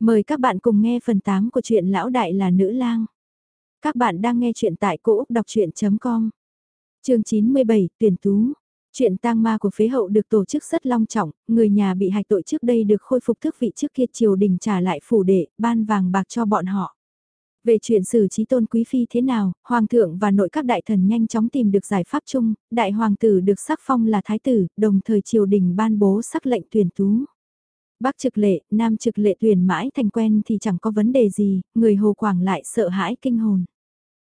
Mời các bạn cùng nghe phần 8 của truyện Lão Đại là Nữ lang. Các bạn đang nghe truyện tại cỗ đọc chuyện.com. Trường 97, tuyển tú. Chuyện tang ma của phế hậu được tổ chức rất long trọng, người nhà bị hạch tội trước đây được khôi phục thức vị trước kia triều đình trả lại phủ đệ, ban vàng bạc cho bọn họ. Về chuyện xử trí tôn quý phi thế nào, hoàng thượng và nội các đại thần nhanh chóng tìm được giải pháp chung, đại hoàng tử được sắc phong là thái tử, đồng thời triều đình ban bố sắc lệnh tuyển tú. Bác trực lệ, nam trực lệ tuyển mãi thành quen thì chẳng có vấn đề gì, người Hồ Quảng lại sợ hãi kinh hồn.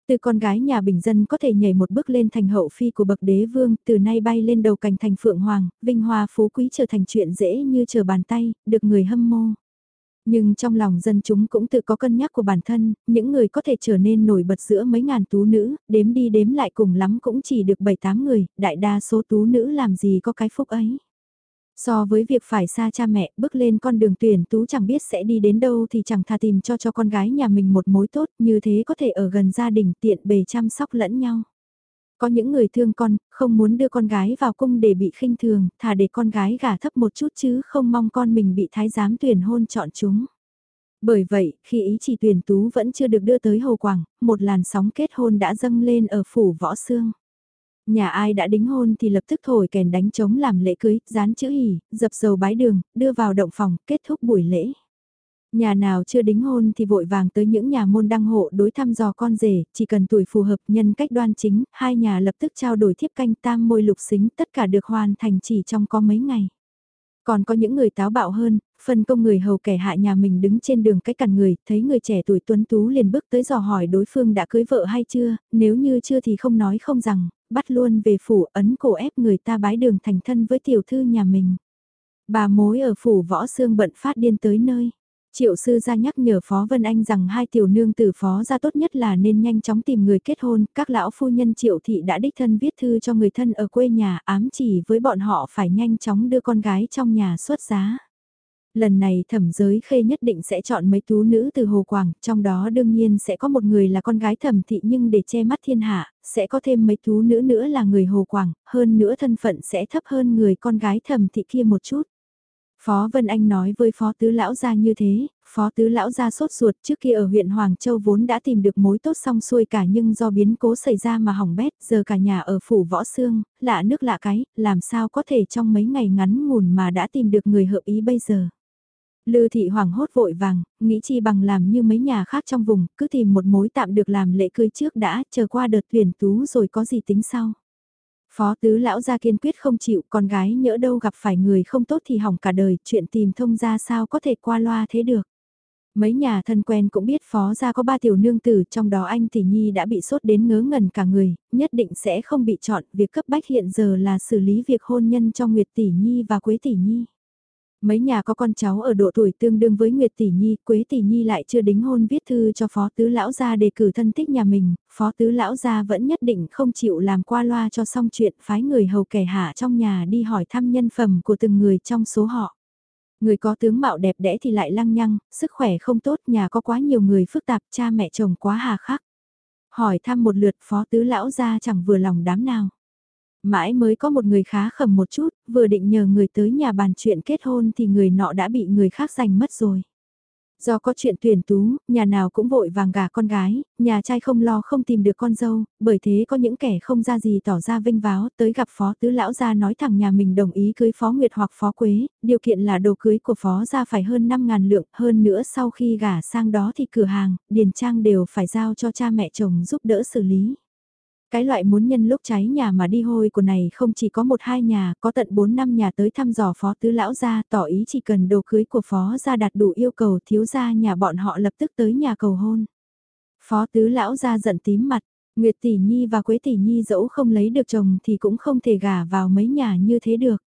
Từ con gái nhà bình dân có thể nhảy một bước lên thành hậu phi của bậc đế vương, từ nay bay lên đầu cành thành phượng hoàng, vinh hoa phú quý trở thành chuyện dễ như trở bàn tay, được người hâm mộ. Nhưng trong lòng dân chúng cũng tự có cân nhắc của bản thân, những người có thể trở nên nổi bật giữa mấy ngàn tú nữ, đếm đi đếm lại cùng lắm cũng chỉ được 7-8 người, đại đa số tú nữ làm gì có cái phúc ấy. So với việc phải xa cha mẹ, bước lên con đường tuyển tú chẳng biết sẽ đi đến đâu thì chẳng thà tìm cho cho con gái nhà mình một mối tốt, như thế có thể ở gần gia đình tiện bề chăm sóc lẫn nhau. Có những người thương con, không muốn đưa con gái vào cung để bị khinh thường, thà để con gái gả thấp một chút chứ không mong con mình bị thái giám tuyển hôn chọn chúng. Bởi vậy, khi ý chỉ tuyển tú vẫn chưa được đưa tới Hồ Quảng, một làn sóng kết hôn đã dâng lên ở phủ võ xương. Nhà ai đã đính hôn thì lập tức thổi kèn đánh trống làm lễ cưới, dán chữ hỉ, dập dầu bái đường, đưa vào động phòng, kết thúc buổi lễ. Nhà nào chưa đính hôn thì vội vàng tới những nhà môn đăng hộ đối thăm dò con rể, chỉ cần tuổi phù hợp nhân cách đoan chính, hai nhà lập tức trao đổi thiếp canh tam môi lục xính tất cả được hoàn thành chỉ trong có mấy ngày. Còn có những người táo bạo hơn, phân công người hầu kẻ hạ nhà mình đứng trên đường cách cằn người, thấy người trẻ tuổi tuấn tú liền bước tới dò hỏi đối phương đã cưới vợ hay chưa, nếu như chưa thì không nói không rằng, bắt luôn về phủ ấn cổ ép người ta bái đường thành thân với tiểu thư nhà mình. Bà mối ở phủ võ xương bận phát điên tới nơi. Triệu sư ra nhắc nhở Phó Vân Anh rằng hai tiểu nương tử phó ra tốt nhất là nên nhanh chóng tìm người kết hôn, các lão phu nhân triệu thị đã đích thân viết thư cho người thân ở quê nhà ám chỉ với bọn họ phải nhanh chóng đưa con gái trong nhà xuất giá. Lần này thẩm giới khê nhất định sẽ chọn mấy tú nữ từ Hồ Quảng, trong đó đương nhiên sẽ có một người là con gái thẩm thị nhưng để che mắt thiên hạ, sẽ có thêm mấy tú nữ nữa là người Hồ Quảng, hơn nữa thân phận sẽ thấp hơn người con gái thẩm thị kia một chút. Phó Vân Anh nói với Phó Tứ Lão Gia như thế, Phó Tứ Lão Gia sốt ruột trước kia ở huyện Hoàng Châu vốn đã tìm được mối tốt xong xuôi cả nhưng do biến cố xảy ra mà hỏng bét, giờ cả nhà ở phủ võ xương, lạ nước lạ cái, làm sao có thể trong mấy ngày ngắn ngủn mà đã tìm được người hợp ý bây giờ. Lư thị hoàng hốt vội vàng, nghĩ chi bằng làm như mấy nhà khác trong vùng, cứ tìm một mối tạm được làm lễ cưới trước đã, chờ qua đợt tuyển tú rồi có gì tính sau. Phó tứ lão gia kiên quyết không chịu, con gái nhỡ đâu gặp phải người không tốt thì hỏng cả đời, chuyện tìm thông ra sao có thể qua loa thế được. Mấy nhà thân quen cũng biết phó gia có ba tiểu nương tử, trong đó anh tỷ nhi đã bị sốt đến ngớ ngẩn cả người, nhất định sẽ không bị chọn, việc cấp bách hiện giờ là xử lý việc hôn nhân cho Nguyệt tỷ nhi và Quế tỷ nhi. Mấy nhà có con cháu ở độ tuổi tương đương với Nguyệt Tỷ Nhi, Quế Tỷ Nhi lại chưa đính hôn viết thư cho Phó Tứ Lão Gia đề cử thân tích nhà mình, Phó Tứ Lão Gia vẫn nhất định không chịu làm qua loa cho xong chuyện phái người hầu kẻ hạ trong nhà đi hỏi thăm nhân phẩm của từng người trong số họ. Người có tướng mạo đẹp đẽ thì lại lăng nhăng, sức khỏe không tốt, nhà có quá nhiều người phức tạp, cha mẹ chồng quá hà khắc. Hỏi thăm một lượt Phó Tứ Lão Gia chẳng vừa lòng đám nào. Mãi mới có một người khá khẩm một chút, vừa định nhờ người tới nhà bàn chuyện kết hôn thì người nọ đã bị người khác giành mất rồi. Do có chuyện tuyển tú, nhà nào cũng vội vàng gả con gái, nhà trai không lo không tìm được con dâu, bởi thế có những kẻ không ra gì tỏ ra vinh váo tới gặp phó tứ lão gia nói thẳng nhà mình đồng ý cưới phó Nguyệt hoặc phó Quế, điều kiện là đồ cưới của phó gia phải hơn 5.000 lượng, hơn nữa sau khi gả sang đó thì cửa hàng, điền trang đều phải giao cho cha mẹ chồng giúp đỡ xử lý. Cái loại muốn nhân lúc cháy nhà mà đi hôi của này không chỉ có một hai nhà, có tận bốn năm nhà tới thăm dò phó tứ lão gia tỏ ý chỉ cần đồ cưới của phó gia đạt đủ yêu cầu thiếu gia nhà bọn họ lập tức tới nhà cầu hôn. Phó tứ lão gia giận tím mặt, Nguyệt tỷ nhi và Quế tỷ nhi dẫu không lấy được chồng thì cũng không thể gả vào mấy nhà như thế được.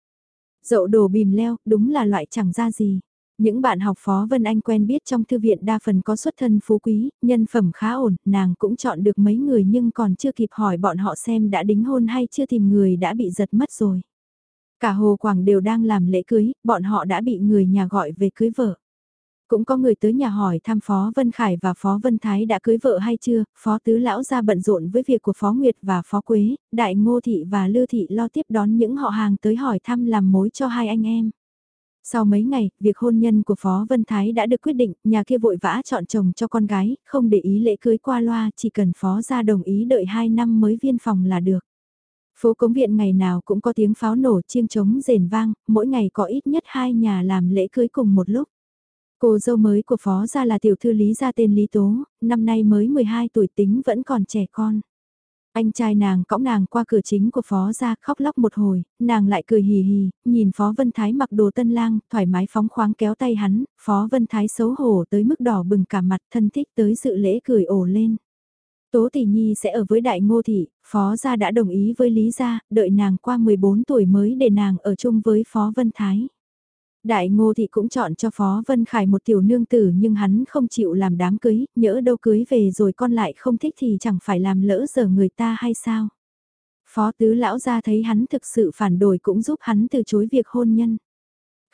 Dậu đồ bìm leo, đúng là loại chẳng ra gì. Những bạn học Phó Vân Anh quen biết trong thư viện đa phần có xuất thân phú quý, nhân phẩm khá ổn, nàng cũng chọn được mấy người nhưng còn chưa kịp hỏi bọn họ xem đã đính hôn hay chưa tìm người đã bị giật mất rồi. Cả Hồ Quảng đều đang làm lễ cưới, bọn họ đã bị người nhà gọi về cưới vợ. Cũng có người tới nhà hỏi thăm Phó Vân Khải và Phó Vân Thái đã cưới vợ hay chưa, Phó Tứ Lão ra bận rộn với việc của Phó Nguyệt và Phó Quế, Đại Ngô Thị và Lư Thị lo tiếp đón những họ hàng tới hỏi thăm làm mối cho hai anh em. Sau mấy ngày, việc hôn nhân của Phó Vân Thái đã được quyết định, nhà kia vội vã chọn chồng cho con gái, không để ý lễ cưới qua loa, chỉ cần Phó ra đồng ý đợi 2 năm mới viên phòng là được. Phố Cống Viện ngày nào cũng có tiếng pháo nổ chiêng trống rền vang, mỗi ngày có ít nhất hai nhà làm lễ cưới cùng một lúc. Cô dâu mới của Phó gia là tiểu thư Lý gia tên Lý Tố, năm nay mới 12 tuổi tính vẫn còn trẻ con. Anh trai nàng cõng nàng qua cửa chính của phó ra khóc lóc một hồi, nàng lại cười hì hì, nhìn phó Vân Thái mặc đồ tân lang, thoải mái phóng khoáng kéo tay hắn, phó Vân Thái xấu hổ tới mức đỏ bừng cả mặt thân thích tới sự lễ cười ổ lên. Tố Tỷ Nhi sẽ ở với Đại Ngô Thị, Phó Gia đã đồng ý với Lý Gia, đợi nàng qua 14 tuổi mới để nàng ở chung với Phó Vân Thái. Đại ngô thị cũng chọn cho Phó Vân Khải một tiểu nương tử nhưng hắn không chịu làm đám cưới, nhỡ đâu cưới về rồi con lại không thích thì chẳng phải làm lỡ giờ người ta hay sao. Phó tứ lão ra thấy hắn thực sự phản đổi cũng giúp hắn từ chối việc hôn nhân.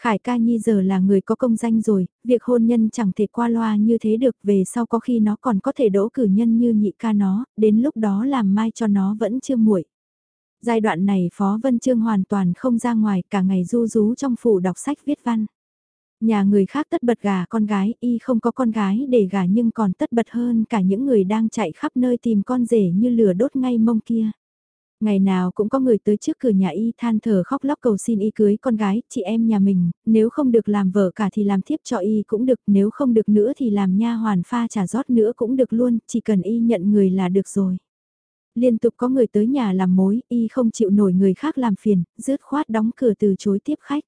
Khải ca nhi giờ là người có công danh rồi, việc hôn nhân chẳng thể qua loa như thế được về sau có khi nó còn có thể đỗ cử nhân như nhị ca nó, đến lúc đó làm mai cho nó vẫn chưa muội. Giai đoạn này Phó Vân Trương hoàn toàn không ra ngoài cả ngày du rú trong phủ đọc sách viết văn. Nhà người khác tất bật gà con gái, y không có con gái để gà nhưng còn tất bật hơn cả những người đang chạy khắp nơi tìm con rể như lửa đốt ngay mông kia. Ngày nào cũng có người tới trước cửa nhà y than thở khóc lóc cầu xin y cưới con gái, chị em nhà mình, nếu không được làm vợ cả thì làm thiếp cho y cũng được, nếu không được nữa thì làm nha hoàn pha trà rót nữa cũng được luôn, chỉ cần y nhận người là được rồi liên tục có người tới nhà làm mối, y không chịu nổi người khác làm phiền, rớt khoát đóng cửa từ chối tiếp khách.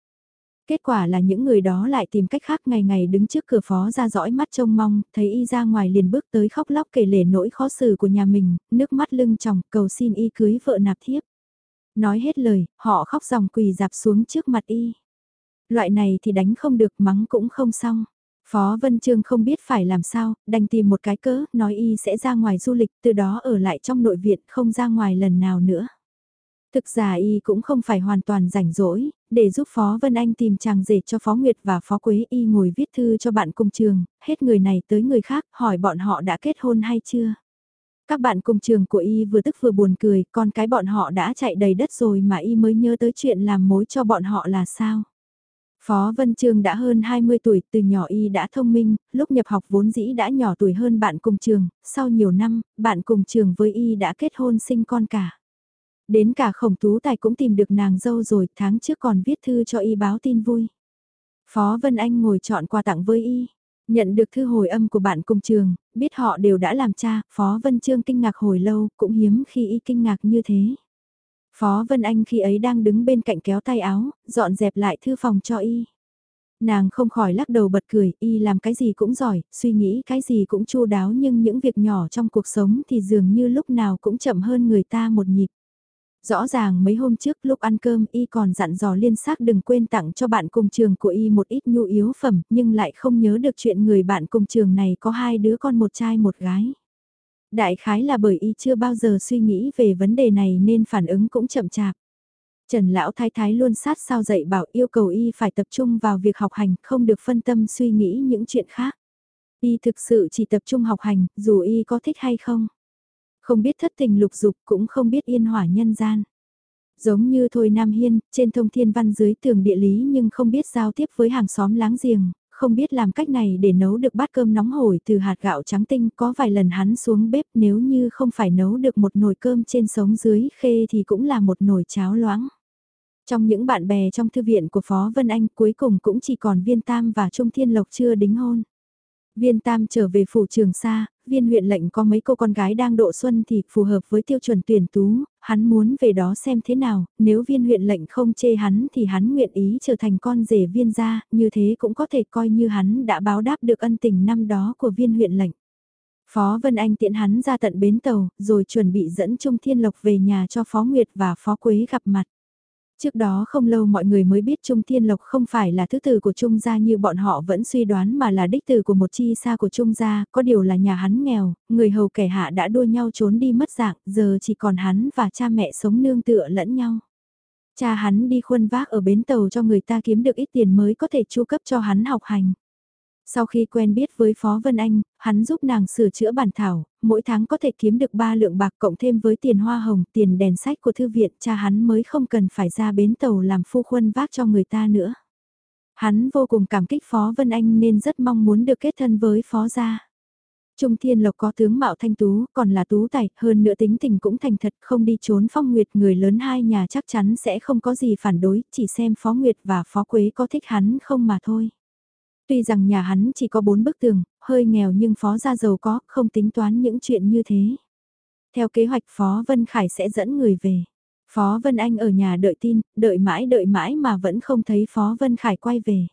Kết quả là những người đó lại tìm cách khác ngày ngày đứng trước cửa phó ra dõi mắt trông mong, thấy y ra ngoài liền bước tới khóc lóc kể lể nỗi khó xử của nhà mình, nước mắt lưng tròng cầu xin y cưới vợ nạp thiếp. Nói hết lời, họ khóc dòng quỳ dạp xuống trước mặt y. Loại này thì đánh không được mắng cũng không xong. Phó Vân Trương không biết phải làm sao, đành tìm một cái cớ, nói y sẽ ra ngoài du lịch, từ đó ở lại trong nội viện, không ra ngoài lần nào nữa. Thực ra y cũng không phải hoàn toàn rảnh rỗi, để giúp Phó Vân Anh tìm chàng rể cho Phó Nguyệt và Phó Quế y ngồi viết thư cho bạn cùng trường, hết người này tới người khác, hỏi bọn họ đã kết hôn hay chưa. Các bạn cùng trường của y vừa tức vừa buồn cười, con cái bọn họ đã chạy đầy đất rồi mà y mới nhớ tới chuyện làm mối cho bọn họ là sao. Phó Vân Trương đã hơn 20 tuổi, từ nhỏ y đã thông minh, lúc nhập học vốn dĩ đã nhỏ tuổi hơn bạn cùng trường, sau nhiều năm, bạn cùng trường với y đã kết hôn sinh con cả. Đến cả khổng tú tài cũng tìm được nàng dâu rồi, tháng trước còn viết thư cho y báo tin vui. Phó Vân Anh ngồi chọn quà tặng với y. Nhận được thư hồi âm của bạn cùng trường, biết họ đều đã làm cha, Phó Vân Trương kinh ngạc hồi lâu, cũng hiếm khi y kinh ngạc như thế. Phó Vân Anh khi ấy đang đứng bên cạnh kéo tay áo, dọn dẹp lại thư phòng cho y. Nàng không khỏi lắc đầu bật cười, y làm cái gì cũng giỏi, suy nghĩ cái gì cũng chu đáo nhưng những việc nhỏ trong cuộc sống thì dường như lúc nào cũng chậm hơn người ta một nhịp. Rõ ràng mấy hôm trước lúc ăn cơm y còn dặn dò liên xác đừng quên tặng cho bạn cùng trường của y một ít nhu yếu phẩm nhưng lại không nhớ được chuyện người bạn cùng trường này có hai đứa con một trai một gái. Đại khái là bởi y chưa bao giờ suy nghĩ về vấn đề này nên phản ứng cũng chậm chạp. Trần Lão Thái Thái luôn sát sao dạy bảo yêu cầu y phải tập trung vào việc học hành, không được phân tâm suy nghĩ những chuyện khác. Y thực sự chỉ tập trung học hành, dù y có thích hay không. Không biết thất tình lục dục cũng không biết yên hỏa nhân gian. Giống như Thôi Nam Hiên, trên thông thiên văn dưới tường địa lý nhưng không biết giao tiếp với hàng xóm láng giềng, không biết làm cách này để nấu được bát cơm nóng hổi từ hạt gạo trắng tinh, có vài lần hắn xuống bếp, nếu như không phải nấu được một nồi cơm trên sống dưới, khê thì cũng là một nồi cháo loãng. Trong những bạn bè trong thư viện của Phó Vân Anh, cuối cùng cũng chỉ còn Viên Tam và Trung Thiên Lộc chưa đính hôn. Viên Tam trở về phủ trường xa, viên huyện lệnh có mấy cô con gái đang độ xuân thì phù hợp với tiêu chuẩn tuyển tú, hắn muốn về đó xem thế nào, nếu viên huyện lệnh không chê hắn thì hắn nguyện ý trở thành con rể viên gia, như thế cũng có thể coi như hắn đã báo đáp được ân tình năm đó của viên huyện lệnh. Phó Vân Anh tiện hắn ra tận bến tàu, rồi chuẩn bị dẫn Trung Thiên Lộc về nhà cho Phó Nguyệt và Phó Quế gặp mặt. Trước đó không lâu mọi người mới biết Trung Thiên Lộc không phải là thứ tử của Trung gia như bọn họ vẫn suy đoán mà là đích tử của một chi xa của Trung gia, có điều là nhà hắn nghèo, người hầu kẻ hạ đã đua nhau trốn đi mất dạng, giờ chỉ còn hắn và cha mẹ sống nương tựa lẫn nhau. Cha hắn đi khuân vác ở bến tàu cho người ta kiếm được ít tiền mới có thể chu cấp cho hắn học hành. Sau khi quen biết với Phó Vân Anh, hắn giúp nàng sửa chữa bản thảo, mỗi tháng có thể kiếm được 3 lượng bạc cộng thêm với tiền hoa hồng, tiền đèn sách của thư viện, cha hắn mới không cần phải ra bến tàu làm phu khuân vác cho người ta nữa. Hắn vô cùng cảm kích Phó Vân Anh nên rất mong muốn được kết thân với Phó gia. Trung Thiên Lộc có tướng mạo thanh tú, còn là tú tài, hơn nữa tính tình cũng thành thật, không đi trốn Phong Nguyệt, người lớn hai nhà chắc chắn sẽ không có gì phản đối, chỉ xem Phó Nguyệt và Phó Quế có thích hắn không mà thôi. Tuy rằng nhà hắn chỉ có bốn bức tường, hơi nghèo nhưng Phó gia giàu có, không tính toán những chuyện như thế. Theo kế hoạch Phó Vân Khải sẽ dẫn người về. Phó Vân Anh ở nhà đợi tin, đợi mãi đợi mãi mà vẫn không thấy Phó Vân Khải quay về.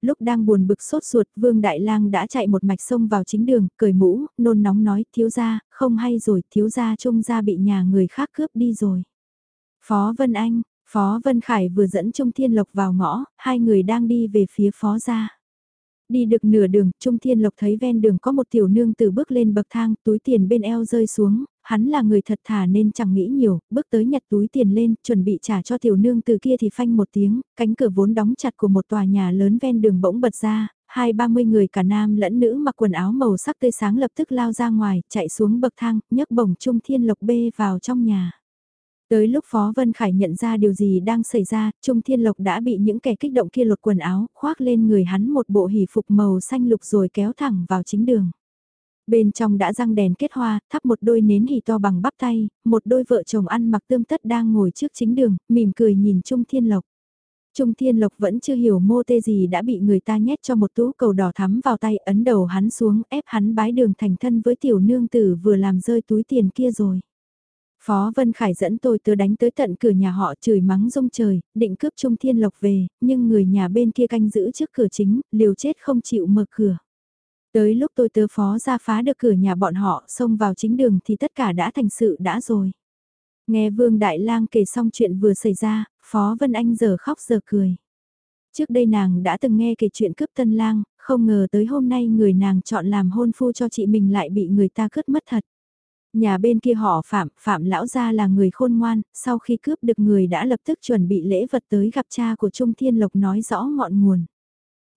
Lúc đang buồn bực sốt ruột, Vương Đại Lang đã chạy một mạch sông vào chính đường, cởi mũ, nôn nóng nói, thiếu gia, không hay rồi, thiếu gia trung gia bị nhà người khác cướp đi rồi. Phó Vân Anh, Phó Vân Khải vừa dẫn Trung Thiên Lộc vào ngõ, hai người đang đi về phía Phó gia. Đi được nửa đường, Trung Thiên Lộc thấy ven đường có một tiểu nương từ bước lên bậc thang, túi tiền bên eo rơi xuống, hắn là người thật thà nên chẳng nghĩ nhiều, bước tới nhặt túi tiền lên, chuẩn bị trả cho tiểu nương từ kia thì phanh một tiếng, cánh cửa vốn đóng chặt của một tòa nhà lớn ven đường bỗng bật ra, hai ba mươi người cả nam lẫn nữ mặc quần áo màu sắc tươi sáng lập tức lao ra ngoài, chạy xuống bậc thang, nhấc bổng Trung Thiên Lộc bê vào trong nhà. Tới lúc Phó Vân Khải nhận ra điều gì đang xảy ra, Trung Thiên Lộc đã bị những kẻ kích động kia lột quần áo, khoác lên người hắn một bộ hỷ phục màu xanh lục rồi kéo thẳng vào chính đường. Bên trong đã răng đèn kết hoa, thắp một đôi nến hỉ to bằng bắp tay, một đôi vợ chồng ăn mặc tươm tất đang ngồi trước chính đường, mỉm cười nhìn Trung Thiên Lộc. Trung Thiên Lộc vẫn chưa hiểu mô tê gì đã bị người ta nhét cho một tú cầu đỏ thắm vào tay ấn đầu hắn xuống ép hắn bái đường thành thân với tiểu nương tử vừa làm rơi túi tiền kia rồi. Phó Vân Khải dẫn tôi tớ đánh tới tận cửa nhà họ chửi mắng rông trời, định cướp Trung Thiên Lộc về, nhưng người nhà bên kia canh giữ trước cửa chính, liều chết không chịu mở cửa. Tới lúc tôi tớ phó ra phá được cửa nhà bọn họ xông vào chính đường thì tất cả đã thành sự đã rồi. Nghe Vương Đại Lang kể xong chuyện vừa xảy ra, Phó Vân Anh giờ khóc giờ cười. Trước đây nàng đã từng nghe kể chuyện cướp tân lang, không ngờ tới hôm nay người nàng chọn làm hôn phu cho chị mình lại bị người ta cướp mất thật. Nhà bên kia họ Phạm, Phạm lão gia là người khôn ngoan, sau khi cướp được người đã lập tức chuẩn bị lễ vật tới gặp cha của Trung Thiên Lộc nói rõ ngọn nguồn.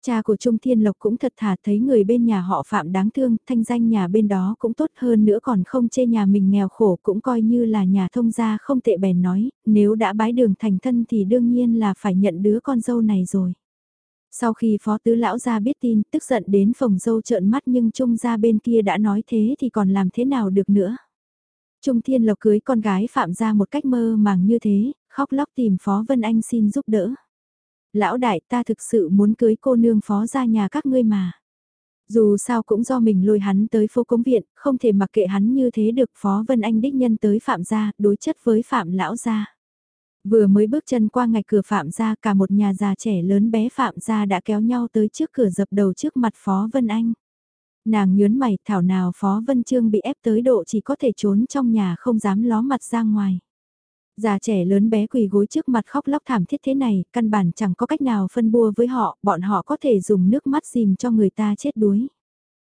Cha của Trung Thiên Lộc cũng thật thà thấy người bên nhà họ Phạm đáng thương, thanh danh nhà bên đó cũng tốt hơn nữa còn không chê nhà mình nghèo khổ cũng coi như là nhà thông gia không tệ bèn nói, nếu đã bái đường thành thân thì đương nhiên là phải nhận đứa con dâu này rồi. Sau khi phó tứ lão gia biết tin, tức giận đến phòng dâu trợn mắt nhưng Trung gia bên kia đã nói thế thì còn làm thế nào được nữa. Trung Thiên Lộc cưới con gái Phạm ra một cách mơ màng như thế, khóc lóc tìm Phó Vân Anh xin giúp đỡ. Lão đại ta thực sự muốn cưới cô nương phó ra nhà các ngươi mà. Dù sao cũng do mình lôi hắn tới phố cống viện, không thể mặc kệ hắn như thế được Phó Vân Anh đích nhân tới Phạm gia, đối chất với Phạm lão gia. Vừa mới bước chân qua ngạch cửa Phạm gia cả một nhà già trẻ lớn bé Phạm gia đã kéo nhau tới trước cửa dập đầu trước mặt Phó Vân Anh. Nàng nhớn mày thảo nào Phó Vân Trương bị ép tới độ chỉ có thể trốn trong nhà không dám ló mặt ra ngoài. Già trẻ lớn bé quỳ gối trước mặt khóc lóc thảm thiết thế này, căn bản chẳng có cách nào phân bua với họ, bọn họ có thể dùng nước mắt dìm cho người ta chết đuối.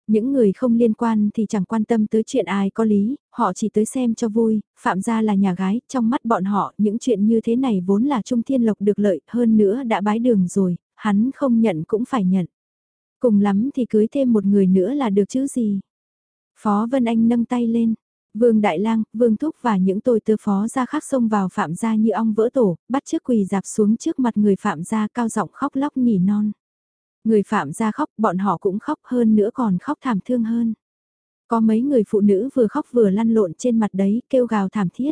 Những người không liên quan thì chẳng quan tâm tới chuyện ai có lý, họ chỉ tới xem cho vui, phạm gia là nhà gái, trong mắt bọn họ những chuyện như thế này vốn là Trung Thiên Lộc được lợi, hơn nữa đã bái đường rồi, hắn không nhận cũng phải nhận. Cùng lắm thì cưới thêm một người nữa là được chứ gì. Phó Vân Anh nâng tay lên. Vương Đại Lang, Vương Thúc và những tôi tớ phó ra khác xông vào phạm gia như ong vỡ tổ, bắt chiếc quỳ dạp xuống trước mặt người phạm gia cao giọng khóc lóc nỉ non. Người phạm gia khóc, bọn họ cũng khóc hơn nữa còn khóc thảm thương hơn. Có mấy người phụ nữ vừa khóc vừa lăn lộn trên mặt đấy, kêu gào thảm thiết.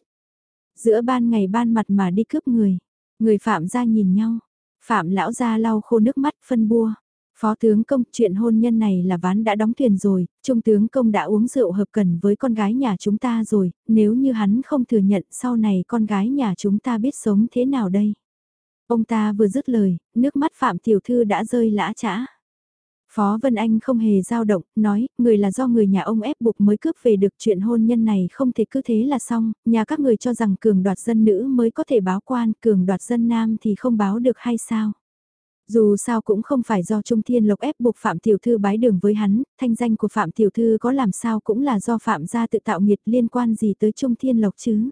Giữa ban ngày ban mặt mà đi cướp người, người phạm gia nhìn nhau. Phạm lão gia lau khô nước mắt phân bua. Phó tướng công, chuyện hôn nhân này là ván đã đóng thuyền rồi, trung tướng công đã uống rượu hợp cần với con gái nhà chúng ta rồi, nếu như hắn không thừa nhận sau này con gái nhà chúng ta biết sống thế nào đây. Ông ta vừa dứt lời, nước mắt Phạm Tiểu Thư đã rơi lã trã. Phó Vân Anh không hề dao động, nói, người là do người nhà ông ép buộc mới cướp về được chuyện hôn nhân này không thể cứ thế là xong, nhà các người cho rằng cường đoạt dân nữ mới có thể báo quan, cường đoạt dân nam thì không báo được hay sao? Dù sao cũng không phải do Trung Thiên Lộc ép buộc Phạm Tiểu Thư bái đường với hắn, thanh danh của Phạm Tiểu Thư có làm sao cũng là do Phạm gia tự tạo nghiệt liên quan gì tới Trung Thiên Lộc chứ.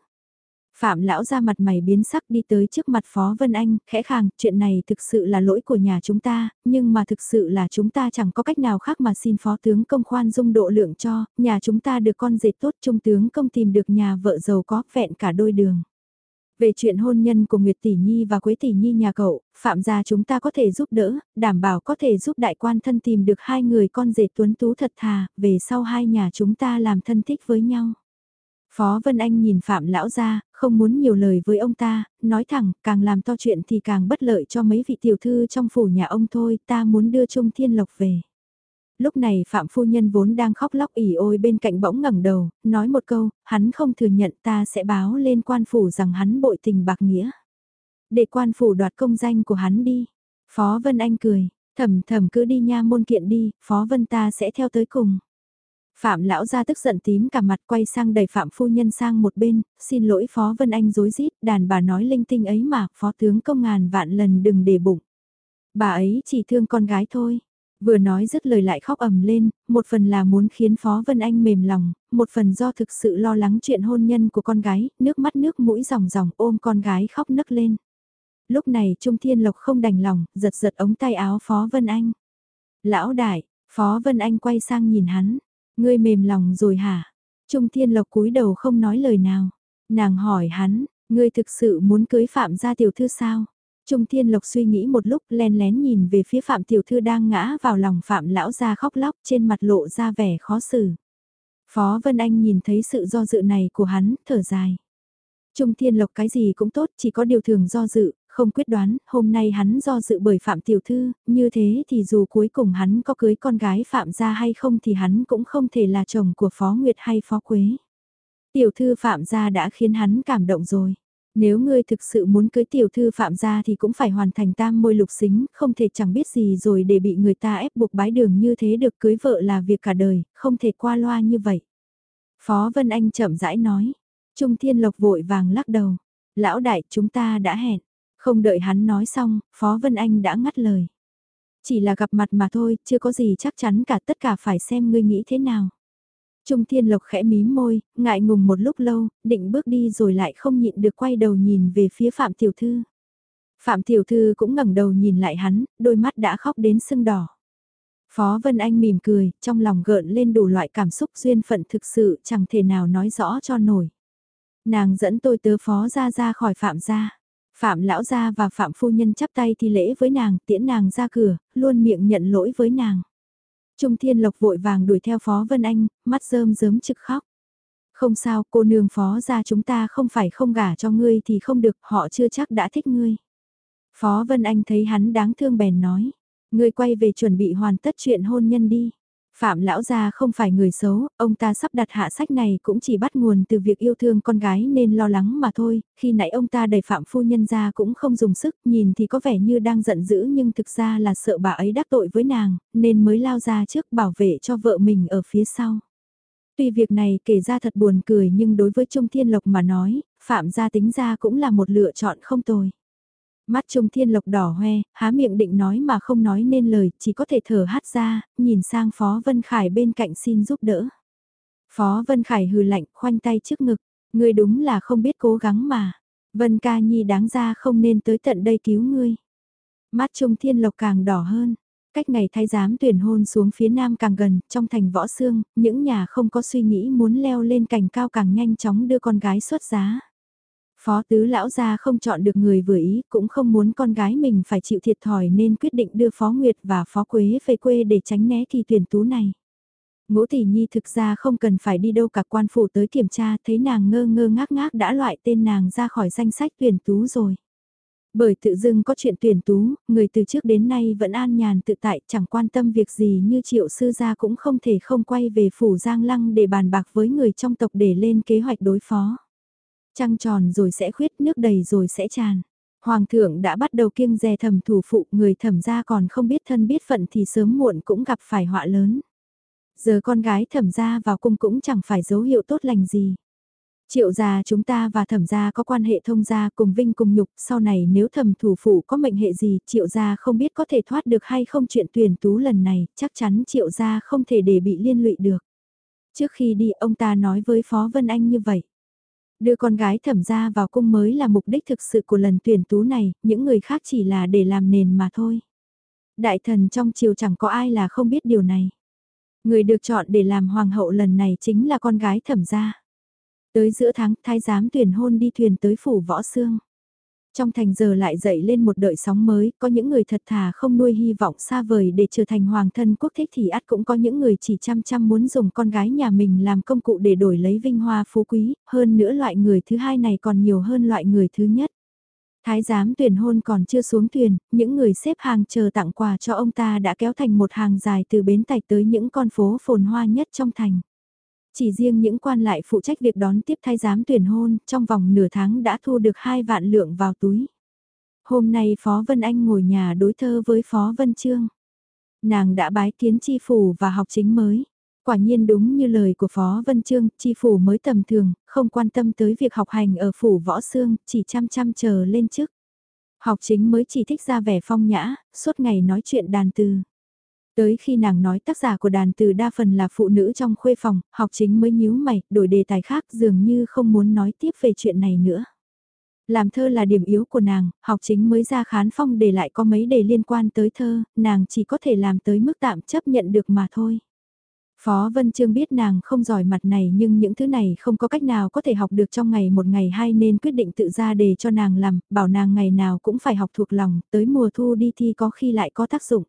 Phạm lão ra mặt mày biến sắc đi tới trước mặt Phó Vân Anh, khẽ khàng, chuyện này thực sự là lỗi của nhà chúng ta, nhưng mà thực sự là chúng ta chẳng có cách nào khác mà xin Phó tướng công khoan dung độ lượng cho, nhà chúng ta được con dệt tốt Trung tướng công tìm được nhà vợ giàu có vẹn cả đôi đường. Về chuyện hôn nhân của Nguyệt Tỷ Nhi và Quế Tỷ Nhi nhà cậu, Phạm gia chúng ta có thể giúp đỡ, đảm bảo có thể giúp đại quan thân tìm được hai người con rể tuấn tú thật thà, về sau hai nhà chúng ta làm thân thích với nhau. Phó Vân Anh nhìn Phạm lão gia, không muốn nhiều lời với ông ta, nói thẳng, càng làm to chuyện thì càng bất lợi cho mấy vị tiểu thư trong phủ nhà ông thôi, ta muốn đưa Trung Thiên Lộc về. Lúc này Phạm Phu Nhân vốn đang khóc lóc ỉ ôi bên cạnh bỗng ngẩng đầu, nói một câu, hắn không thừa nhận ta sẽ báo lên quan phủ rằng hắn bội tình bạc nghĩa. Để quan phủ đoạt công danh của hắn đi. Phó Vân Anh cười, thầm thầm cứ đi nha môn kiện đi, Phó Vân ta sẽ theo tới cùng. Phạm lão ra tức giận tím cả mặt quay sang đẩy Phạm phu nhân sang một bên, xin lỗi Phó Vân Anh dối rít đàn bà nói linh tinh ấy mà, Phó tướng công ngàn vạn lần đừng để bụng. Bà ấy chỉ thương con gái thôi. Vừa nói dứt lời lại khóc ầm lên, một phần là muốn khiến Phó Vân Anh mềm lòng, một phần do thực sự lo lắng chuyện hôn nhân của con gái, nước mắt nước mũi ròng ròng ôm con gái khóc nấc lên. Lúc này Trung Thiên Lộc không đành lòng, giật giật ống tay áo Phó Vân Anh. Lão đại, Phó Vân Anh quay sang nhìn hắn, ngươi mềm lòng rồi hả? Trung Thiên Lộc cúi đầu không nói lời nào. Nàng hỏi hắn, ngươi thực sự muốn cưới Phạm gia tiểu thư sao? Trung Thiên Lộc suy nghĩ một lúc len lén nhìn về phía Phạm Tiểu Thư đang ngã vào lòng Phạm Lão ra khóc lóc trên mặt lộ ra vẻ khó xử. Phó Vân Anh nhìn thấy sự do dự này của hắn, thở dài. Trung Thiên Lộc cái gì cũng tốt, chỉ có điều thường do dự, không quyết đoán, hôm nay hắn do dự bởi Phạm Tiểu Thư, như thế thì dù cuối cùng hắn có cưới con gái Phạm ra hay không thì hắn cũng không thể là chồng của Phó Nguyệt hay Phó Quế. Tiểu Thư Phạm gia đã khiến hắn cảm động rồi. Nếu ngươi thực sự muốn cưới tiểu thư phạm gia thì cũng phải hoàn thành tam môi lục xính, không thể chẳng biết gì rồi để bị người ta ép buộc bái đường như thế được cưới vợ là việc cả đời, không thể qua loa như vậy. Phó Vân Anh chậm rãi nói, Trung Thiên Lộc vội vàng lắc đầu, lão đại chúng ta đã hẹn, không đợi hắn nói xong, Phó Vân Anh đã ngắt lời. Chỉ là gặp mặt mà thôi, chưa có gì chắc chắn cả tất cả phải xem ngươi nghĩ thế nào. Trung Thiên Lộc khẽ mím môi, ngại ngùng một lúc lâu, định bước đi rồi lại không nhịn được quay đầu nhìn về phía Phạm Tiểu Thư. Phạm Tiểu Thư cũng ngẩng đầu nhìn lại hắn, đôi mắt đã khóc đến sưng đỏ. Phó Vân Anh mỉm cười, trong lòng gợn lên đủ loại cảm xúc duyên phận thực sự chẳng thể nào nói rõ cho nổi. Nàng dẫn tôi tớ phó ra ra khỏi Phạm gia. Phạm lão gia và Phạm phu nhân chắp tay thi lễ với nàng, tiễn nàng ra cửa, luôn miệng nhận lỗi với nàng. Trung Thiên Lộc vội vàng đuổi theo Phó Vân Anh, mắt rơm rớm trực khóc. Không sao, cô nương phó ra chúng ta không phải không gả cho ngươi thì không được, họ chưa chắc đã thích ngươi. Phó Vân Anh thấy hắn đáng thương bèn nói, ngươi quay về chuẩn bị hoàn tất chuyện hôn nhân đi. Phạm lão gia không phải người xấu, ông ta sắp đặt hạ sách này cũng chỉ bắt nguồn từ việc yêu thương con gái nên lo lắng mà thôi, khi nãy ông ta đẩy Phạm phu nhân ra cũng không dùng sức, nhìn thì có vẻ như đang giận dữ nhưng thực ra là sợ bà ấy đắc tội với nàng, nên mới lao ra trước bảo vệ cho vợ mình ở phía sau. Tuy việc này kể ra thật buồn cười nhưng đối với Trung Thiên Lộc mà nói, Phạm gia tính ra cũng là một lựa chọn không tồi. Mắt Trung Thiên Lộc đỏ hoe, há miệng định nói mà không nói nên lời, chỉ có thể thở hát ra, nhìn sang Phó Vân Khải bên cạnh xin giúp đỡ. Phó Vân Khải hừ lạnh, khoanh tay trước ngực, ngươi đúng là không biết cố gắng mà. Vân ca nhi đáng ra không nên tới tận đây cứu ngươi. Mắt Trung Thiên Lộc càng đỏ hơn. Cách ngày thái giám tuyển hôn xuống phía nam càng gần, trong thành võ xương, những nhà không có suy nghĩ muốn leo lên cành cao càng nhanh chóng đưa con gái xuất giá. Phó tứ lão gia không chọn được người vừa ý, cũng không muốn con gái mình phải chịu thiệt thòi nên quyết định đưa Phó Nguyệt và Phó Quế về quê để tránh né kỳ tuyển tú này. Ngũ tỷ nhi thực ra không cần phải đi đâu cả quan phủ tới kiểm tra, thấy nàng ngơ ngơ ngác ngác đã loại tên nàng ra khỏi danh sách tuyển tú rồi. Bởi tự dưng có chuyện tuyển tú, người từ trước đến nay vẫn an nhàn tự tại chẳng quan tâm việc gì như triệu sư gia cũng không thể không quay về phủ Giang Lăng để bàn bạc với người trong tộc để lên kế hoạch đối phó. Trăng tròn rồi sẽ khuyết nước đầy rồi sẽ tràn. Hoàng thượng đã bắt đầu kiêng dè thẩm thủ phụ người thẩm gia còn không biết thân biết phận thì sớm muộn cũng gặp phải họa lớn. Giờ con gái thẩm gia vào cung cũng chẳng phải dấu hiệu tốt lành gì. Triệu gia chúng ta và thẩm gia có quan hệ thông gia cùng vinh cùng nhục, sau này nếu thẩm thủ phụ có mệnh hệ gì, triệu gia không biết có thể thoát được hay không chuyện tuyển tú lần này, chắc chắn triệu gia không thể để bị liên lụy được. Trước khi đi ông ta nói với Phó Vân Anh như vậy. Đưa con gái thẩm ra vào cung mới là mục đích thực sự của lần tuyển tú này, những người khác chỉ là để làm nền mà thôi. Đại thần trong triều chẳng có ai là không biết điều này. Người được chọn để làm hoàng hậu lần này chính là con gái thẩm gia. Tới giữa tháng, thái giám tuyển hôn đi thuyền tới phủ võ xương. Trong thành giờ lại dậy lên một đợi sóng mới, có những người thật thà không nuôi hy vọng xa vời để trở thành hoàng thân quốc thích thì ắt cũng có những người chỉ chăm chăm muốn dùng con gái nhà mình làm công cụ để đổi lấy vinh hoa phú quý, hơn nữa loại người thứ hai này còn nhiều hơn loại người thứ nhất. Thái giám tuyển hôn còn chưa xuống thuyền, những người xếp hàng chờ tặng quà cho ông ta đã kéo thành một hàng dài từ bến tạch tới những con phố phồn hoa nhất trong thành. Chỉ riêng những quan lại phụ trách việc đón tiếp thái giám tuyển hôn, trong vòng nửa tháng đã thu được hai vạn lượng vào túi. Hôm nay Phó Vân Anh ngồi nhà đối thơ với Phó Vân Trương. Nàng đã bái kiến chi phủ và học chính mới. Quả nhiên đúng như lời của Phó Vân Trương, chi phủ mới tầm thường, không quan tâm tới việc học hành ở phủ võ xương, chỉ chăm chăm chờ lên chức. Học chính mới chỉ thích ra vẻ phong nhã, suốt ngày nói chuyện đàn từ. Tới khi nàng nói tác giả của đàn từ đa phần là phụ nữ trong khuê phòng, học chính mới nhíu mày, đổi đề tài khác dường như không muốn nói tiếp về chuyện này nữa. Làm thơ là điểm yếu của nàng, học chính mới ra khán phong để lại có mấy đề liên quan tới thơ, nàng chỉ có thể làm tới mức tạm chấp nhận được mà thôi. Phó Vân Trương biết nàng không giỏi mặt này nhưng những thứ này không có cách nào có thể học được trong ngày một ngày hai nên quyết định tự ra đề cho nàng làm, bảo nàng ngày nào cũng phải học thuộc lòng, tới mùa thu đi thi có khi lại có tác dụng.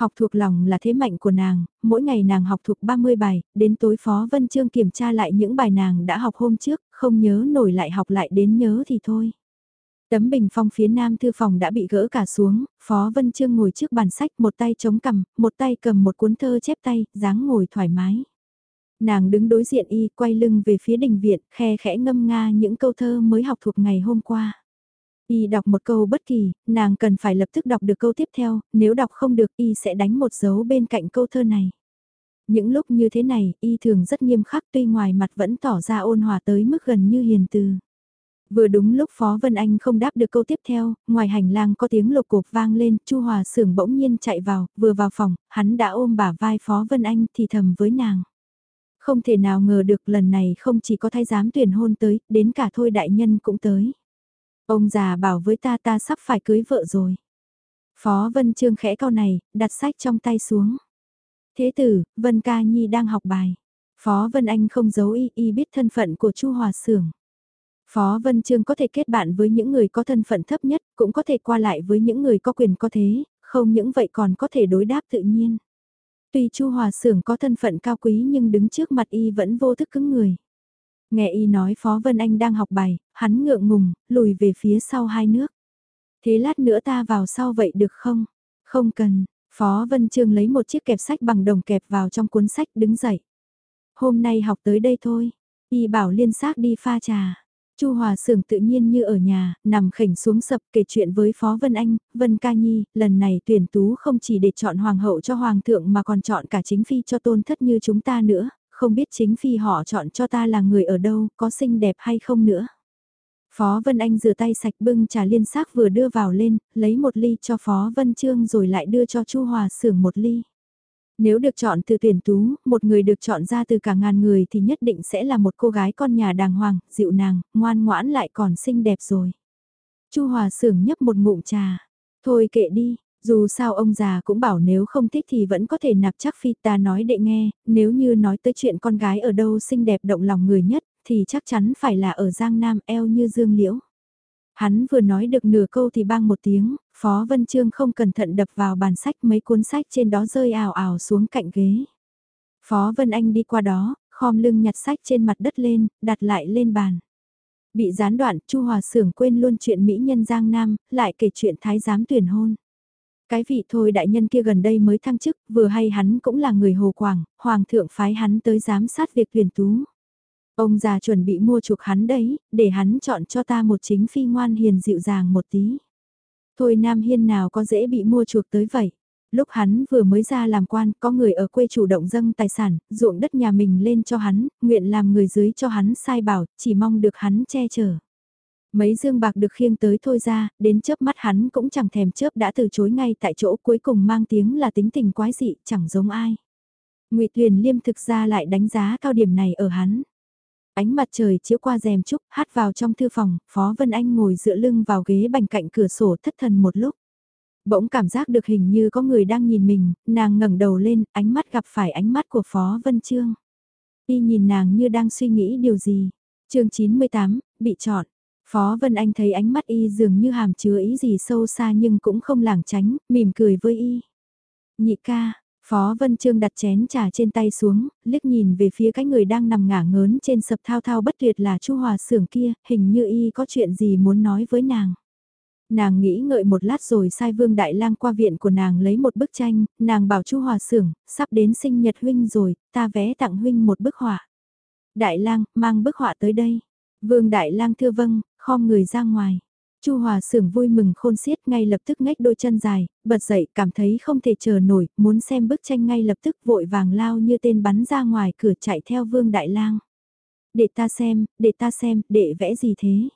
Học thuộc lòng là thế mạnh của nàng, mỗi ngày nàng học thuộc 30 bài, đến tối Phó Vân Trương kiểm tra lại những bài nàng đã học hôm trước, không nhớ nổi lại học lại đến nhớ thì thôi. Tấm bình phong phía nam thư phòng đã bị gỡ cả xuống, Phó Vân Trương ngồi trước bàn sách một tay chống cầm, một tay cầm một cuốn thơ chép tay, dáng ngồi thoải mái. Nàng đứng đối diện y, quay lưng về phía đình viện, khe khẽ ngâm nga những câu thơ mới học thuộc ngày hôm qua. Y đọc một câu bất kỳ, nàng cần phải lập tức đọc được câu tiếp theo, nếu đọc không được y sẽ đánh một dấu bên cạnh câu thơ này. Những lúc như thế này, y thường rất nghiêm khắc tuy ngoài mặt vẫn tỏ ra ôn hòa tới mức gần như hiền từ. Vừa đúng lúc Phó Vân Anh không đáp được câu tiếp theo, ngoài hành lang có tiếng lục cục vang lên, Chu Hòa Sưởng bỗng nhiên chạy vào, vừa vào phòng, hắn đã ôm bả vai Phó Vân Anh thì thầm với nàng. Không thể nào ngờ được lần này không chỉ có thái giám tuyển hôn tới, đến cả thôi đại nhân cũng tới. Ông già bảo với ta ta sắp phải cưới vợ rồi. Phó Vân Trương khẽ cau này, đặt sách trong tay xuống. Thế tử, Vân Ca Nhi đang học bài. Phó Vân Anh không giấu y, y biết thân phận của Chu Hòa Sưởng. Phó Vân Trương có thể kết bạn với những người có thân phận thấp nhất, cũng có thể qua lại với những người có quyền có thế, không những vậy còn có thể đối đáp tự nhiên. Tuy Chu Hòa Sưởng có thân phận cao quý nhưng đứng trước mặt y vẫn vô thức cứng người. Nghe y nói Phó Vân Anh đang học bài, hắn ngượng ngùng, lùi về phía sau hai nước. Thế lát nữa ta vào sau vậy được không? Không cần, Phó Vân Trương lấy một chiếc kẹp sách bằng đồng kẹp vào trong cuốn sách đứng dậy. Hôm nay học tới đây thôi, y bảo liên xác đi pha trà. Chu Hòa Sưởng tự nhiên như ở nhà, nằm khỉnh xuống sập kể chuyện với Phó Vân Anh, Vân Ca Nhi, lần này tuyển tú không chỉ để chọn hoàng hậu cho hoàng thượng mà còn chọn cả chính phi cho tôn thất như chúng ta nữa, không biết chính phi họ chọn cho ta là người ở đâu, có xinh đẹp hay không nữa. Phó Vân Anh rửa tay sạch bưng trà liên xác vừa đưa vào lên, lấy một ly cho Phó Vân Trương rồi lại đưa cho Chu Hòa Sưởng một ly. Nếu được chọn từ tuyển tú, một người được chọn ra từ cả ngàn người thì nhất định sẽ là một cô gái con nhà đàng hoàng, dịu nàng, ngoan ngoãn lại còn xinh đẹp rồi. Chu Hòa Sưởng nhấp một ngụm trà. Thôi kệ đi, dù sao ông già cũng bảo nếu không thích thì vẫn có thể nạp chắc phi ta nói đệ nghe, nếu như nói tới chuyện con gái ở đâu xinh đẹp động lòng người nhất, thì chắc chắn phải là ở Giang Nam eo như dương liễu. Hắn vừa nói được nửa câu thì bang một tiếng, Phó Vân Trương không cẩn thận đập vào bàn sách mấy cuốn sách trên đó rơi ảo ảo xuống cạnh ghế. Phó Vân Anh đi qua đó, khom lưng nhặt sách trên mặt đất lên, đặt lại lên bàn. Bị gián đoạn, Chu Hòa Sưởng quên luôn chuyện mỹ nhân Giang Nam, lại kể chuyện thái giám tuyển hôn. Cái vị thôi đại nhân kia gần đây mới thăng chức, vừa hay hắn cũng là người Hồ Quảng, Hoàng thượng phái hắn tới giám sát việc tuyển tú. Ông già chuẩn bị mua chuộc hắn đấy, để hắn chọn cho ta một chính phi ngoan hiền dịu dàng một tí. Thôi Nam Hiên nào có dễ bị mua chuộc tới vậy. Lúc hắn vừa mới ra làm quan, có người ở quê chủ động dâng tài sản, ruộng đất nhà mình lên cho hắn, nguyện làm người dưới cho hắn sai bảo, chỉ mong được hắn che chở. Mấy dương bạc được khiêng tới thôi ra, đến chớp mắt hắn cũng chẳng thèm chớp đã từ chối ngay tại chỗ cuối cùng mang tiếng là tính tình quái dị, chẳng giống ai. ngụy Tuyền Liêm thực ra lại đánh giá cao điểm này ở hắn. Ánh mặt trời chiếu qua rèm trúc, hát vào trong thư phòng, Phó Vân Anh ngồi dựa lưng vào ghế bành cạnh cửa sổ thất thần một lúc. Bỗng cảm giác được hình như có người đang nhìn mình, nàng ngẩng đầu lên, ánh mắt gặp phải ánh mắt của Phó Vân Trương. Y nhìn nàng như đang suy nghĩ điều gì. chương 98, bị chọn. Phó Vân Anh thấy ánh mắt y dường như hàm chứa ý gì sâu xa nhưng cũng không lảng tránh, mỉm cười với y. Nhị ca, Phó Vân Trương đặt chén trà trên tay xuống, liếc nhìn về phía cái người đang nằm ngả ngớn trên sập thao thao bất tuyệt là Chu Hòa Sưởng kia, hình như y có chuyện gì muốn nói với nàng. Nàng nghĩ ngợi một lát rồi sai Vương Đại Lang qua viện của nàng lấy một bức tranh, nàng bảo Chu Hòa Sưởng, sắp đến sinh nhật huynh rồi, ta vẽ tặng huynh một bức họa. Đại Lang, mang bức họa tới đây. Vương Đại Lang thưa vâng, khom người ra ngoài. Chu Hòa Sưởng vui mừng khôn xiết ngay lập tức ngách đôi chân dài, bật dậy cảm thấy không thể chờ nổi, muốn xem bức tranh ngay lập tức vội vàng lao như tên bắn ra ngoài cửa chạy theo Vương Đại Lang. Để ta xem, để ta xem, để vẽ gì thế?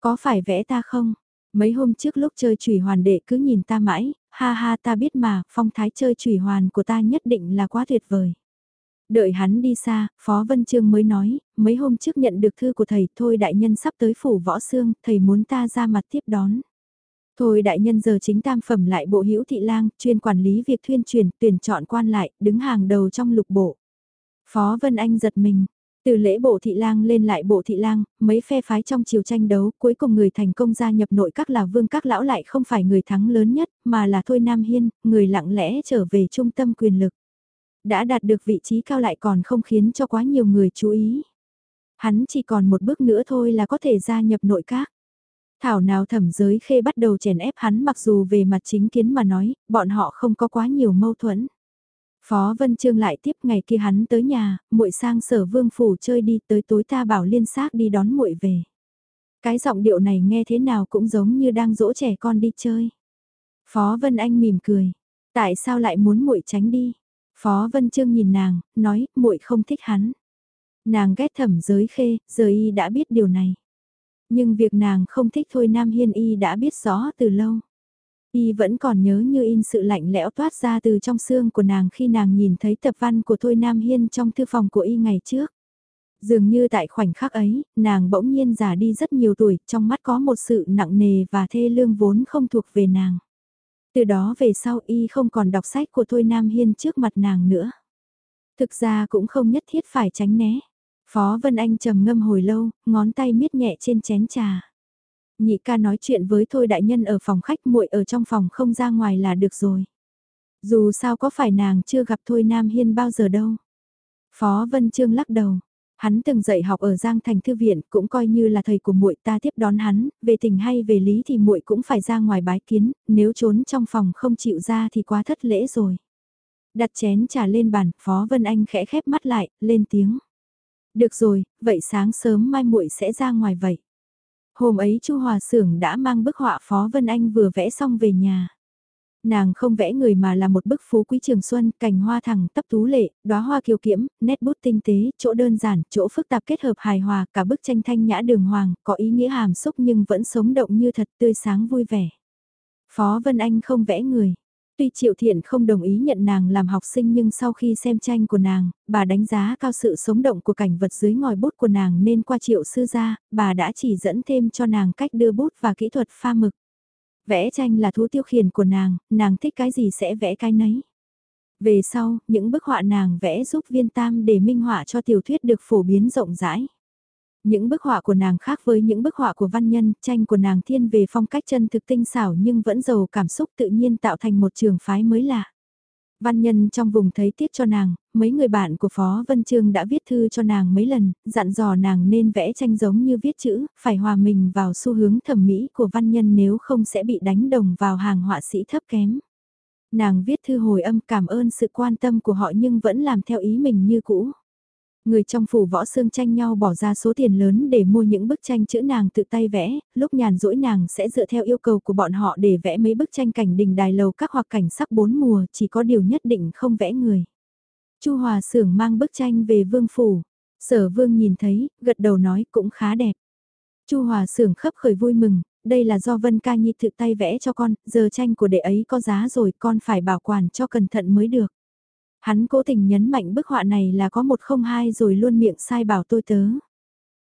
Có phải vẽ ta không? Mấy hôm trước lúc chơi chủy hoàn đệ cứ nhìn ta mãi, ha ha ta biết mà, phong thái chơi chủy hoàn của ta nhất định là quá tuyệt vời. Đợi hắn đi xa, Phó Vân Trương mới nói, mấy hôm trước nhận được thư của thầy, thôi đại nhân sắp tới phủ võ xương, thầy muốn ta ra mặt tiếp đón. Thôi đại nhân giờ chính tam phẩm lại bộ hữu thị lang, chuyên quản lý việc thuyên truyền, tuyển chọn quan lại, đứng hàng đầu trong lục bộ. Phó Vân Anh giật mình, từ lễ bộ thị lang lên lại bộ thị lang, mấy phe phái trong chiều tranh đấu, cuối cùng người thành công gia nhập nội các là vương các lão lại không phải người thắng lớn nhất, mà là Thôi Nam Hiên, người lặng lẽ trở về trung tâm quyền lực đã đạt được vị trí cao lại còn không khiến cho quá nhiều người chú ý. Hắn chỉ còn một bước nữa thôi là có thể gia nhập nội các. Thảo nào thẩm giới khê bắt đầu chèn ép hắn mặc dù về mặt chính kiến mà nói, bọn họ không có quá nhiều mâu thuẫn. Phó Vân Trương lại tiếp ngày kia hắn tới nhà, muội sang sở vương phủ chơi đi tới tối ta bảo liên xác đi đón muội về. Cái giọng điệu này nghe thế nào cũng giống như đang dỗ trẻ con đi chơi. Phó Vân Anh mỉm cười, tại sao lại muốn muội tránh đi? Phó Vân Trương nhìn nàng, nói, muội không thích hắn. Nàng ghét thẩm giới khê, giờ y đã biết điều này. Nhưng việc nàng không thích thôi Nam Hiên y đã biết rõ từ lâu. Y vẫn còn nhớ như in sự lạnh lẽo toát ra từ trong xương của nàng khi nàng nhìn thấy tập văn của Thôi Nam Hiên trong thư phòng của y ngày trước. Dường như tại khoảnh khắc ấy, nàng bỗng nhiên già đi rất nhiều tuổi, trong mắt có một sự nặng nề và thê lương vốn không thuộc về nàng. Từ đó về sau y không còn đọc sách của Thôi Nam Hiên trước mặt nàng nữa. Thực ra cũng không nhất thiết phải tránh né. Phó Vân Anh trầm ngâm hồi lâu, ngón tay miết nhẹ trên chén trà. Nhị ca nói chuyện với Thôi đại nhân ở phòng khách muội ở trong phòng không ra ngoài là được rồi. Dù sao có phải nàng chưa gặp Thôi Nam Hiên bao giờ đâu. Phó Vân Trương lắc đầu, Hắn từng dạy học ở Giang Thành thư viện, cũng coi như là thầy của muội ta tiếp đón hắn, về tình hay về lý thì muội cũng phải ra ngoài bái kiến, nếu trốn trong phòng không chịu ra thì quá thất lễ rồi. Đặt chén trà lên bàn, Phó Vân Anh khẽ khép mắt lại, lên tiếng. Được rồi, vậy sáng sớm mai muội sẽ ra ngoài vậy. Hôm ấy Chu Hòa Sưởng đã mang bức họa Phó Vân Anh vừa vẽ xong về nhà nàng không vẽ người mà là một bức phú quý trường xuân, cành hoa thẳng tấp tú lệ, đóa hoa kiều kiễm, nét bút tinh tế, chỗ đơn giản, chỗ phức tạp kết hợp hài hòa, cả bức tranh thanh nhã đường hoàng, có ý nghĩa hàm xúc nhưng vẫn sống động như thật tươi sáng vui vẻ. Phó Vân Anh không vẽ người. Tuy Triệu Thiện không đồng ý nhận nàng làm học sinh nhưng sau khi xem tranh của nàng, bà đánh giá cao sự sống động của cảnh vật dưới ngòi bút của nàng nên qua Triệu Sư gia, bà đã chỉ dẫn thêm cho nàng cách đưa bút và kỹ thuật pha mực. Vẽ tranh là thú tiêu khiển của nàng, nàng thích cái gì sẽ vẽ cái nấy. Về sau, những bức họa nàng vẽ giúp viên tam để minh họa cho tiểu thuyết được phổ biến rộng rãi. Những bức họa của nàng khác với những bức họa của văn nhân, tranh của nàng thiên về phong cách chân thực tinh xảo nhưng vẫn giàu cảm xúc tự nhiên tạo thành một trường phái mới lạ. Văn nhân trong vùng thấy tiếc cho nàng, mấy người bạn của Phó Vân Trương đã viết thư cho nàng mấy lần, dặn dò nàng nên vẽ tranh giống như viết chữ, phải hòa mình vào xu hướng thẩm mỹ của văn nhân nếu không sẽ bị đánh đồng vào hàng họa sĩ thấp kém. Nàng viết thư hồi âm cảm ơn sự quan tâm của họ nhưng vẫn làm theo ý mình như cũ. Người trong phủ võ xương tranh nhau bỏ ra số tiền lớn để mua những bức tranh chữ nàng tự tay vẽ, lúc nhàn rỗi nàng sẽ dựa theo yêu cầu của bọn họ để vẽ mấy bức tranh cảnh đình đài lầu các hoặc cảnh sắc bốn mùa, chỉ có điều nhất định không vẽ người. Chu Hòa Sưởng mang bức tranh về vương phủ, sở vương nhìn thấy, gật đầu nói cũng khá đẹp. Chu Hòa Sưởng khấp khởi vui mừng, đây là do Vân Ca Nhi tự tay vẽ cho con, giờ tranh của đệ ấy có giá rồi con phải bảo quản cho cẩn thận mới được. Hắn cố tình nhấn mạnh bức họa này là có một không hai rồi luôn miệng sai bảo tôi tớ.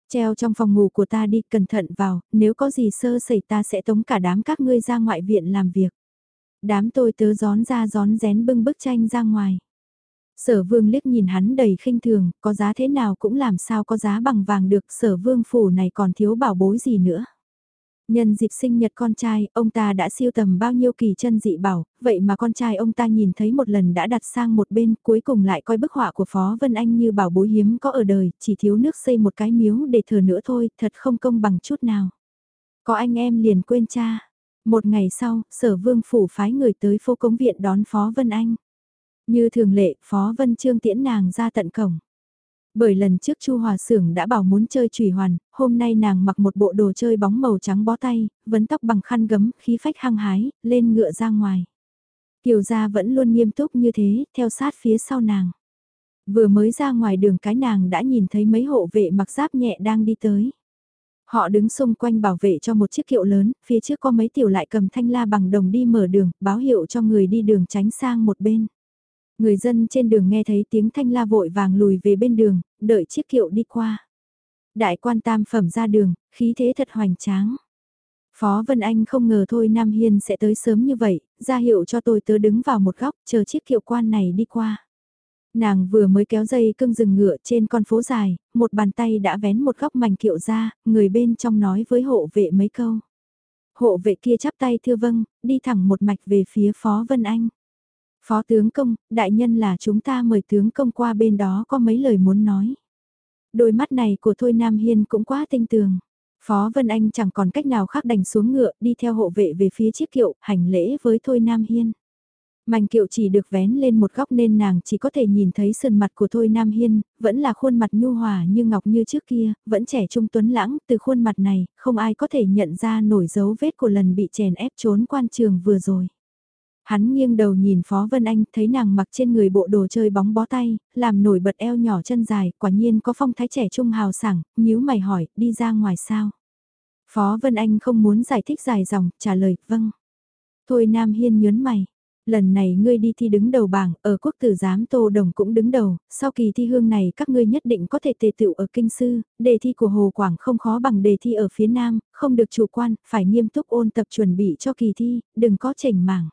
Treo trong phòng ngủ của ta đi cẩn thận vào, nếu có gì sơ xảy ta sẽ tống cả đám các ngươi ra ngoại viện làm việc. Đám tôi tớ gión ra gión rén bưng bức tranh ra ngoài. Sở vương liếc nhìn hắn đầy khinh thường, có giá thế nào cũng làm sao có giá bằng vàng được, sở vương phủ này còn thiếu bảo bối gì nữa. Nhân dịp sinh nhật con trai, ông ta đã siêu tầm bao nhiêu kỳ chân dị bảo, vậy mà con trai ông ta nhìn thấy một lần đã đặt sang một bên, cuối cùng lại coi bức họa của Phó Vân Anh như bảo bối hiếm có ở đời, chỉ thiếu nước xây một cái miếu để thờ nữa thôi, thật không công bằng chút nào. Có anh em liền quên cha. Một ngày sau, sở vương phủ phái người tới phố cống viện đón Phó Vân Anh. Như thường lệ, Phó Vân Trương tiễn nàng ra tận cổng. Bởi lần trước Chu Hòa Sưởng đã bảo muốn chơi trùy hoàn, hôm nay nàng mặc một bộ đồ chơi bóng màu trắng bó tay, vấn tóc bằng khăn gấm, khí phách hăng hái, lên ngựa ra ngoài. Kiều gia vẫn luôn nghiêm túc như thế, theo sát phía sau nàng. Vừa mới ra ngoài đường cái nàng đã nhìn thấy mấy hộ vệ mặc giáp nhẹ đang đi tới. Họ đứng xung quanh bảo vệ cho một chiếc kiệu lớn, phía trước có mấy tiểu lại cầm thanh la bằng đồng đi mở đường, báo hiệu cho người đi đường tránh sang một bên. Người dân trên đường nghe thấy tiếng thanh la vội vàng lùi về bên đường, đợi chiếc kiệu đi qua. Đại quan tam phẩm ra đường, khí thế thật hoành tráng. Phó Vân Anh không ngờ thôi Nam Hiên sẽ tới sớm như vậy, ra hiệu cho tôi tớ đứng vào một góc chờ chiếc kiệu quan này đi qua. Nàng vừa mới kéo dây cưng rừng ngựa trên con phố dài, một bàn tay đã vén một góc mảnh kiệu ra, người bên trong nói với hộ vệ mấy câu. Hộ vệ kia chắp tay thưa vâng, đi thẳng một mạch về phía Phó Vân Anh. Phó tướng công, đại nhân là chúng ta mời tướng công qua bên đó có mấy lời muốn nói. Đôi mắt này của Thôi Nam Hiên cũng quá tinh tường. Phó Vân Anh chẳng còn cách nào khác đành xuống ngựa đi theo hộ vệ về phía chiếc kiệu, hành lễ với Thôi Nam Hiên. Mảnh kiệu chỉ được vén lên một góc nên nàng chỉ có thể nhìn thấy sườn mặt của Thôi Nam Hiên, vẫn là khuôn mặt nhu hòa như ngọc như trước kia, vẫn trẻ trung tuấn lãng, từ khuôn mặt này, không ai có thể nhận ra nổi dấu vết của lần bị chèn ép trốn quan trường vừa rồi. Hắn nghiêng đầu nhìn Phó Vân Anh, thấy nàng mặc trên người bộ đồ chơi bóng bó tay, làm nổi bật eo nhỏ chân dài, quả nhiên có phong thái trẻ trung hào sảng, nhíu mày hỏi, đi ra ngoài sao? Phó Vân Anh không muốn giải thích dài dòng, trả lời, vâng. Thôi Nam Hiên nhớn mày, lần này ngươi đi thi đứng đầu bảng, ở quốc tử giám Tô Đồng cũng đứng đầu, sau kỳ thi hương này các ngươi nhất định có thể tề tựu ở kinh sư, đề thi của Hồ Quảng không khó bằng đề thi ở phía Nam, không được chủ quan, phải nghiêm túc ôn tập chuẩn bị cho kỳ thi, đừng có chảnh mảng.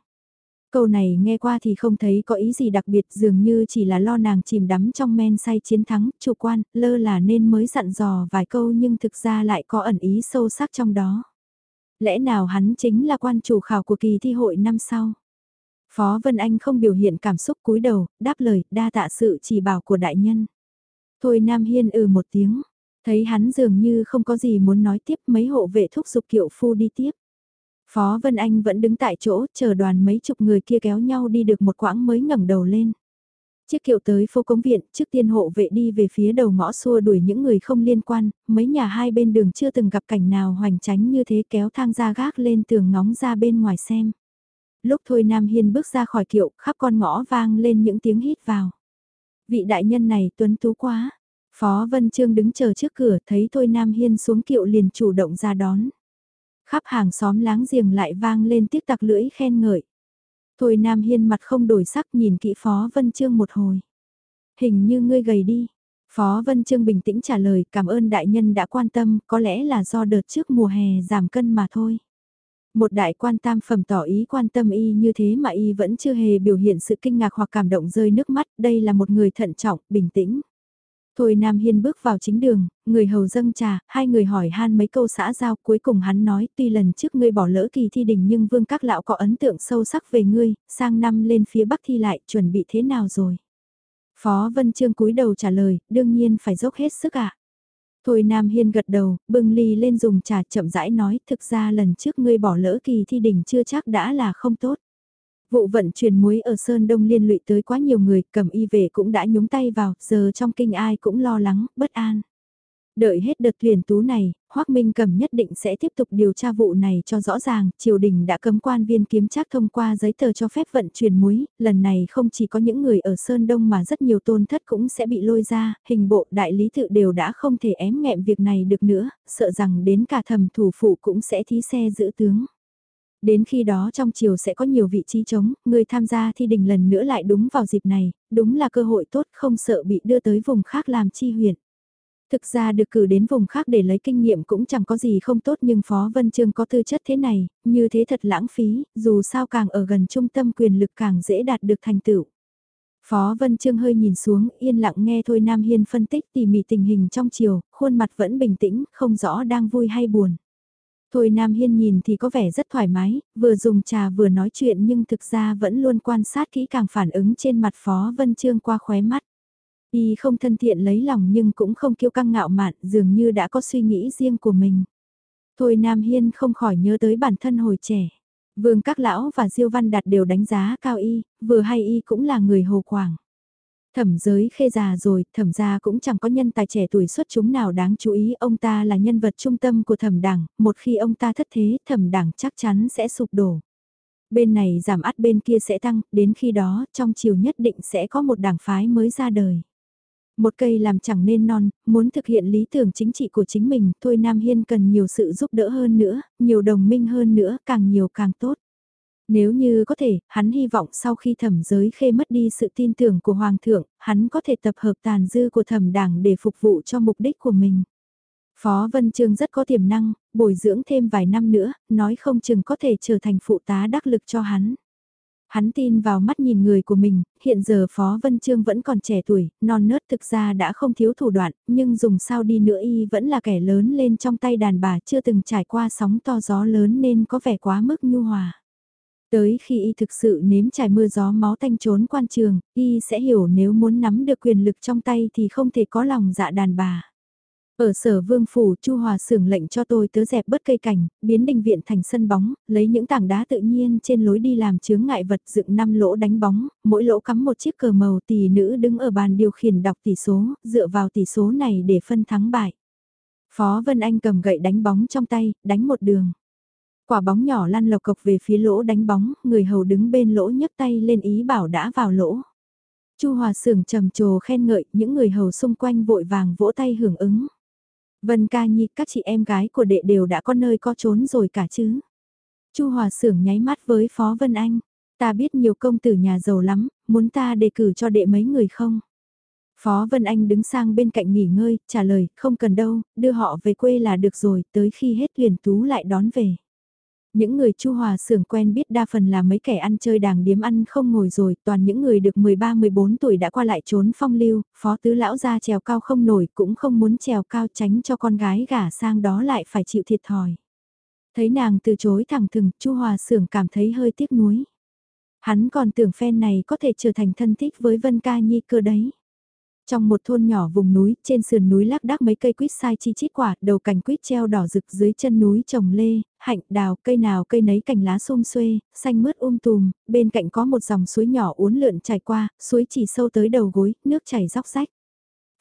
Câu này nghe qua thì không thấy có ý gì đặc biệt dường như chỉ là lo nàng chìm đắm trong men say chiến thắng, chủ quan, lơ là nên mới dặn dò vài câu nhưng thực ra lại có ẩn ý sâu sắc trong đó. Lẽ nào hắn chính là quan chủ khảo của kỳ thi hội năm sau? Phó Vân Anh không biểu hiện cảm xúc cúi đầu, đáp lời, đa tạ sự chỉ bảo của đại nhân. Thôi Nam Hiên ừ một tiếng, thấy hắn dường như không có gì muốn nói tiếp mấy hộ vệ thúc giục kiệu phu đi tiếp. Phó Vân Anh vẫn đứng tại chỗ, chờ đoàn mấy chục người kia kéo nhau đi được một quãng mới ngẩng đầu lên. Chiếc kiệu tới phố cống viện, trước tiên hộ vệ đi về phía đầu ngõ xua đuổi những người không liên quan, mấy nhà hai bên đường chưa từng gặp cảnh nào hoành tránh như thế kéo thang ra gác lên tường ngóng ra bên ngoài xem. Lúc thôi Nam Hiên bước ra khỏi kiệu, khắp con ngõ vang lên những tiếng hít vào. Vị đại nhân này tuấn tú quá. Phó Vân Trương đứng chờ trước cửa thấy thôi Nam Hiên xuống kiệu liền chủ động ra đón. Khắp hàng xóm láng giềng lại vang lên tiếc tặc lưỡi khen ngợi. Thôi Nam Hiên mặt không đổi sắc nhìn kỹ Phó Vân Trương một hồi. Hình như ngươi gầy đi. Phó Vân Trương bình tĩnh trả lời cảm ơn đại nhân đã quan tâm, có lẽ là do đợt trước mùa hè giảm cân mà thôi. Một đại quan tam phẩm tỏ ý quan tâm y như thế mà y vẫn chưa hề biểu hiện sự kinh ngạc hoặc cảm động rơi nước mắt, đây là một người thận trọng, bình tĩnh. Thôi Nam Hiên bước vào chính đường, người hầu dâng trà, hai người hỏi han mấy câu xã giao cuối cùng hắn nói tuy lần trước ngươi bỏ lỡ kỳ thi đình nhưng vương các lão có ấn tượng sâu sắc về ngươi, sang năm lên phía bắc thi lại chuẩn bị thế nào rồi. Phó Vân Trương cúi đầu trả lời, đương nhiên phải dốc hết sức ạ. Thôi Nam Hiên gật đầu, bưng ly lên dùng trà chậm rãi nói thực ra lần trước ngươi bỏ lỡ kỳ thi đình chưa chắc đã là không tốt. Vụ vận chuyển muối ở Sơn Đông liên lụy tới quá nhiều người, cầm y về cũng đã nhúng tay vào, giờ trong kinh ai cũng lo lắng, bất an. Đợi hết đợt tuyển tú này, Hoác Minh Cầm nhất định sẽ tiếp tục điều tra vụ này cho rõ ràng, triều đình đã cấm quan viên kiếm trác thông qua giấy tờ cho phép vận chuyển muối, lần này không chỉ có những người ở Sơn Đông mà rất nhiều tôn thất cũng sẽ bị lôi ra, hình bộ đại lý tự đều đã không thể ém nghẹm việc này được nữa, sợ rằng đến cả thầm thủ phụ cũng sẽ thí xe giữ tướng. Đến khi đó trong chiều sẽ có nhiều vị trí trống, người tham gia thi đình lần nữa lại đúng vào dịp này, đúng là cơ hội tốt không sợ bị đưa tới vùng khác làm chi huyện. Thực ra được cử đến vùng khác để lấy kinh nghiệm cũng chẳng có gì không tốt nhưng Phó Vân Trương có tư chất thế này, như thế thật lãng phí, dù sao càng ở gần trung tâm quyền lực càng dễ đạt được thành tựu. Phó Vân Trương hơi nhìn xuống, yên lặng nghe Thôi Nam Hiên phân tích tỉ mỉ tình hình trong chiều, khuôn mặt vẫn bình tĩnh, không rõ đang vui hay buồn. Thôi Nam Hiên nhìn thì có vẻ rất thoải mái, vừa dùng trà vừa nói chuyện nhưng thực ra vẫn luôn quan sát kỹ càng phản ứng trên mặt Phó Vân Trương qua khóe mắt. Y không thân thiện lấy lòng nhưng cũng không kiêu căng ngạo mạn, dường như đã có suy nghĩ riêng của mình. Thôi Nam Hiên không khỏi nhớ tới bản thân hồi trẻ. Vương các lão và Diêu Văn Đạt đều đánh giá cao y, vừa hay y cũng là người hồ quảng. Thẩm giới khê già rồi, thẩm gia cũng chẳng có nhân tài trẻ tuổi xuất chúng nào đáng chú ý, ông ta là nhân vật trung tâm của thẩm đảng, một khi ông ta thất thế, thẩm đảng chắc chắn sẽ sụp đổ. Bên này giảm át bên kia sẽ tăng, đến khi đó, trong chiều nhất định sẽ có một đảng phái mới ra đời. Một cây làm chẳng nên non, muốn thực hiện lý tưởng chính trị của chính mình, thôi Nam Hiên cần nhiều sự giúp đỡ hơn nữa, nhiều đồng minh hơn nữa, càng nhiều càng tốt. Nếu như có thể, hắn hy vọng sau khi thẩm giới khê mất đi sự tin tưởng của Hoàng thượng, hắn có thể tập hợp tàn dư của thẩm đảng để phục vụ cho mục đích của mình. Phó Vân Trương rất có tiềm năng, bồi dưỡng thêm vài năm nữa, nói không chừng có thể trở thành phụ tá đắc lực cho hắn. Hắn tin vào mắt nhìn người của mình, hiện giờ Phó Vân Trương vẫn còn trẻ tuổi, non nớt thực ra đã không thiếu thủ đoạn, nhưng dùng sao đi nữa y vẫn là kẻ lớn lên trong tay đàn bà chưa từng trải qua sóng to gió lớn nên có vẻ quá mức nhu hòa. Tới khi y thực sự nếm trải mưa gió máu tanh trốn quan trường, y sẽ hiểu nếu muốn nắm được quyền lực trong tay thì không thể có lòng dạ đàn bà. Ở sở vương phủ, Chu Hòa sưởng lệnh cho tôi tớ dẹp bớt cây cảnh, biến đình viện thành sân bóng, lấy những tảng đá tự nhiên trên lối đi làm chướng ngại vật dựng năm lỗ đánh bóng, mỗi lỗ cắm một chiếc cờ màu tỷ nữ đứng ở bàn điều khiển đọc tỷ số, dựa vào tỷ số này để phân thắng bại. Phó Vân Anh cầm gậy đánh bóng trong tay, đánh một đường. Quả bóng nhỏ lăn lộc cộc về phía lỗ đánh bóng, người hầu đứng bên lỗ nhấc tay lên ý bảo đã vào lỗ. Chu Hòa sưởng trầm trồ khen ngợi, những người hầu xung quanh vội vàng vỗ tay hưởng ứng. Vân ca nhi các chị em gái của đệ đều đã có nơi có trốn rồi cả chứ. Chu Hòa Sưởng nháy mắt với Phó Vân Anh. Ta biết nhiều công tử nhà giàu lắm, muốn ta đề cử cho đệ mấy người không? Phó Vân Anh đứng sang bên cạnh nghỉ ngơi, trả lời, không cần đâu, đưa họ về quê là được rồi, tới khi hết tuyển tú lại đón về. Những người Chu Hòa Sưởng quen biết đa phần là mấy kẻ ăn chơi đàng điếm ăn không ngồi rồi, toàn những người được 13-14 tuổi đã qua lại trốn phong lưu, phó tứ lão ra trèo cao không nổi cũng không muốn trèo cao tránh cho con gái gả sang đó lại phải chịu thiệt thòi. Thấy nàng từ chối thẳng thừng, Chu Hòa Sưởng cảm thấy hơi tiếc nuối. Hắn còn tưởng phen này có thể trở thành thân thích với Vân Ca Nhi cơ đấy. Trong một thôn nhỏ vùng núi, trên sườn núi lác đác mấy cây quýt sai chi chít quả, đầu cành quýt treo đỏ rực dưới chân núi trồng lê, hạnh, đào, cây nào cây nấy cành lá xum xuê, xanh mướt um tùm, bên cạnh có một dòng suối nhỏ uốn lượn chảy qua, suối chỉ sâu tới đầu gối, nước chảy róc rách.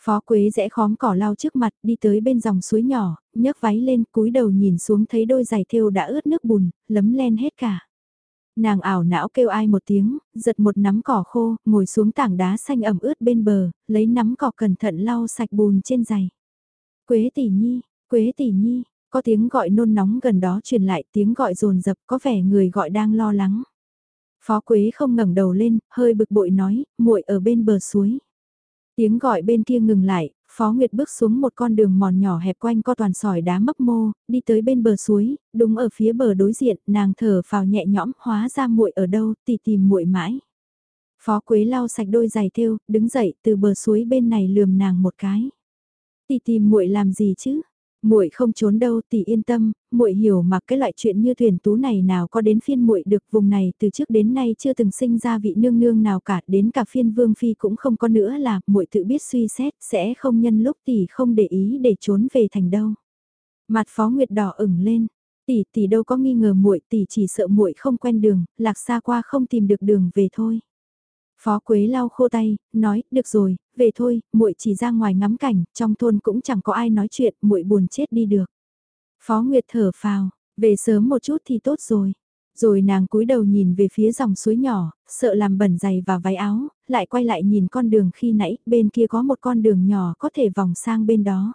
Phó Quế rẽ khóm cỏ lau trước mặt, đi tới bên dòng suối nhỏ, nhấc váy lên, cúi đầu nhìn xuống thấy đôi giày thêu đã ướt nước bùn, lấm len hết cả. Nàng ảo não kêu ai một tiếng, giật một nắm cỏ khô, ngồi xuống tảng đá xanh ẩm ướt bên bờ, lấy nắm cỏ cẩn thận lau sạch bùn trên giày. Quế tỷ nhi, Quế tỷ nhi, có tiếng gọi nôn nóng gần đó truyền lại tiếng gọi rồn rập có vẻ người gọi đang lo lắng. Phó Quế không ngẩng đầu lên, hơi bực bội nói, muội ở bên bờ suối. Tiếng gọi bên kia ngừng lại, Phó Nguyệt bước xuống một con đường mòn nhỏ hẹp quanh co toàn sỏi đá mấp mô, đi tới bên bờ suối, đúng ở phía bờ đối diện, nàng thở phào nhẹ nhõm, hóa ra muội ở đâu, tì tìm muội mãi. Phó Quế lau sạch đôi giày thêu, đứng dậy từ bờ suối bên này lườm nàng một cái. Tì tìm muội làm gì chứ? Muội không trốn đâu, tỷ yên tâm, muội hiểu mà cái loại chuyện như thuyền tú này nào có đến phiên muội được, vùng này từ trước đến nay chưa từng sinh ra vị nương nương nào cả, đến cả phiên vương phi cũng không có nữa là muội tự biết suy xét, sẽ không nhân lúc tỷ không để ý để trốn về thành đâu. Mặt Phó Nguyệt đỏ ửng lên, tỷ tỷ đâu có nghi ngờ muội, tỷ chỉ sợ muội không quen đường, lạc xa qua không tìm được đường về thôi. Phó Quế lau khô tay, nói, được rồi, về thôi, muội chỉ ra ngoài ngắm cảnh, trong thôn cũng chẳng có ai nói chuyện, muội buồn chết đi được. Phó Nguyệt thở phào, về sớm một chút thì tốt rồi. Rồi nàng cúi đầu nhìn về phía dòng suối nhỏ, sợ làm bẩn giày và váy áo, lại quay lại nhìn con đường khi nãy, bên kia có một con đường nhỏ có thể vòng sang bên đó.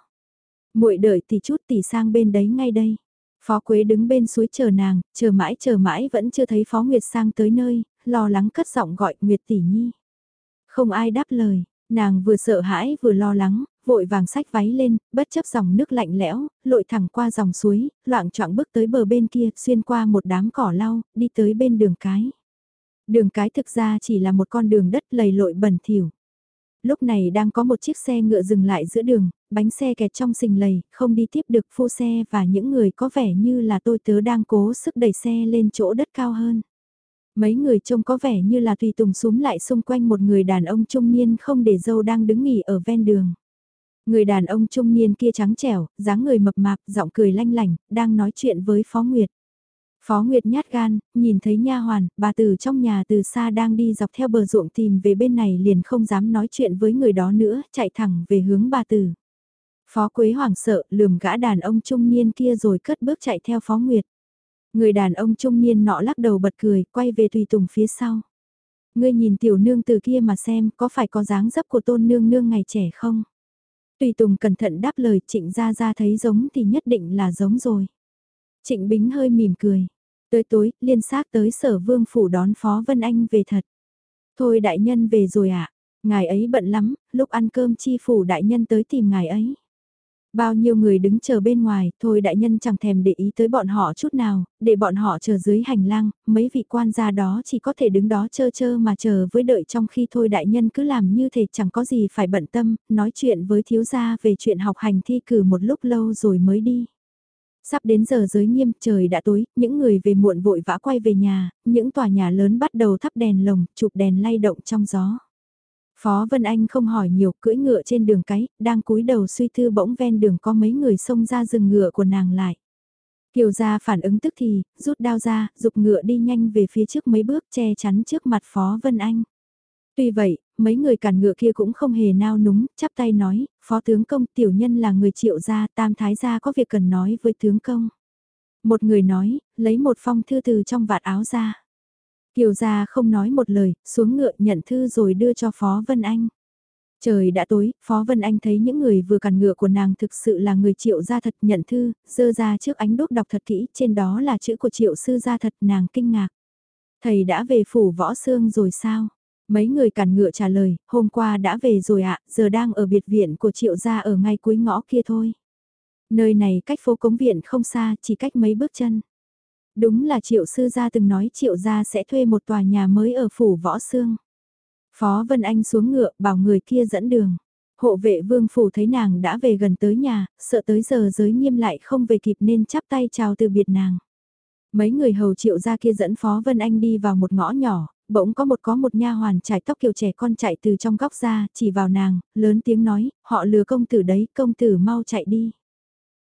Muội đợi thì chút tỉ sang bên đấy ngay đây. Phó Quế đứng bên suối chờ nàng, chờ mãi chờ mãi vẫn chưa thấy Phó Nguyệt sang tới nơi, lo lắng cất giọng gọi Nguyệt tỷ nhi. Không ai đáp lời, nàng vừa sợ hãi vừa lo lắng, vội vàng sách váy lên, bất chấp dòng nước lạnh lẽo, lội thẳng qua dòng suối, loạn choạng bước tới bờ bên kia, xuyên qua một đám cỏ lau, đi tới bên đường cái. Đường cái thực ra chỉ là một con đường đất lầy lội bẩn thỉu. Lúc này đang có một chiếc xe ngựa dừng lại giữa đường, bánh xe kẹt trong sình lầy, không đi tiếp được phu xe và những người có vẻ như là tôi tớ đang cố sức đẩy xe lên chỗ đất cao hơn. Mấy người trông có vẻ như là tùy tùng súm lại xung quanh một người đàn ông trung niên không để dâu đang đứng nghỉ ở ven đường. Người đàn ông trung niên kia trắng trẻo, dáng người mập mạp, giọng cười lanh lảnh, đang nói chuyện với Phó Nguyệt. Phó Nguyệt nhát gan, nhìn thấy nha hoàn, bà từ trong nhà từ xa đang đi dọc theo bờ ruộng tìm về bên này liền không dám nói chuyện với người đó nữa, chạy thẳng về hướng bà từ. Phó Quế hoảng sợ, lườm gã đàn ông trung niên kia rồi cất bước chạy theo Phó Nguyệt. Người đàn ông trung niên nọ lắc đầu bật cười, quay về tùy tùng phía sau. Ngươi nhìn tiểu nương từ kia mà xem, có phải có dáng dấp của tôn nương nương ngày trẻ không? Tùy tùng cẩn thận đáp lời trịnh ra ra thấy giống thì nhất định là giống rồi. Trịnh Bính hơi mỉm cười. Tới tối, liên xác tới sở vương phủ đón Phó Vân Anh về thật. Thôi đại nhân về rồi ạ, à? ngài ấy bận lắm, lúc ăn cơm chi phủ đại nhân tới tìm ngài ấy. Bao nhiêu người đứng chờ bên ngoài, thôi đại nhân chẳng thèm để ý tới bọn họ chút nào, để bọn họ chờ dưới hành lang, mấy vị quan gia đó chỉ có thể đứng đó chơ chơ mà chờ với đợi trong khi thôi đại nhân cứ làm như thể chẳng có gì phải bận tâm, nói chuyện với thiếu gia về chuyện học hành thi cử một lúc lâu rồi mới đi. Sắp đến giờ giới nghiêm, trời đã tối, những người về muộn vội vã quay về nhà, những tòa nhà lớn bắt đầu thắp đèn lồng, chụp đèn lay động trong gió. Phó Vân Anh không hỏi nhiều, cưỡi ngựa trên đường cái, đang cúi đầu suy thư bỗng ven đường có mấy người xông ra rừng ngựa của nàng lại. Kiều gia phản ứng tức thì, rút đao ra, dục ngựa đi nhanh về phía trước mấy bước che chắn trước mặt Phó Vân Anh. Tuy vậy, mấy người cản ngựa kia cũng không hề nao núng, chắp tay nói, Phó tướng công tiểu nhân là người triệu gia, tam thái gia có việc cần nói với tướng công. Một người nói, lấy một phong thư từ trong vạt áo ra. Kiều gia không nói một lời, xuống ngựa nhận thư rồi đưa cho Phó Vân Anh. Trời đã tối, Phó Vân Anh thấy những người vừa cản ngựa của nàng thực sự là người triệu gia thật nhận thư, dơ ra trước ánh đốt đọc thật kỹ, trên đó là chữ của triệu sư gia thật nàng kinh ngạc. Thầy đã về phủ võ xương rồi sao? Mấy người cản ngựa trả lời, hôm qua đã về rồi ạ, giờ đang ở biệt viện của triệu gia ở ngay cuối ngõ kia thôi. Nơi này cách phố cống viện không xa, chỉ cách mấy bước chân. Đúng là triệu sư gia từng nói triệu gia sẽ thuê một tòa nhà mới ở phủ võ xương. Phó Vân Anh xuống ngựa bảo người kia dẫn đường. Hộ vệ vương phủ thấy nàng đã về gần tới nhà, sợ tới giờ giới nghiêm lại không về kịp nên chắp tay chào từ biệt nàng. Mấy người hầu triệu gia kia dẫn Phó Vân Anh đi vào một ngõ nhỏ, bỗng có một có một nha hoàn trải tóc kiều trẻ con chạy từ trong góc ra, chỉ vào nàng, lớn tiếng nói, họ lừa công tử đấy, công tử mau chạy đi.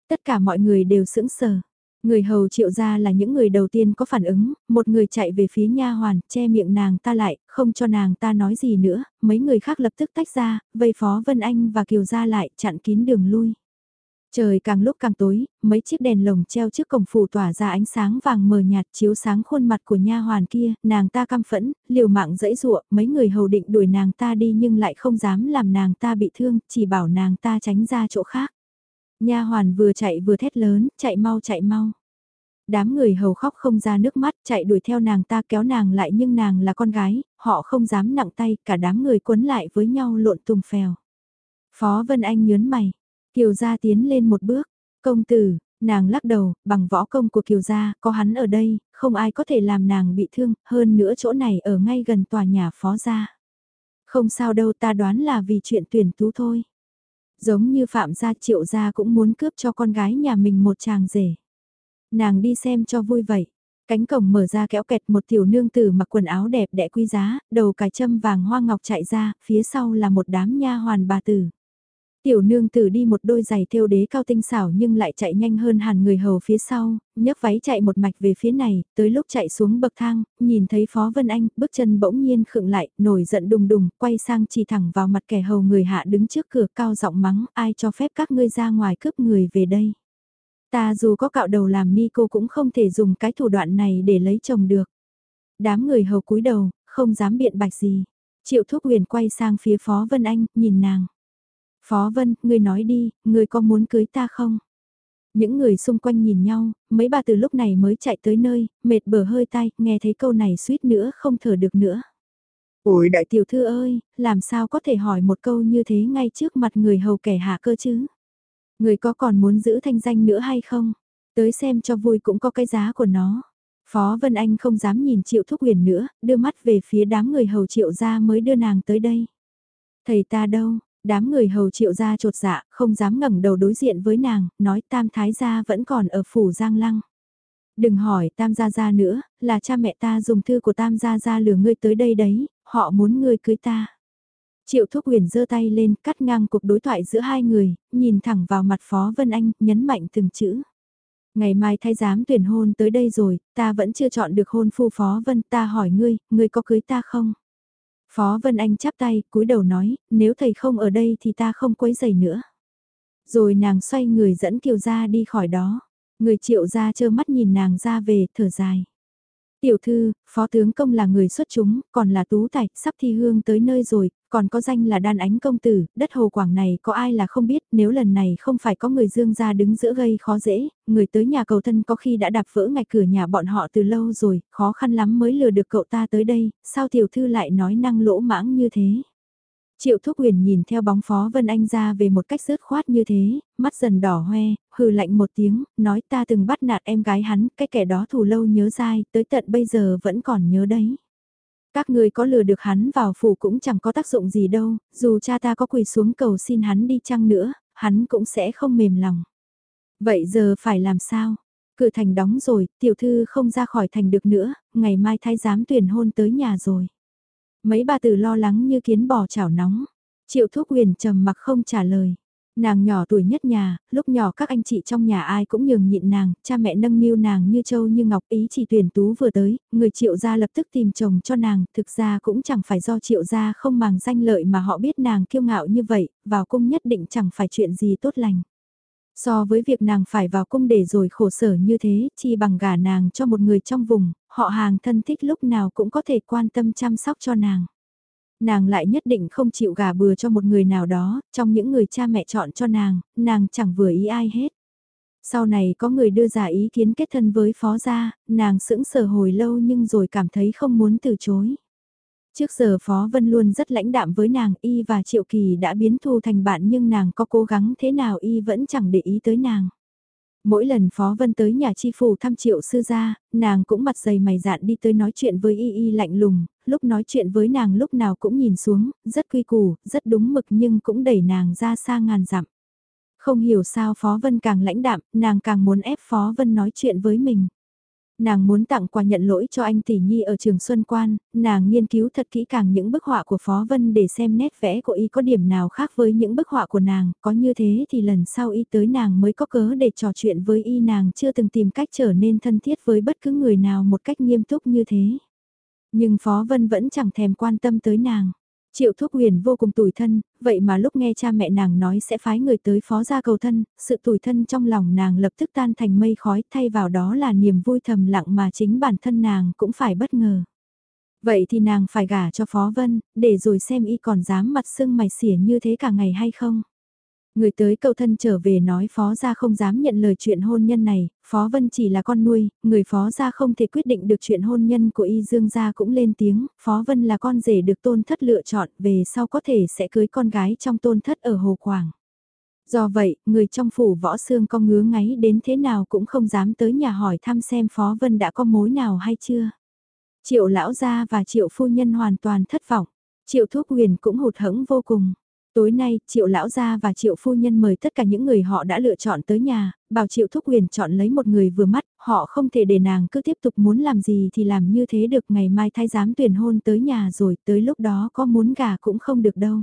Tất cả mọi người đều sững sờ. Người hầu triệu ra là những người đầu tiên có phản ứng, một người chạy về phía nha hoàn, che miệng nàng ta lại, không cho nàng ta nói gì nữa, mấy người khác lập tức tách ra, vây phó Vân Anh và Kiều ra lại, chặn kín đường lui. Trời càng lúc càng tối, mấy chiếc đèn lồng treo trước cổng phủ tỏa ra ánh sáng vàng mờ nhạt chiếu sáng khuôn mặt của nha hoàn kia, nàng ta căm phẫn, liều mạng dẫy dụa, mấy người hầu định đuổi nàng ta đi nhưng lại không dám làm nàng ta bị thương, chỉ bảo nàng ta tránh ra chỗ khác. Nha hoàn vừa chạy vừa thét lớn, chạy mau chạy mau. Đám người hầu khóc không ra nước mắt, chạy đuổi theo nàng ta kéo nàng lại nhưng nàng là con gái, họ không dám nặng tay, cả đám người quấn lại với nhau lộn tùng phèo. Phó Vân Anh nhớn mày, Kiều gia tiến lên một bước, công tử, nàng lắc đầu, bằng võ công của Kiều gia, có hắn ở đây, không ai có thể làm nàng bị thương, hơn nữa chỗ này ở ngay gần tòa nhà phó gia. Không sao đâu ta đoán là vì chuyện tuyển tú thôi. Giống như Phạm gia triệu gia cũng muốn cướp cho con gái nhà mình một chàng rể. Nàng đi xem cho vui vậy. Cánh cổng mở ra kéo kẹt một tiểu nương tử mặc quần áo đẹp đẽ quý giá, đầu cài châm vàng hoa ngọc chạy ra, phía sau là một đám nha hoàn bà tử. Tiểu nương tử đi một đôi giày thêu đế cao tinh xảo nhưng lại chạy nhanh hơn hẳn người hầu phía sau, nhấc váy chạy một mạch về phía này, tới lúc chạy xuống bậc thang, nhìn thấy Phó Vân Anh, bước chân bỗng nhiên khựng lại, nổi giận đùng đùng, quay sang chỉ thẳng vào mặt kẻ hầu người hạ đứng trước cửa cao giọng mắng, ai cho phép các ngươi ra ngoài cướp người về đây. Ta dù có cạo đầu làm ni cô cũng không thể dùng cái thủ đoạn này để lấy chồng được. Đám người hầu cúi đầu, không dám biện bạch gì. Triệu Thúc Huyền quay sang phía Phó Vân Anh, nhìn nàng. Phó Vân, ngươi nói đi, ngươi có muốn cưới ta không? Những người xung quanh nhìn nhau, mấy bà từ lúc này mới chạy tới nơi, mệt bờ hơi tay, nghe thấy câu này suýt nữa không thở được nữa. Ôi đại tiểu thư ơi, làm sao có thể hỏi một câu như thế ngay trước mặt người hầu kẻ hạ cơ chứ? Người có còn muốn giữ thanh danh nữa hay không? Tới xem cho vui cũng có cái giá của nó. Phó Vân Anh không dám nhìn Triệu Thúc Huyền nữa, đưa mắt về phía đám người hầu Triệu ra mới đưa nàng tới đây. Thầy ta đâu? Đám người hầu Triệu gia trột dạ, không dám ngẩng đầu đối diện với nàng, nói Tam Thái gia vẫn còn ở phủ Giang Lăng. Đừng hỏi Tam Gia Gia nữa, là cha mẹ ta dùng thư của Tam Gia Gia lừa ngươi tới đây đấy, họ muốn ngươi cưới ta. Triệu Thúc Huyền giơ tay lên, cắt ngang cuộc đối thoại giữa hai người, nhìn thẳng vào mặt Phó Vân Anh, nhấn mạnh từng chữ. Ngày mai thái giám tuyển hôn tới đây rồi, ta vẫn chưa chọn được hôn phu Phó Vân, ta hỏi ngươi, ngươi có cưới ta không? Phó Vân Anh chắp tay, cúi đầu nói, nếu thầy không ở đây thì ta không quấy giày nữa. Rồi nàng xoay người dẫn Kiều gia đi khỏi đó. Người triệu gia trơ mắt nhìn nàng ra về, thở dài. Tiểu thư, phó tướng công là người xuất chúng, còn là tú tài, sắp thi hương tới nơi rồi, còn có danh là đan ánh công tử, đất hồ quảng này có ai là không biết, nếu lần này không phải có người dương gia đứng giữa gây khó dễ, người tới nhà cầu thân có khi đã đạp vỡ ngạch cửa nhà bọn họ từ lâu rồi, khó khăn lắm mới lừa được cậu ta tới đây, sao tiểu thư lại nói năng lỗ mãng như thế. Triệu Thúc Huyền nhìn theo bóng Phó Vân Anh ra về một cách rớt khoát như thế, mắt dần đỏ hoe, hừ lạnh một tiếng, nói ta từng bắt nạt em gái hắn, cái kẻ đó thù lâu nhớ dai, tới tận bây giờ vẫn còn nhớ đấy. Các người có lừa được hắn vào phủ cũng chẳng có tác dụng gì đâu, dù cha ta có quỳ xuống cầu xin hắn đi chăng nữa, hắn cũng sẽ không mềm lòng. Vậy giờ phải làm sao? Cửa thành đóng rồi, tiểu thư không ra khỏi thành được nữa, ngày mai thái giám tuyển hôn tới nhà rồi. Mấy bà tử lo lắng như kiến bò chảo nóng. Triệu Thúc Huyền trầm mặc không trả lời. Nàng nhỏ tuổi nhất nhà, lúc nhỏ các anh chị trong nhà ai cũng nhường nhịn nàng, cha mẹ nâng niu nàng như châu như ngọc ý chỉ tuyển tú vừa tới, người triệu gia lập tức tìm chồng cho nàng, thực ra cũng chẳng phải do triệu gia không màng danh lợi mà họ biết nàng kiêu ngạo như vậy, vào cung nhất định chẳng phải chuyện gì tốt lành. So với việc nàng phải vào cung để rồi khổ sở như thế, chi bằng gả nàng cho một người trong vùng, họ hàng thân thích lúc nào cũng có thể quan tâm chăm sóc cho nàng. Nàng lại nhất định không chịu gả bừa cho một người nào đó, trong những người cha mẹ chọn cho nàng, nàng chẳng vừa ý ai hết. Sau này có người đưa ra ý kiến kết thân với phó gia, nàng sững sờ hồi lâu nhưng rồi cảm thấy không muốn từ chối. Trước giờ Phó Vân luôn rất lãnh đạm với nàng y và Triệu Kỳ đã biến thù thành bạn nhưng nàng có cố gắng thế nào y vẫn chẳng để ý tới nàng. Mỗi lần Phó Vân tới nhà chi phủ thăm Triệu sư gia, nàng cũng mặt dày mày dạn đi tới nói chuyện với y y lạnh lùng, lúc nói chuyện với nàng lúc nào cũng nhìn xuống, rất quy củ, rất đúng mực nhưng cũng đẩy nàng ra xa ngàn dặm. Không hiểu sao Phó Vân càng lãnh đạm, nàng càng muốn ép Phó Vân nói chuyện với mình. Nàng muốn tặng quà nhận lỗi cho anh tỷ nhi ở trường Xuân Quan, nàng nghiên cứu thật kỹ càng những bức họa của Phó Vân để xem nét vẽ của y có điểm nào khác với những bức họa của nàng, có như thế thì lần sau y tới nàng mới có cớ để trò chuyện với y nàng chưa từng tìm cách trở nên thân thiết với bất cứ người nào một cách nghiêm túc như thế. Nhưng Phó Vân vẫn chẳng thèm quan tâm tới nàng. Triệu Thúc Huyền vô cùng tủi thân, vậy mà lúc nghe cha mẹ nàng nói sẽ phái người tới phó gia cầu thân, sự tủi thân trong lòng nàng lập tức tan thành mây khói thay vào đó là niềm vui thầm lặng mà chính bản thân nàng cũng phải bất ngờ. Vậy thì nàng phải gả cho Phó Vân, để rồi xem y còn dám mặt sưng mày xỉa như thế cả ngày hay không. Người tới cầu thân trở về nói phó gia không dám nhận lời chuyện hôn nhân này, phó vân chỉ là con nuôi, người phó gia không thể quyết định được chuyện hôn nhân của y dương gia cũng lên tiếng, phó vân là con rể được tôn thất lựa chọn, về sau có thể sẽ cưới con gái trong tôn thất ở Hồ Quảng. Do vậy, người trong phủ võ xương con ngứa ngáy đến thế nào cũng không dám tới nhà hỏi thăm xem phó vân đã có mối nào hay chưa. Triệu lão gia và triệu phu nhân hoàn toàn thất vọng, triệu thuốc huyền cũng hụt hẫng vô cùng. Tối nay, triệu lão gia và triệu phu nhân mời tất cả những người họ đã lựa chọn tới nhà, bảo triệu thúc huyền chọn lấy một người vừa mắt, họ không thể để nàng cứ tiếp tục muốn làm gì thì làm như thế được ngày mai thái giám tuyển hôn tới nhà rồi, tới lúc đó có muốn gà cũng không được đâu.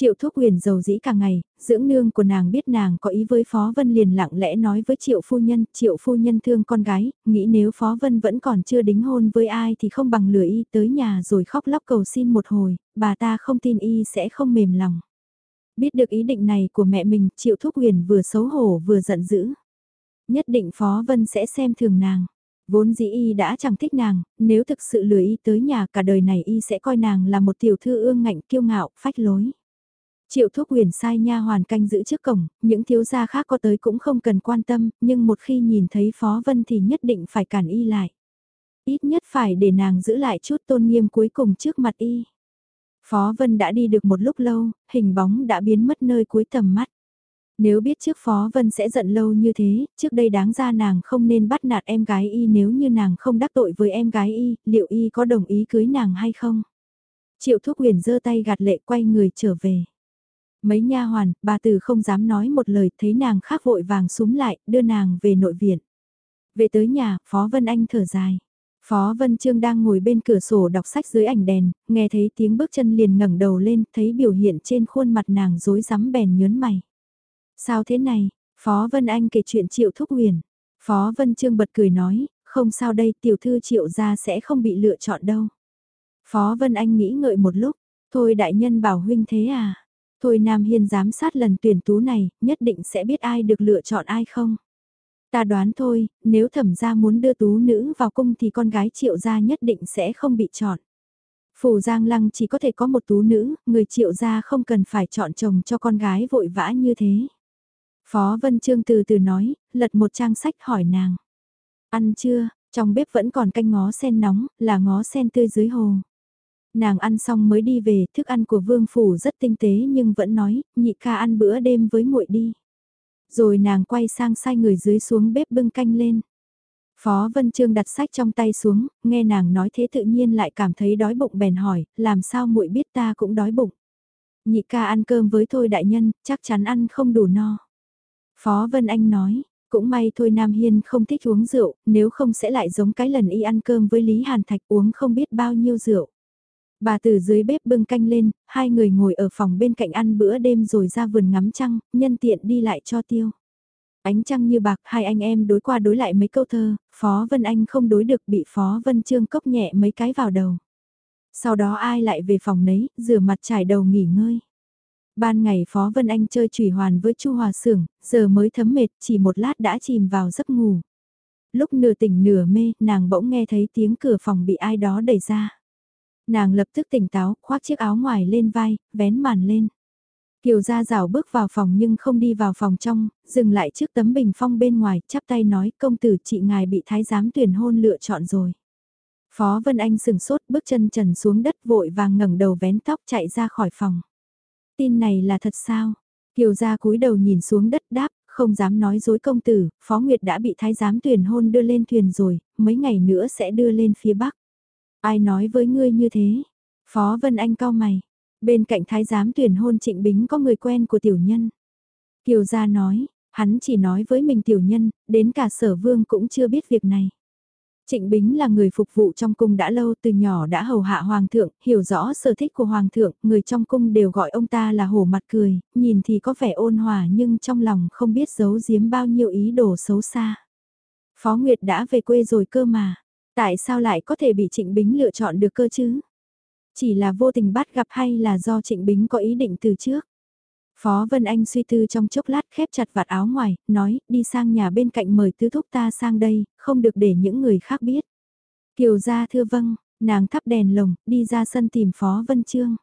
Triệu Thúc Huyền giàu dĩ cả ngày, dưỡng nương của nàng biết nàng có ý với Phó Vân liền lặng lẽ nói với Triệu Phu Nhân, Triệu Phu Nhân thương con gái, nghĩ nếu Phó Vân vẫn còn chưa đính hôn với ai thì không bằng lừa y tới nhà rồi khóc lóc cầu xin một hồi, bà ta không tin y sẽ không mềm lòng. Biết được ý định này của mẹ mình, Triệu Thúc Huyền vừa xấu hổ vừa giận dữ. Nhất định Phó Vân sẽ xem thường nàng. Vốn dĩ y đã chẳng thích nàng, nếu thực sự lừa y tới nhà cả đời này y sẽ coi nàng là một tiểu thư ương ngạnh kiêu ngạo, phách lối. Triệu thuốc huyền sai nha hoàn canh giữ trước cổng, những thiếu gia khác có tới cũng không cần quan tâm, nhưng một khi nhìn thấy Phó Vân thì nhất định phải cản y lại. Ít nhất phải để nàng giữ lại chút tôn nghiêm cuối cùng trước mặt y. Phó Vân đã đi được một lúc lâu, hình bóng đã biến mất nơi cuối tầm mắt. Nếu biết trước Phó Vân sẽ giận lâu như thế, trước đây đáng ra nàng không nên bắt nạt em gái y nếu như nàng không đắc tội với em gái y, liệu y có đồng ý cưới nàng hay không? Triệu Thúc Huyền giơ tay gạt lệ quay người trở về. Mấy nha hoàn, bà từ không dám nói một lời, thấy nàng khác vội vàng súng lại, đưa nàng về nội viện. Về tới nhà, Phó Vân Anh thở dài. Phó Vân Trương đang ngồi bên cửa sổ đọc sách dưới ảnh đèn, nghe thấy tiếng bước chân liền ngẩng đầu lên, thấy biểu hiện trên khuôn mặt nàng rối rắm bèn nhớn mày. Sao thế này? Phó Vân Anh kể chuyện Triệu Thúc Huyền. Phó Vân Trương bật cười nói, không sao đây tiểu thư Triệu gia sẽ không bị lựa chọn đâu. Phó Vân Anh nghĩ ngợi một lúc, thôi đại nhân bảo huynh thế à? Thôi Nam Hiên giám sát lần tuyển tú này, nhất định sẽ biết ai được lựa chọn ai không? Ta đoán thôi, nếu thẩm gia muốn đưa tú nữ vào cung thì con gái triệu gia nhất định sẽ không bị chọn. Phủ Giang Lăng chỉ có thể có một tú nữ, người triệu gia không cần phải chọn chồng cho con gái vội vã như thế. Phó Vân Trương từ từ nói, lật một trang sách hỏi nàng. Ăn chưa, trong bếp vẫn còn canh ngó sen nóng, là ngó sen tươi dưới hồ. Nàng ăn xong mới đi về, thức ăn của vương phủ rất tinh tế nhưng vẫn nói, nhị ca ăn bữa đêm với muội đi. Rồi nàng quay sang sai người dưới xuống bếp bưng canh lên. Phó Vân Trương đặt sách trong tay xuống, nghe nàng nói thế tự nhiên lại cảm thấy đói bụng bèn hỏi, làm sao muội biết ta cũng đói bụng. Nhị ca ăn cơm với thôi đại nhân, chắc chắn ăn không đủ no. Phó Vân Anh nói, cũng may thôi Nam Hiên không thích uống rượu, nếu không sẽ lại giống cái lần y ăn cơm với Lý Hàn Thạch uống không biết bao nhiêu rượu. Bà từ dưới bếp bưng canh lên, hai người ngồi ở phòng bên cạnh ăn bữa đêm rồi ra vườn ngắm trăng, nhân tiện đi lại cho tiêu. Ánh trăng như bạc, hai anh em đối qua đối lại mấy câu thơ, Phó Vân Anh không đối được bị Phó Vân Trương cốc nhẹ mấy cái vào đầu. Sau đó ai lại về phòng nấy, rửa mặt trải đầu nghỉ ngơi. Ban ngày Phó Vân Anh chơi trùy hoàn với Chu Hòa Sưởng, giờ mới thấm mệt, chỉ một lát đã chìm vào giấc ngủ. Lúc nửa tỉnh nửa mê, nàng bỗng nghe thấy tiếng cửa phòng bị ai đó đẩy ra. Nàng lập tức tỉnh táo, khoác chiếc áo ngoài lên vai, vén màn lên. Kiều gia rào bước vào phòng nhưng không đi vào phòng trong, dừng lại trước tấm bình phong bên ngoài, chắp tay nói công tử chị ngài bị thái giám tuyển hôn lựa chọn rồi. Phó Vân Anh sừng sốt bước chân trần xuống đất vội vàng ngẩng đầu vén tóc chạy ra khỏi phòng. Tin này là thật sao? Kiều gia cúi đầu nhìn xuống đất đáp, không dám nói dối công tử, Phó Nguyệt đã bị thái giám tuyển hôn đưa lên thuyền rồi, mấy ngày nữa sẽ đưa lên phía bắc. Ai nói với ngươi như thế? Phó Vân Anh cao mày. Bên cạnh thái giám tuyển hôn trịnh bính có người quen của tiểu nhân. Kiều gia nói, hắn chỉ nói với mình tiểu nhân, đến cả sở vương cũng chưa biết việc này. Trịnh Bính là người phục vụ trong cung đã lâu từ nhỏ đã hầu hạ hoàng thượng, hiểu rõ sở thích của hoàng thượng, người trong cung đều gọi ông ta là hổ mặt cười, nhìn thì có vẻ ôn hòa nhưng trong lòng không biết giấu giếm bao nhiêu ý đồ xấu xa. Phó Nguyệt đã về quê rồi cơ mà, tại sao lại có thể bị Trịnh Bính lựa chọn được cơ chứ? Chỉ là vô tình bắt gặp hay là do Trịnh Bính có ý định từ trước? Phó Vân Anh suy tư trong chốc lát khép chặt vạt áo ngoài, nói, đi sang nhà bên cạnh mời tứ thúc ta sang đây, không được để những người khác biết. Kiều gia thưa vâng, nàng thắp đèn lồng, đi ra sân tìm Phó Vân Trương.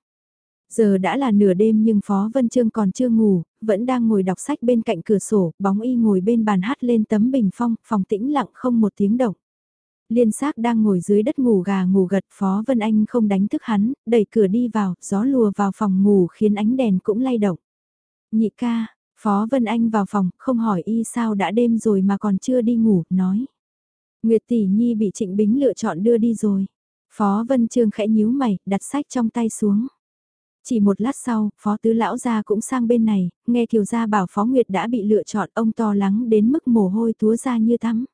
Giờ đã là nửa đêm nhưng Phó Vân Trương còn chưa ngủ, vẫn đang ngồi đọc sách bên cạnh cửa sổ, bóng y ngồi bên bàn hát lên tấm bình phong, phòng tĩnh lặng không một tiếng động. Liên xác đang ngồi dưới đất ngủ gà ngủ gật Phó Vân Anh không đánh thức hắn, đẩy cửa đi vào, gió lùa vào phòng ngủ khiến ánh đèn cũng lay động. Nhị ca, Phó Vân Anh vào phòng, không hỏi y sao đã đêm rồi mà còn chưa đi ngủ, nói. Nguyệt Tỷ Nhi bị Trịnh Bính lựa chọn đưa đi rồi. Phó Vân Trương khẽ nhíu mày, đặt sách trong tay xuống. Chỉ một lát sau, Phó Tứ Lão Gia cũng sang bên này, nghe Kiều Gia bảo Phó Nguyệt đã bị lựa chọn ông to lắng đến mức mồ hôi túa ra như tắm.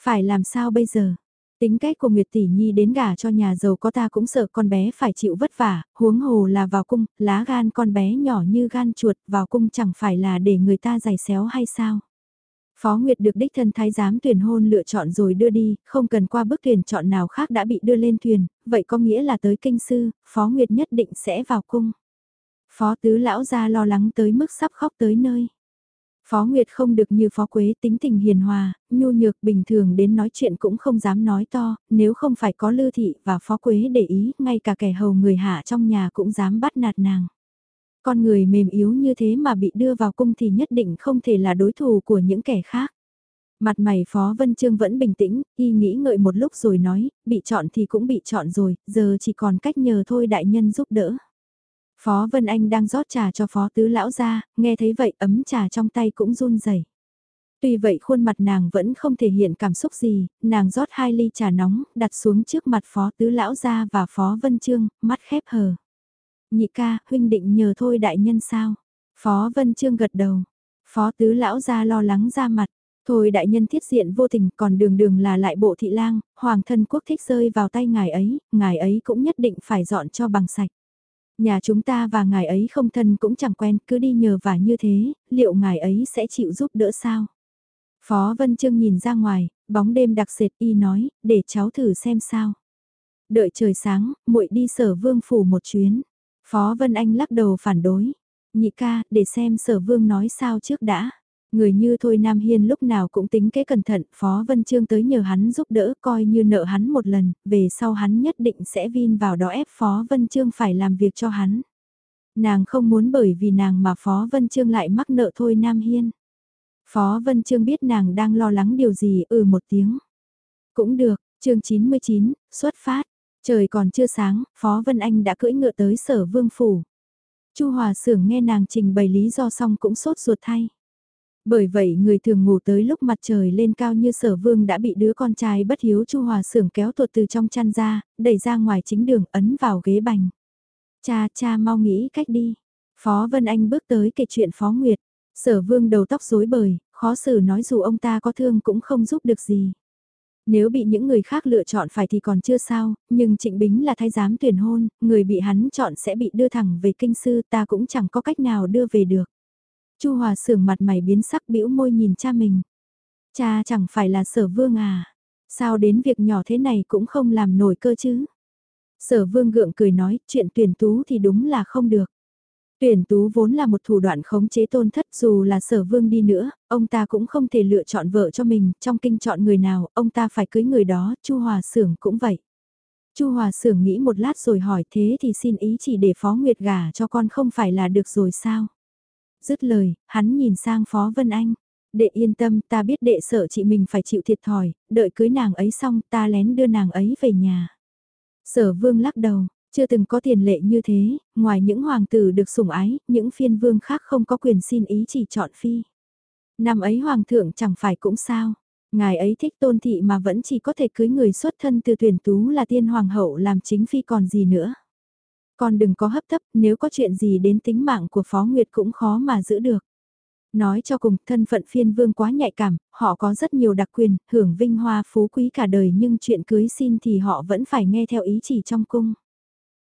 Phải làm sao bây giờ? Tính cách của Nguyệt Tỷ Nhi đến gả cho nhà giàu có ta cũng sợ con bé phải chịu vất vả, huống hồ là vào cung, lá gan con bé nhỏ như gan chuột, vào cung chẳng phải là để người ta giày xéo hay sao. Phó Nguyệt được đích thân thái giám tuyển hôn lựa chọn rồi đưa đi, không cần qua bước tuyển chọn nào khác đã bị đưa lên thuyền, vậy có nghĩa là tới kinh sư, Phó Nguyệt nhất định sẽ vào cung. Phó tứ lão ra lo lắng tới mức sắp khóc tới nơi. Phó Nguyệt không được như Phó Quế tính tình hiền hòa, nhu nhược bình thường đến nói chuyện cũng không dám nói to, nếu không phải có Lư Thị và Phó Quế để ý, ngay cả kẻ hầu người hạ trong nhà cũng dám bắt nạt nàng. Con người mềm yếu như thế mà bị đưa vào cung thì nhất định không thể là đối thủ của những kẻ khác. Mặt mày Phó Vân Trương vẫn bình tĩnh, y nghĩ ngợi một lúc rồi nói, bị chọn thì cũng bị chọn rồi, giờ chỉ còn cách nhờ thôi đại nhân giúp đỡ. Phó Vân Anh đang rót trà cho Phó Tứ Lão ra, nghe thấy vậy ấm trà trong tay cũng run rẩy. Tuy vậy khuôn mặt nàng vẫn không thể hiện cảm xúc gì, nàng rót hai ly trà nóng, đặt xuống trước mặt Phó Tứ Lão ra và Phó Vân Trương, mắt khép hờ. Nhị ca, huynh định nhờ thôi đại nhân sao? Phó Vân Trương gật đầu. Phó Tứ Lão ra lo lắng ra mặt. Thôi đại nhân thiết diện vô tình còn đường đường là lại bộ thị lang, hoàng thân quốc thích rơi vào tay ngài ấy, ngài ấy cũng nhất định phải dọn cho bằng sạch. Nhà chúng ta và ngài ấy không thân cũng chẳng quen, cứ đi nhờ vả như thế, liệu ngài ấy sẽ chịu giúp đỡ sao? Phó Vân Trương nhìn ra ngoài, bóng đêm đặc sệt y nói, để cháu thử xem sao. Đợi trời sáng, muội đi sở vương phủ một chuyến. Phó Vân Anh lắc đầu phản đối. Nhị ca, để xem sở vương nói sao trước đã. Người như Thôi Nam Hiên lúc nào cũng tính kế cẩn thận, Phó Vân Trương tới nhờ hắn giúp đỡ coi như nợ hắn một lần, về sau hắn nhất định sẽ vin vào đó ép Phó Vân Trương phải làm việc cho hắn. Nàng không muốn bởi vì nàng mà Phó Vân Trương lại mắc nợ Thôi Nam Hiên. Phó Vân Trương biết nàng đang lo lắng điều gì ừ một tiếng. Cũng được, chương 99, xuất phát. Trời còn chưa sáng, Phó Vân Anh đã cưỡi ngựa tới sở vương phủ. Chu Hòa Sưởng nghe nàng trình bày lý do xong cũng sốt ruột thay. Bởi vậy người thường ngủ tới lúc mặt trời lên cao như sở vương đã bị đứa con trai bất hiếu Chu Hòa Sưởng kéo tuột từ trong chăn ra, đẩy ra ngoài chính đường ấn vào ghế bành. Cha cha mau nghĩ cách đi. Phó Vân Anh bước tới kể chuyện Phó Nguyệt. Sở vương đầu tóc rối bời, khó xử nói dù ông ta có thương cũng không giúp được gì. Nếu bị những người khác lựa chọn phải thì còn chưa sao, nhưng Trịnh Bính là thái giám tuyển hôn, người bị hắn chọn sẽ bị đưa thẳng về kinh sư ta cũng chẳng có cách nào đưa về được. Chu Hòa sưởng mặt mày biến sắc bĩu môi nhìn cha mình. Cha chẳng phải là sở vương à, sao đến việc nhỏ thế này cũng không làm nổi cơ chứ. Sở vương gượng cười nói chuyện tuyển tú thì đúng là không được. Tuyển tú vốn là một thủ đoạn khống chế tôn thất dù là sở vương đi nữa, ông ta cũng không thể lựa chọn vợ cho mình, trong kinh chọn người nào, ông ta phải cưới người đó, Chu Hòa Sưởng cũng vậy. Chu Hòa Sưởng nghĩ một lát rồi hỏi thế thì xin ý chỉ để Phó Nguyệt gả cho con không phải là được rồi sao? Dứt lời, hắn nhìn sang Phó Vân Anh. Đệ yên tâm ta biết đệ sợ chị mình phải chịu thiệt thòi, đợi cưới nàng ấy xong ta lén đưa nàng ấy về nhà. Sở vương lắc đầu, chưa từng có tiền lệ như thế, ngoài những hoàng tử được sủng ái, những phiên vương khác không có quyền xin ý chỉ chọn phi. Năm ấy hoàng thượng chẳng phải cũng sao, ngài ấy thích tôn thị mà vẫn chỉ có thể cưới người xuất thân từ tuyển tú là tiên hoàng hậu làm chính phi còn gì nữa. Còn đừng có hấp tấp, nếu có chuyện gì đến tính mạng của Phó Nguyệt cũng khó mà giữ được. Nói cho cùng, thân phận phiên vương quá nhạy cảm, họ có rất nhiều đặc quyền, hưởng vinh hoa phú quý cả đời nhưng chuyện cưới xin thì họ vẫn phải nghe theo ý chỉ trong cung.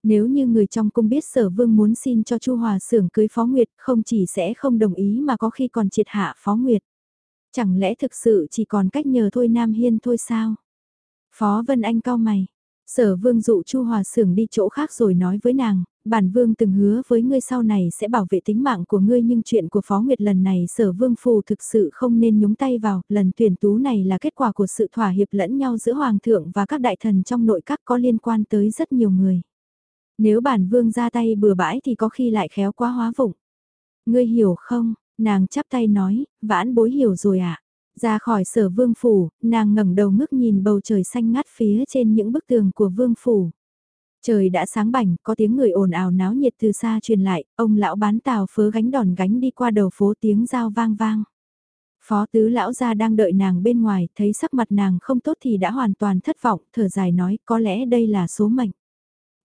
Nếu như người trong cung biết sở vương muốn xin cho Chu Hòa Sưởng cưới Phó Nguyệt không chỉ sẽ không đồng ý mà có khi còn triệt hạ Phó Nguyệt. Chẳng lẽ thực sự chỉ còn cách nhờ thôi Nam Hiên thôi sao? Phó Vân Anh cao mày. Sở vương dụ Chu Hòa Sưởng đi chỗ khác rồi nói với nàng, bản vương từng hứa với ngươi sau này sẽ bảo vệ tính mạng của ngươi nhưng chuyện của Phó Nguyệt lần này sở vương phù thực sự không nên nhúng tay vào, lần tuyển tú này là kết quả của sự thỏa hiệp lẫn nhau giữa Hoàng thượng và các đại thần trong nội các có liên quan tới rất nhiều người. Nếu bản vương ra tay bừa bãi thì có khi lại khéo quá hóa vụng. Ngươi hiểu không? Nàng chắp tay nói, vãn bối hiểu rồi ạ. À? Ra khỏi sở vương phủ, nàng ngẩng đầu ngước nhìn bầu trời xanh ngắt phía trên những bức tường của vương phủ. Trời đã sáng bảnh, có tiếng người ồn ào náo nhiệt từ xa truyền lại, ông lão bán tàu phớ gánh đòn gánh đi qua đầu phố tiếng giao vang vang. Phó tứ lão gia đang đợi nàng bên ngoài, thấy sắc mặt nàng không tốt thì đã hoàn toàn thất vọng, thở dài nói có lẽ đây là số mệnh.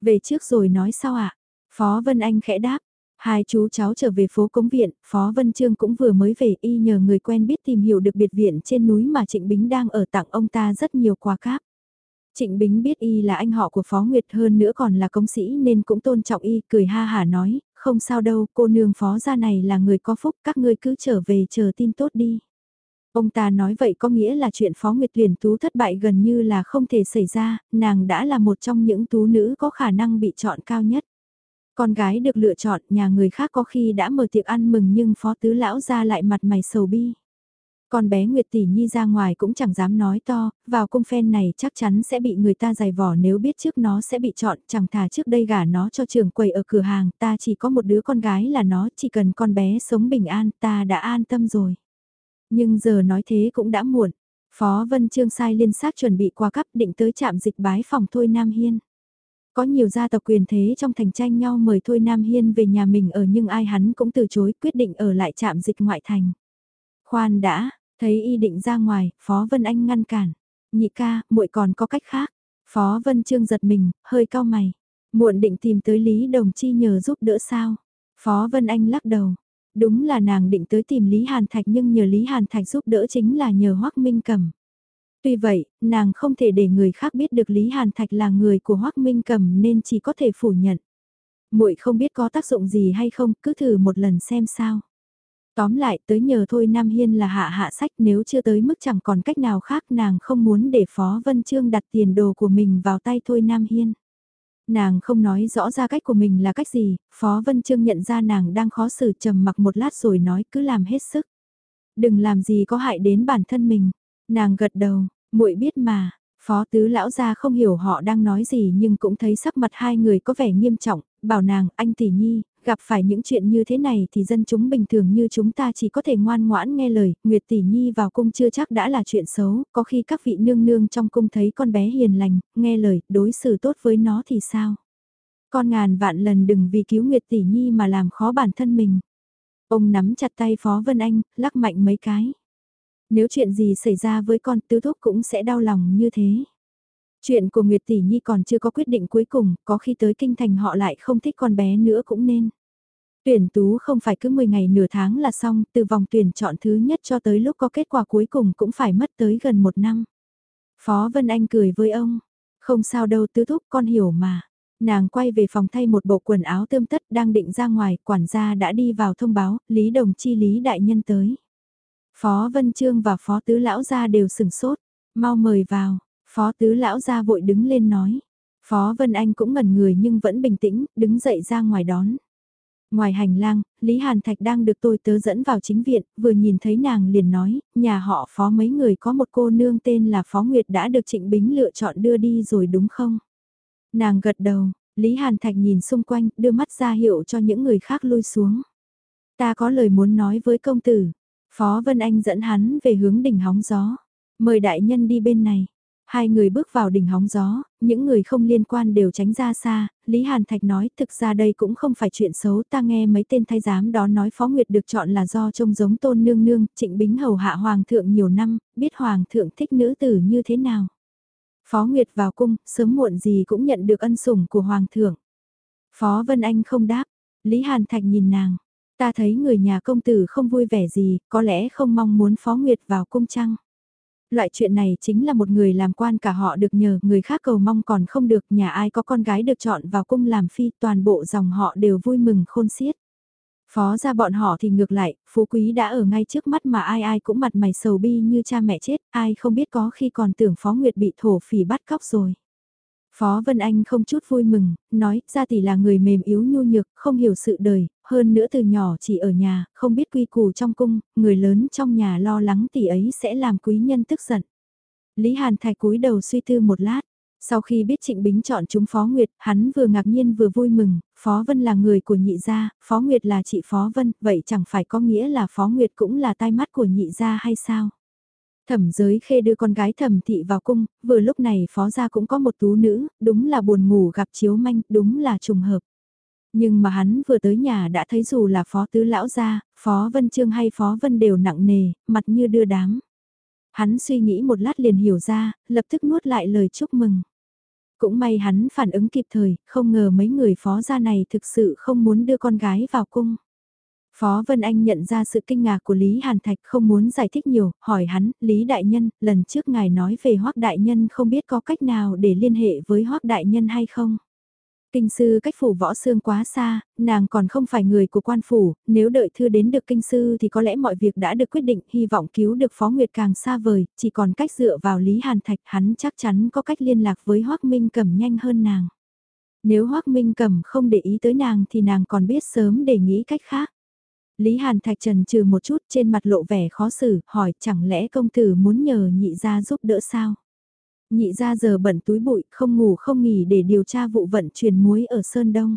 Về trước rồi nói sao ạ? À? Phó Vân Anh khẽ đáp. Hai chú cháu trở về phố Cống Viện, Phó Vân Trương cũng vừa mới về y nhờ người quen biết tìm hiểu được biệt viện trên núi mà Trịnh Bính đang ở tặng ông ta rất nhiều quà cáp. Trịnh Bính biết y là anh họ của Phó Nguyệt hơn nữa còn là công sĩ nên cũng tôn trọng y, cười ha hả nói, không sao đâu, cô nương Phó gia này là người có phúc, các ngươi cứ trở về chờ tin tốt đi. Ông ta nói vậy có nghĩa là chuyện Phó Nguyệt tuyển tú thất bại gần như là không thể xảy ra, nàng đã là một trong những tú nữ có khả năng bị chọn cao nhất. Con gái được lựa chọn, nhà người khác có khi đã mở tiệc ăn mừng nhưng Phó Tứ Lão ra lại mặt mày sầu bi. Con bé Nguyệt Tỷ Nhi ra ngoài cũng chẳng dám nói to, vào cung phen này chắc chắn sẽ bị người ta giày vỏ nếu biết trước nó sẽ bị chọn, chẳng thà trước đây gả nó cho trường quầy ở cửa hàng, ta chỉ có một đứa con gái là nó, chỉ cần con bé sống bình an, ta đã an tâm rồi. Nhưng giờ nói thế cũng đã muộn. Phó Vân Trương sai liên sát chuẩn bị qua cấp định tới trạm dịch bái phòng Thôi Nam Hiên. Có nhiều gia tộc quyền thế trong thành tranh nhau mời Thôi Nam Hiên về nhà mình ở nhưng ai hắn cũng từ chối quyết định ở lại trạm dịch ngoại thành. Khoan đã, thấy y định ra ngoài, Phó Vân Anh ngăn cản. Nhị ca, muội còn có cách khác. Phó Vân Trương giật mình, hơi cao mày. Muộn định tìm tới Lý Đồng Chi nhờ giúp đỡ sao? Phó Vân Anh lắc đầu. Đúng là nàng định tới tìm Lý Hàn Thạch nhưng nhờ Lý Hàn Thạch giúp đỡ chính là nhờ Hoác Minh Cầm. Tuy vậy, nàng không thể để người khác biết được Lý Hàn Thạch là người của Hoác Minh Cầm nên chỉ có thể phủ nhận. muội không biết có tác dụng gì hay không, cứ thử một lần xem sao. Tóm lại tới nhờ thôi Nam Hiên là hạ hạ sách nếu chưa tới mức chẳng còn cách nào khác nàng không muốn để Phó Vân Trương đặt tiền đồ của mình vào tay thôi Nam Hiên. Nàng không nói rõ ra cách của mình là cách gì, Phó Vân Trương nhận ra nàng đang khó xử trầm mặc một lát rồi nói cứ làm hết sức. Đừng làm gì có hại đến bản thân mình. Nàng gật đầu, muội biết mà, Phó tứ lão gia không hiểu họ đang nói gì nhưng cũng thấy sắc mặt hai người có vẻ nghiêm trọng, bảo nàng, anh tỷ nhi, gặp phải những chuyện như thế này thì dân chúng bình thường như chúng ta chỉ có thể ngoan ngoãn nghe lời, Nguyệt tỷ nhi vào cung chưa chắc đã là chuyện xấu, có khi các vị nương nương trong cung thấy con bé hiền lành, nghe lời, đối xử tốt với nó thì sao? Con ngàn vạn lần đừng vì cứu Nguyệt tỷ nhi mà làm khó bản thân mình. Ông nắm chặt tay Phó Vân Anh, lắc mạnh mấy cái. Nếu chuyện gì xảy ra với con tứ thúc cũng sẽ đau lòng như thế. Chuyện của Nguyệt Tỷ Nhi còn chưa có quyết định cuối cùng, có khi tới kinh thành họ lại không thích con bé nữa cũng nên. Tuyển tú không phải cứ 10 ngày nửa tháng là xong, từ vòng tuyển chọn thứ nhất cho tới lúc có kết quả cuối cùng cũng phải mất tới gần một năm. Phó Vân Anh cười với ông, không sao đâu tứ thúc con hiểu mà. Nàng quay về phòng thay một bộ quần áo tươm tất đang định ra ngoài, quản gia đã đi vào thông báo, Lý Đồng Chi Lý Đại Nhân tới. Phó Vân Trương và Phó Tứ Lão Gia đều sừng sốt, mau mời vào, Phó Tứ Lão Gia vội đứng lên nói. Phó Vân Anh cũng ngẩn người nhưng vẫn bình tĩnh, đứng dậy ra ngoài đón. Ngoài hành lang, Lý Hàn Thạch đang được tôi tớ dẫn vào chính viện, vừa nhìn thấy nàng liền nói, nhà họ Phó mấy người có một cô nương tên là Phó Nguyệt đã được Trịnh Bính lựa chọn đưa đi rồi đúng không? Nàng gật đầu, Lý Hàn Thạch nhìn xung quanh, đưa mắt ra hiệu cho những người khác lui xuống. Ta có lời muốn nói với công tử, Phó Vân Anh dẫn hắn về hướng đỉnh hóng gió. Mời đại nhân đi bên này. Hai người bước vào đỉnh hóng gió, những người không liên quan đều tránh ra xa, Lý Hàn Thạch nói thực ra đây cũng không phải chuyện xấu ta nghe mấy tên thay giám đó nói Phó Nguyệt được chọn là do trông giống tôn nương nương, trịnh bính hầu hạ Hoàng thượng nhiều năm, biết Hoàng thượng thích nữ tử như thế nào. Phó Nguyệt vào cung, sớm muộn gì cũng nhận được ân sủng của Hoàng thượng. Phó Vân Anh không đáp, Lý Hàn Thạch nhìn nàng, Ta thấy người nhà công tử không vui vẻ gì, có lẽ không mong muốn Phó Nguyệt vào cung trăng. Loại chuyện này chính là một người làm quan cả họ được nhờ, người khác cầu mong còn không được, nhà ai có con gái được chọn vào cung làm phi, toàn bộ dòng họ đều vui mừng khôn xiết. Phó ra bọn họ thì ngược lại, phú quý đã ở ngay trước mắt mà ai ai cũng mặt mày sầu bi như cha mẹ chết, ai không biết có khi còn tưởng Phó Nguyệt bị thổ phỉ bắt cóc rồi. Phó Vân Anh không chút vui mừng, nói, gia tỷ là người mềm yếu nhu nhược, không hiểu sự đời, hơn nữa từ nhỏ chỉ ở nhà, không biết quy củ trong cung, người lớn trong nhà lo lắng tỷ ấy sẽ làm quý nhân tức giận. Lý Hàn Thạch cúi đầu suy tư một lát, sau khi biết Trịnh Bính chọn chúng Phó Nguyệt, hắn vừa ngạc nhiên vừa vui mừng, Phó Vân là người của nhị gia, Phó Nguyệt là chị Phó Vân, vậy chẳng phải có nghĩa là Phó Nguyệt cũng là tai mắt của nhị gia hay sao? Thẩm giới khê đưa con gái thẩm thị vào cung, vừa lúc này phó gia cũng có một tú nữ, đúng là buồn ngủ gặp chiếu manh, đúng là trùng hợp. Nhưng mà hắn vừa tới nhà đã thấy dù là phó tứ lão gia, phó vân trương hay phó vân đều nặng nề, mặt như đưa đám. Hắn suy nghĩ một lát liền hiểu ra, lập tức nuốt lại lời chúc mừng. Cũng may hắn phản ứng kịp thời, không ngờ mấy người phó gia này thực sự không muốn đưa con gái vào cung. Phó Vân Anh nhận ra sự kinh ngạc của Lý Hàn Thạch không muốn giải thích nhiều, hỏi hắn, Lý Đại Nhân, lần trước ngài nói về Hoác Đại Nhân không biết có cách nào để liên hệ với Hoác Đại Nhân hay không? Kinh sư cách phủ võ xương quá xa, nàng còn không phải người của quan phủ, nếu đợi thư đến được kinh sư thì có lẽ mọi việc đã được quyết định, hy vọng cứu được Phó Nguyệt càng xa vời, chỉ còn cách dựa vào Lý Hàn Thạch hắn chắc chắn có cách liên lạc với Hoác Minh Cẩm nhanh hơn nàng. Nếu Hoác Minh Cẩm không để ý tới nàng thì nàng còn biết sớm để nghĩ cách khác. Lý Hàn Thạch trần trừ một chút trên mặt lộ vẻ khó xử, hỏi chẳng lẽ công tử muốn nhờ nhị gia giúp đỡ sao? Nhị ra giờ bận túi bụi, không ngủ không nghỉ để điều tra vụ vận chuyển muối ở Sơn Đông.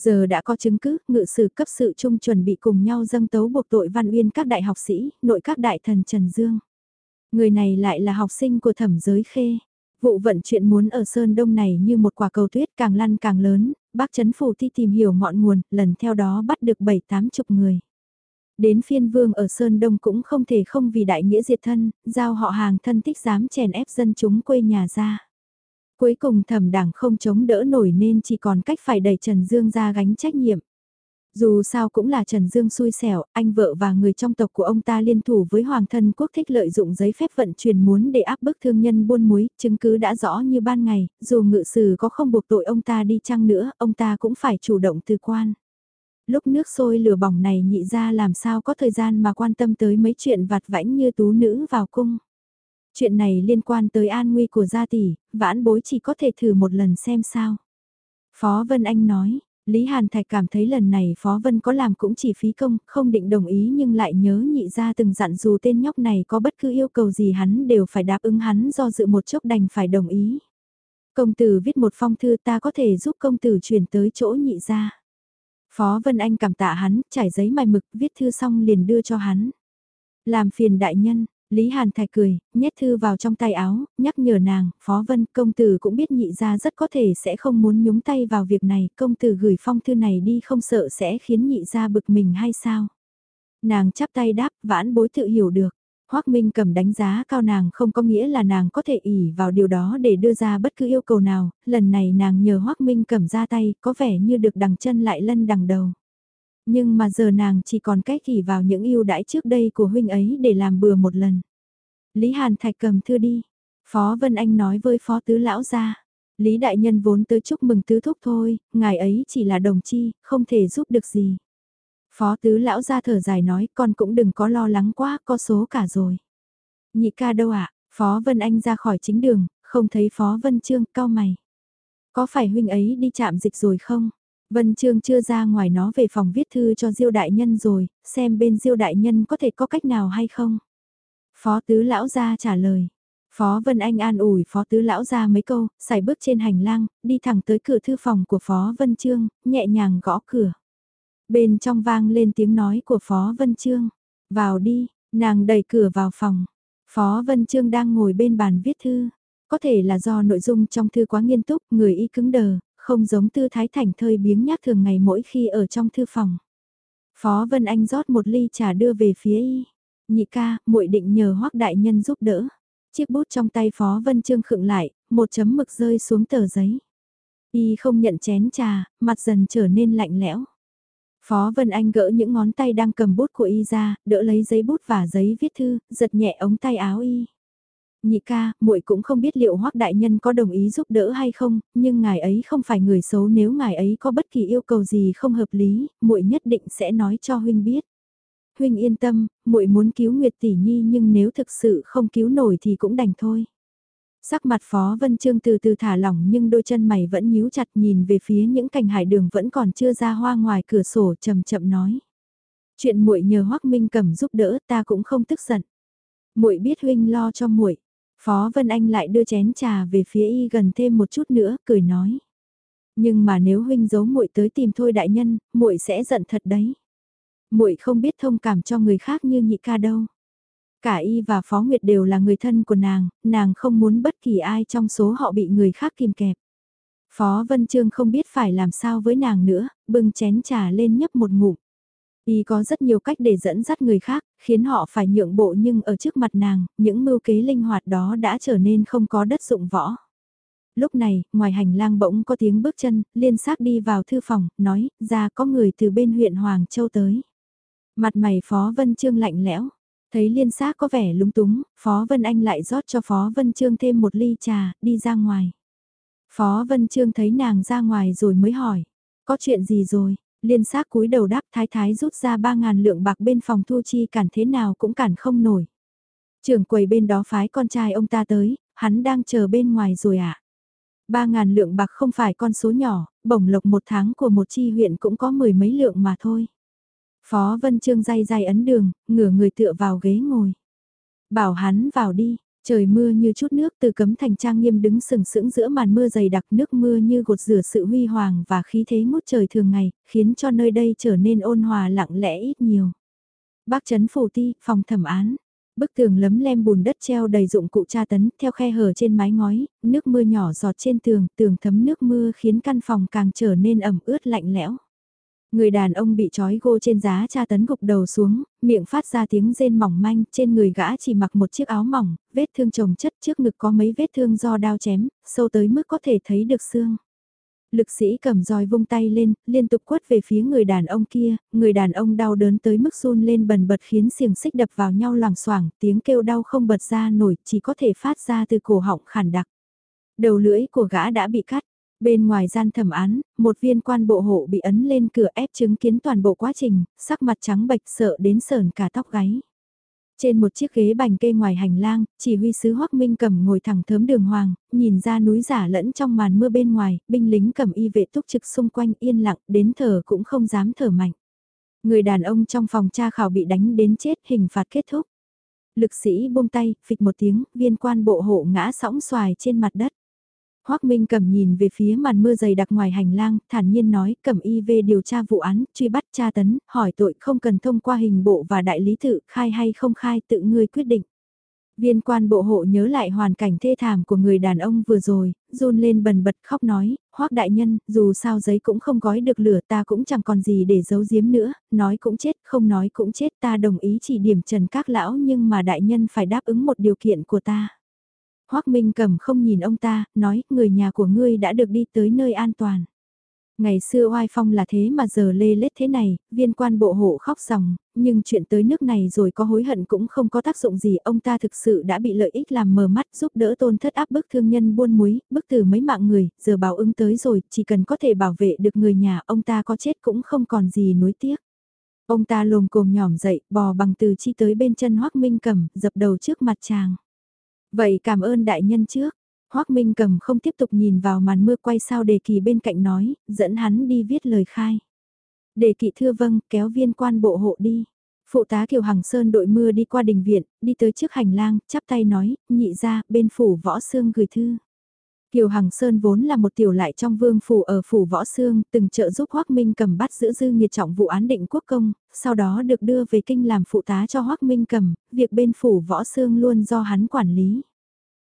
Giờ đã có chứng cứ, ngự sử cấp sự trung chuẩn bị cùng nhau dâng tấu buộc tội văn uyên các đại học sĩ, nội các đại thần Trần Dương. Người này lại là học sinh của thẩm giới khê. Vụ vận chuyện muốn ở Sơn Đông này như một quả cầu tuyết càng lăn càng lớn, bác chấn phủ thi tìm hiểu ngọn nguồn, lần theo đó bắt được 7-8 chục người. Đến phiên vương ở Sơn Đông cũng không thể không vì đại nghĩa diệt thân, giao họ hàng thân thích dám chèn ép dân chúng quê nhà ra. Cuối cùng thẩm đảng không chống đỡ nổi nên chỉ còn cách phải đẩy Trần Dương ra gánh trách nhiệm. Dù sao cũng là Trần Dương xui xẻo, anh vợ và người trong tộc của ông ta liên thủ với Hoàng thân quốc thích lợi dụng giấy phép vận chuyển muốn để áp bức thương nhân buôn muối, chứng cứ đã rõ như ban ngày, dù ngự sử có không buộc tội ông ta đi chăng nữa, ông ta cũng phải chủ động từ quan. Lúc nước sôi lửa bỏng này nhị ra làm sao có thời gian mà quan tâm tới mấy chuyện vặt vãnh như tú nữ vào cung. Chuyện này liên quan tới an nguy của gia tỷ, vãn bối chỉ có thể thử một lần xem sao. Phó Vân Anh nói, Lý Hàn Thạch cảm thấy lần này Phó Vân có làm cũng chỉ phí công, không định đồng ý nhưng lại nhớ nhị ra từng dặn dù tên nhóc này có bất cứ yêu cầu gì hắn đều phải đáp ứng hắn do dự một chốc đành phải đồng ý. Công tử viết một phong thư ta có thể giúp công tử chuyển tới chỗ nhị ra. Phó Vân Anh cảm tạ hắn, trải giấy mài mực, viết thư xong liền đưa cho hắn. Làm phiền đại nhân, Lý Hàn Thạch cười, nhét thư vào trong tay áo, nhắc nhở nàng, Phó Vân, công tử cũng biết nhị ra rất có thể sẽ không muốn nhúng tay vào việc này, công tử gửi phong thư này đi không sợ sẽ khiến nhị ra bực mình hay sao? Nàng chắp tay đáp, vãn bối tự hiểu được. Hoác Minh cầm đánh giá cao nàng không có nghĩa là nàng có thể ỉ vào điều đó để đưa ra bất cứ yêu cầu nào, lần này nàng nhờ Hoác Minh cầm ra tay có vẻ như được đằng chân lại lân đằng đầu. Nhưng mà giờ nàng chỉ còn cách ỉ vào những ưu đãi trước đây của huynh ấy để làm bừa một lần. Lý Hàn Thạch cầm thư đi. Phó Vân Anh nói với Phó Tứ Lão ra. Lý Đại Nhân vốn tới chúc mừng Tứ Thúc thôi, ngài ấy chỉ là đồng chi, không thể giúp được gì. Phó Tứ Lão ra thở dài nói con cũng đừng có lo lắng quá, có số cả rồi. Nhị ca đâu ạ? Phó Vân Anh ra khỏi chính đường, không thấy Phó Vân Trương, cao mày. Có phải huynh ấy đi chạm dịch rồi không? Vân Trương chưa ra ngoài nó về phòng viết thư cho Diêu Đại Nhân rồi, xem bên Diêu Đại Nhân có thể có cách nào hay không? Phó Tứ Lão ra trả lời. Phó Vân Anh an ủi Phó Tứ Lão ra mấy câu, xài bước trên hành lang, đi thẳng tới cửa thư phòng của Phó Vân Trương, nhẹ nhàng gõ cửa. Bên trong vang lên tiếng nói của Phó Vân Trương. Vào đi, nàng đẩy cửa vào phòng. Phó Vân Trương đang ngồi bên bàn viết thư. Có thể là do nội dung trong thư quá nghiêm túc, người y cứng đờ, không giống tư thái thành thơi biếng nhác thường ngày mỗi khi ở trong thư phòng. Phó Vân Anh rót một ly trà đưa về phía y. Nhị ca, muội định nhờ hoắc đại nhân giúp đỡ. Chiếc bút trong tay Phó Vân Trương khựng lại, một chấm mực rơi xuống tờ giấy. Y không nhận chén trà, mặt dần trở nên lạnh lẽo. Phó Vân Anh gỡ những ngón tay đang cầm bút của y ra, đỡ lấy giấy bút và giấy viết thư, giật nhẹ ống tay áo y. Nhị ca, muội cũng không biết liệu Hoắc đại nhân có đồng ý giúp đỡ hay không, nhưng ngài ấy không phải người xấu nếu ngài ấy có bất kỳ yêu cầu gì không hợp lý, muội nhất định sẽ nói cho huynh biết. Huynh yên tâm, muội muốn cứu Nguyệt tỷ nhi nhưng nếu thực sự không cứu nổi thì cũng đành thôi. Sắc mặt Phó Vân Trương từ từ thả lỏng nhưng đôi chân mày vẫn nhíu chặt nhìn về phía những cành hải đường vẫn còn chưa ra hoa ngoài cửa sổ chậm chậm nói. Chuyện muội nhờ Hoắc Minh cẩm giúp đỡ ta cũng không tức giận. Muội biết huynh lo cho muội. Phó Vân Anh lại đưa chén trà về phía y gần thêm một chút nữa, cười nói. Nhưng mà nếu huynh giấu muội tới tìm thôi đại nhân, muội sẽ giận thật đấy. Muội không biết thông cảm cho người khác như nhị ca đâu. Cả y và Phó Nguyệt đều là người thân của nàng, nàng không muốn bất kỳ ai trong số họ bị người khác kìm kẹp. Phó Vân Trương không biết phải làm sao với nàng nữa, bưng chén trà lên nhấp một ngụm. Y có rất nhiều cách để dẫn dắt người khác, khiến họ phải nhượng bộ nhưng ở trước mặt nàng, những mưu kế linh hoạt đó đã trở nên không có đất dụng võ. Lúc này, ngoài hành lang bỗng có tiếng bước chân, liên xác đi vào thư phòng, nói, ra có người từ bên huyện Hoàng Châu tới. Mặt mày Phó Vân Trương lạnh lẽo, thấy liên xác có vẻ lúng túng, Phó Vân Anh lại rót cho Phó Vân Trương thêm một ly trà, đi ra ngoài. Phó Vân Trương thấy nàng ra ngoài rồi mới hỏi, có chuyện gì rồi, Liên xác cúi đầu đáp thái thái rút ra 3.000 lượng bạc bên phòng thu chi cản thế nào cũng cản không nổi. Trưởng quầy bên đó phái con trai ông ta tới, hắn đang chờ bên ngoài rồi ạ. À? 3.000 lượng bạc không phải con số nhỏ, bổng lộc một tháng của một chi huyện cũng có mười mấy lượng mà thôi. Phó Vân Trương day day ấn đường, ngửa người tựa vào ghế ngồi. Bảo hắn vào đi, Trời mưa như chút nước từ cấm thành trang nghiêm đứng sừng sững giữa màn mưa dày đặc nước mưa như gột rửa sự huy hoàng và khí thế ngút trời thường ngày, khiến cho nơi đây trở nên ôn hòa lặng lẽ ít nhiều. Bác trấn phủ ti, phòng thẩm án. Bức tường lấm lem bùn đất treo đầy dụng cụ tra tấn, theo khe hở trên mái ngói, nước mưa nhỏ giọt trên tường, tường thấm nước mưa khiến căn phòng càng trở nên ẩm ướt lạnh lẽo. Người đàn ông bị trói gô trên giá tra tấn gục đầu xuống, miệng phát ra tiếng rên mỏng manh, trên người gã chỉ mặc một chiếc áo mỏng, vết thương chồng chất trước ngực có mấy vết thương do đao chém, sâu tới mức có thể thấy được xương. Lực sĩ cầm roi vung tay lên, liên tục quất về phía người đàn ông kia, người đàn ông đau đớn tới mức run lên bần bật khiến xiềng xích đập vào nhau loảng xoảng, tiếng kêu đau không bật ra nổi, chỉ có thể phát ra từ cổ họng khản đặc. Đầu lưỡi của gã đã bị cắt, Bên ngoài gian thẩm án, một viên quan bộ hộ bị ấn lên cửa ép chứng kiến toàn bộ quá trình, sắc mặt trắng bệch sợ đến sờn cả tóc gáy. Trên một chiếc ghế bành kê ngoài hành lang, chỉ huy sứ Hoắc Minh cầm ngồi thẳng thớm đường hoàng, nhìn ra núi giả lẫn trong màn mưa bên ngoài, binh lính cầm y vệ túc trực xung quanh yên lặng, đến thở cũng không dám thở mạnh. Người đàn ông trong phòng tra khảo bị đánh đến chết, hình phạt kết thúc. Lực sĩ buông tay, phịch một tiếng, viên quan bộ hộ ngã sóng xoài trên mặt đất. Hoác Minh Cẩm nhìn về phía màn mưa dày đặc ngoài hành lang, thản nhiên nói, Cẩm y về điều tra vụ án, truy bắt tra tấn, hỏi tội không cần thông qua hình bộ và đại lý tự, khai hay không khai tự ngươi quyết định. Viên quan bộ hộ nhớ lại hoàn cảnh thê thảm của người đàn ông vừa rồi, run lên bần bật khóc nói, hoác đại nhân, dù sao giấy cũng không gói được lửa ta cũng chẳng còn gì để giấu giếm nữa, nói cũng chết, không nói cũng chết ta đồng ý chỉ điểm trần các lão nhưng mà đại nhân phải đáp ứng một điều kiện của ta. Hoác Minh Cầm không nhìn ông ta, nói, người nhà của ngươi đã được đi tới nơi an toàn. Ngày xưa oai phong là thế mà giờ lê lết thế này, viên quan bộ hộ khóc ròng, nhưng chuyện tới nước này rồi có hối hận cũng không có tác dụng gì. Ông ta thực sự đã bị lợi ích làm mờ mắt giúp đỡ tôn thất áp bức thương nhân buôn muối, bức từ mấy mạng người, giờ báo ứng tới rồi, chỉ cần có thể bảo vệ được người nhà ông ta có chết cũng không còn gì nuối tiếc. Ông ta lồm cồm nhỏm dậy, bò bằng từ chi tới bên chân hoác minh cầm, dập đầu trước mặt chàng. Vậy cảm ơn đại nhân trước. Hoác Minh cầm không tiếp tục nhìn vào màn mưa quay sao đề kỳ bên cạnh nói, dẫn hắn đi viết lời khai. Đề kỵ thưa vâng, kéo viên quan bộ hộ đi. Phụ tá Kiều Hằng Sơn đội mưa đi qua đình viện, đi tới trước hành lang, chắp tay nói, nhị ra, bên phủ võ xương gửi thư. Kiều Hằng Sơn vốn là một tiểu lại trong vương phủ ở phủ Võ Sương, từng trợ giúp Hoác Minh cầm bắt giữ dư nghiệt trọng vụ án định quốc công, sau đó được đưa về kinh làm phụ tá cho Hoác Minh cầm, việc bên phủ Võ Sương luôn do hắn quản lý.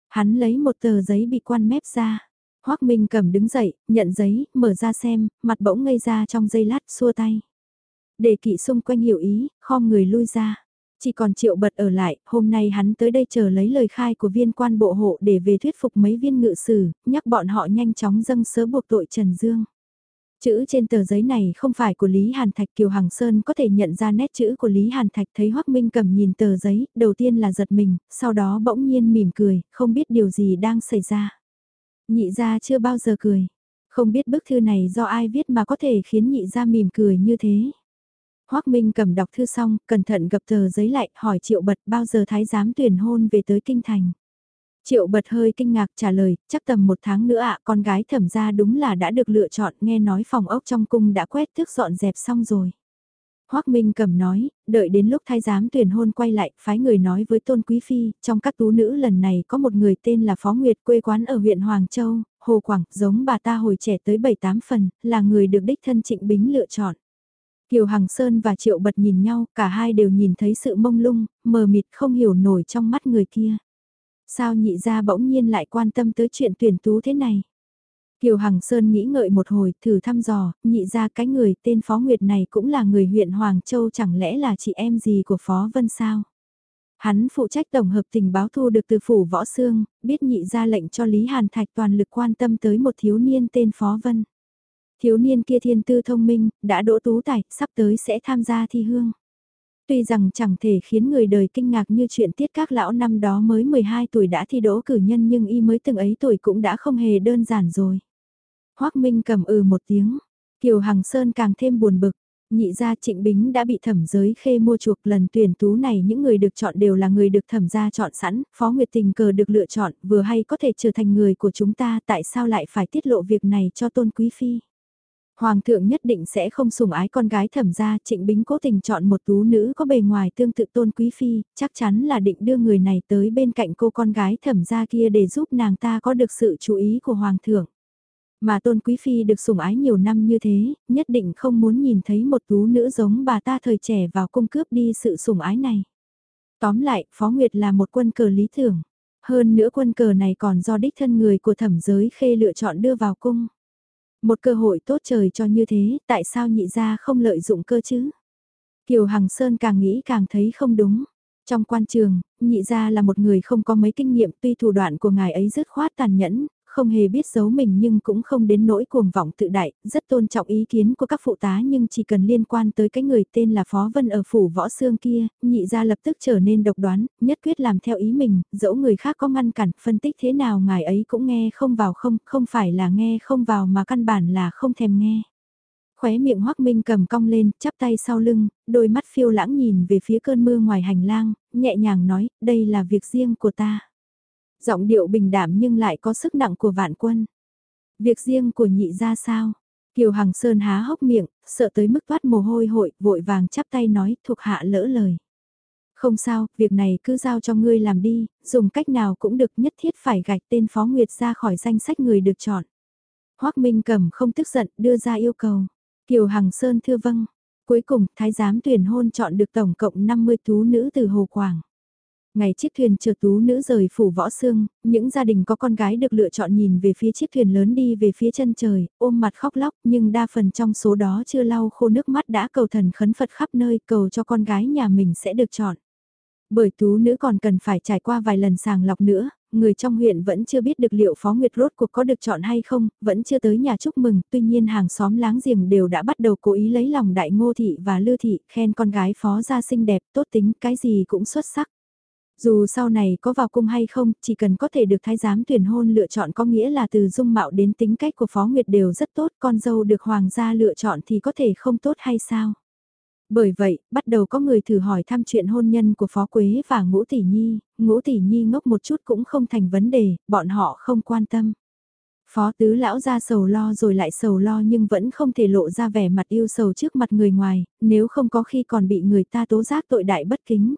Hắn lấy một tờ giấy bị quan mép ra. Hoác Minh cầm đứng dậy, nhận giấy, mở ra xem, mặt bỗng ngây ra trong giây lát, xua tay. Để kỵ xung quanh hiểu ý, khom người lui ra. Chỉ còn triệu bật ở lại, hôm nay hắn tới đây chờ lấy lời khai của viên quan bộ hộ để về thuyết phục mấy viên ngự sử, nhắc bọn họ nhanh chóng dâng sớ buộc tội Trần Dương. Chữ trên tờ giấy này không phải của Lý Hàn Thạch Kiều Hằng Sơn có thể nhận ra nét chữ của Lý Hàn Thạch thấy Hoác Minh cầm nhìn tờ giấy, đầu tiên là giật mình, sau đó bỗng nhiên mỉm cười, không biết điều gì đang xảy ra. Nhị gia chưa bao giờ cười, không biết bức thư này do ai viết mà có thể khiến nhị gia mỉm cười như thế. Hoác Minh cầm đọc thư xong, cẩn thận gập tờ giấy lại, hỏi Triệu Bật bao giờ thái giám tuyển hôn về tới Kinh Thành. Triệu Bật hơi kinh ngạc trả lời, chắc tầm một tháng nữa ạ, con gái thẩm ra đúng là đã được lựa chọn, nghe nói phòng ốc trong cung đã quét thức dọn dẹp xong rồi. Hoác Minh cầm nói, đợi đến lúc thái giám tuyển hôn quay lại, phái người nói với Tôn Quý Phi, trong các tú nữ lần này có một người tên là Phó Nguyệt quê quán ở huyện Hoàng Châu, Hồ Quảng, giống bà ta hồi trẻ tới 7-8 phần, là người được đích thân Trịnh Bính lựa chọn. Kiều Hằng Sơn và Triệu Bật nhìn nhau, cả hai đều nhìn thấy sự mông lung, mờ mịt không hiểu nổi trong mắt người kia. Sao nhị gia bỗng nhiên lại quan tâm tới chuyện tuyển tú thế này? Kiều Hằng Sơn nghĩ ngợi một hồi, thử thăm dò, nhị ra cái người tên Phó Nguyệt này cũng là người huyện Hoàng Châu chẳng lẽ là chị em gì của Phó Vân sao? Hắn phụ trách tổng hợp tình báo thu được từ phủ Võ Sương, biết nhị ra lệnh cho Lý Hàn Thạch toàn lực quan tâm tới một thiếu niên tên Phó Vân. Thiếu niên kia thiên tư thông minh, đã đỗ tú tài, sắp tới sẽ tham gia thi hương. Tuy rằng chẳng thể khiến người đời kinh ngạc như chuyện tiết các lão năm đó mới 12 tuổi đã thi đỗ cử nhân nhưng y mới từng ấy tuổi cũng đã không hề đơn giản rồi. Hoác Minh cầm ừ một tiếng, Kiều Hằng Sơn càng thêm buồn bực. Nhị gia Trịnh Bính đã bị thẩm giới khê mua chuộc lần tuyển tú này những người được chọn đều là người được thẩm gia chọn sẵn, Phó Nguyệt Tình cờ được lựa chọn vừa hay có thể trở thành người của chúng ta tại sao lại phải tiết lộ việc này cho Tôn Quý Phi. Hoàng thượng nhất định sẽ không sủng ái con gái thẩm gia, trịnh bính cố tình chọn một tú nữ có bề ngoài tương tự tôn quý phi, chắc chắn là định đưa người này tới bên cạnh cô con gái thẩm gia kia để giúp nàng ta có được sự chú ý của hoàng thượng. Mà tôn quý phi được sủng ái nhiều năm như thế, nhất định không muốn nhìn thấy một tú nữ giống bà ta thời trẻ vào cung cướp đi sự sủng ái này. Tóm lại, Phó Nguyệt là một quân cờ lý tưởng. Hơn nữa quân cờ này còn do đích thân người của thẩm giới khê lựa chọn đưa vào cung. Một cơ hội tốt trời cho như thế, tại sao nhị gia không lợi dụng cơ chứ? Kiều Hằng Sơn càng nghĩ càng thấy không đúng. Trong quan trường, nhị gia là một người không có mấy kinh nghiệm tuy thủ đoạn của ngài ấy rất khoát tàn nhẫn, không hề biết giấu mình nhưng cũng không đến nỗi cuồng vọng tự đại, rất tôn trọng ý kiến của các phụ tá nhưng chỉ cần liên quan tới cái người tên là Phó Vân ở phủ võ xương kia, nhị ra lập tức trở nên độc đoán, nhất quyết làm theo ý mình, dẫu người khác có ngăn cản, phân tích thế nào ngài ấy cũng nghe không vào không, không phải là nghe không vào mà căn bản là không thèm nghe. Khóe miệng hoắc Minh cầm cong lên, chắp tay sau lưng, đôi mắt phiêu lãng nhìn về phía cơn mưa ngoài hành lang, nhẹ nhàng nói, đây là việc riêng của ta. Giọng điệu bình đảm nhưng lại có sức nặng của vạn quân. Việc riêng của nhị ra sao? Kiều Hằng Sơn há hốc miệng, sợ tới mức toát mồ hôi hội, vội vàng chắp tay nói thuộc hạ lỡ lời. Không sao, việc này cứ giao cho ngươi làm đi, dùng cách nào cũng được nhất thiết phải gạch tên Phó Nguyệt ra khỏi danh sách người được chọn. Hoác Minh cầm không tức giận đưa ra yêu cầu. Kiều Hằng Sơn thưa vâng. Cuối cùng, thái giám tuyển hôn chọn được tổng cộng 50 tú nữ từ Hồ Quảng. Ngày chiếc thuyền chờ tú nữ rời phủ võ xương, những gia đình có con gái được lựa chọn nhìn về phía chiếc thuyền lớn đi về phía chân trời, ôm mặt khóc lóc nhưng đa phần trong số đó chưa lau khô nước mắt đã cầu thần khấn Phật khắp nơi cầu cho con gái nhà mình sẽ được chọn. Bởi tú nữ còn cần phải trải qua vài lần sàng lọc nữa, người trong huyện vẫn chưa biết được liệu Phó Nguyệt rốt cuộc có được chọn hay không, vẫn chưa tới nhà chúc mừng, tuy nhiên hàng xóm láng giềng đều đã bắt đầu cố ý lấy lòng đại ngô thị và lư thị, khen con gái Phó gia xinh đẹp, tốt tính, cái gì cũng xuất sắc. Dù sau này có vào cung hay không, chỉ cần có thể được thái giám tuyển hôn lựa chọn có nghĩa là từ dung mạo đến tính cách của Phó Nguyệt đều rất tốt, con dâu được hoàng gia lựa chọn thì có thể không tốt hay sao? Bởi vậy, bắt đầu có người thử hỏi thăm chuyện hôn nhân của Phó Quế và Ngũ Tỷ Nhi, Ngũ Tỷ Nhi ngốc một chút cũng không thành vấn đề, bọn họ không quan tâm. Phó tứ lão ra sầu lo rồi lại sầu lo nhưng vẫn không thể lộ ra vẻ mặt yêu sầu trước mặt người ngoài, nếu không có khi còn bị người ta tố giác tội đại bất kính.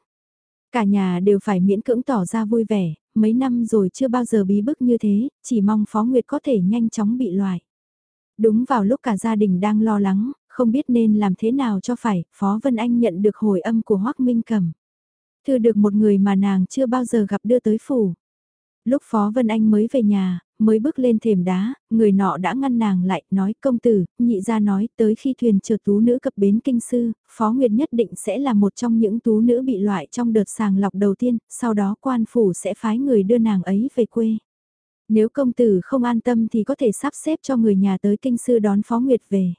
Cả nhà đều phải miễn cưỡng tỏ ra vui vẻ, mấy năm rồi chưa bao giờ bí bức như thế, chỉ mong Phó Nguyệt có thể nhanh chóng bị loại. Đúng vào lúc cả gia đình đang lo lắng, không biết nên làm thế nào cho phải, Phó Vân Anh nhận được hồi âm của Hoác Minh Cầm. Thư được một người mà nàng chưa bao giờ gặp đưa tới phủ. Lúc Phó Vân Anh mới về nhà, mới bước lên thềm đá, người nọ đã ngăn nàng lại, nói công tử, nhị ra nói tới khi thuyền chờ tú nữ cập bến kinh sư, Phó Nguyệt nhất định sẽ là một trong những tú nữ bị loại trong đợt sàng lọc đầu tiên, sau đó quan phủ sẽ phái người đưa nàng ấy về quê. Nếu công tử không an tâm thì có thể sắp xếp cho người nhà tới kinh sư đón Phó Nguyệt về.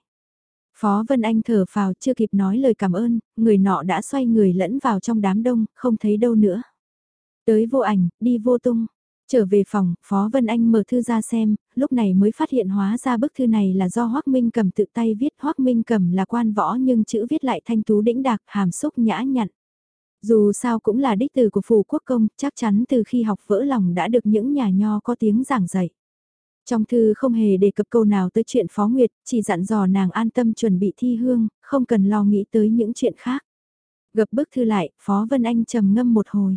Phó Vân Anh thở phào chưa kịp nói lời cảm ơn, người nọ đã xoay người lẫn vào trong đám đông, không thấy đâu nữa. Tới vô ảnh, đi vô tung. Trở về phòng, Phó Vân Anh mở thư ra xem, lúc này mới phát hiện hóa ra bức thư này là do Hoác Minh cầm tự tay viết. Hoác Minh cầm là quan võ nhưng chữ viết lại thanh tú đĩnh đạc, hàm xúc nhã nhặn. Dù sao cũng là đích từ của phù quốc công, chắc chắn từ khi học vỡ lòng đã được những nhà nho có tiếng giảng dạy. Trong thư không hề đề cập câu nào tới chuyện Phó Nguyệt, chỉ dặn dò nàng an tâm chuẩn bị thi hương, không cần lo nghĩ tới những chuyện khác. Gập bức thư lại, Phó Vân Anh trầm ngâm một hồi.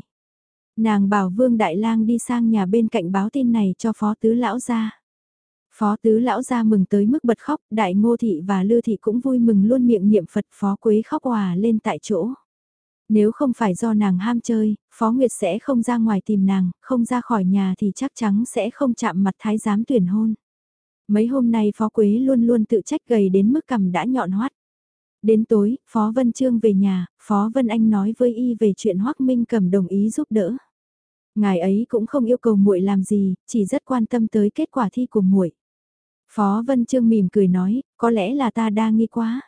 Nàng bảo Vương Đại Lang đi sang nhà bên cạnh báo tin này cho Phó Tứ Lão gia. Phó Tứ Lão gia mừng tới mức bật khóc, Đại Ngô Thị và Lư Thị cũng vui mừng luôn miệng niệm Phật Phó Quế khóc hòa lên tại chỗ. Nếu không phải do nàng ham chơi, Phó Nguyệt sẽ không ra ngoài tìm nàng, không ra khỏi nhà thì chắc chắn sẽ không chạm mặt thái giám tuyển hôn. Mấy hôm nay Phó Quế luôn luôn tự trách gầy đến mức cầm đã nhọn hoắt. Đến tối, Phó Vân Trương về nhà, Phó Vân Anh nói với y về chuyện Hoắc Minh cầm đồng ý giúp đỡ. Ngài ấy cũng không yêu cầu muội làm gì, chỉ rất quan tâm tới kết quả thi của muội. Phó Vân Trương mỉm cười nói, có lẽ là ta đa nghi quá.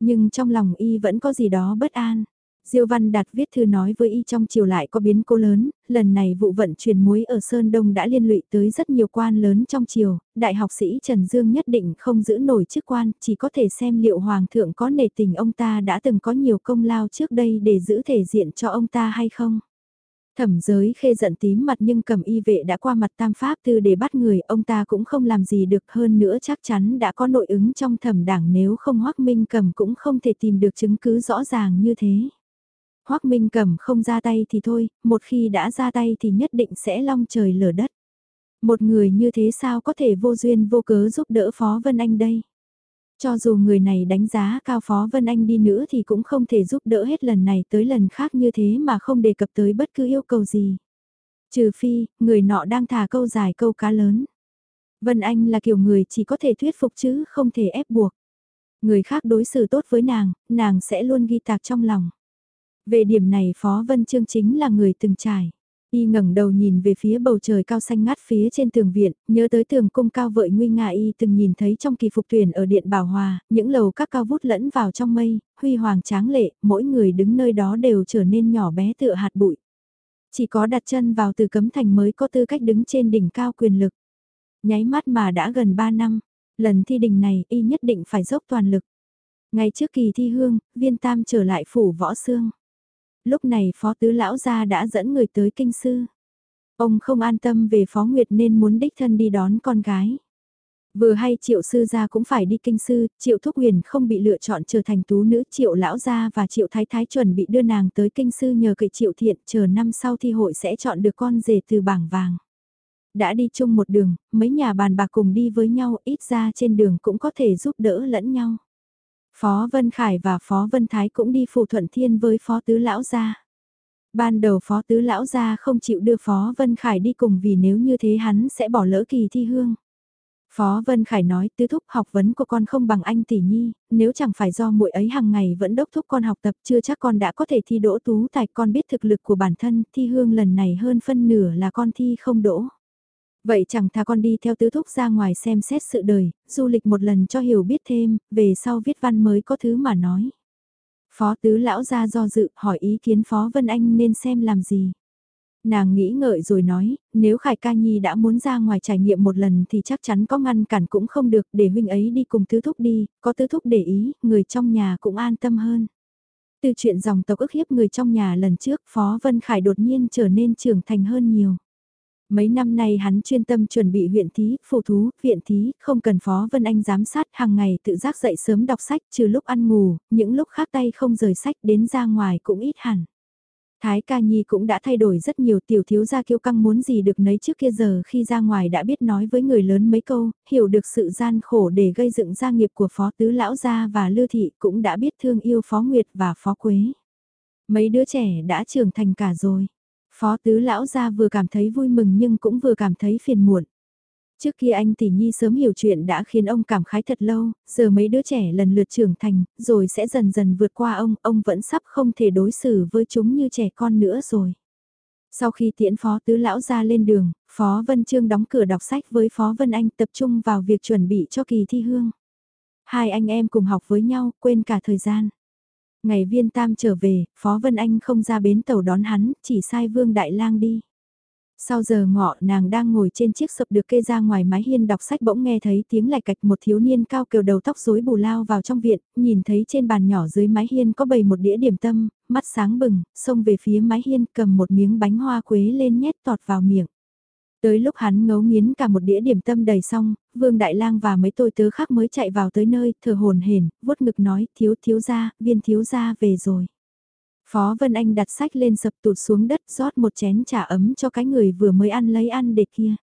Nhưng trong lòng y vẫn có gì đó bất an. Diêu Văn Đạt viết thư nói với y trong chiều lại có biến cố lớn, lần này vụ vận chuyển muối ở Sơn Đông đã liên lụy tới rất nhiều quan lớn trong chiều, đại học sĩ Trần Dương nhất định không giữ nổi chức quan, chỉ có thể xem liệu Hoàng thượng có nể tình ông ta đã từng có nhiều công lao trước đây để giữ thể diện cho ông ta hay không. Thẩm giới khê giận tím mặt nhưng cầm y vệ đã qua mặt tam pháp tư để bắt người, ông ta cũng không làm gì được hơn nữa chắc chắn đã có nội ứng trong thẩm đảng nếu không hoắc minh cầm cũng không thể tìm được chứng cứ rõ ràng như thế. Hoắc Minh Cẩm không ra tay thì thôi, một khi đã ra tay thì nhất định sẽ long trời lở đất. Một người như thế sao có thể vô duyên vô cớ giúp đỡ Phó Vân Anh đây? Cho dù người này đánh giá cao Phó Vân Anh đi nữa thì cũng không thể giúp đỡ hết lần này tới lần khác như thế mà không đề cập tới bất cứ yêu cầu gì. Trừ phi, người nọ đang thả câu dài câu cá lớn. Vân Anh là kiểu người chỉ có thể thuyết phục chứ không thể ép buộc. Người khác đối xử tốt với nàng, nàng sẽ luôn ghi tạc trong lòng. Về điểm này Phó Vân Trương chính là người từng trải. Y ngẩng đầu nhìn về phía bầu trời cao xanh ngát phía trên tường viện, nhớ tới tường cung cao vợi nguy nga y từng nhìn thấy trong kỳ phục tuyển ở điện Bảo Hòa, những lầu các cao vút lẫn vào trong mây, huy hoàng tráng lệ, mỗi người đứng nơi đó đều trở nên nhỏ bé tựa hạt bụi. Chỉ có đặt chân vào từ cấm thành mới có tư cách đứng trên đỉnh cao quyền lực. Nháy mắt mà đã gần 3 năm, lần thi đình này y nhất định phải dốc toàn lực. Ngay trước kỳ thi hương, viên tam trở lại phủ võ xương. Lúc này phó tứ lão gia đã dẫn người tới kinh sư. Ông không an tâm về phó nguyệt nên muốn đích thân đi đón con gái. Vừa hay triệu sư gia cũng phải đi kinh sư, triệu thúc huyền không bị lựa chọn trở thành tú nữ triệu lão gia và triệu thái thái chuẩn bị đưa nàng tới kinh sư nhờ cậy triệu thiện chờ năm sau thi hội sẽ chọn được con rể từ bảng vàng. Đã đi chung một đường, mấy nhà bàn bạc cùng đi với nhau ít ra trên đường cũng có thể giúp đỡ lẫn nhau. Phó Vân Khải và Phó Vân Thái cũng đi phù thuận thiên với Phó Tứ Lão Gia. Ban đầu Phó Tứ Lão Gia không chịu đưa Phó Vân Khải đi cùng vì nếu như thế hắn sẽ bỏ lỡ kỳ thi hương. Phó Vân Khải nói tứ thúc học vấn của con không bằng anh tỷ nhi, nếu chẳng phải do muội ấy hàng ngày vẫn đốc thúc con học tập chưa chắc con đã có thể thi đỗ tú tài con biết thực lực của bản thân, thi hương lần này hơn phân nửa là con thi không đỗ. Vậy chẳng thà con đi theo tứ thúc ra ngoài xem xét sự đời, du lịch một lần cho hiểu biết thêm, về sau viết văn mới có thứ mà nói. Phó tứ lão ra do dự hỏi ý kiến Phó Vân Anh nên xem làm gì. Nàng nghĩ ngợi rồi nói, nếu Khải Ca Nhi đã muốn ra ngoài trải nghiệm một lần thì chắc chắn có ngăn cản cũng không được để huynh ấy đi cùng tứ thúc đi, có tứ thúc để ý, người trong nhà cũng an tâm hơn. Từ chuyện dòng tộc ức hiếp người trong nhà lần trước Phó Vân Khải đột nhiên trở nên trưởng thành hơn nhiều. Mấy năm nay hắn chuyên tâm chuẩn bị huyện thí, phù thú, viện thí, không cần Phó Vân Anh giám sát hàng ngày tự giác dậy sớm đọc sách trừ lúc ăn ngủ, những lúc khác tay không rời sách đến ra ngoài cũng ít hẳn. Thái ca nhi cũng đã thay đổi rất nhiều tiểu thiếu gia kiêu căng muốn gì được nấy trước kia giờ khi ra ngoài đã biết nói với người lớn mấy câu, hiểu được sự gian khổ để gây dựng gia nghiệp của phó tứ lão gia và lưu thị cũng đã biết thương yêu phó nguyệt và phó quế. Mấy đứa trẻ đã trưởng thành cả rồi. Phó tứ lão gia vừa cảm thấy vui mừng nhưng cũng vừa cảm thấy phiền muộn. Trước kia anh tỷ nhi sớm hiểu chuyện đã khiến ông cảm khái thật lâu, giờ mấy đứa trẻ lần lượt trưởng thành, rồi sẽ dần dần vượt qua ông, ông vẫn sắp không thể đối xử với chúng như trẻ con nữa rồi. Sau khi tiễn Phó Tứ Lão ra lên đường, Phó Vân Trương đóng cửa đọc sách với Phó Vân Anh tập trung vào việc chuẩn bị cho kỳ thi hương. Hai anh em cùng học với nhau, quên cả thời gian. Ngày viên tam trở về, Phó Vân Anh không ra bến tàu đón hắn, chỉ sai Vương Đại Lang đi. Sau giờ ngọ nàng đang ngồi trên chiếc sập được kê ra ngoài mái hiên đọc sách bỗng nghe thấy tiếng lạch cạch một thiếu niên cao kiều đầu tóc rối bù lao vào trong viện, nhìn thấy trên bàn nhỏ dưới mái hiên có bầy một đĩa điểm tâm, mắt sáng bừng, xông về phía mái hiên cầm một miếng bánh hoa quế lên nhét tọt vào miệng. Tới lúc hắn ngấu nghiến cả một đĩa điểm tâm đầy xong, Vương Đại Lang và mấy tôi tớ khác mới chạy vào tới nơi, thở hồn hển, vuốt ngực nói, thiếu thiếu gia, viên thiếu gia về rồi. Phó Vân Anh đặt sách lên sập tụt xuống đất rót một chén trà ấm cho cái người vừa mới ăn lấy ăn để kia.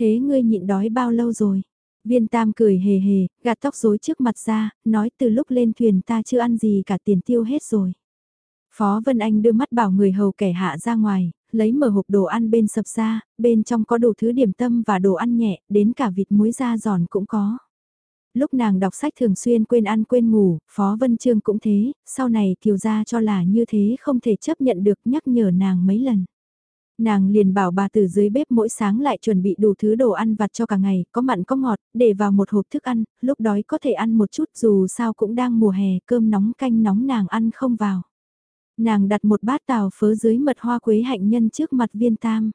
Thế ngươi nhịn đói bao lâu rồi? Viên Tam cười hề hề, gạt tóc rối trước mặt ra, nói từ lúc lên thuyền ta chưa ăn gì cả tiền tiêu hết rồi. Phó Vân Anh đưa mắt bảo người hầu kẻ hạ ra ngoài, lấy mở hộp đồ ăn bên sập ra, bên trong có đủ thứ điểm tâm và đồ ăn nhẹ, đến cả vịt muối da giòn cũng có. Lúc nàng đọc sách thường xuyên quên ăn quên ngủ, Phó Vân Trương cũng thế, sau này kiều gia cho là như thế không thể chấp nhận được nhắc nhở nàng mấy lần. Nàng liền bảo bà từ dưới bếp mỗi sáng lại chuẩn bị đủ thứ đồ ăn vặt cho cả ngày, có mặn có ngọt, để vào một hộp thức ăn, lúc đói có thể ăn một chút dù sao cũng đang mùa hè, cơm nóng canh nóng nàng ăn không vào. Nàng đặt một bát tàu phớ dưới mật hoa quế hạnh nhân trước mặt viên tam.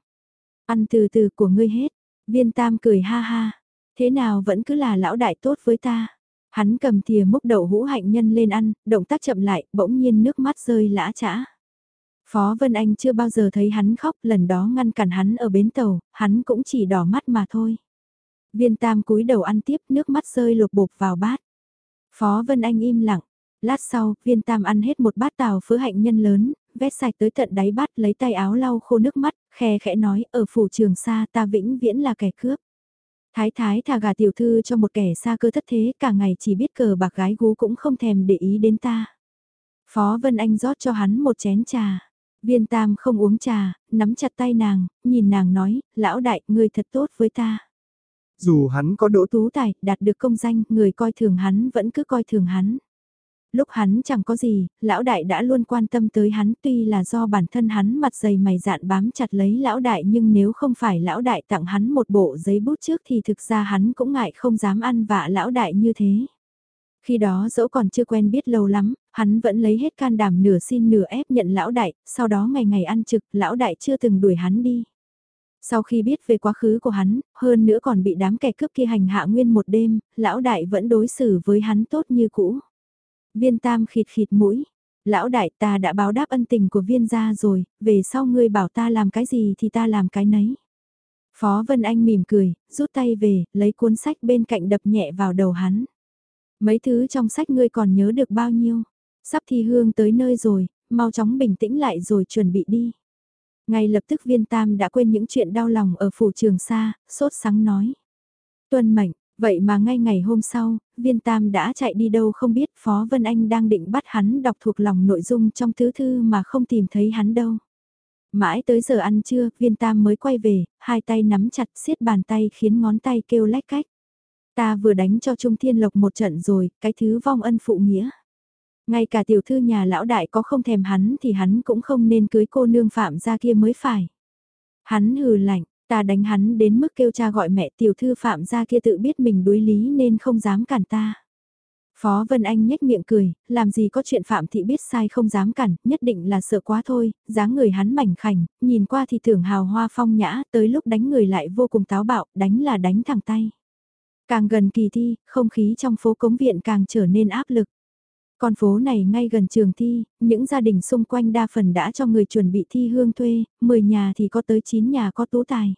Ăn từ từ của ngươi hết, viên tam cười ha ha, Thế nào vẫn cứ là lão đại tốt với ta. Hắn cầm thìa múc đậu hũ hạnh nhân lên ăn, động tác chậm lại, bỗng nhiên nước mắt rơi lã chã. Phó Vân Anh chưa bao giờ thấy hắn khóc, lần đó ngăn cản hắn ở bến tàu, hắn cũng chỉ đỏ mắt mà thôi. Viên tam cúi đầu ăn tiếp nước mắt rơi lột bột vào bát. Phó Vân Anh im lặng, lát sau, viên tam ăn hết một bát tàu phớ hạnh nhân lớn, vét sạch tới tận đáy bát lấy tay áo lau khô nước mắt, khe khẽ nói ở phủ trường xa ta vĩnh viễn là kẻ cướp. Thái thái thà gà tiểu thư cho một kẻ xa cơ thất thế cả ngày chỉ biết cờ bạc gái gú cũng không thèm để ý đến ta. Phó Vân Anh rót cho hắn một chén trà. Viên Tam không uống trà, nắm chặt tay nàng, nhìn nàng nói, lão đại, người thật tốt với ta. Dù hắn có đỗ tú tài, đạt được công danh, người coi thường hắn vẫn cứ coi thường hắn. Lúc hắn chẳng có gì, lão đại đã luôn quan tâm tới hắn tuy là do bản thân hắn mặt dày mày dạn bám chặt lấy lão đại nhưng nếu không phải lão đại tặng hắn một bộ giấy bút trước thì thực ra hắn cũng ngại không dám ăn vạ lão đại như thế. Khi đó dẫu còn chưa quen biết lâu lắm, hắn vẫn lấy hết can đảm nửa xin nửa ép nhận lão đại, sau đó ngày ngày ăn trực, lão đại chưa từng đuổi hắn đi. Sau khi biết về quá khứ của hắn, hơn nữa còn bị đám kẻ cướp kia hành hạ nguyên một đêm, lão đại vẫn đối xử với hắn tốt như cũ. Viên tam khịt khịt mũi, lão đại ta đã báo đáp ân tình của viên gia rồi, về sau ngươi bảo ta làm cái gì thì ta làm cái nấy. Phó Vân Anh mỉm cười, rút tay về, lấy cuốn sách bên cạnh đập nhẹ vào đầu hắn. Mấy thứ trong sách ngươi còn nhớ được bao nhiêu? Sắp thi hương tới nơi rồi, mau chóng bình tĩnh lại rồi chuẩn bị đi. Ngay lập tức viên tam đã quên những chuyện đau lòng ở phủ trường xa, sốt sắng nói. Tuân mệnh, vậy mà ngay ngày hôm sau, viên tam đã chạy đi đâu không biết Phó Vân Anh đang định bắt hắn đọc thuộc lòng nội dung trong thứ thư mà không tìm thấy hắn đâu. Mãi tới giờ ăn trưa, viên tam mới quay về, hai tay nắm chặt siết bàn tay khiến ngón tay kêu lách cách. Ta vừa đánh cho Trung Thiên Lộc một trận rồi, cái thứ vong ân phụ nghĩa. Ngay cả tiểu thư nhà lão đại có không thèm hắn thì hắn cũng không nên cưới cô nương phạm ra kia mới phải. Hắn hừ lạnh, ta đánh hắn đến mức kêu cha gọi mẹ tiểu thư phạm ra kia tự biết mình đối lý nên không dám cản ta. Phó Vân Anh nhếch miệng cười, làm gì có chuyện Phạm Thị biết sai không dám cản, nhất định là sợ quá thôi, dáng người hắn mảnh khảnh, nhìn qua thì tưởng hào hoa phong nhã, tới lúc đánh người lại vô cùng táo bạo, đánh là đánh thẳng tay. Càng gần kỳ thi, không khí trong phố cống viện càng trở nên áp lực. Con phố này ngay gần trường thi, những gia đình xung quanh đa phần đã cho người chuẩn bị thi hương thuê, 10 nhà thì có tới 9 nhà có tú tài.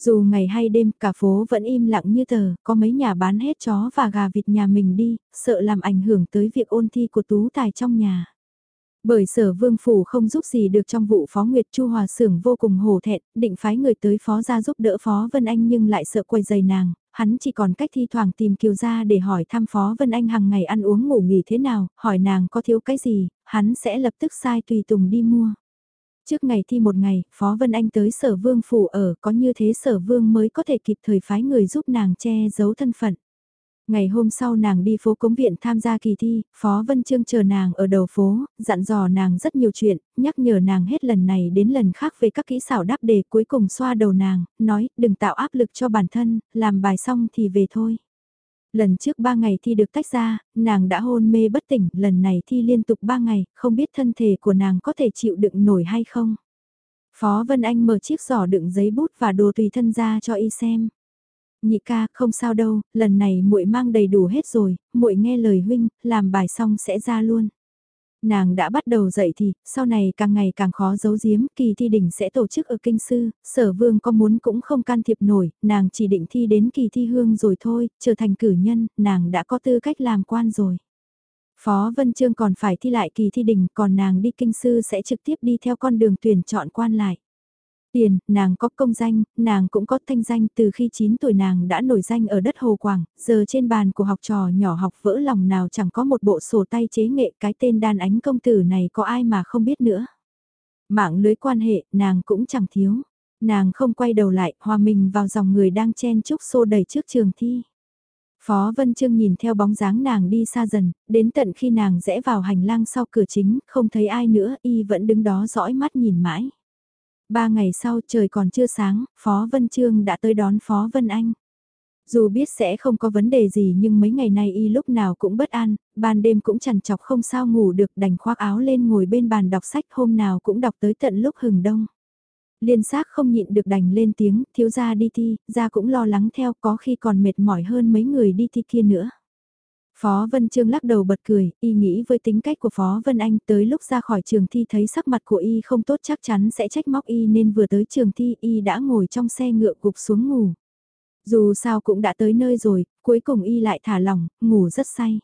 Dù ngày hay đêm cả phố vẫn im lặng như tờ, có mấy nhà bán hết chó và gà vịt nhà mình đi, sợ làm ảnh hưởng tới việc ôn thi của tú tài trong nhà. Bởi sở vương phủ không giúp gì được trong vụ phó nguyệt chu hòa sưởng vô cùng hổ thẹn, định phái người tới phó ra giúp đỡ phó Vân Anh nhưng lại sợ quay giày nàng, hắn chỉ còn cách thi thoảng tìm kiều ra để hỏi thăm phó Vân Anh hàng ngày ăn uống ngủ nghỉ thế nào, hỏi nàng có thiếu cái gì, hắn sẽ lập tức sai tùy tùng đi mua. Trước ngày thi một ngày, Phó Vân Anh tới sở vương phủ ở có như thế sở vương mới có thể kịp thời phái người giúp nàng che giấu thân phận. Ngày hôm sau nàng đi phố cống viện tham gia kỳ thi, Phó Vân Trương chờ nàng ở đầu phố, dặn dò nàng rất nhiều chuyện, nhắc nhở nàng hết lần này đến lần khác về các kỹ xảo đáp đề cuối cùng xoa đầu nàng, nói đừng tạo áp lực cho bản thân, làm bài xong thì về thôi. Lần trước ba ngày thi được tách ra, nàng đã hôn mê bất tỉnh, lần này thi liên tục ba ngày, không biết thân thể của nàng có thể chịu đựng nổi hay không. Phó Vân Anh mở chiếc giỏ đựng giấy bút và đồ tùy thân ra cho y xem nhị ca không sao đâu, lần này muội mang đầy đủ hết rồi, muội nghe lời huynh, làm bài xong sẽ ra luôn. Nàng đã bắt đầu dậy thì, sau này càng ngày càng khó giấu giếm, kỳ thi đỉnh sẽ tổ chức ở kinh sư, sở vương có muốn cũng không can thiệp nổi, nàng chỉ định thi đến kỳ thi hương rồi thôi, trở thành cử nhân, nàng đã có tư cách làm quan rồi. Phó Vân Trương còn phải thi lại kỳ thi đỉnh, còn nàng đi kinh sư sẽ trực tiếp đi theo con đường tuyển chọn quan lại. Tiền, nàng có công danh, nàng cũng có thanh danh từ khi 9 tuổi nàng đã nổi danh ở đất Hồ Quảng, giờ trên bàn của học trò nhỏ học vỡ lòng nào chẳng có một bộ sổ tay chế nghệ cái tên đan ánh công tử này có ai mà không biết nữa. Mạng lưới quan hệ, nàng cũng chẳng thiếu. Nàng không quay đầu lại, hòa mình vào dòng người đang chen chúc xô đầy trước trường thi. Phó Vân Trương nhìn theo bóng dáng nàng đi xa dần, đến tận khi nàng rẽ vào hành lang sau cửa chính, không thấy ai nữa, y vẫn đứng đó dõi mắt nhìn mãi. Ba ngày sau trời còn chưa sáng, Phó Vân Trương đã tới đón Phó Vân Anh. Dù biết sẽ không có vấn đề gì nhưng mấy ngày nay y lúc nào cũng bất an, ban đêm cũng chằn chọc không sao ngủ được đành khoác áo lên ngồi bên bàn đọc sách hôm nào cũng đọc tới tận lúc hừng đông. Liên xác không nhịn được đành lên tiếng, thiếu gia đi thi, gia cũng lo lắng theo có khi còn mệt mỏi hơn mấy người đi thi kia nữa. Phó Vân Trương lắc đầu bật cười, y nghĩ với tính cách của Phó Vân Anh tới lúc ra khỏi trường thi thấy sắc mặt của y không tốt chắc chắn sẽ trách móc y nên vừa tới trường thi y đã ngồi trong xe ngựa gục xuống ngủ. Dù sao cũng đã tới nơi rồi, cuối cùng y lại thả lỏng, ngủ rất say.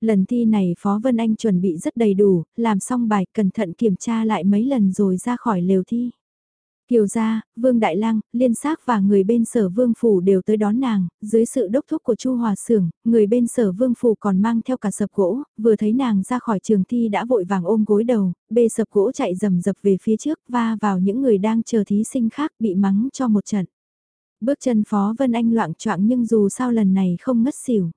Lần thi này Phó Vân Anh chuẩn bị rất đầy đủ, làm xong bài cẩn thận kiểm tra lại mấy lần rồi ra khỏi lều thi. Kiều gia, Vương Đại Lang, Liên Xác và người bên sở Vương phủ đều tới đón nàng, dưới sự đốc thúc của Chu Hòa Sưởng, người bên sở Vương phủ còn mang theo cả sập gỗ, vừa thấy nàng ra khỏi trường thi đã vội vàng ôm gối đầu, bê sập gỗ chạy rầm rập về phía trước va vào những người đang chờ thí sinh khác bị mắng cho một trận. Bước chân Phó Vân Anh loạn choạng nhưng dù sao lần này không ngất xỉu.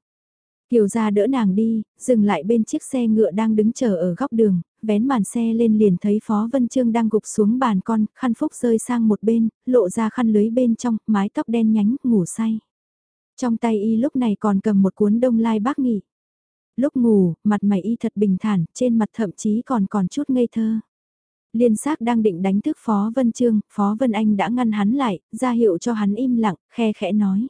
Kiều ra đỡ nàng đi, dừng lại bên chiếc xe ngựa đang đứng chờ ở góc đường, vén màn xe lên liền thấy Phó Vân Trương đang gục xuống bàn con, khăn phúc rơi sang một bên, lộ ra khăn lưới bên trong, mái tóc đen nhánh, ngủ say. Trong tay y lúc này còn cầm một cuốn đông lai bác nghỉ. Lúc ngủ, mặt mày y thật bình thản, trên mặt thậm chí còn còn chút ngây thơ. Liên xác đang định đánh thức Phó Vân Trương, Phó Vân Anh đã ngăn hắn lại, ra hiệu cho hắn im lặng, khe khẽ nói.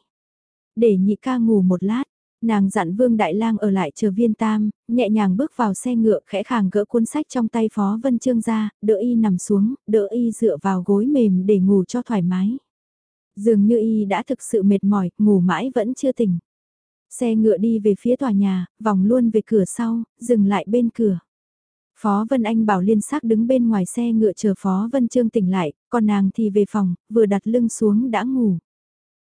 Để nhị ca ngủ một lát, Nàng dặn Vương Đại Lang ở lại chờ viên tam, nhẹ nhàng bước vào xe ngựa khẽ khàng gỡ cuốn sách trong tay Phó Vân Trương ra, đỡ y nằm xuống, đỡ y dựa vào gối mềm để ngủ cho thoải mái. Dường như y đã thực sự mệt mỏi, ngủ mãi vẫn chưa tỉnh. Xe ngựa đi về phía tòa nhà, vòng luôn về cửa sau, dừng lại bên cửa. Phó Vân Anh bảo liên sắc đứng bên ngoài xe ngựa chờ Phó Vân Trương tỉnh lại, còn nàng thì về phòng, vừa đặt lưng xuống đã ngủ.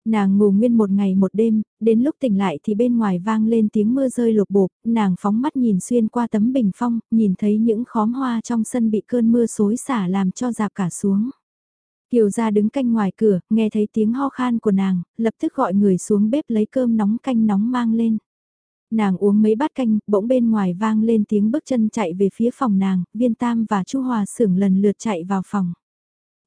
Nàng ngủ nguyên một ngày một đêm, đến lúc tỉnh lại thì bên ngoài vang lên tiếng mưa rơi lột bột, nàng phóng mắt nhìn xuyên qua tấm bình phong, nhìn thấy những khóm hoa trong sân bị cơn mưa xối xả làm cho dạp cả xuống. Kiều ra đứng canh ngoài cửa, nghe thấy tiếng ho khan của nàng, lập tức gọi người xuống bếp lấy cơm nóng canh nóng mang lên. Nàng uống mấy bát canh, bỗng bên ngoài vang lên tiếng bước chân chạy về phía phòng nàng, viên tam và chu hòa sưởng lần lượt chạy vào phòng.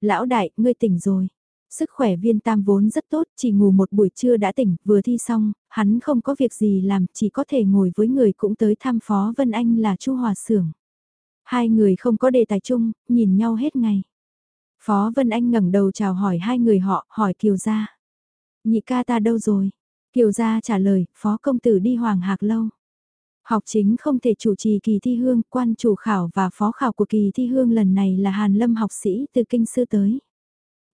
Lão đại, ngươi tỉnh rồi. Sức khỏe viên tam vốn rất tốt, chỉ ngủ một buổi trưa đã tỉnh, vừa thi xong, hắn không có việc gì làm, chỉ có thể ngồi với người cũng tới thăm Phó Vân Anh là Chu Hòa Sưởng. Hai người không có đề tài chung, nhìn nhau hết ngày. Phó Vân Anh ngẩng đầu chào hỏi hai người họ, hỏi Kiều Gia. Nhị ca ta đâu rồi? Kiều Gia trả lời, Phó Công Tử đi Hoàng Hạc Lâu. Học chính không thể chủ trì kỳ thi hương, quan chủ khảo và phó khảo của kỳ thi hương lần này là Hàn Lâm học sĩ từ kinh sư tới.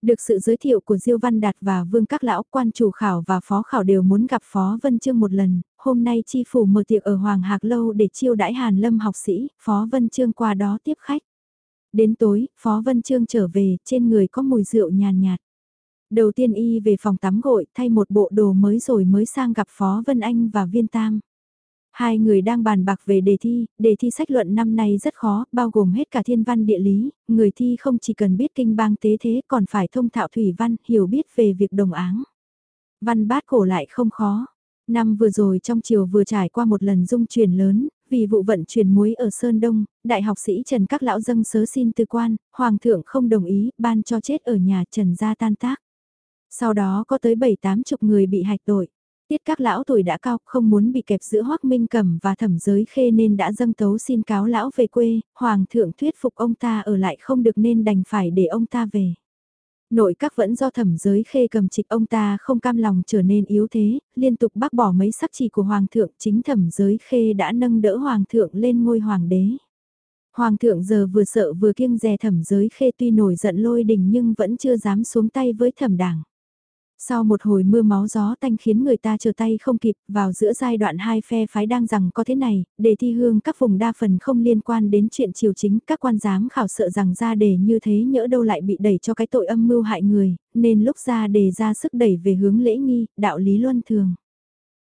Được sự giới thiệu của Diêu Văn Đạt và Vương Các Lão quan chủ khảo và phó khảo đều muốn gặp Phó Vân Trương một lần, hôm nay chi phủ mở tiệc ở Hoàng Hạc Lâu để chiêu đãi Hàn Lâm học sĩ, Phó Vân Trương qua đó tiếp khách. Đến tối, Phó Vân Trương trở về, trên người có mùi rượu nhàn nhạt, Đầu tiên y về phòng tắm gội, thay một bộ đồ mới rồi mới sang gặp Phó Vân Anh và Viên Tam. Hai người đang bàn bạc về đề thi, đề thi sách luận năm nay rất khó, bao gồm hết cả thiên văn địa lý, người thi không chỉ cần biết kinh bang tế thế còn phải thông thạo thủy văn, hiểu biết về việc đồng áng. Văn bát cổ lại không khó. Năm vừa rồi trong chiều vừa trải qua một lần dung chuyển lớn, vì vụ vận chuyển muối ở Sơn Đông, đại học sĩ Trần Các Lão dâng sớ xin tư quan, Hoàng thượng không đồng ý, ban cho chết ở nhà Trần gia tan tác. Sau đó có tới 7-8 chục người bị hạch tội. Tiết các lão tuổi đã cao, không muốn bị kẹp giữa Hoắc Minh cầm và Thẩm Giới Khê nên đã dâng tấu xin cáo lão về quê, hoàng thượng thuyết phục ông ta ở lại không được nên đành phải để ông ta về. Nội các vẫn do Thẩm Giới Khê cầm trịch ông ta không cam lòng trở nên yếu thế, liên tục bác bỏ mấy sắc chỉ của hoàng thượng, chính Thẩm Giới Khê đã nâng đỡ hoàng thượng lên ngôi hoàng đế. Hoàng thượng giờ vừa sợ vừa kiêng dè Thẩm Giới Khê tuy nổi giận lôi đình nhưng vẫn chưa dám xuống tay với Thẩm Đảng. Sau một hồi mưa máu gió tanh khiến người ta chờ tay không kịp, vào giữa giai đoạn hai phe phái đang rằng có thế này, đề thi hương các vùng đa phần không liên quan đến chuyện triều chính, các quan giám khảo sợ rằng ra đề như thế nhỡ đâu lại bị đẩy cho cái tội âm mưu hại người, nên lúc ra đề ra sức đẩy về hướng lễ nghi, đạo lý luân thường.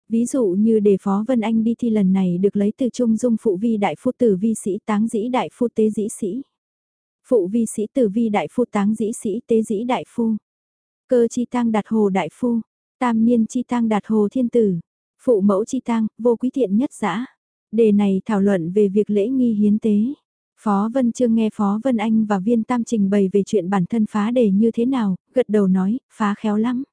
Ví dụ như đề phó Vân Anh đi thi lần này được lấy từ trung dung phụ vi đại phu tử vi sĩ táng dĩ đại phu tế dĩ sĩ. Phụ vi sĩ tử vi đại phu táng dĩ sĩ tế dĩ đại phu Cơ chi tang đạt hồ đại phu, tam niên chi tang đạt hồ thiên tử, phụ mẫu chi tang, vô quý thiện nhất giã. Đề này thảo luận về việc lễ nghi hiến tế. Phó Vân Trương nghe Phó Vân Anh và Viên Tam trình bày về chuyện bản thân phá đề như thế nào, gật đầu nói, phá khéo lắm.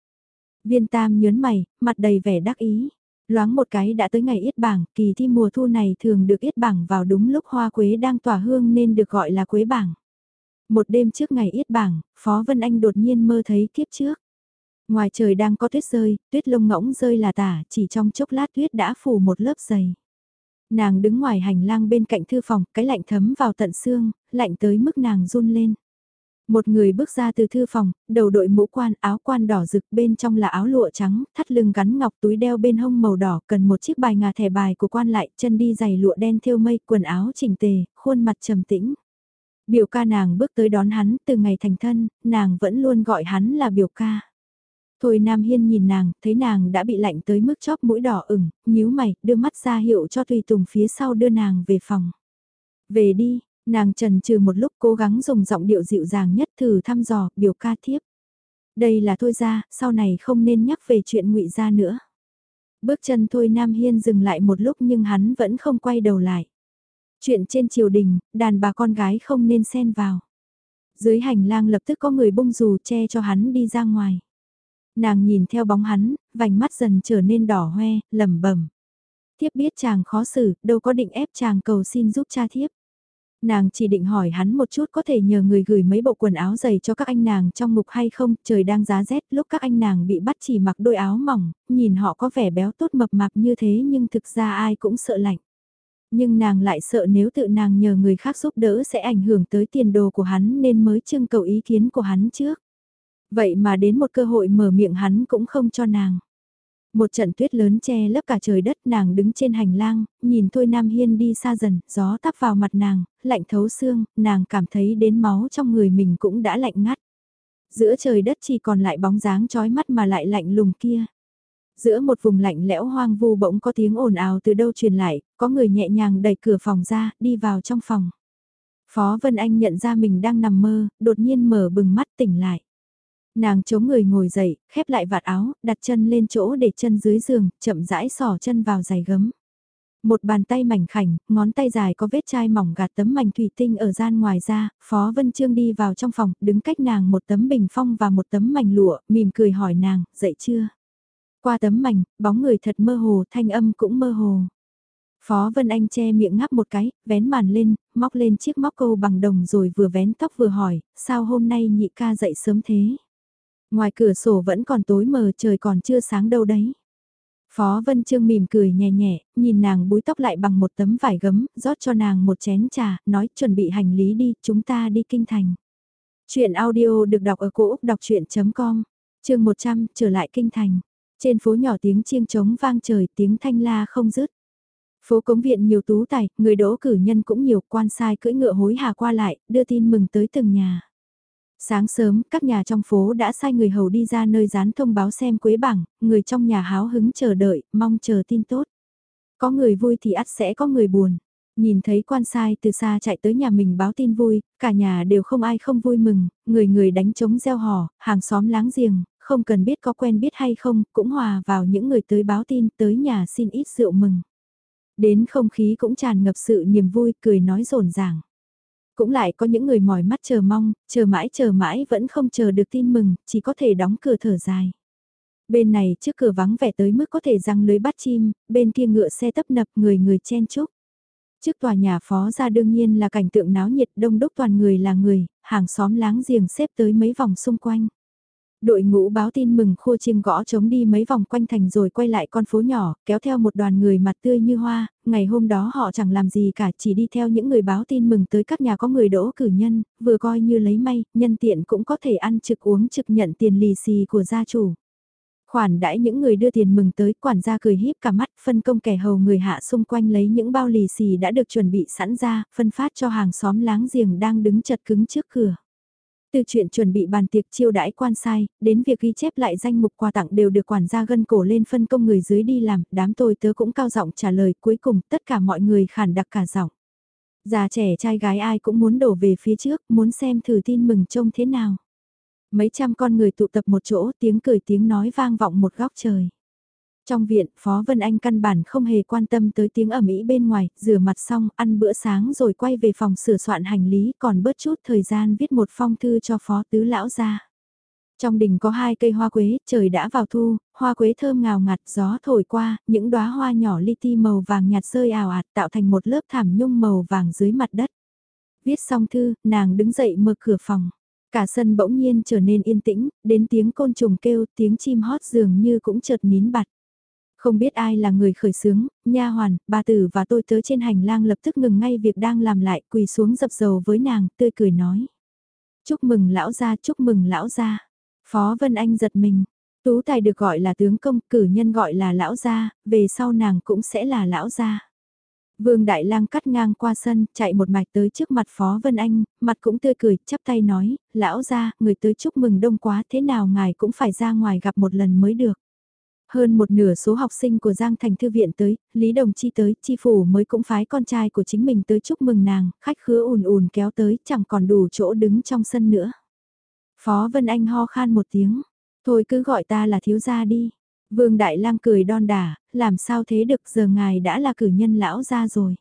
Viên Tam nhớn mày, mặt đầy vẻ đắc ý. Loáng một cái đã tới ngày yết bảng, kỳ thi mùa thu này thường được yết bảng vào đúng lúc hoa quế đang tỏa hương nên được gọi là quế bảng. Một đêm trước ngày yết bảng, Phó Vân Anh đột nhiên mơ thấy kiếp trước. Ngoài trời đang có tuyết rơi, tuyết lông ngỗng rơi là tả, chỉ trong chốc lát tuyết đã phủ một lớp dày. Nàng đứng ngoài hành lang bên cạnh thư phòng, cái lạnh thấm vào tận xương, lạnh tới mức nàng run lên. Một người bước ra từ thư phòng, đầu đội mũ quan, áo quan đỏ rực bên trong là áo lụa trắng, thắt lưng gắn ngọc túi đeo bên hông màu đỏ, cần một chiếc bài ngà thẻ bài của quan lại, chân đi giày lụa đen thêu mây, quần áo chỉnh tề, khuôn mặt trầm tĩnh. Biểu ca nàng bước tới đón hắn, từ ngày thành thân, nàng vẫn luôn gọi hắn là biểu ca. Thôi Nam Hiên nhìn nàng, thấy nàng đã bị lạnh tới mức chóp mũi đỏ ửng, nhíu mày, đưa mắt ra hiệu cho Tùy Tùng phía sau đưa nàng về phòng. Về đi, nàng trần trừ một lúc cố gắng dùng giọng điệu dịu dàng nhất thử thăm dò, biểu ca thiếp. Đây là thôi ra, sau này không nên nhắc về chuyện ngụy ra nữa. Bước chân thôi Nam Hiên dừng lại một lúc nhưng hắn vẫn không quay đầu lại. Chuyện trên triều đình, đàn bà con gái không nên xen vào. Dưới hành lang lập tức có người bung dù che cho hắn đi ra ngoài. Nàng nhìn theo bóng hắn, vành mắt dần trở nên đỏ hoe, lẩm bẩm. Thiếp biết chàng khó xử, đâu có định ép chàng cầu xin giúp cha thiếp. Nàng chỉ định hỏi hắn một chút có thể nhờ người gửi mấy bộ quần áo dày cho các anh nàng trong ngục hay không, trời đang giá rét lúc các anh nàng bị bắt chỉ mặc đôi áo mỏng, nhìn họ có vẻ béo tốt mập mạp như thế nhưng thực ra ai cũng sợ lạnh. Nhưng nàng lại sợ nếu tự nàng nhờ người khác giúp đỡ sẽ ảnh hưởng tới tiền đồ của hắn nên mới trưng cầu ý kiến của hắn trước. Vậy mà đến một cơ hội mở miệng hắn cũng không cho nàng. Một trận tuyết lớn che lấp cả trời đất nàng đứng trên hành lang, nhìn Thôi Nam Hiên đi xa dần, gió tắp vào mặt nàng, lạnh thấu xương, nàng cảm thấy đến máu trong người mình cũng đã lạnh ngắt. Giữa trời đất chỉ còn lại bóng dáng chói mắt mà lại lạnh lùng kia. Giữa một vùng lạnh lẽo hoang vu bỗng có tiếng ồn ào từ đâu truyền lại, có người nhẹ nhàng đẩy cửa phòng ra, đi vào trong phòng. Phó Vân Anh nhận ra mình đang nằm mơ, đột nhiên mở bừng mắt tỉnh lại. Nàng chống người ngồi dậy, khép lại vạt áo, đặt chân lên chỗ để chân dưới giường, chậm rãi sỏ chân vào giày gấm. Một bàn tay mảnh khảnh, ngón tay dài có vết chai mỏng gạt tấm mảnh thủy tinh ở gian ngoài ra, Phó Vân Trương đi vào trong phòng, đứng cách nàng một tấm bình phong và một tấm mảnh lụa, mỉm cười hỏi nàng, dậy chưa? Qua tấm mảnh, bóng người thật mơ hồ, thanh âm cũng mơ hồ. Phó Vân Anh che miệng ngáp một cái, vén màn lên, móc lên chiếc móc câu bằng đồng rồi vừa vén tóc vừa hỏi, sao hôm nay nhị ca dậy sớm thế? Ngoài cửa sổ vẫn còn tối mờ trời còn chưa sáng đâu đấy. Phó Vân Trương mỉm cười nhẹ nhẹ, nhìn nàng búi tóc lại bằng một tấm vải gấm, rót cho nàng một chén trà, nói chuẩn bị hành lý đi, chúng ta đi kinh thành. Chuyện audio được đọc ở cổ Úc đọc chuyện.com, chương 100, trở lại kinh thành. Trên phố nhỏ tiếng chiêng trống vang trời, tiếng thanh la không dứt. Phố cống viện nhiều tú tài, người đỗ cử nhân cũng nhiều, quan sai cưỡi ngựa hối hà qua lại, đưa tin mừng tới từng nhà. Sáng sớm, các nhà trong phố đã sai người hầu đi ra nơi dán thông báo xem quế bảng, người trong nhà háo hứng chờ đợi, mong chờ tin tốt. Có người vui thì ắt sẽ có người buồn. Nhìn thấy quan sai từ xa chạy tới nhà mình báo tin vui, cả nhà đều không ai không vui mừng, người người đánh trống gieo hò, hàng xóm láng giềng, không cần biết có quen biết hay không, cũng hòa vào những người tới báo tin tới nhà xin ít rượu mừng. Đến không khí cũng tràn ngập sự niềm vui, cười nói rồn ràng. Cũng lại có những người mỏi mắt chờ mong, chờ mãi chờ mãi vẫn không chờ được tin mừng, chỉ có thể đóng cửa thở dài. Bên này trước cửa vắng vẻ tới mức có thể răng lưới bắt chim, bên kia ngựa xe tấp nập người người chen chúc. Trước tòa nhà phó ra đương nhiên là cảnh tượng náo nhiệt đông đúc toàn người là người, hàng xóm láng giềng xếp tới mấy vòng xung quanh. Đội ngũ báo tin mừng khua chiêng gõ trống đi mấy vòng quanh thành rồi quay lại con phố nhỏ, kéo theo một đoàn người mặt tươi như hoa, ngày hôm đó họ chẳng làm gì cả chỉ đi theo những người báo tin mừng tới các nhà có người đỗ cử nhân, vừa coi như lấy may, nhân tiện cũng có thể ăn trực uống trực nhận tiền lì xì của gia chủ. Khoản đãi những người đưa tiền mừng tới, quản gia cười híp cả mắt, phân công kẻ hầu người hạ xung quanh lấy những bao lì xì đã được chuẩn bị sẵn ra, phân phát cho hàng xóm láng giềng đang đứng chật cứng trước cửa. Từ chuyện chuẩn bị bàn tiệc chiêu đãi quan sai, đến việc ghi chép lại danh mục quà tặng đều được quản gia gân cổ lên phân công người dưới đi làm, đám tôi tớ cũng cao giọng trả lời cuối cùng tất cả mọi người khản đặc cả giọng. Già trẻ trai gái ai cũng muốn đổ về phía trước, muốn xem thử tin mừng trông thế nào. Mấy trăm con người tụ tập một chỗ tiếng cười tiếng nói vang vọng một góc trời. Trong viện, Phó Vân Anh căn bản không hề quan tâm tới tiếng ầm mỹ bên ngoài, rửa mặt xong, ăn bữa sáng rồi quay về phòng sửa soạn hành lý, còn bớt chút thời gian viết một phong thư cho Phó Tứ Lão ra. Trong đình có hai cây hoa quế, trời đã vào thu, hoa quế thơm ngào ngạt, gió thổi qua, những đóa hoa nhỏ li ti màu vàng nhạt rơi ảo ạt tạo thành một lớp thảm nhung màu vàng dưới mặt đất. Viết xong thư, nàng đứng dậy mở cửa phòng. Cả sân bỗng nhiên trở nên yên tĩnh, đến tiếng côn trùng kêu, tiếng chim hót dường như cũng chợt nín bặt. Không biết ai là người khởi sướng, nha hoàn, bà tử và tôi tớ trên hành lang lập tức ngừng ngay việc đang làm lại, quỳ xuống dập dầu với nàng, tươi cười nói. Chúc mừng lão gia, chúc mừng lão gia. Phó Vân Anh giật mình, tú tài được gọi là tướng công, cử nhân gọi là lão gia, về sau nàng cũng sẽ là lão gia. Vương Đại Lang cắt ngang qua sân, chạy một mạch tới trước mặt Phó Vân Anh, mặt cũng tươi cười, chắp tay nói, lão gia người tới chúc mừng đông quá thế nào ngài cũng phải ra ngoài gặp một lần mới được. Hơn một nửa số học sinh của Giang Thành Thư Viện tới, Lý Đồng Chi tới, Chi Phủ mới cũng phái con trai của chính mình tới chúc mừng nàng, khách khứa ùn ùn kéo tới, chẳng còn đủ chỗ đứng trong sân nữa. Phó Vân Anh ho khan một tiếng, thôi cứ gọi ta là thiếu gia đi. Vương Đại Lang cười đon đả, làm sao thế được giờ ngài đã là cử nhân lão gia rồi.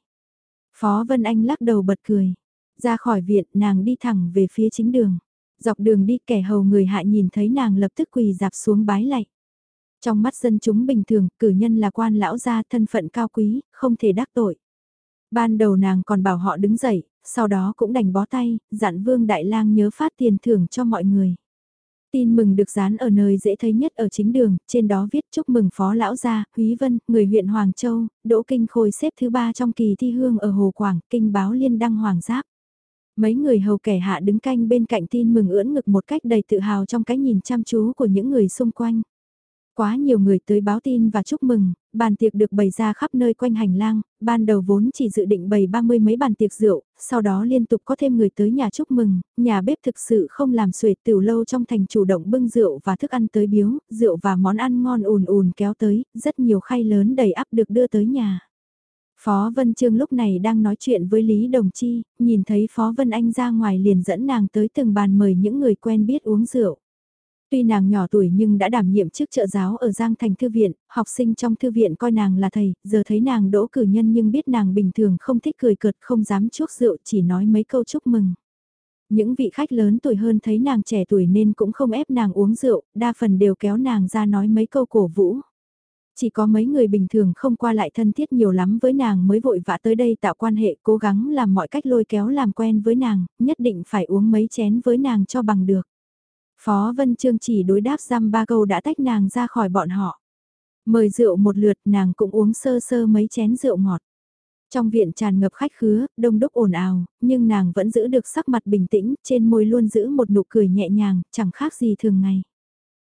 Phó Vân Anh lắc đầu bật cười. Ra khỏi viện nàng đi thẳng về phía chính đường. Dọc đường đi kẻ hầu người hại nhìn thấy nàng lập tức quỳ dạp xuống bái lạy. Trong mắt dân chúng bình thường, cử nhân là quan lão gia thân phận cao quý, không thể đắc tội. Ban đầu nàng còn bảo họ đứng dậy, sau đó cũng đành bó tay, dặn Vương Đại Lang nhớ phát tiền thưởng cho mọi người. Tin mừng được dán ở nơi dễ thấy nhất ở chính đường, trên đó viết chúc mừng Phó Lão Gia, Húy Vân, người huyện Hoàng Châu, Đỗ Kinh Khôi xếp thứ ba trong kỳ thi hương ở Hồ Quảng, kinh báo liên đăng Hoàng Giáp. Mấy người hầu kẻ hạ đứng canh bên cạnh tin mừng ưỡn ngực một cách đầy tự hào trong cái nhìn chăm chú của những người xung quanh. Quá nhiều người tới báo tin và chúc mừng, bàn tiệc được bày ra khắp nơi quanh hành lang, ban đầu vốn chỉ dự định bày ba mươi mấy bàn tiệc rượu, sau đó liên tục có thêm người tới nhà chúc mừng, nhà bếp thực sự không làm xuệt tiểu lâu trong thành chủ động bưng rượu và thức ăn tới biếu, rượu và món ăn ngon ùn ùn kéo tới, rất nhiều khay lớn đầy ắp được đưa tới nhà. Phó Vân Trương lúc này đang nói chuyện với Lý Đồng Chi, nhìn thấy Phó Vân Anh ra ngoài liền dẫn nàng tới từng bàn mời những người quen biết uống rượu. Tuy nàng nhỏ tuổi nhưng đã đảm nhiệm chức trợ giáo ở Giang Thành Thư Viện, học sinh trong thư viện coi nàng là thầy, giờ thấy nàng đỗ cử nhân nhưng biết nàng bình thường không thích cười cợt không dám chuốc rượu chỉ nói mấy câu chúc mừng. Những vị khách lớn tuổi hơn thấy nàng trẻ tuổi nên cũng không ép nàng uống rượu, đa phần đều kéo nàng ra nói mấy câu cổ vũ. Chỉ có mấy người bình thường không qua lại thân thiết nhiều lắm với nàng mới vội vã tới đây tạo quan hệ cố gắng làm mọi cách lôi kéo làm quen với nàng, nhất định phải uống mấy chén với nàng cho bằng được. Phó Vân Trương chỉ đối đáp giam ba câu đã tách nàng ra khỏi bọn họ. Mời rượu một lượt nàng cũng uống sơ sơ mấy chén rượu ngọt. Trong viện tràn ngập khách khứa, đông đúc ồn ào, nhưng nàng vẫn giữ được sắc mặt bình tĩnh, trên môi luôn giữ một nụ cười nhẹ nhàng, chẳng khác gì thường ngày.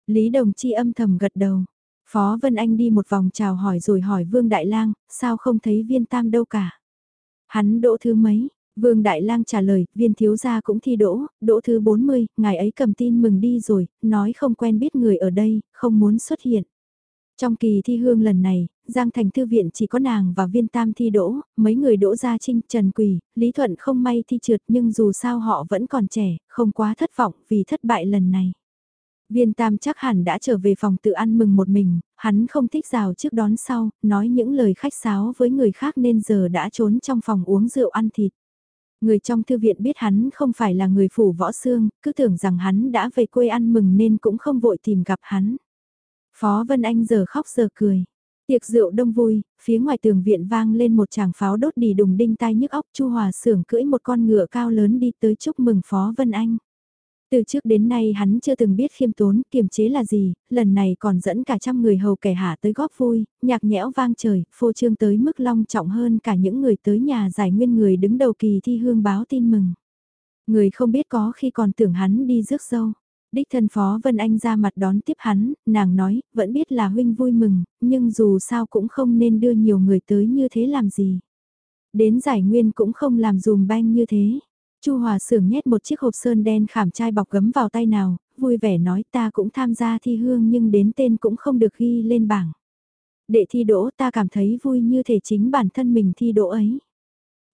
Lý Đồng Chi âm thầm gật đầu. Phó Vân Anh đi một vòng chào hỏi rồi hỏi Vương Đại Lang, sao không thấy viên tam đâu cả. Hắn đỗ thứ mấy, Vương Đại Lang trả lời, viên thiếu gia cũng thi đỗ, đỗ thứ 40, ngài ấy cầm tin mừng đi rồi, nói không quen biết người ở đây, không muốn xuất hiện. Trong kỳ thi hương lần này, Giang Thành Thư Viện chỉ có nàng và viên tam thi đỗ, mấy người đỗ gia trinh, Trần Quỳ, Lý Thuận không may thi trượt nhưng dù sao họ vẫn còn trẻ, không quá thất vọng vì thất bại lần này. Viên tam chắc hẳn đã trở về phòng tự ăn mừng một mình, hắn không thích rào trước đón sau, nói những lời khách sáo với người khác nên giờ đã trốn trong phòng uống rượu ăn thịt. Người trong thư viện biết hắn không phải là người phủ võ xương, cứ tưởng rằng hắn đã về quê ăn mừng nên cũng không vội tìm gặp hắn. Phó Vân Anh giờ khóc giờ cười. Tiệc rượu đông vui, phía ngoài tường viện vang lên một tràng pháo đốt đi đùng đinh tai nhức óc Chu Hòa sưởng cưỡi một con ngựa cao lớn đi tới chúc mừng Phó Vân Anh. Từ trước đến nay hắn chưa từng biết khiêm tốn, kiềm chế là gì, lần này còn dẫn cả trăm người hầu kẻ hạ tới góp vui, nhạc nhẽo vang trời, phô trương tới mức long trọng hơn cả những người tới nhà giải nguyên người đứng đầu kỳ thi hương báo tin mừng. Người không biết có khi còn tưởng hắn đi rước dâu. Đích thân Phó Vân Anh ra mặt đón tiếp hắn, nàng nói, vẫn biết là huynh vui mừng, nhưng dù sao cũng không nên đưa nhiều người tới như thế làm gì. Đến giải nguyên cũng không làm dùm banh như thế. Chu Hòa Sưởng nhét một chiếc hộp sơn đen khảm chai bọc gấm vào tay nào, vui vẻ nói ta cũng tham gia thi hương nhưng đến tên cũng không được ghi lên bảng. Để thi đỗ ta cảm thấy vui như thể chính bản thân mình thi đỗ ấy.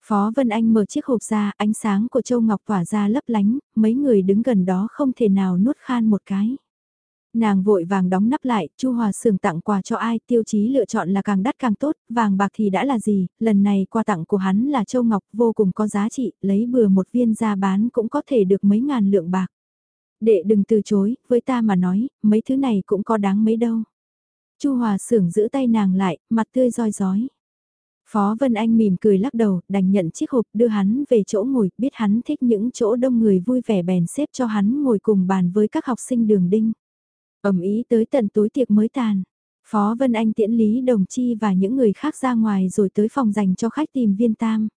Phó Vân Anh mở chiếc hộp ra, ánh sáng của Châu Ngọc tỏa ra lấp lánh, mấy người đứng gần đó không thể nào nuốt khan một cái. Nàng vội vàng đóng nắp lại, Chu Hòa Sường tặng quà cho ai, tiêu chí lựa chọn là càng đắt càng tốt, vàng bạc thì đã là gì, lần này quà tặng của hắn là châu ngọc vô cùng có giá trị, lấy bừa một viên ra bán cũng có thể được mấy ngàn lượng bạc. Đệ đừng từ chối, với ta mà nói, mấy thứ này cũng có đáng mấy đâu. Chu Hòa Sưởng giữ tay nàng lại, mặt tươi roi rói. Phó Vân Anh mỉm cười lắc đầu, đành nhận chiếc hộp đưa hắn về chỗ ngồi, biết hắn thích những chỗ đông người vui vẻ bèn xếp cho hắn ngồi cùng bàn với các học sinh đường đinh ẩm ý tới tận tối tiệc mới tàn. Phó Vân Anh tiễn Lý Đồng Chi và những người khác ra ngoài rồi tới phòng dành cho khách tìm viên tam.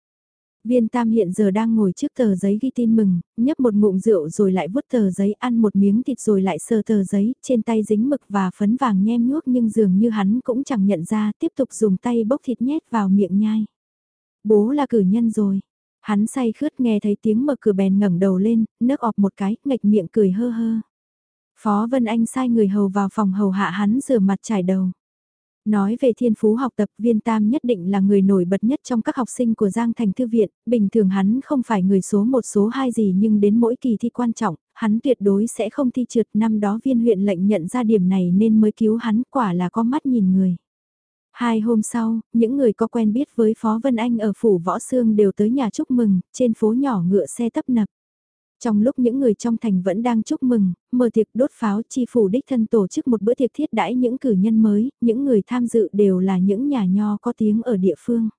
Viên tam hiện giờ đang ngồi trước tờ giấy ghi tin mừng, nhấp một ngụm rượu rồi lại vứt tờ giấy ăn một miếng thịt rồi lại sờ tờ giấy, trên tay dính mực và phấn vàng nhem nhuốc nhưng dường như hắn cũng chẳng nhận ra tiếp tục dùng tay bốc thịt nhét vào miệng nhai. Bố là cử nhân rồi. Hắn say khướt nghe thấy tiếng mở cửa bèn ngẩng đầu lên, nước ọp một cái, ngạch miệng cười hơ hơ. Phó Vân Anh sai người hầu vào phòng hầu hạ hắn rửa mặt trải đầu. Nói về thiên phú học tập viên tam nhất định là người nổi bật nhất trong các học sinh của Giang Thành Thư Viện, bình thường hắn không phải người số một số hai gì nhưng đến mỗi kỳ thi quan trọng, hắn tuyệt đối sẽ không thi trượt năm đó viên huyện lệnh nhận ra điểm này nên mới cứu hắn quả là có mắt nhìn người. Hai hôm sau, những người có quen biết với Phó Vân Anh ở phủ Võ Sương đều tới nhà chúc mừng, trên phố nhỏ ngựa xe tấp nập. Trong lúc những người trong thành vẫn đang chúc mừng, mở tiệc đốt pháo chi phủ đích thân tổ chức một bữa tiệc thiết đãi những cử nhân mới, những người tham dự đều là những nhà nho có tiếng ở địa phương.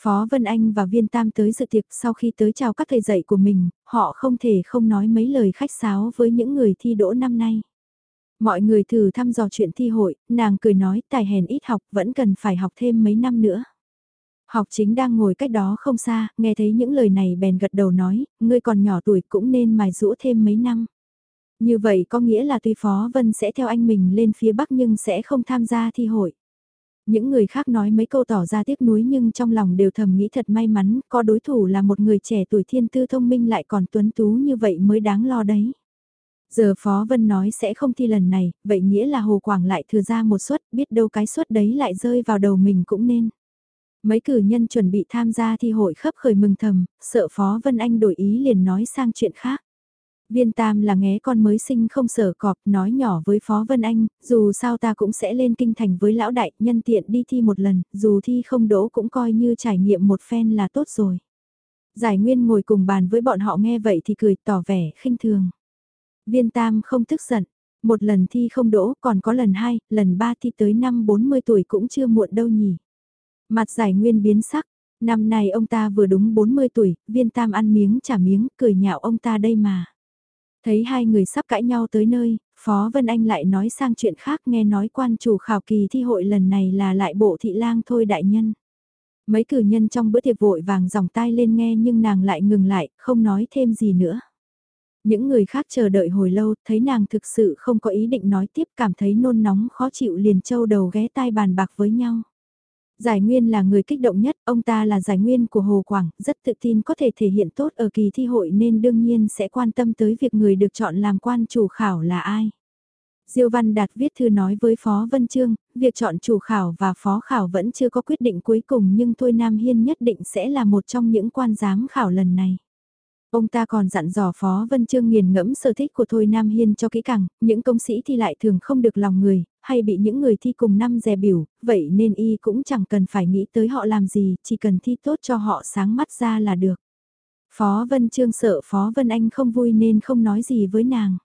Phó Vân Anh và Viên Tam tới dự tiệc sau khi tới chào các thầy dạy của mình, họ không thể không nói mấy lời khách sáo với những người thi đỗ năm nay. Mọi người thử thăm dò chuyện thi hội, nàng cười nói tài hèn ít học vẫn cần phải học thêm mấy năm nữa. Học chính đang ngồi cách đó không xa, nghe thấy những lời này bèn gật đầu nói, ngươi còn nhỏ tuổi cũng nên mài rũ thêm mấy năm. Như vậy có nghĩa là tuy Phó Vân sẽ theo anh mình lên phía Bắc nhưng sẽ không tham gia thi hội. Những người khác nói mấy câu tỏ ra tiếc nuối nhưng trong lòng đều thầm nghĩ thật may mắn, có đối thủ là một người trẻ tuổi thiên tư thông minh lại còn tuấn tú như vậy mới đáng lo đấy. Giờ Phó Vân nói sẽ không thi lần này, vậy nghĩa là Hồ Quảng lại thừa ra một suất, biết đâu cái suất đấy lại rơi vào đầu mình cũng nên. Mấy cử nhân chuẩn bị tham gia thi hội khấp khởi mừng thầm, sợ Phó Vân Anh đổi ý liền nói sang chuyện khác. Viên Tam là nghé con mới sinh không sở cọp, nói nhỏ với Phó Vân Anh, dù sao ta cũng sẽ lên kinh thành với lão đại, nhân tiện đi thi một lần, dù thi không đỗ cũng coi như trải nghiệm một phen là tốt rồi. Giải Nguyên ngồi cùng bàn với bọn họ nghe vậy thì cười tỏ vẻ khinh thường. Viên Tam không tức giận, một lần thi không đỗ còn có lần hai, lần ba thi tới năm 40 tuổi cũng chưa muộn đâu nhỉ. Mặt giải nguyên biến sắc, năm nay ông ta vừa đúng 40 tuổi, viên tam ăn miếng trả miếng, cười nhạo ông ta đây mà. Thấy hai người sắp cãi nhau tới nơi, Phó Vân Anh lại nói sang chuyện khác nghe nói quan chủ khảo kỳ thi hội lần này là lại bộ thị lang thôi đại nhân. Mấy cử nhân trong bữa tiệc vội vàng dòng tai lên nghe nhưng nàng lại ngừng lại, không nói thêm gì nữa. Những người khác chờ đợi hồi lâu, thấy nàng thực sự không có ý định nói tiếp cảm thấy nôn nóng khó chịu liền châu đầu ghé tai bàn bạc với nhau. Giải Nguyên là người kích động nhất, ông ta là giải nguyên của Hồ Quảng, rất tự tin có thể thể hiện tốt ở kỳ thi hội nên đương nhiên sẽ quan tâm tới việc người được chọn làm quan chủ khảo là ai. Diêu Văn Đạt viết thư nói với Phó Vân Trương, việc chọn chủ khảo và phó khảo vẫn chưa có quyết định cuối cùng nhưng Thôi Nam Hiên nhất định sẽ là một trong những quan giám khảo lần này. Ông ta còn dặn dò Phó Vân Trương nghiền ngẫm sở thích của Thôi Nam Hiên cho kỹ càng, những công sĩ thì lại thường không được lòng người, hay bị những người thi cùng năm dè biểu, vậy nên y cũng chẳng cần phải nghĩ tới họ làm gì, chỉ cần thi tốt cho họ sáng mắt ra là được. Phó Vân Trương sợ Phó Vân Anh không vui nên không nói gì với nàng.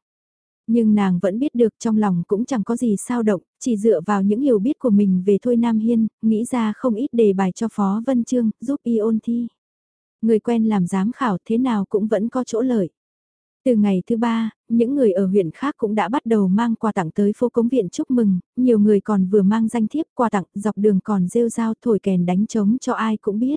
Nhưng nàng vẫn biết được trong lòng cũng chẳng có gì sao động, chỉ dựa vào những hiểu biết của mình về Thôi Nam Hiên, nghĩ ra không ít đề bài cho Phó Vân Trương, giúp y ôn thi. Người quen làm giám khảo thế nào cũng vẫn có chỗ lợi. Từ ngày thứ ba, những người ở huyện khác cũng đã bắt đầu mang quà tặng tới phố cống viện chúc mừng, nhiều người còn vừa mang danh thiếp quà tặng dọc đường còn rêu rao thổi kèn đánh trống cho ai cũng biết.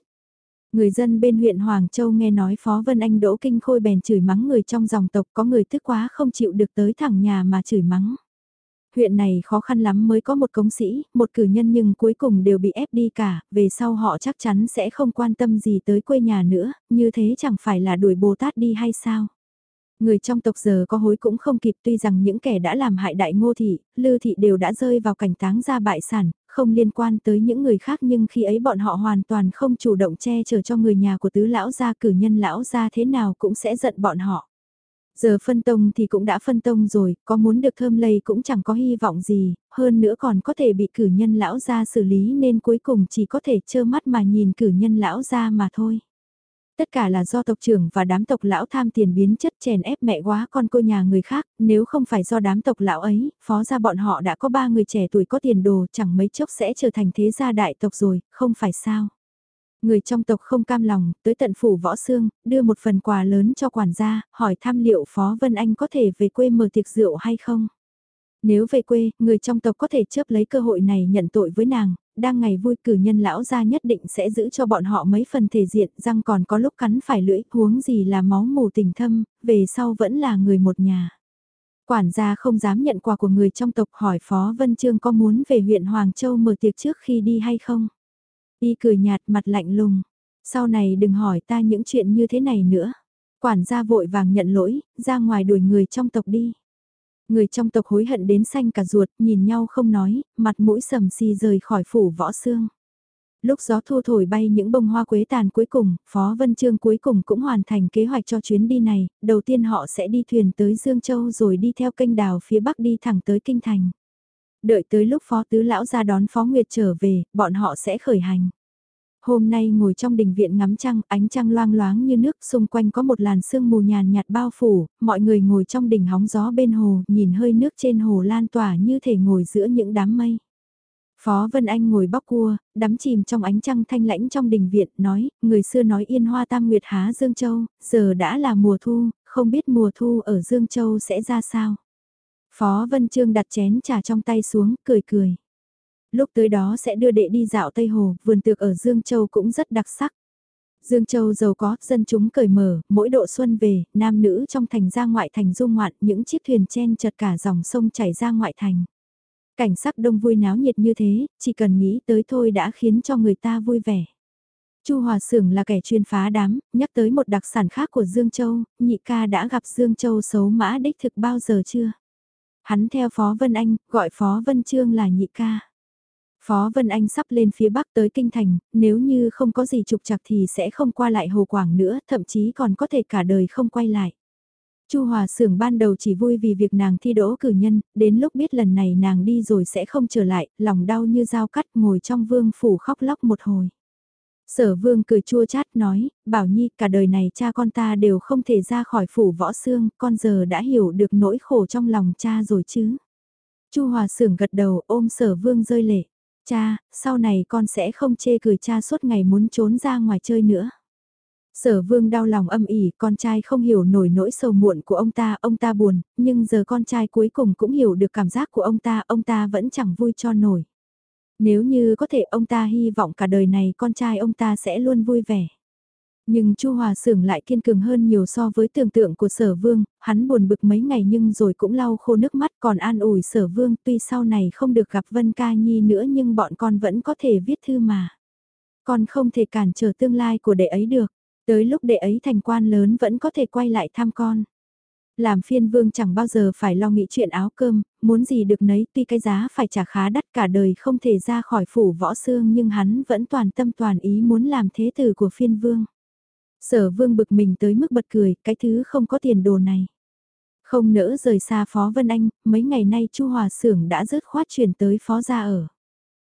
Người dân bên huyện Hoàng Châu nghe nói Phó Vân Anh Đỗ Kinh Khôi bèn chửi mắng người trong dòng tộc có người tức quá không chịu được tới thẳng nhà mà chửi mắng. Huyện này khó khăn lắm mới có một công sĩ, một cử nhân nhưng cuối cùng đều bị ép đi cả, về sau họ chắc chắn sẽ không quan tâm gì tới quê nhà nữa, như thế chẳng phải là đuổi Bồ Tát đi hay sao? Người trong tộc giờ có hối cũng không kịp tuy rằng những kẻ đã làm hại đại ngô thị, lư thị đều đã rơi vào cảnh táng ra bại sản, không liên quan tới những người khác nhưng khi ấy bọn họ hoàn toàn không chủ động che chở cho người nhà của tứ lão gia cử nhân lão gia thế nào cũng sẽ giận bọn họ. Giờ phân tông thì cũng đã phân tông rồi, có muốn được thơm lây cũng chẳng có hy vọng gì, hơn nữa còn có thể bị cử nhân lão gia xử lý nên cuối cùng chỉ có thể trơ mắt mà nhìn cử nhân lão gia mà thôi. Tất cả là do tộc trưởng và đám tộc lão tham tiền biến chất chèn ép mẹ quá con cô nhà người khác, nếu không phải do đám tộc lão ấy, phó ra bọn họ đã có ba người trẻ tuổi có tiền đồ chẳng mấy chốc sẽ trở thành thế gia đại tộc rồi, không phải sao. Người trong tộc không cam lòng, tới tận phủ võ xương, đưa một phần quà lớn cho quản gia, hỏi thăm liệu Phó Vân Anh có thể về quê mở tiệc rượu hay không. Nếu về quê, người trong tộc có thể chớp lấy cơ hội này nhận tội với nàng, đang ngày vui cử nhân lão gia nhất định sẽ giữ cho bọn họ mấy phần thể diện, răng còn có lúc cắn phải lưỡi, huống gì là máu mù tình thâm, về sau vẫn là người một nhà. Quản gia không dám nhận quà của người trong tộc hỏi Phó Vân Trương có muốn về huyện Hoàng Châu mở tiệc trước khi đi hay không. Y cười nhạt mặt lạnh lùng. Sau này đừng hỏi ta những chuyện như thế này nữa. Quản gia vội vàng nhận lỗi, ra ngoài đuổi người trong tộc đi. Người trong tộc hối hận đến xanh cả ruột, nhìn nhau không nói, mặt mũi sầm si rời khỏi phủ võ xương. Lúc gió thu thổi bay những bông hoa quế tàn cuối cùng, Phó Vân Trương cuối cùng cũng hoàn thành kế hoạch cho chuyến đi này, đầu tiên họ sẽ đi thuyền tới Dương Châu rồi đi theo kênh đào phía bắc đi thẳng tới Kinh Thành. Đợi tới lúc Phó Tứ Lão ra đón Phó Nguyệt trở về, bọn họ sẽ khởi hành. Hôm nay ngồi trong đình viện ngắm trăng, ánh trăng loang loáng như nước, xung quanh có một làn sương mù nhàn nhạt bao phủ, mọi người ngồi trong đình hóng gió bên hồ, nhìn hơi nước trên hồ lan tỏa như thể ngồi giữa những đám mây. Phó Vân Anh ngồi bóc cua, đắm chìm trong ánh trăng thanh lãnh trong đình viện, nói, người xưa nói yên hoa tam nguyệt há Dương Châu, giờ đã là mùa thu, không biết mùa thu ở Dương Châu sẽ ra sao. Phó Vân Trương đặt chén trà trong tay xuống, cười cười. Lúc tới đó sẽ đưa đệ đi dạo Tây Hồ, vườn tược ở Dương Châu cũng rất đặc sắc. Dương Châu giàu có, dân chúng cởi mở, mỗi độ xuân về, nam nữ trong thành ra ngoại thành du ngoạn, những chiếc thuyền chen chật cả dòng sông chảy ra ngoại thành. Cảnh sắc đông vui náo nhiệt như thế, chỉ cần nghĩ tới thôi đã khiến cho người ta vui vẻ. Chu Hòa Sưởng là kẻ chuyên phá đám, nhắc tới một đặc sản khác của Dương Châu, nhị ca đã gặp Dương Châu xấu mã đích thực bao giờ chưa? Hắn theo Phó Vân Anh, gọi Phó Vân Trương là nhị ca. Phó Vân Anh sắp lên phía bắc tới Kinh Thành, nếu như không có gì trục trặc thì sẽ không qua lại Hồ Quảng nữa, thậm chí còn có thể cả đời không quay lại. Chu Hòa Sưởng ban đầu chỉ vui vì việc nàng thi đỗ cử nhân, đến lúc biết lần này nàng đi rồi sẽ không trở lại, lòng đau như dao cắt ngồi trong vương phủ khóc lóc một hồi. Sở vương cười chua chát nói, bảo nhi cả đời này cha con ta đều không thể ra khỏi phủ võ xương, con giờ đã hiểu được nỗi khổ trong lòng cha rồi chứ. Chu Hòa Sưởng gật đầu ôm sở vương rơi lệ. Cha, sau này con sẽ không chê cười cha suốt ngày muốn trốn ra ngoài chơi nữa. Sở vương đau lòng âm ỉ, con trai không hiểu nổi nỗi sầu muộn của ông ta, ông ta buồn, nhưng giờ con trai cuối cùng cũng hiểu được cảm giác của ông ta, ông ta vẫn chẳng vui cho nổi. Nếu như có thể ông ta hy vọng cả đời này con trai ông ta sẽ luôn vui vẻ. Nhưng Chu Hòa Sưởng lại kiên cường hơn nhiều so với tưởng tượng của Sở Vương, hắn buồn bực mấy ngày nhưng rồi cũng lau khô nước mắt còn an ủi Sở Vương tuy sau này không được gặp Vân Ca Nhi nữa nhưng bọn con vẫn có thể viết thư mà. Con không thể cản trở tương lai của đệ ấy được, tới lúc đệ ấy thành quan lớn vẫn có thể quay lại thăm con. Làm phiên vương chẳng bao giờ phải lo nghĩ chuyện áo cơm, muốn gì được nấy tuy cái giá phải trả khá đắt cả đời không thể ra khỏi phủ võ xương nhưng hắn vẫn toàn tâm toàn ý muốn làm thế tử của phiên vương. Sở vương bực mình tới mức bật cười, cái thứ không có tiền đồ này. Không nỡ rời xa Phó Vân Anh, mấy ngày nay Chu Hòa Sưởng đã rớt khoát chuyển tới Phó gia ở.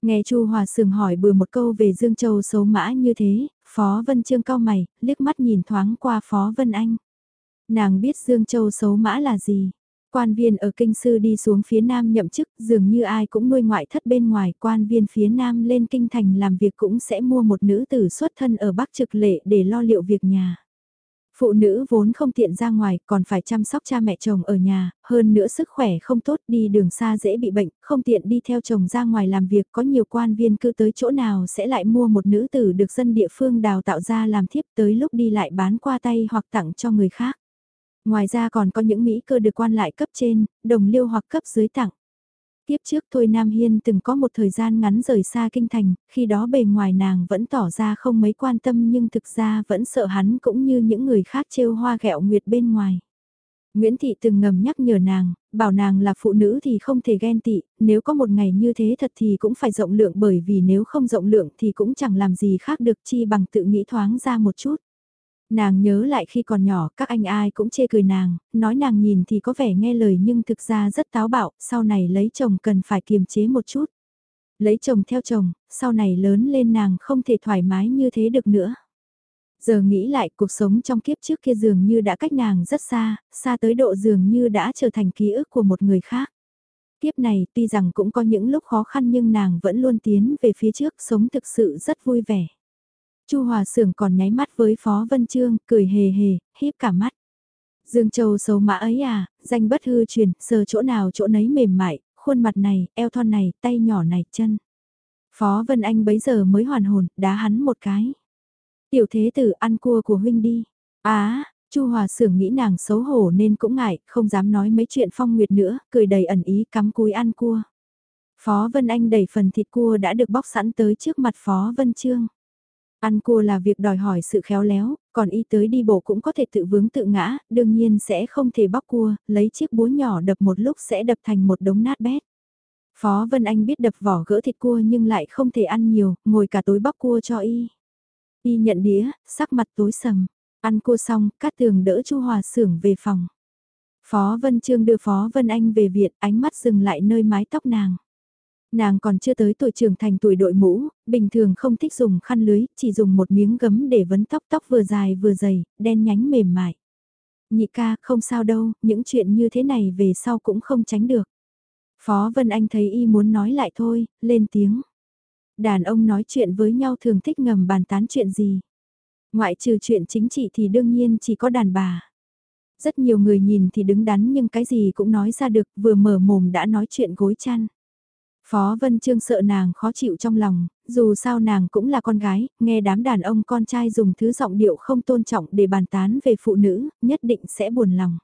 Nghe Chu Hòa Sưởng hỏi bừa một câu về Dương Châu xấu mã như thế, Phó Vân Trương cao mày, liếc mắt nhìn thoáng qua Phó Vân Anh. Nàng biết Dương Châu xấu mã là gì, Quan viên ở kinh sư đi xuống phía nam nhậm chức, dường như ai cũng nuôi ngoại thất bên ngoài, quan viên phía nam lên kinh thành làm việc cũng sẽ mua một nữ tử xuất thân ở Bắc trực lệ để lo liệu việc nhà. Phụ nữ vốn không tiện ra ngoài, còn phải chăm sóc cha mẹ chồng ở nhà, hơn nữa sức khỏe không tốt đi đường xa dễ bị bệnh, không tiện đi theo chồng ra ngoài làm việc, có nhiều quan viên cứ tới chỗ nào sẽ lại mua một nữ tử được dân địa phương đào tạo ra làm thiếp tới lúc đi lại bán qua tay hoặc tặng cho người khác. Ngoài ra còn có những Mỹ cơ được quan lại cấp trên, đồng liêu hoặc cấp dưới tặng. Tiếp trước Thôi Nam Hiên từng có một thời gian ngắn rời xa kinh thành, khi đó bề ngoài nàng vẫn tỏ ra không mấy quan tâm nhưng thực ra vẫn sợ hắn cũng như những người khác trêu hoa ghẹo nguyệt bên ngoài. Nguyễn Thị từng ngầm nhắc nhở nàng, bảo nàng là phụ nữ thì không thể ghen tị, nếu có một ngày như thế thật thì cũng phải rộng lượng bởi vì nếu không rộng lượng thì cũng chẳng làm gì khác được chi bằng tự nghĩ thoáng ra một chút. Nàng nhớ lại khi còn nhỏ, các anh ai cũng chê cười nàng, nói nàng nhìn thì có vẻ nghe lời nhưng thực ra rất táo bạo, sau này lấy chồng cần phải kiềm chế một chút. Lấy chồng theo chồng, sau này lớn lên nàng không thể thoải mái như thế được nữa. Giờ nghĩ lại cuộc sống trong kiếp trước kia dường như đã cách nàng rất xa, xa tới độ dường như đã trở thành ký ức của một người khác. Kiếp này tuy rằng cũng có những lúc khó khăn nhưng nàng vẫn luôn tiến về phía trước sống thực sự rất vui vẻ. Chu Hòa Sưởng còn nháy mắt với Phó Vân Trương, cười hề hề, híp cả mắt. Dương Châu xấu mã ấy à, danh bất hư truyền, sờ chỗ nào chỗ nấy mềm mại, khuôn mặt này, eo thon này, tay nhỏ này, chân. Phó Vân Anh bấy giờ mới hoàn hồn, đá hắn một cái. Tiểu thế tử ăn cua của huynh đi. Á, Chu Hòa Sưởng nghĩ nàng xấu hổ nên cũng ngại, không dám nói mấy chuyện phong nguyệt nữa, cười đầy ẩn ý cắm cúi ăn cua. Phó Vân Anh đẩy phần thịt cua đã được bóc sẵn tới trước mặt Phó Vân Trương. Ăn cua là việc đòi hỏi sự khéo léo, còn y tới đi bộ cũng có thể tự vướng tự ngã, đương nhiên sẽ không thể bóc cua, lấy chiếc búa nhỏ đập một lúc sẽ đập thành một đống nát bét. Phó Vân Anh biết đập vỏ gỡ thịt cua nhưng lại không thể ăn nhiều, ngồi cả tối bóc cua cho y. Y nhận đĩa, sắc mặt tối sầm, ăn cua xong, cát tường đỡ Chu Hòa sưởng về phòng. Phó Vân Trương đưa Phó Vân Anh về viện, ánh mắt dừng lại nơi mái tóc nàng. Nàng còn chưa tới tuổi trưởng thành tuổi đội mũ, bình thường không thích dùng khăn lưới, chỉ dùng một miếng gấm để vấn tóc tóc vừa dài vừa dày, đen nhánh mềm mại. Nhị ca, không sao đâu, những chuyện như thế này về sau cũng không tránh được. Phó Vân Anh thấy y muốn nói lại thôi, lên tiếng. Đàn ông nói chuyện với nhau thường thích ngầm bàn tán chuyện gì. Ngoại trừ chuyện chính trị thì đương nhiên chỉ có đàn bà. Rất nhiều người nhìn thì đứng đắn nhưng cái gì cũng nói ra được, vừa mở mồm đã nói chuyện gối chăn. Phó Vân Trương sợ nàng khó chịu trong lòng, dù sao nàng cũng là con gái, nghe đám đàn ông con trai dùng thứ giọng điệu không tôn trọng để bàn tán về phụ nữ, nhất định sẽ buồn lòng.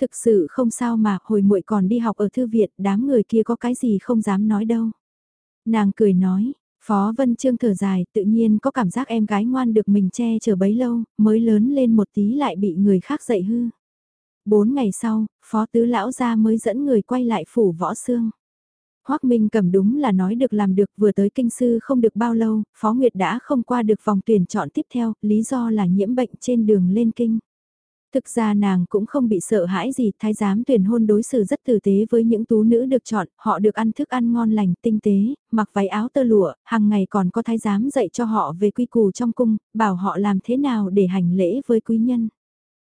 Thực sự không sao mà, hồi muội còn đi học ở thư viện, đám người kia có cái gì không dám nói đâu. Nàng cười nói, Phó Vân Trương thở dài, tự nhiên có cảm giác em gái ngoan được mình che chở bấy lâu, mới lớn lên một tí lại bị người khác dạy hư. Bốn ngày sau, Phó Tứ Lão gia mới dẫn người quay lại phủ võ xương. Hoác Minh cầm đúng là nói được làm được vừa tới kinh sư không được bao lâu, Phó Nguyệt đã không qua được vòng tuyển chọn tiếp theo, lý do là nhiễm bệnh trên đường lên kinh. Thực ra nàng cũng không bị sợ hãi gì, thái giám tuyển hôn đối xử rất tử tế với những tú nữ được chọn, họ được ăn thức ăn ngon lành, tinh tế, mặc váy áo tơ lụa, hàng ngày còn có thái giám dạy cho họ về quy củ trong cung, bảo họ làm thế nào để hành lễ với quý nhân.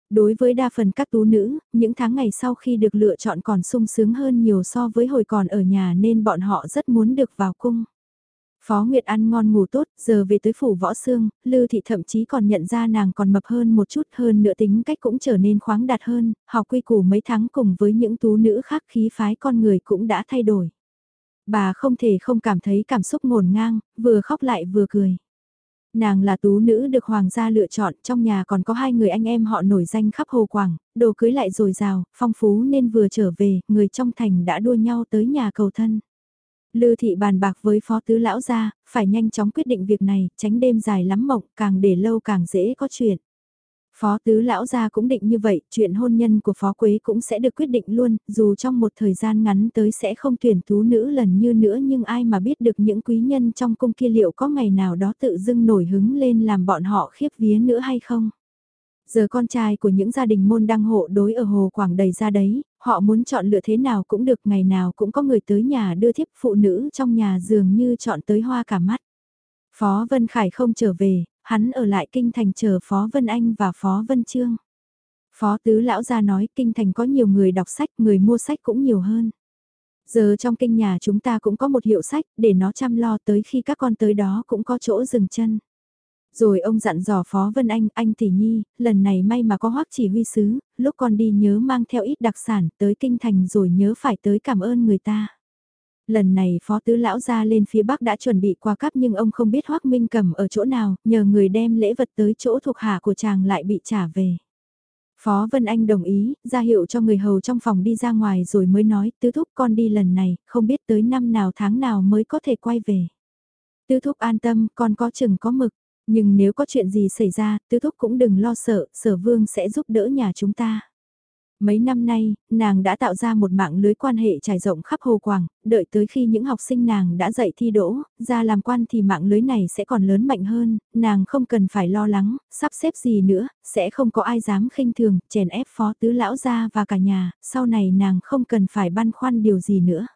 Đối với đa phần các tú nữ, những tháng ngày sau khi được lựa chọn còn sung sướng hơn nhiều so với hồi còn ở nhà nên bọn họ rất muốn được vào cung. Phó Nguyệt ăn ngon ngủ tốt, giờ về tới phủ võ xương, Lư Thị thậm chí còn nhận ra nàng còn mập hơn một chút hơn nữa tính cách cũng trở nên khoáng đạt hơn, học quy củ mấy tháng cùng với những tú nữ khác khí phái con người cũng đã thay đổi. Bà không thể không cảm thấy cảm xúc ngổn ngang, vừa khóc lại vừa cười. Nàng là tú nữ được hoàng gia lựa chọn, trong nhà còn có hai người anh em họ nổi danh khắp Hồ Quảng, đồ cưới lại dồi dào phong phú nên vừa trở về, người trong thành đã đua nhau tới nhà cầu thân. Lư thị bàn bạc với phó tứ lão gia, phải nhanh chóng quyết định việc này, tránh đêm dài lắm mộng, càng để lâu càng dễ có chuyện. Phó tứ lão gia cũng định như vậy, chuyện hôn nhân của phó quế cũng sẽ được quyết định luôn, dù trong một thời gian ngắn tới sẽ không tuyển tú nữ lần như nữa nhưng ai mà biết được những quý nhân trong cung kia liệu có ngày nào đó tự dưng nổi hứng lên làm bọn họ khiếp vía nữa hay không. Giờ con trai của những gia đình môn đăng hộ đối ở Hồ Quảng đầy ra đấy, họ muốn chọn lựa thế nào cũng được ngày nào cũng có người tới nhà đưa thiếp phụ nữ trong nhà dường như chọn tới hoa cả mắt. Phó Vân Khải không trở về, hắn ở lại kinh thành chờ Phó Vân Anh và Phó Vân Trương. Phó Tứ Lão ra nói kinh thành có nhiều người đọc sách, người mua sách cũng nhiều hơn. Giờ trong kinh nhà chúng ta cũng có một hiệu sách để nó chăm lo tới khi các con tới đó cũng có chỗ dừng chân. Rồi ông dặn dò Phó Vân Anh, anh tỷ nhi, lần này may mà có hoắc chỉ huy sứ, lúc con đi nhớ mang theo ít đặc sản tới kinh thành rồi nhớ phải tới cảm ơn người ta. Lần này Phó Tứ Lão ra lên phía Bắc đã chuẩn bị qua cắp nhưng ông không biết hoắc Minh cầm ở chỗ nào, nhờ người đem lễ vật tới chỗ thuộc hạ của chàng lại bị trả về. Phó Vân Anh đồng ý, ra hiệu cho người hầu trong phòng đi ra ngoài rồi mới nói, tứ thúc con đi lần này, không biết tới năm nào tháng nào mới có thể quay về. Tứ thúc an tâm, con có chừng có mực. Nhưng nếu có chuyện gì xảy ra, tứ thúc cũng đừng lo sợ, sở vương sẽ giúp đỡ nhà chúng ta. Mấy năm nay, nàng đã tạo ra một mạng lưới quan hệ trải rộng khắp Hồ Quảng, đợi tới khi những học sinh nàng đã dạy thi đỗ, ra làm quan thì mạng lưới này sẽ còn lớn mạnh hơn, nàng không cần phải lo lắng, sắp xếp gì nữa, sẽ không có ai dám khinh thường, chèn ép phó tứ lão gia và cả nhà, sau này nàng không cần phải băn khoăn điều gì nữa.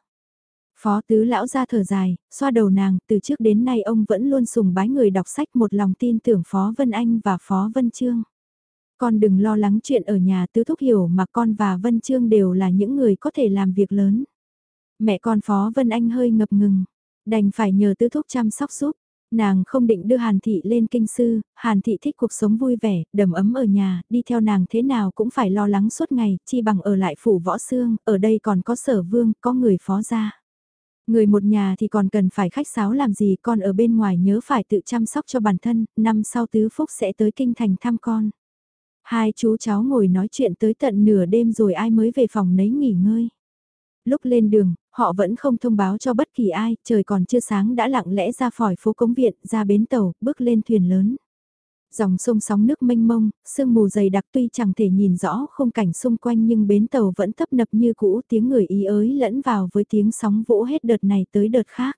Phó tứ lão ra thở dài, xoa đầu nàng, từ trước đến nay ông vẫn luôn sùng bái người đọc sách một lòng tin tưởng Phó Vân Anh và Phó Vân Trương. Con đừng lo lắng chuyện ở nhà tứ thúc hiểu mà con và Vân Trương đều là những người có thể làm việc lớn. Mẹ con Phó Vân Anh hơi ngập ngừng, đành phải nhờ tứ thúc chăm sóc giúp. Nàng không định đưa Hàn Thị lên kinh sư, Hàn Thị thích cuộc sống vui vẻ, đầm ấm ở nhà, đi theo nàng thế nào cũng phải lo lắng suốt ngày, chi bằng ở lại phủ võ xương, ở đây còn có sở vương, có người phó gia. Người một nhà thì còn cần phải khách sáo làm gì con ở bên ngoài nhớ phải tự chăm sóc cho bản thân, năm sau tứ phúc sẽ tới kinh thành thăm con. Hai chú cháu ngồi nói chuyện tới tận nửa đêm rồi ai mới về phòng nấy nghỉ ngơi. Lúc lên đường, họ vẫn không thông báo cho bất kỳ ai, trời còn chưa sáng đã lặng lẽ ra khỏi phố cống viện, ra bến tàu, bước lên thuyền lớn. Dòng sông sóng nước mênh mông, sương mù dày đặc tuy chẳng thể nhìn rõ khung cảnh xung quanh nhưng bến tàu vẫn tấp nập như cũ tiếng người ý ới lẫn vào với tiếng sóng vỗ hết đợt này tới đợt khác.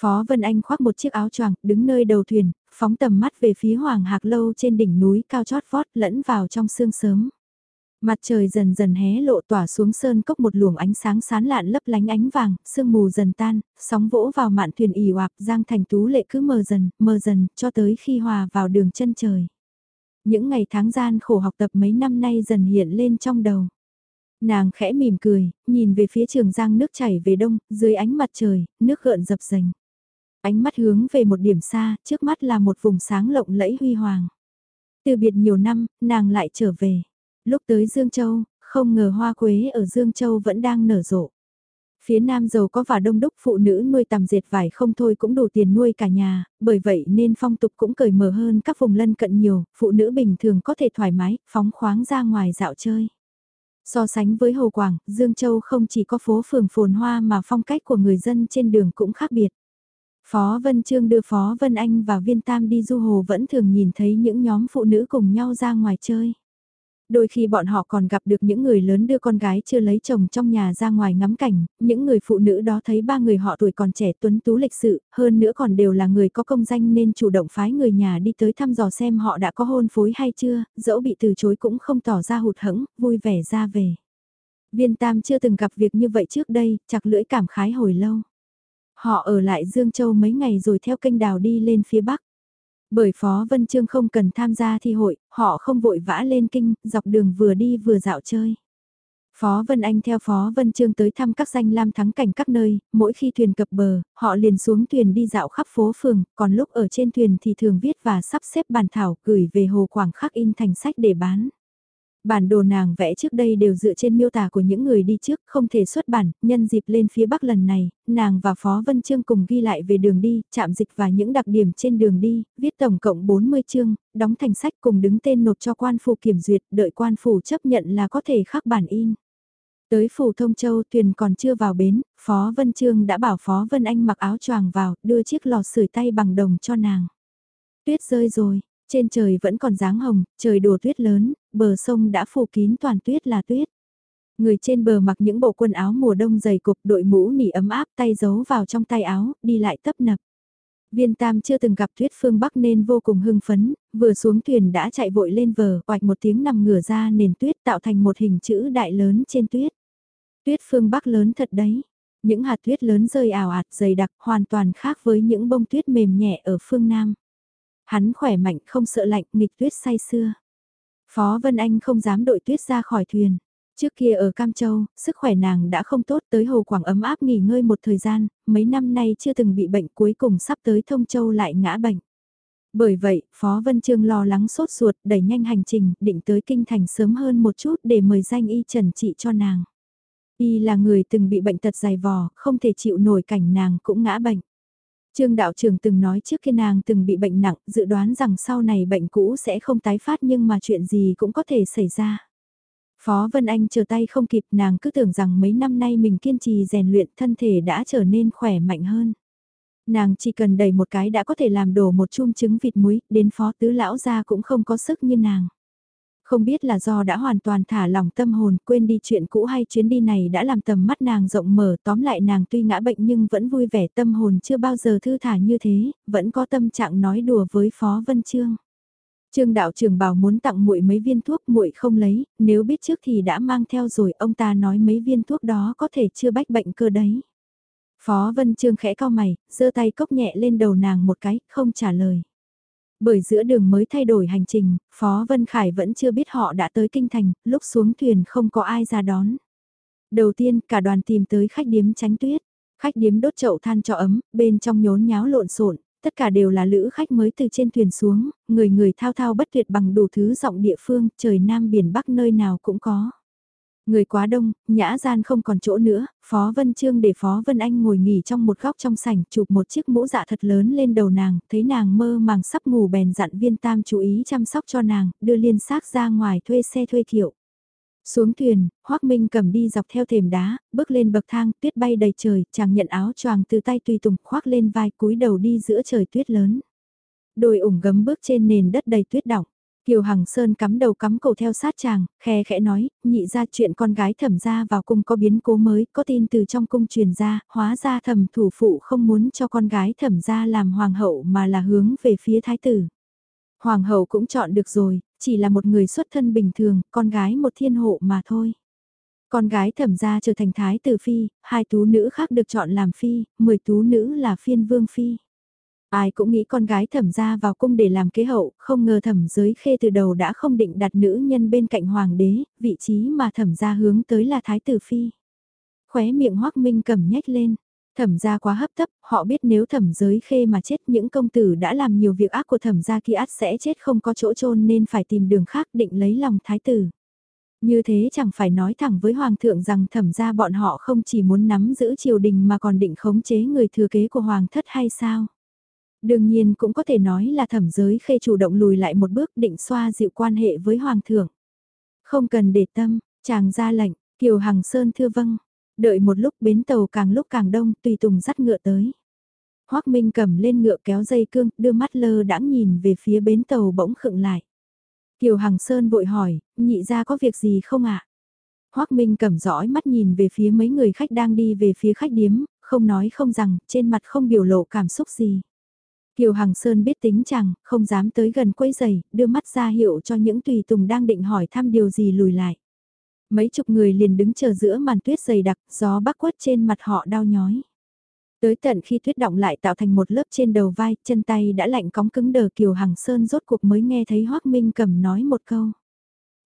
Phó Vân Anh khoác một chiếc áo choàng, đứng nơi đầu thuyền, phóng tầm mắt về phía Hoàng Hạc Lâu trên đỉnh núi cao chót vót lẫn vào trong sương sớm. Mặt trời dần dần hé lộ tỏa xuống sơn cốc một luồng ánh sáng sán lạn lấp lánh ánh vàng, sương mù dần tan, sóng vỗ vào mạn thuyền ì oạp, Giang Thành Tú lệ cứ mờ dần, mờ dần, cho tới khi hòa vào đường chân trời. Những ngày tháng gian khổ học tập mấy năm nay dần hiện lên trong đầu. Nàng khẽ mỉm cười, nhìn về phía trường giang nước chảy về đông, dưới ánh mặt trời, nước gợn dập dành. Ánh mắt hướng về một điểm xa, trước mắt là một vùng sáng lộng lẫy huy hoàng. Từ biệt nhiều năm, nàng lại trở về. Lúc tới Dương Châu, không ngờ hoa quế ở Dương Châu vẫn đang nở rộ. Phía nam giàu có và đông đúc phụ nữ nuôi tầm dệt vải không thôi cũng đủ tiền nuôi cả nhà, bởi vậy nên phong tục cũng cởi mở hơn các vùng lân cận nhiều, phụ nữ bình thường có thể thoải mái, phóng khoáng ra ngoài dạo chơi. So sánh với Hồ Quảng, Dương Châu không chỉ có phố phường phồn hoa mà phong cách của người dân trên đường cũng khác biệt. Phó Vân Trương đưa Phó Vân Anh và Viên Tam đi du hồ vẫn thường nhìn thấy những nhóm phụ nữ cùng nhau ra ngoài chơi. Đôi khi bọn họ còn gặp được những người lớn đưa con gái chưa lấy chồng trong nhà ra ngoài ngắm cảnh, những người phụ nữ đó thấy ba người họ tuổi còn trẻ tuấn tú lịch sự, hơn nữa còn đều là người có công danh nên chủ động phái người nhà đi tới thăm dò xem họ đã có hôn phối hay chưa, dẫu bị từ chối cũng không tỏ ra hụt hẫng, vui vẻ ra về. Viên Tam chưa từng gặp việc như vậy trước đây, chặt lưỡi cảm khái hồi lâu. Họ ở lại Dương Châu mấy ngày rồi theo kênh đào đi lên phía Bắc. Bởi Phó Vân Trương không cần tham gia thi hội, họ không vội vã lên kinh, dọc đường vừa đi vừa dạo chơi. Phó Vân Anh theo Phó Vân Trương tới thăm các danh lam thắng cảnh các nơi, mỗi khi thuyền cập bờ, họ liền xuống thuyền đi dạo khắp phố phường, còn lúc ở trên thuyền thì thường viết và sắp xếp bàn thảo gửi về Hồ Quảng khắc in thành sách để bán. Bản đồ nàng vẽ trước đây đều dựa trên miêu tả của những người đi trước, không thể xuất bản, nhân dịp lên phía Bắc lần này, nàng và Phó Vân Trương cùng ghi lại về đường đi, chạm dịch và những đặc điểm trên đường đi, viết tổng cộng 40 chương, đóng thành sách cùng đứng tên nộp cho quan phủ kiểm duyệt, đợi quan phủ chấp nhận là có thể khắc bản in. Tới phủ Thông Châu thuyền còn chưa vào bến, Phó Vân Trương đã bảo Phó Vân Anh mặc áo choàng vào, đưa chiếc lò sưởi tay bằng đồng cho nàng. Tuyết rơi rồi, trên trời vẫn còn dáng hồng, trời đổ tuyết lớn, bờ sông đã phủ kín toàn tuyết là tuyết. Người trên bờ mặc những bộ quần áo mùa đông dày cục đội mũ nỉ ấm áp tay giấu vào trong tay áo, đi lại tấp nập. Viên Tam chưa từng gặp tuyết phương Bắc nên vô cùng hưng phấn, vừa xuống thuyền đã chạy vội lên vờ, oạch một tiếng nằm ngửa ra nền tuyết tạo thành một hình chữ đại lớn trên tuyết. Tuyết phương Bắc lớn thật đấy. Những hạt tuyết lớn rơi ảo ạt dày đặc hoàn toàn khác với những bông tuyết mềm nhẹ ở phương Nam. Hắn khỏe mạnh không sợ lạnh nghịch tuyết say xưa. Phó Vân Anh không dám đội tuyết ra khỏi thuyền. Trước kia ở Cam Châu, sức khỏe nàng đã không tốt tới Hồ Quảng ấm áp nghỉ ngơi một thời gian, mấy năm nay chưa từng bị bệnh cuối cùng sắp tới Thông Châu lại ngã bệnh. Bởi vậy, Phó Vân Trương lo lắng sốt ruột, đẩy nhanh hành trình, định tới Kinh Thành sớm hơn một chút để mời danh y trần trị cho nàng. Y là người từng bị bệnh tật dài vò, không thể chịu nổi cảnh nàng cũng ngã bệnh. Trương đạo trưởng từng nói trước khi nàng từng bị bệnh nặng, dự đoán rằng sau này bệnh cũ sẽ không tái phát nhưng mà chuyện gì cũng có thể xảy ra. Phó Vân Anh chờ tay không kịp nàng cứ tưởng rằng mấy năm nay mình kiên trì rèn luyện thân thể đã trở nên khỏe mạnh hơn. Nàng chỉ cần đầy một cái đã có thể làm đổ một chum trứng vịt muối, đến phó tứ lão ra cũng không có sức như nàng. Không biết là do đã hoàn toàn thả lỏng tâm hồn quên đi chuyện cũ hay chuyến đi này đã làm tầm mắt nàng rộng mở tóm lại nàng tuy ngã bệnh nhưng vẫn vui vẻ tâm hồn chưa bao giờ thư thả như thế, vẫn có tâm trạng nói đùa với Phó Vân Trương. Trương đạo trưởng bảo muốn tặng muội mấy viên thuốc muội không lấy, nếu biết trước thì đã mang theo rồi ông ta nói mấy viên thuốc đó có thể chưa bách bệnh cơ đấy. Phó Vân Trương khẽ cao mày, giơ tay cốc nhẹ lên đầu nàng một cái, không trả lời. Bởi giữa đường mới thay đổi hành trình, Phó Vân Khải vẫn chưa biết họ đã tới Kinh Thành, lúc xuống thuyền không có ai ra đón. Đầu tiên cả đoàn tìm tới khách điếm tránh tuyết. Khách điếm đốt chậu than cho ấm, bên trong nhốn nháo lộn xộn, tất cả đều là lữ khách mới từ trên thuyền xuống, người người thao thao bất tuyệt bằng đủ thứ giọng địa phương, trời Nam biển Bắc nơi nào cũng có. Người quá đông, nhã gian không còn chỗ nữa, Phó Vân Trương để Phó Vân Anh ngồi nghỉ trong một góc trong sảnh chụp một chiếc mũ dạ thật lớn lên đầu nàng, thấy nàng mơ màng sắp ngủ bèn dặn viên tam chú ý chăm sóc cho nàng, đưa liên xác ra ngoài thuê xe thuê kiệu. Xuống thuyền, Hoác Minh cầm đi dọc theo thềm đá, bước lên bậc thang, tuyết bay đầy trời, chàng nhận áo choàng từ tay tùy tùng khoác lên vai cúi đầu đi giữa trời tuyết lớn. đồi ủng gấm bước trên nền đất đầy tuyết đọng. Kiều Hằng Sơn cắm đầu cắm cổ theo sát chàng, khe khẽ nói, nhị ra chuyện con gái thẩm ra vào cung có biến cố mới, có tin từ trong cung truyền ra, hóa ra thẩm thủ phụ không muốn cho con gái thẩm ra làm hoàng hậu mà là hướng về phía thái tử. Hoàng hậu cũng chọn được rồi, chỉ là một người xuất thân bình thường, con gái một thiên hộ mà thôi. Con gái thẩm ra trở thành thái tử phi, hai tú nữ khác được chọn làm phi, mười tú nữ là phiên vương phi. Ai cũng nghĩ con gái thẩm ra vào cung để làm kế hậu, không ngờ thẩm giới khê từ đầu đã không định đặt nữ nhân bên cạnh hoàng đế, vị trí mà thẩm ra hướng tới là thái tử phi. Khóe miệng hoắc minh cầm nhếch lên, thẩm ra quá hấp tấp, họ biết nếu thẩm giới khê mà chết những công tử đã làm nhiều việc ác của thẩm gia kia át sẽ chết không có chỗ chôn nên phải tìm đường khác định lấy lòng thái tử. Như thế chẳng phải nói thẳng với hoàng thượng rằng thẩm ra bọn họ không chỉ muốn nắm giữ triều đình mà còn định khống chế người thừa kế của hoàng thất hay sao? Đương nhiên cũng có thể nói là thẩm giới khê chủ động lùi lại một bước định xoa dịu quan hệ với Hoàng thượng. Không cần để tâm, chàng ra lệnh, Kiều Hằng Sơn thưa vâng. Đợi một lúc bến tàu càng lúc càng đông tùy tùng dắt ngựa tới. Hoác Minh cầm lên ngựa kéo dây cương, đưa mắt lơ đãng nhìn về phía bến tàu bỗng khựng lại. Kiều Hằng Sơn vội hỏi, nhị ra có việc gì không ạ? À? Hoác Minh cầm dõi mắt nhìn về phía mấy người khách đang đi về phía khách điếm, không nói không rằng, trên mặt không biểu lộ cảm xúc gì. Kiều Hằng Sơn biết tính chẳng, không dám tới gần quấy giày, đưa mắt ra hiệu cho những tùy tùng đang định hỏi thăm điều gì lùi lại. Mấy chục người liền đứng chờ giữa màn tuyết dày đặc, gió bắc quất trên mặt họ đau nhói. Tới tận khi tuyết động lại tạo thành một lớp trên đầu vai, chân tay đã lạnh cóng cứng đờ Kiều Hằng Sơn rốt cuộc mới nghe thấy Hoác Minh cầm nói một câu.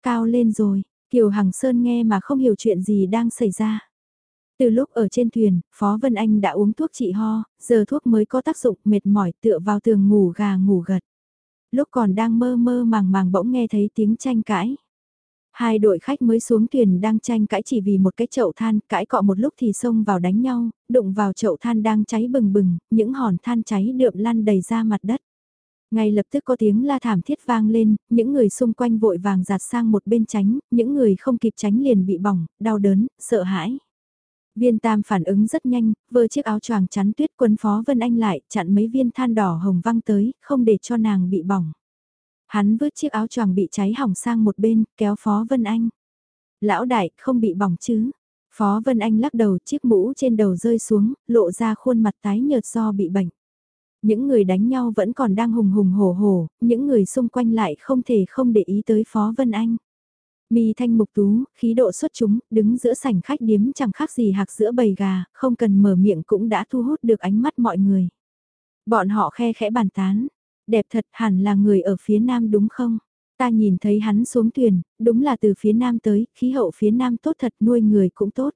Cao lên rồi, Kiều Hằng Sơn nghe mà không hiểu chuyện gì đang xảy ra. Từ lúc ở trên thuyền, Phó Vân Anh đã uống thuốc trị ho, giờ thuốc mới có tác dụng mệt mỏi tựa vào tường ngủ gà ngủ gật. Lúc còn đang mơ mơ màng màng bỗng nghe thấy tiếng tranh cãi. Hai đội khách mới xuống thuyền đang tranh cãi chỉ vì một cái chậu than, cãi cọ một lúc thì xông vào đánh nhau, đụng vào chậu than đang cháy bừng bừng, những hòn than cháy đượm lăn đầy ra mặt đất. Ngay lập tức có tiếng la thảm thiết vang lên, những người xung quanh vội vàng giạt sang một bên tránh, những người không kịp tránh liền bị bỏng, đau đớn, sợ hãi. Viên tam phản ứng rất nhanh, vơ chiếc áo choàng chắn tuyết quấn phó Vân Anh lại, chặn mấy viên than đỏ hồng văng tới, không để cho nàng bị bỏng. Hắn vứt chiếc áo choàng bị cháy hỏng sang một bên, kéo phó Vân Anh. Lão đại, không bị bỏng chứ? Phó Vân Anh lắc đầu chiếc mũ trên đầu rơi xuống, lộ ra khuôn mặt tái nhợt do bị bệnh. Những người đánh nhau vẫn còn đang hùng hùng hổ hổ, những người xung quanh lại không thể không để ý tới Phó Vân Anh. Mi thanh mục tú, khí độ xuất chúng, đứng giữa sảnh khách điếm chẳng khác gì hạc giữa bầy gà, không cần mở miệng cũng đã thu hút được ánh mắt mọi người. Bọn họ khe khẽ bàn tán, đẹp thật hẳn là người ở phía nam đúng không? Ta nhìn thấy hắn xuống thuyền, đúng là từ phía nam tới, khí hậu phía nam tốt thật nuôi người cũng tốt.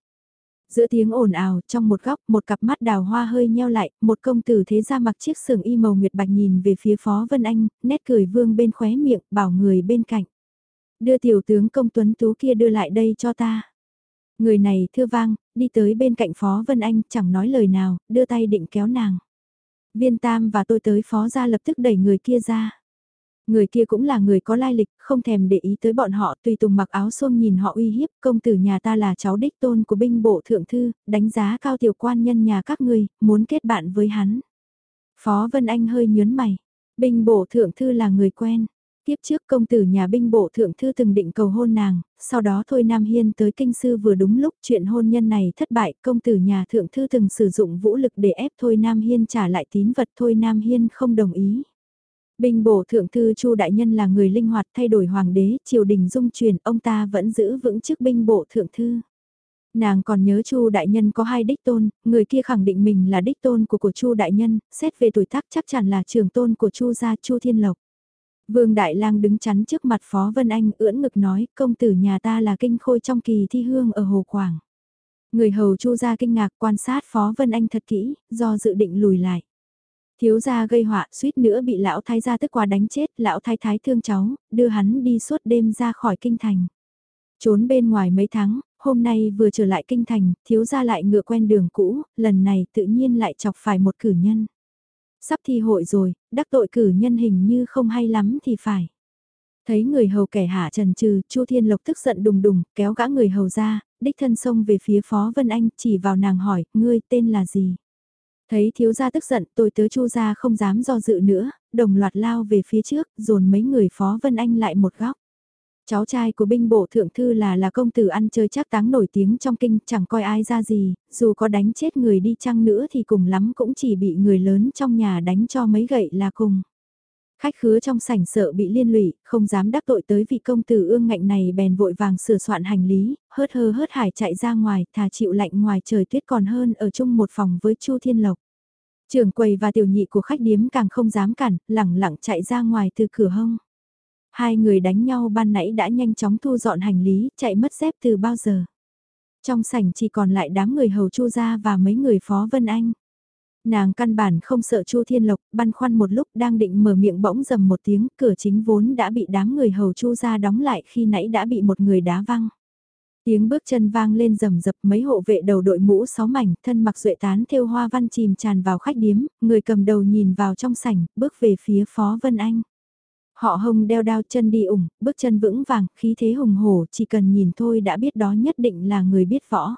Giữa tiếng ồn ào, trong một góc, một cặp mắt đào hoa hơi nheo lại, một công tử thế ra mặc chiếc sườn y màu nguyệt bạch nhìn về phía Phó Vân Anh, nét cười vương bên khóe miệng, bảo người bên cạnh. Đưa tiểu tướng công tuấn tú kia đưa lại đây cho ta. Người này thưa vang, đi tới bên cạnh Phó Vân Anh chẳng nói lời nào, đưa tay định kéo nàng. Viên Tam và tôi tới Phó ra lập tức đẩy người kia ra. Người kia cũng là người có lai lịch, không thèm để ý tới bọn họ tùy tùng mặc áo xôm nhìn họ uy hiếp, công tử nhà ta là cháu đích tôn của binh bộ thượng thư, đánh giá cao tiểu quan nhân nhà các ngươi, muốn kết bạn với hắn. Phó Vân Anh hơi nhớn mày, binh bộ thượng thư là người quen, Tiếp trước công tử nhà binh bộ thượng thư từng định cầu hôn nàng, sau đó Thôi Nam Hiên tới kinh sư vừa đúng lúc chuyện hôn nhân này thất bại, công tử nhà thượng thư từng sử dụng vũ lực để ép Thôi Nam Hiên trả lại tín vật Thôi Nam Hiên không đồng ý. Binh bộ thượng thư Chu đại nhân là người linh hoạt thay đổi hoàng đế, triều đình dung truyền, ông ta vẫn giữ vững chức binh bộ thượng thư. Nàng còn nhớ Chu đại nhân có hai đích tôn, người kia khẳng định mình là đích tôn của của Chu đại nhân, xét về tuổi tác chắc chắn là trường tôn của Chu gia Chu Thiên Lộc. Vương Đại Lang đứng chắn trước mặt Phó Vân Anh ưỡn ngực nói công tử nhà ta là kinh khôi trong kỳ thi hương ở Hồ Quảng. Người hầu chu ra kinh ngạc quan sát Phó Vân Anh thật kỹ, do dự định lùi lại. Thiếu gia gây họa suýt nữa bị lão thái gia tức quá đánh chết, lão thái thái thương cháu, đưa hắn đi suốt đêm ra khỏi kinh thành. Trốn bên ngoài mấy tháng, hôm nay vừa trở lại kinh thành, thiếu gia lại ngựa quen đường cũ, lần này tự nhiên lại chọc phải một cử nhân. Sắp thi hội rồi, đắc tội cử nhân hình như không hay lắm thì phải. Thấy người hầu kẻ hạ trần trừ, Chu Thiên Lộc tức giận đùng đùng, kéo gã người hầu ra, đích thân xông về phía Phó Vân Anh, chỉ vào nàng hỏi, ngươi tên là gì? Thấy thiếu gia tức giận, tôi tớ Chu gia không dám do dự nữa, đồng loạt lao về phía trước, dồn mấy người Phó Vân Anh lại một góc. Cháu trai của binh bộ thượng thư là là công tử ăn chơi chắc táng nổi tiếng trong kinh chẳng coi ai ra gì, dù có đánh chết người đi chăng nữa thì cùng lắm cũng chỉ bị người lớn trong nhà đánh cho mấy gậy là cùng. Khách khứa trong sảnh sợ bị liên lụy, không dám đắc tội tới vị công tử ương ngạnh này bèn vội vàng sửa soạn hành lý, hớt hơ hớt hải chạy ra ngoài, thà chịu lạnh ngoài trời tuyết còn hơn ở chung một phòng với Chu Thiên Lộc. Trường quầy và tiểu nhị của khách điếm càng không dám cản, lẳng lặng chạy ra ngoài từ cửa hông. Hai người đánh nhau ban nãy đã nhanh chóng thu dọn hành lý, chạy mất dép từ bao giờ. Trong sảnh chỉ còn lại đám người hầu chu gia và mấy người phó Vân Anh. Nàng căn bản không sợ Chu Thiên Lộc, băn khoăn một lúc đang định mở miệng bỗng dầm một tiếng, cửa chính vốn đã bị đám người hầu Chu gia đóng lại khi nãy đã bị một người đá văng. Tiếng bước chân vang lên rầm rập mấy hộ vệ đầu đội mũ sáu mảnh, thân mặc duệ tán thêu hoa văn chìm tràn vào khách điếm, người cầm đầu nhìn vào trong sảnh, bước về phía Phó Vân Anh. Họ hông đeo đao chân đi ủng, bước chân vững vàng, khí thế hùng hổ, chỉ cần nhìn thôi đã biết đó nhất định là người biết võ.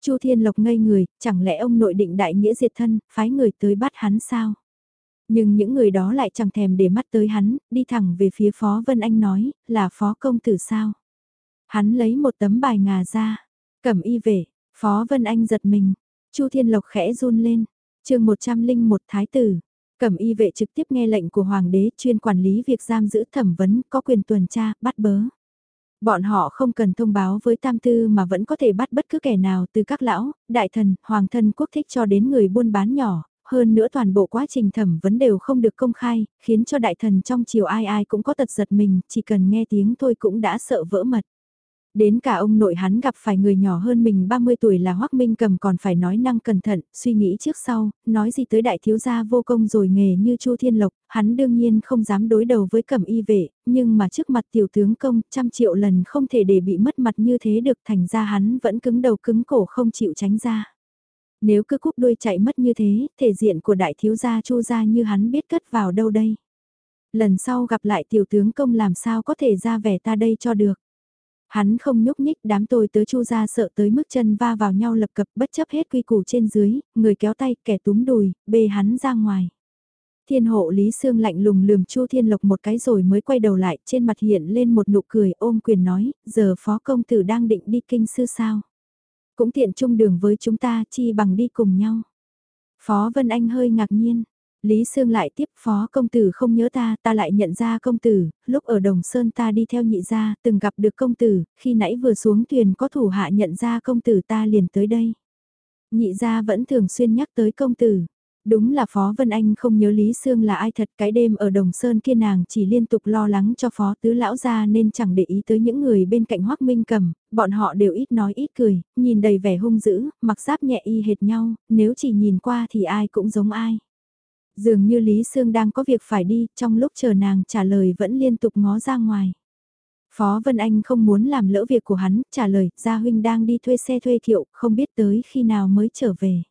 Chu Thiên Lộc ngây người, chẳng lẽ ông nội định đại nghĩa diệt thân, phái người tới bắt hắn sao? Nhưng những người đó lại chẳng thèm để mắt tới hắn, đi thẳng về phía Phó Vân Anh nói, là Phó Công Tử sao? Hắn lấy một tấm bài ngà ra, cẩm y về, Phó Vân Anh giật mình, Chu Thiên Lộc khẽ run lên, chương 101 Thái Tử, cẩm y vệ trực tiếp nghe lệnh của Hoàng đế chuyên quản lý việc giam giữ thẩm vấn, có quyền tuần tra, bắt bớ. Bọn họ không cần thông báo với tam tư mà vẫn có thể bắt bất cứ kẻ nào từ các lão, đại thần, hoàng thân quốc thích cho đến người buôn bán nhỏ, hơn nữa toàn bộ quá trình thẩm vấn đều không được công khai, khiến cho đại thần trong chiều ai ai cũng có tật giật mình, chỉ cần nghe tiếng thôi cũng đã sợ vỡ mật. Đến cả ông nội hắn gặp phải người nhỏ hơn mình 30 tuổi là Hoắc Minh Cầm còn phải nói năng cẩn thận, suy nghĩ trước sau, nói gì tới đại thiếu gia vô công rồi nghề như Chu Thiên Lộc, hắn đương nhiên không dám đối đầu với Cẩm Y vệ, nhưng mà trước mặt tiểu tướng công, trăm triệu lần không thể để bị mất mặt như thế được, thành ra hắn vẫn cứng đầu cứng cổ không chịu tránh ra. Nếu cứ cúp đuôi chạy mất như thế, thể diện của đại thiếu gia Chu gia như hắn biết cất vào đâu đây? Lần sau gặp lại tiểu tướng công làm sao có thể ra vẻ ta đây cho được? Hắn không nhúc nhích đám tôi tớ chu ra sợ tới mức chân va vào nhau lập cập bất chấp hết quy củ trên dưới, người kéo tay kẻ túm đùi, bê hắn ra ngoài. Thiên hộ Lý Sương lạnh lùng lườm Chu Thiên Lộc một cái rồi mới quay đầu lại, trên mặt hiện lên một nụ cười ôm quyền nói, giờ phó công tử đang định đi kinh sư sao. Cũng tiện chung đường với chúng ta chi bằng đi cùng nhau. Phó Vân Anh hơi ngạc nhiên, Lý Sương lại tiếp phó công tử không nhớ ta, ta lại nhận ra công tử, lúc ở Đồng Sơn ta đi theo nhị gia, từng gặp được công tử, khi nãy vừa xuống thuyền có thủ hạ nhận ra công tử ta liền tới đây. Nhị gia vẫn thường xuyên nhắc tới công tử. Đúng là Phó Vân Anh không nhớ Lý Sương là ai thật cái đêm ở Đồng Sơn kia nàng chỉ liên tục lo lắng cho Phó Tứ Lão gia nên chẳng để ý tới những người bên cạnh Hoác Minh cầm, bọn họ đều ít nói ít cười, nhìn đầy vẻ hung dữ, mặc giáp nhẹ y hệt nhau, nếu chỉ nhìn qua thì ai cũng giống ai. Dường như Lý Sương đang có việc phải đi, trong lúc chờ nàng trả lời vẫn liên tục ngó ra ngoài. Phó Vân Anh không muốn làm lỡ việc của hắn, trả lời, Gia Huynh đang đi thuê xe thuê thiệu không biết tới khi nào mới trở về.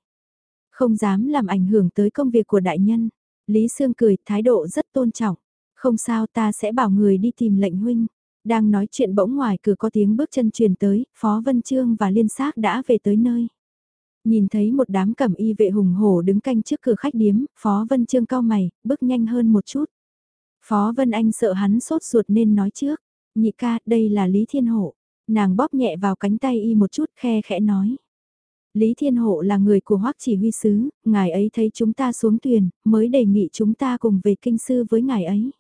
Không dám làm ảnh hưởng tới công việc của đại nhân. Lý Sương cười, thái độ rất tôn trọng. Không sao ta sẽ bảo người đi tìm lệnh huynh. Đang nói chuyện bỗng ngoài cửa có tiếng bước chân truyền tới, Phó Vân Trương và Liên Xác đã về tới nơi. Nhìn thấy một đám cẩm y vệ hùng hổ đứng canh trước cửa khách điếm, Phó Vân Trương cao mày, bước nhanh hơn một chút. Phó Vân Anh sợ hắn sốt ruột nên nói trước, nhị ca, đây là Lý Thiên Hộ. Nàng bóp nhẹ vào cánh tay y một chút khe khẽ nói. Lý Thiên Hộ là người của Hoắc Chỉ Huy Sứ, ngài ấy thấy chúng ta xuống thuyền, mới đề nghị chúng ta cùng về kinh sư với ngài ấy.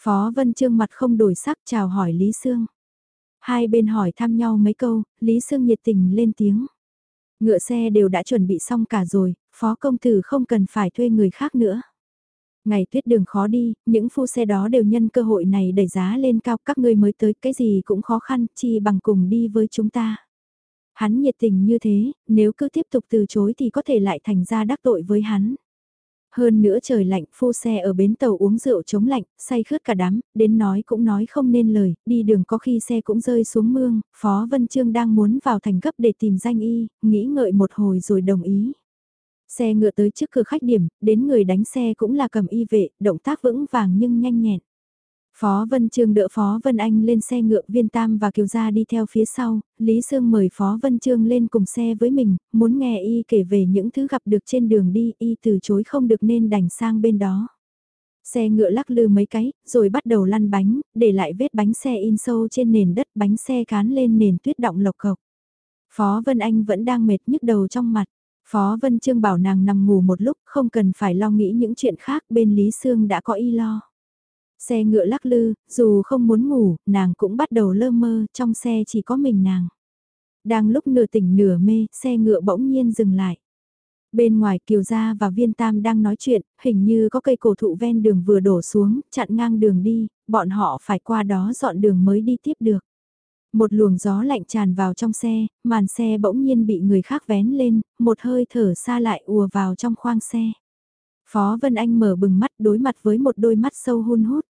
Phó Vân Trương mặt không đổi sắc chào hỏi Lý Sương. Hai bên hỏi thăm nhau mấy câu, Lý Sương nhiệt tình lên tiếng. Ngựa xe đều đã chuẩn bị xong cả rồi, phó công tử không cần phải thuê người khác nữa. Ngày tuyết đường khó đi, những phu xe đó đều nhân cơ hội này đẩy giá lên cao các ngươi mới tới cái gì cũng khó khăn, chi bằng cùng đi với chúng ta. Hắn nhiệt tình như thế, nếu cứ tiếp tục từ chối thì có thể lại thành ra đắc tội với hắn. Hơn nữa trời lạnh, phu xe ở bến tàu uống rượu chống lạnh, say khướt cả đám, đến nói cũng nói không nên lời, đi đường có khi xe cũng rơi xuống mương, Phó Vân Trương đang muốn vào thành cấp để tìm danh y, nghĩ ngợi một hồi rồi đồng ý. Xe ngựa tới trước cửa khách điểm, đến người đánh xe cũng là cầm y vệ, động tác vững vàng nhưng nhanh nhẹn. Phó Vân Trương đỡ Phó Vân Anh lên xe ngựa viên tam và Kiều Gia đi theo phía sau, Lý Sương mời Phó Vân Trương lên cùng xe với mình, muốn nghe y kể về những thứ gặp được trên đường đi, y từ chối không được nên đành sang bên đó. Xe ngựa lắc lư mấy cái, rồi bắt đầu lăn bánh, để lại vết bánh xe in sâu trên nền đất bánh xe cán lên nền tuyết động lộc cộc. Phó Vân Anh vẫn đang mệt nhức đầu trong mặt. Phó Vân Trương bảo nàng nằm ngủ một lúc không cần phải lo nghĩ những chuyện khác bên Lý Sương đã có y lo. Xe ngựa lắc lư, dù không muốn ngủ, nàng cũng bắt đầu lơ mơ, trong xe chỉ có mình nàng. Đang lúc nửa tỉnh nửa mê, xe ngựa bỗng nhiên dừng lại. Bên ngoài Kiều Gia và Viên Tam đang nói chuyện, hình như có cây cổ thụ ven đường vừa đổ xuống, chặn ngang đường đi, bọn họ phải qua đó dọn đường mới đi tiếp được. Một luồng gió lạnh tràn vào trong xe, màn xe bỗng nhiên bị người khác vén lên, một hơi thở xa lại ùa vào trong khoang xe. Phó Vân Anh mở bừng mắt đối mặt với một đôi mắt sâu hun hút.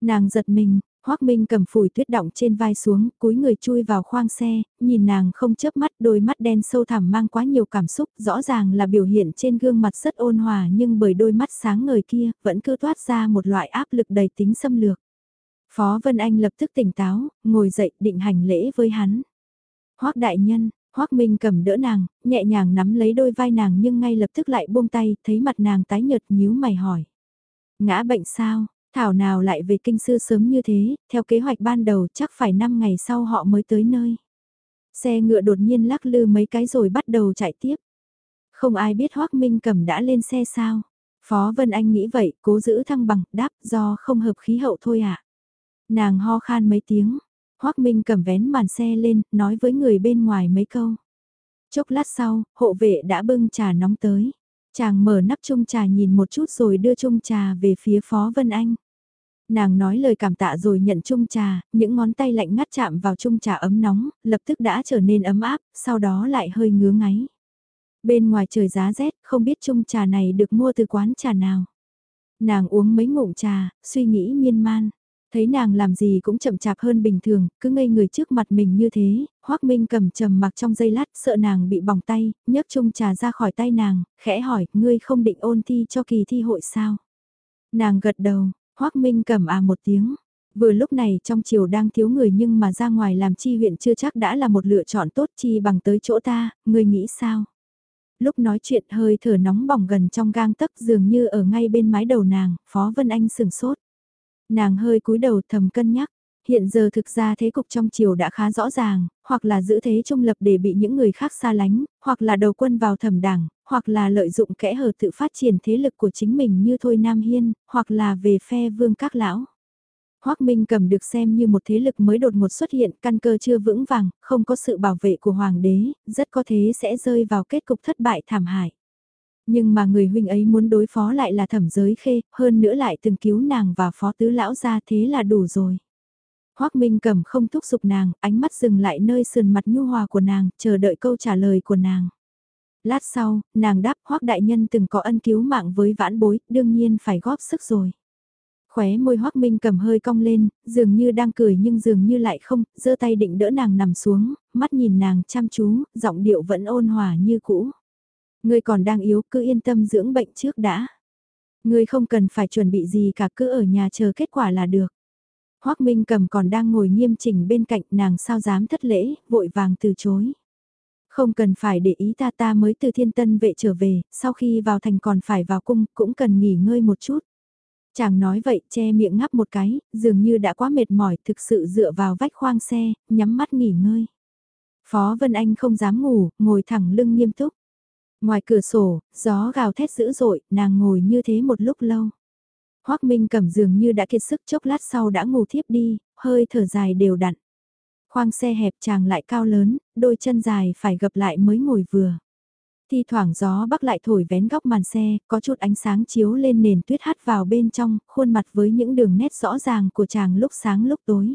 Nàng giật mình, Hoác Minh cầm phủi tuyết động trên vai xuống, cúi người chui vào khoang xe, nhìn nàng không chớp mắt đôi mắt đen sâu thẳm mang quá nhiều cảm xúc, rõ ràng là biểu hiện trên gương mặt rất ôn hòa nhưng bởi đôi mắt sáng ngời kia, vẫn cứ toát ra một loại áp lực đầy tính xâm lược. Phó Vân Anh lập tức tỉnh táo, ngồi dậy định hành lễ với hắn. Hoác đại nhân, Hoác Minh cầm đỡ nàng, nhẹ nhàng nắm lấy đôi vai nàng nhưng ngay lập tức lại buông tay, thấy mặt nàng tái nhợt nhíu mày hỏi. Ngã bệnh sao, Thảo nào lại về kinh sư sớm như thế, theo kế hoạch ban đầu chắc phải 5 ngày sau họ mới tới nơi. Xe ngựa đột nhiên lắc lư mấy cái rồi bắt đầu chạy tiếp. Không ai biết Hoác Minh cầm đã lên xe sao. Phó Vân Anh nghĩ vậy, cố giữ thăng bằng, đáp do không hợp khí hậu thôi ạ. À. Nàng ho khan mấy tiếng, Hoác Minh cầm vén màn xe lên, nói với người bên ngoài mấy câu. Chốc lát sau, hộ vệ đã bưng trà nóng tới. Chàng mở nắp chung trà nhìn một chút rồi đưa chung trà về phía Phó Vân Anh. Nàng nói lời cảm tạ rồi nhận chung trà, những ngón tay lạnh ngắt chạm vào chung trà ấm nóng, lập tức đã trở nên ấm áp, sau đó lại hơi ngứa ngáy. Bên ngoài trời giá rét, không biết chung trà này được mua từ quán trà nào. Nàng uống mấy ngụm trà, suy nghĩ miên man. Thấy nàng làm gì cũng chậm chạp hơn bình thường, cứ ngây người trước mặt mình như thế, Hoác Minh cầm trầm mặc trong giây lát, sợ nàng bị bỏng tay, nhấc chung trà ra khỏi tay nàng, khẽ hỏi, ngươi không định ôn thi cho kỳ thi hội sao? Nàng gật đầu, Hoác Minh cầm à một tiếng. Vừa lúc này trong chiều đang thiếu người nhưng mà ra ngoài làm chi huyện chưa chắc đã là một lựa chọn tốt chi bằng tới chỗ ta, ngươi nghĩ sao? Lúc nói chuyện hơi thở nóng bỏng gần trong gang tấc dường như ở ngay bên mái đầu nàng, Phó Vân Anh sừng sốt. Nàng hơi cúi đầu thầm cân nhắc, hiện giờ thực ra thế cục trong triều đã khá rõ ràng, hoặc là giữ thế trung lập để bị những người khác xa lánh, hoặc là đầu quân vào thẩm đảng, hoặc là lợi dụng kẽ hở tự phát triển thế lực của chính mình như Thôi Nam Hiên, hoặc là về phe vương các lão. Hoác Minh cầm được xem như một thế lực mới đột ngột xuất hiện, căn cơ chưa vững vàng, không có sự bảo vệ của hoàng đế, rất có thế sẽ rơi vào kết cục thất bại thảm hại. Nhưng mà người huynh ấy muốn đối phó lại là thẩm giới khê, hơn nữa lại từng cứu nàng và phó tứ lão ra thế là đủ rồi. Hoác Minh cầm không thúc giục nàng, ánh mắt dừng lại nơi sườn mặt nhu hòa của nàng, chờ đợi câu trả lời của nàng. Lát sau, nàng đáp Hoác đại nhân từng có ân cứu mạng với vãn bối, đương nhiên phải góp sức rồi. Khóe môi Hoác Minh cầm hơi cong lên, dường như đang cười nhưng dường như lại không, giơ tay định đỡ nàng nằm xuống, mắt nhìn nàng chăm chú, giọng điệu vẫn ôn hòa như cũ. Ngươi còn đang yếu, cứ yên tâm dưỡng bệnh trước đã. Ngươi không cần phải chuẩn bị gì cả, cứ ở nhà chờ kết quả là được. Hoác Minh cầm còn đang ngồi nghiêm chỉnh bên cạnh nàng sao dám thất lễ, vội vàng từ chối. Không cần phải để ý ta ta mới từ thiên tân vệ trở về, sau khi vào thành còn phải vào cung, cũng cần nghỉ ngơi một chút. Chàng nói vậy che miệng ngắp một cái, dường như đã quá mệt mỏi thực sự dựa vào vách khoang xe, nhắm mắt nghỉ ngơi. Phó Vân Anh không dám ngủ, ngồi thẳng lưng nghiêm túc. Ngoài cửa sổ, gió gào thét dữ dội, nàng ngồi như thế một lúc lâu. Hoác Minh cầm dường như đã kiệt sức chốc lát sau đã ngủ thiếp đi, hơi thở dài đều đặn. Khoang xe hẹp chàng lại cao lớn, đôi chân dài phải gập lại mới ngồi vừa. Thi thoảng gió bắc lại thổi vén góc màn xe, có chút ánh sáng chiếu lên nền tuyết hắt vào bên trong, khuôn mặt với những đường nét rõ ràng của chàng lúc sáng lúc tối.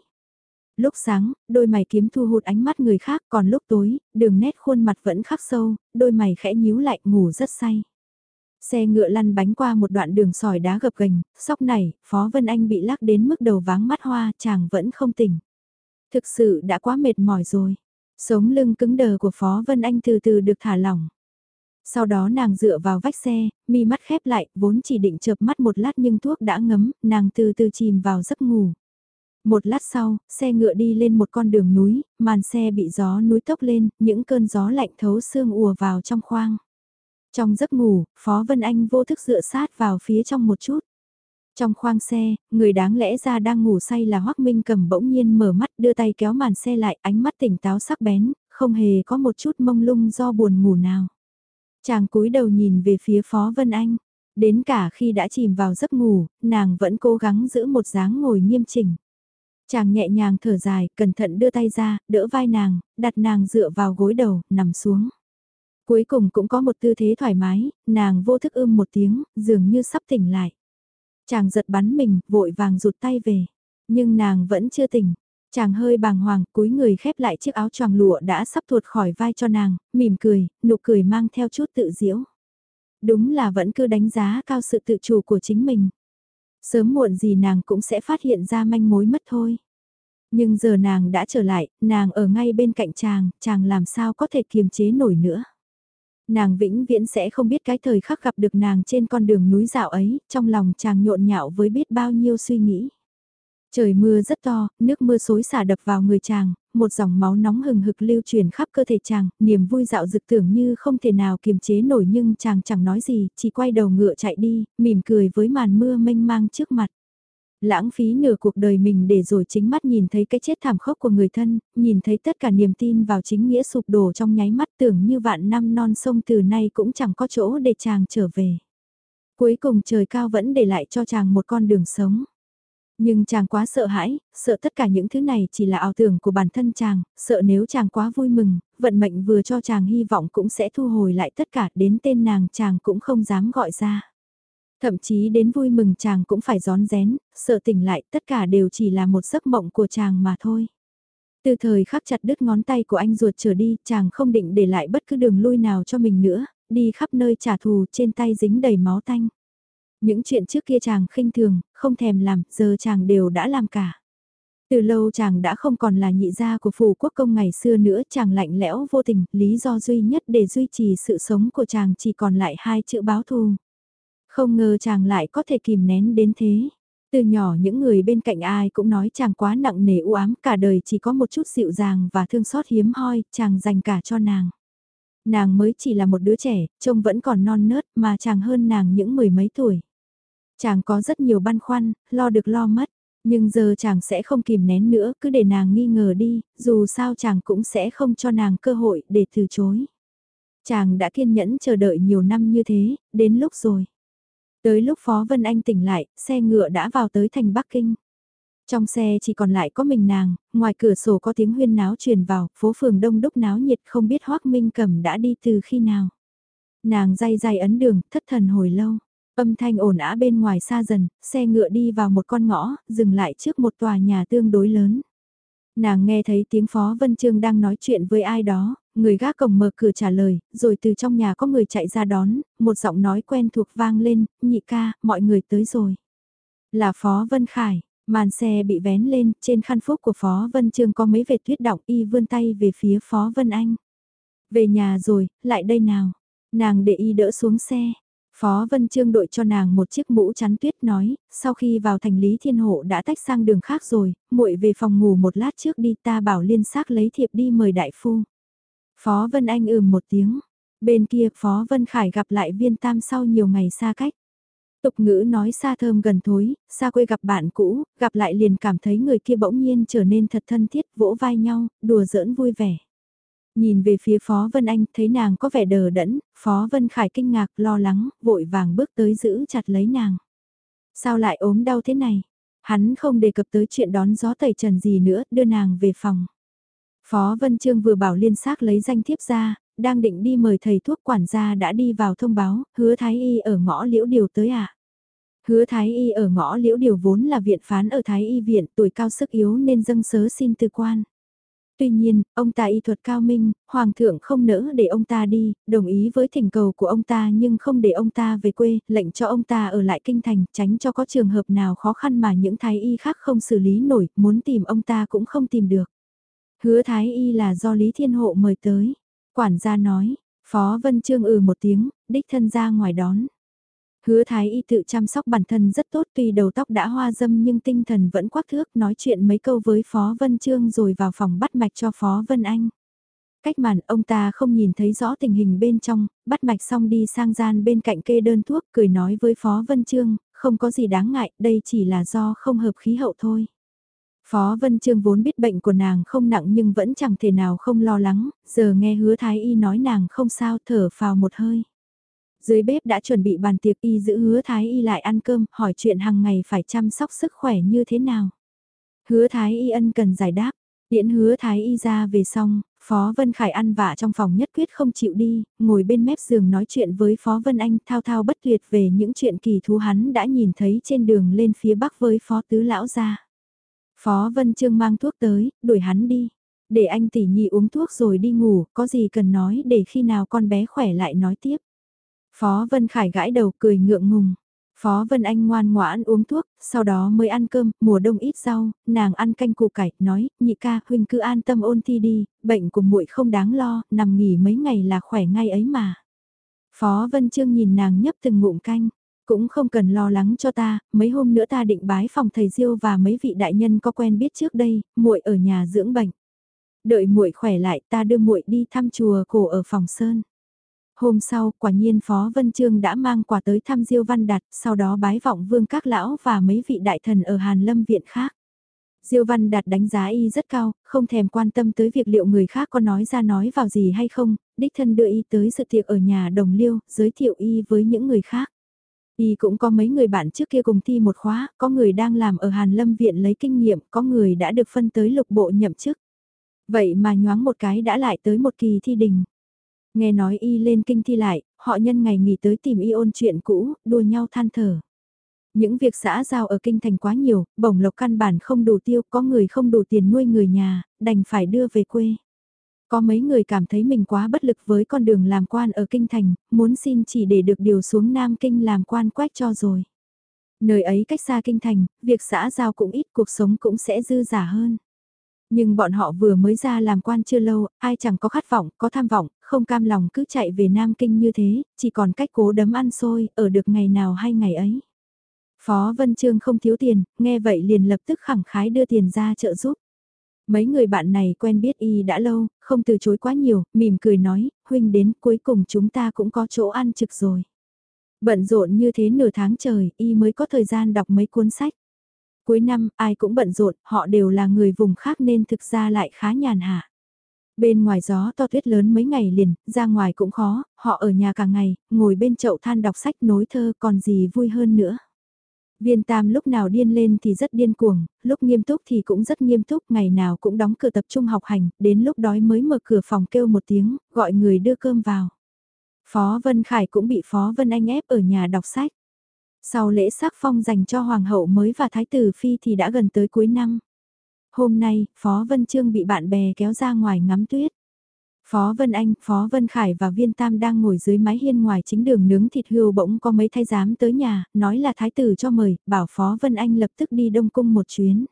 Lúc sáng, đôi mày kiếm thu hút ánh mắt người khác, còn lúc tối, đường nét khuôn mặt vẫn khắc sâu, đôi mày khẽ nhíu lại ngủ rất say. Xe ngựa lăn bánh qua một đoạn đường sỏi đá gập ghềnh, sóc này, Phó Vân Anh bị lắc đến mức đầu váng mắt hoa, chàng vẫn không tỉnh. Thực sự đã quá mệt mỏi rồi. Sống lưng cứng đờ của Phó Vân Anh từ từ được thả lỏng. Sau đó nàng dựa vào vách xe, mi mắt khép lại, vốn chỉ định chợp mắt một lát nhưng thuốc đã ngấm, nàng từ từ chìm vào giấc ngủ. Một lát sau, xe ngựa đi lên một con đường núi, màn xe bị gió núi tốc lên, những cơn gió lạnh thấu xương ùa vào trong khoang. Trong giấc ngủ, Phó Vân Anh vô thức dựa sát vào phía trong một chút. Trong khoang xe, người đáng lẽ ra đang ngủ say là Hoắc Minh cầm bỗng nhiên mở mắt đưa tay kéo màn xe lại ánh mắt tỉnh táo sắc bén, không hề có một chút mông lung do buồn ngủ nào. Chàng cúi đầu nhìn về phía Phó Vân Anh. Đến cả khi đã chìm vào giấc ngủ, nàng vẫn cố gắng giữ một dáng ngồi nghiêm chỉnh. Chàng nhẹ nhàng thở dài, cẩn thận đưa tay ra, đỡ vai nàng, đặt nàng dựa vào gối đầu, nằm xuống. Cuối cùng cũng có một tư thế thoải mái, nàng vô thức ưm một tiếng, dường như sắp tỉnh lại. Chàng giật bắn mình, vội vàng rụt tay về. Nhưng nàng vẫn chưa tỉnh. Chàng hơi bàng hoàng, cúi người khép lại chiếc áo choàng lụa đã sắp tuột khỏi vai cho nàng, mỉm cười, nụ cười mang theo chút tự diễu. Đúng là vẫn cứ đánh giá cao sự tự chủ của chính mình. Sớm muộn gì nàng cũng sẽ phát hiện ra manh mối mất thôi. Nhưng giờ nàng đã trở lại, nàng ở ngay bên cạnh chàng, chàng làm sao có thể kiềm chế nổi nữa. Nàng vĩnh viễn sẽ không biết cái thời khắc gặp được nàng trên con đường núi dạo ấy, trong lòng chàng nhộn nhạo với biết bao nhiêu suy nghĩ. Trời mưa rất to, nước mưa xối xả đập vào người chàng, một dòng máu nóng hừng hực lưu truyền khắp cơ thể chàng, niềm vui dạo dực tưởng như không thể nào kiềm chế nổi nhưng chàng chẳng nói gì, chỉ quay đầu ngựa chạy đi, mỉm cười với màn mưa mênh mang trước mặt. Lãng phí nửa cuộc đời mình để rồi chính mắt nhìn thấy cái chết thảm khốc của người thân, nhìn thấy tất cả niềm tin vào chính nghĩa sụp đổ trong nháy mắt tưởng như vạn năm non sông từ nay cũng chẳng có chỗ để chàng trở về. Cuối cùng trời cao vẫn để lại cho chàng một con đường sống. Nhưng chàng quá sợ hãi, sợ tất cả những thứ này chỉ là ảo tưởng của bản thân chàng, sợ nếu chàng quá vui mừng, vận mệnh vừa cho chàng hy vọng cũng sẽ thu hồi lại tất cả đến tên nàng chàng cũng không dám gọi ra. Thậm chí đến vui mừng chàng cũng phải gión rén, sợ tỉnh lại tất cả đều chỉ là một giấc mộng của chàng mà thôi. Từ thời khắc chặt đứt ngón tay của anh ruột trở đi, chàng không định để lại bất cứ đường lui nào cho mình nữa, đi khắp nơi trả thù trên tay dính đầy máu tanh. Những chuyện trước kia chàng khinh thường, không thèm làm, giờ chàng đều đã làm cả. Từ lâu chàng đã không còn là nhị gia của phủ quốc công ngày xưa nữa, chàng lạnh lẽo vô tình, lý do duy nhất để duy trì sự sống của chàng chỉ còn lại hai chữ báo thù. Không ngờ chàng lại có thể kìm nén đến thế. Từ nhỏ những người bên cạnh ai cũng nói chàng quá nặng nề u ám cả đời chỉ có một chút dịu dàng và thương xót hiếm hoi, chàng dành cả cho nàng. Nàng mới chỉ là một đứa trẻ, trông vẫn còn non nớt mà chàng hơn nàng những mười mấy tuổi. Chàng có rất nhiều băn khoăn, lo được lo mất, nhưng giờ chàng sẽ không kìm nén nữa, cứ để nàng nghi ngờ đi, dù sao chàng cũng sẽ không cho nàng cơ hội để từ chối. Chàng đã kiên nhẫn chờ đợi nhiều năm như thế, đến lúc rồi. Tới lúc Phó Vân Anh tỉnh lại, xe ngựa đã vào tới thành Bắc Kinh. Trong xe chỉ còn lại có mình nàng, ngoài cửa sổ có tiếng huyên náo truyền vào, phố phường đông đúc náo nhiệt không biết Hoác Minh cẩm đã đi từ khi nào. Nàng day day ấn đường, thất thần hồi lâu. Âm thanh ồn ả bên ngoài xa dần, xe ngựa đi vào một con ngõ, dừng lại trước một tòa nhà tương đối lớn. Nàng nghe thấy tiếng Phó Vân Trương đang nói chuyện với ai đó, người gác cổng mở cửa trả lời, rồi từ trong nhà có người chạy ra đón, một giọng nói quen thuộc vang lên, nhị ca, mọi người tới rồi. Là Phó Vân Khải, màn xe bị vén lên, trên khăn phúc của Phó Vân Trương có mấy vệt tuyết đọng y vươn tay về phía Phó Vân Anh. Về nhà rồi, lại đây nào. Nàng để y đỡ xuống xe, Phó Vân Trương đội cho nàng một chiếc mũ chắn tuyết nói, sau khi vào thành Lý Thiên Hộ đã tách sang đường khác rồi, muội về phòng ngủ một lát trước đi ta bảo liên xác lấy thiệp đi mời đại phu. Phó Vân Anh ừm một tiếng, bên kia Phó Vân Khải gặp lại viên tam sau nhiều ngày xa cách. Tục ngữ nói xa thơm gần thối, xa quê gặp bạn cũ, gặp lại liền cảm thấy người kia bỗng nhiên trở nên thật thân thiết, vỗ vai nhau, đùa giỡn vui vẻ. Nhìn về phía Phó Vân Anh, thấy nàng có vẻ đờ đẫn, Phó Vân Khải kinh ngạc, lo lắng, vội vàng bước tới giữ chặt lấy nàng. Sao lại ốm đau thế này? Hắn không đề cập tới chuyện đón gió tẩy trần gì nữa, đưa nàng về phòng. Phó Vân Trương vừa bảo liên xác lấy danh thiếp ra, đang định đi mời thầy thuốc quản gia đã đi vào thông báo, hứa Thái Y ở ngõ liễu điều tới à. Hứa Thái Y ở ngõ liễu điều vốn là viện phán ở Thái Y viện, tuổi cao sức yếu nên dâng sớ xin tư quan. Tuy nhiên, ông ta y thuật cao minh, Hoàng thượng không nỡ để ông ta đi, đồng ý với thỉnh cầu của ông ta nhưng không để ông ta về quê, lệnh cho ông ta ở lại kinh thành, tránh cho có trường hợp nào khó khăn mà những thái y khác không xử lý nổi, muốn tìm ông ta cũng không tìm được. Hứa thái y là do Lý Thiên Hộ mời tới. Quản gia nói, Phó Vân Trương ừ một tiếng, đích thân ra ngoài đón. Hứa Thái Y tự chăm sóc bản thân rất tốt tuy đầu tóc đã hoa dâm nhưng tinh thần vẫn quắc thước nói chuyện mấy câu với Phó Vân Trương rồi vào phòng bắt mạch cho Phó Vân Anh. Cách màn ông ta không nhìn thấy rõ tình hình bên trong, bắt mạch xong đi sang gian bên cạnh kê đơn thuốc cười nói với Phó Vân Trương, không có gì đáng ngại, đây chỉ là do không hợp khí hậu thôi. Phó Vân Trương vốn biết bệnh của nàng không nặng nhưng vẫn chẳng thể nào không lo lắng, giờ nghe hứa Thái Y nói nàng không sao thở phào một hơi. Dưới bếp đã chuẩn bị bàn tiệc y giữ hứa Thái Y lại ăn cơm, hỏi chuyện hàng ngày phải chăm sóc sức khỏe như thế nào. Hứa Thái Y ân cần giải đáp, điện hứa Thái Y ra về xong, Phó Vân Khải ăn vạ trong phòng nhất quyết không chịu đi, ngồi bên mép giường nói chuyện với Phó Vân Anh thao thao bất tuyệt về những chuyện kỳ thú hắn đã nhìn thấy trên đường lên phía bắc với Phó Tứ Lão ra Phó Vân Trương mang thuốc tới, đuổi hắn đi. Để anh tỉ nhị uống thuốc rồi đi ngủ, có gì cần nói để khi nào con bé khỏe lại nói tiếp. Phó Vân Khải gãi đầu cười ngượng ngùng. Phó Vân Anh ngoan ngoãn uống thuốc, sau đó mới ăn cơm, mùa đông ít rau, nàng ăn canh củ cải, nói, nhị ca, huynh cứ an tâm ôn thi đi, bệnh của muội không đáng lo, nằm nghỉ mấy ngày là khỏe ngay ấy mà. Phó Vân Trương nhìn nàng nhấp từng ngụm canh, cũng không cần lo lắng cho ta, mấy hôm nữa ta định bái phòng thầy Diêu và mấy vị đại nhân có quen biết trước đây, muội ở nhà dưỡng bệnh. Đợi muội khỏe lại, ta đưa muội đi thăm chùa cổ ở phòng sơn. Hôm sau, quả nhiên Phó Vân Trương đã mang quà tới thăm Diêu Văn Đạt, sau đó bái vọng vương các lão và mấy vị đại thần ở Hàn Lâm Viện khác. Diêu Văn Đạt đánh giá y rất cao, không thèm quan tâm tới việc liệu người khác có nói ra nói vào gì hay không, đích thân đưa y tới sự tiệc ở nhà đồng liêu, giới thiệu y với những người khác. Y cũng có mấy người bạn trước kia cùng thi một khóa, có người đang làm ở Hàn Lâm Viện lấy kinh nghiệm, có người đã được phân tới lục bộ nhậm chức. Vậy mà nhoáng một cái đã lại tới một kỳ thi đình. Nghe nói y lên kinh thi lại, họ nhân ngày nghỉ tới tìm y ôn chuyện cũ, đùa nhau than thở. Những việc xã giao ở kinh thành quá nhiều, bổng lộc căn bản không đủ tiêu, có người không đủ tiền nuôi người nhà, đành phải đưa về quê. Có mấy người cảm thấy mình quá bất lực với con đường làm quan ở kinh thành, muốn xin chỉ để được điều xuống Nam Kinh làm quan quách cho rồi. Nơi ấy cách xa kinh thành, việc xã giao cũng ít, cuộc sống cũng sẽ dư giả hơn. Nhưng bọn họ vừa mới ra làm quan chưa lâu, ai chẳng có khát vọng, có tham vọng, không cam lòng cứ chạy về Nam Kinh như thế, chỉ còn cách cố đấm ăn xôi, ở được ngày nào hay ngày ấy. Phó Vân Trương không thiếu tiền, nghe vậy liền lập tức khẳng khái đưa tiền ra trợ giúp. Mấy người bạn này quen biết y đã lâu, không từ chối quá nhiều, mỉm cười nói, huynh đến cuối cùng chúng ta cũng có chỗ ăn trực rồi. Bận rộn như thế nửa tháng trời, y mới có thời gian đọc mấy cuốn sách. Cuối năm, ai cũng bận rộn, họ đều là người vùng khác nên thực ra lại khá nhàn hạ. Bên ngoài gió to tuyết lớn mấy ngày liền, ra ngoài cũng khó, họ ở nhà cả ngày, ngồi bên chậu than đọc sách nối thơ còn gì vui hơn nữa. Viên Tam lúc nào điên lên thì rất điên cuồng, lúc nghiêm túc thì cũng rất nghiêm túc, ngày nào cũng đóng cửa tập trung học hành, đến lúc đói mới mở cửa phòng kêu một tiếng, gọi người đưa cơm vào. Phó Vân Khải cũng bị Phó Vân Anh ép ở nhà đọc sách. Sau lễ sắc phong dành cho Hoàng hậu mới và Thái tử Phi thì đã gần tới cuối năm. Hôm nay, Phó Vân Trương bị bạn bè kéo ra ngoài ngắm tuyết. Phó Vân Anh, Phó Vân Khải và Viên Tam đang ngồi dưới mái hiên ngoài chính đường nướng thịt hươu bỗng có mấy thái giám tới nhà, nói là thái tử cho mời, bảo Phó Vân Anh lập tức đi Đông Cung một chuyến.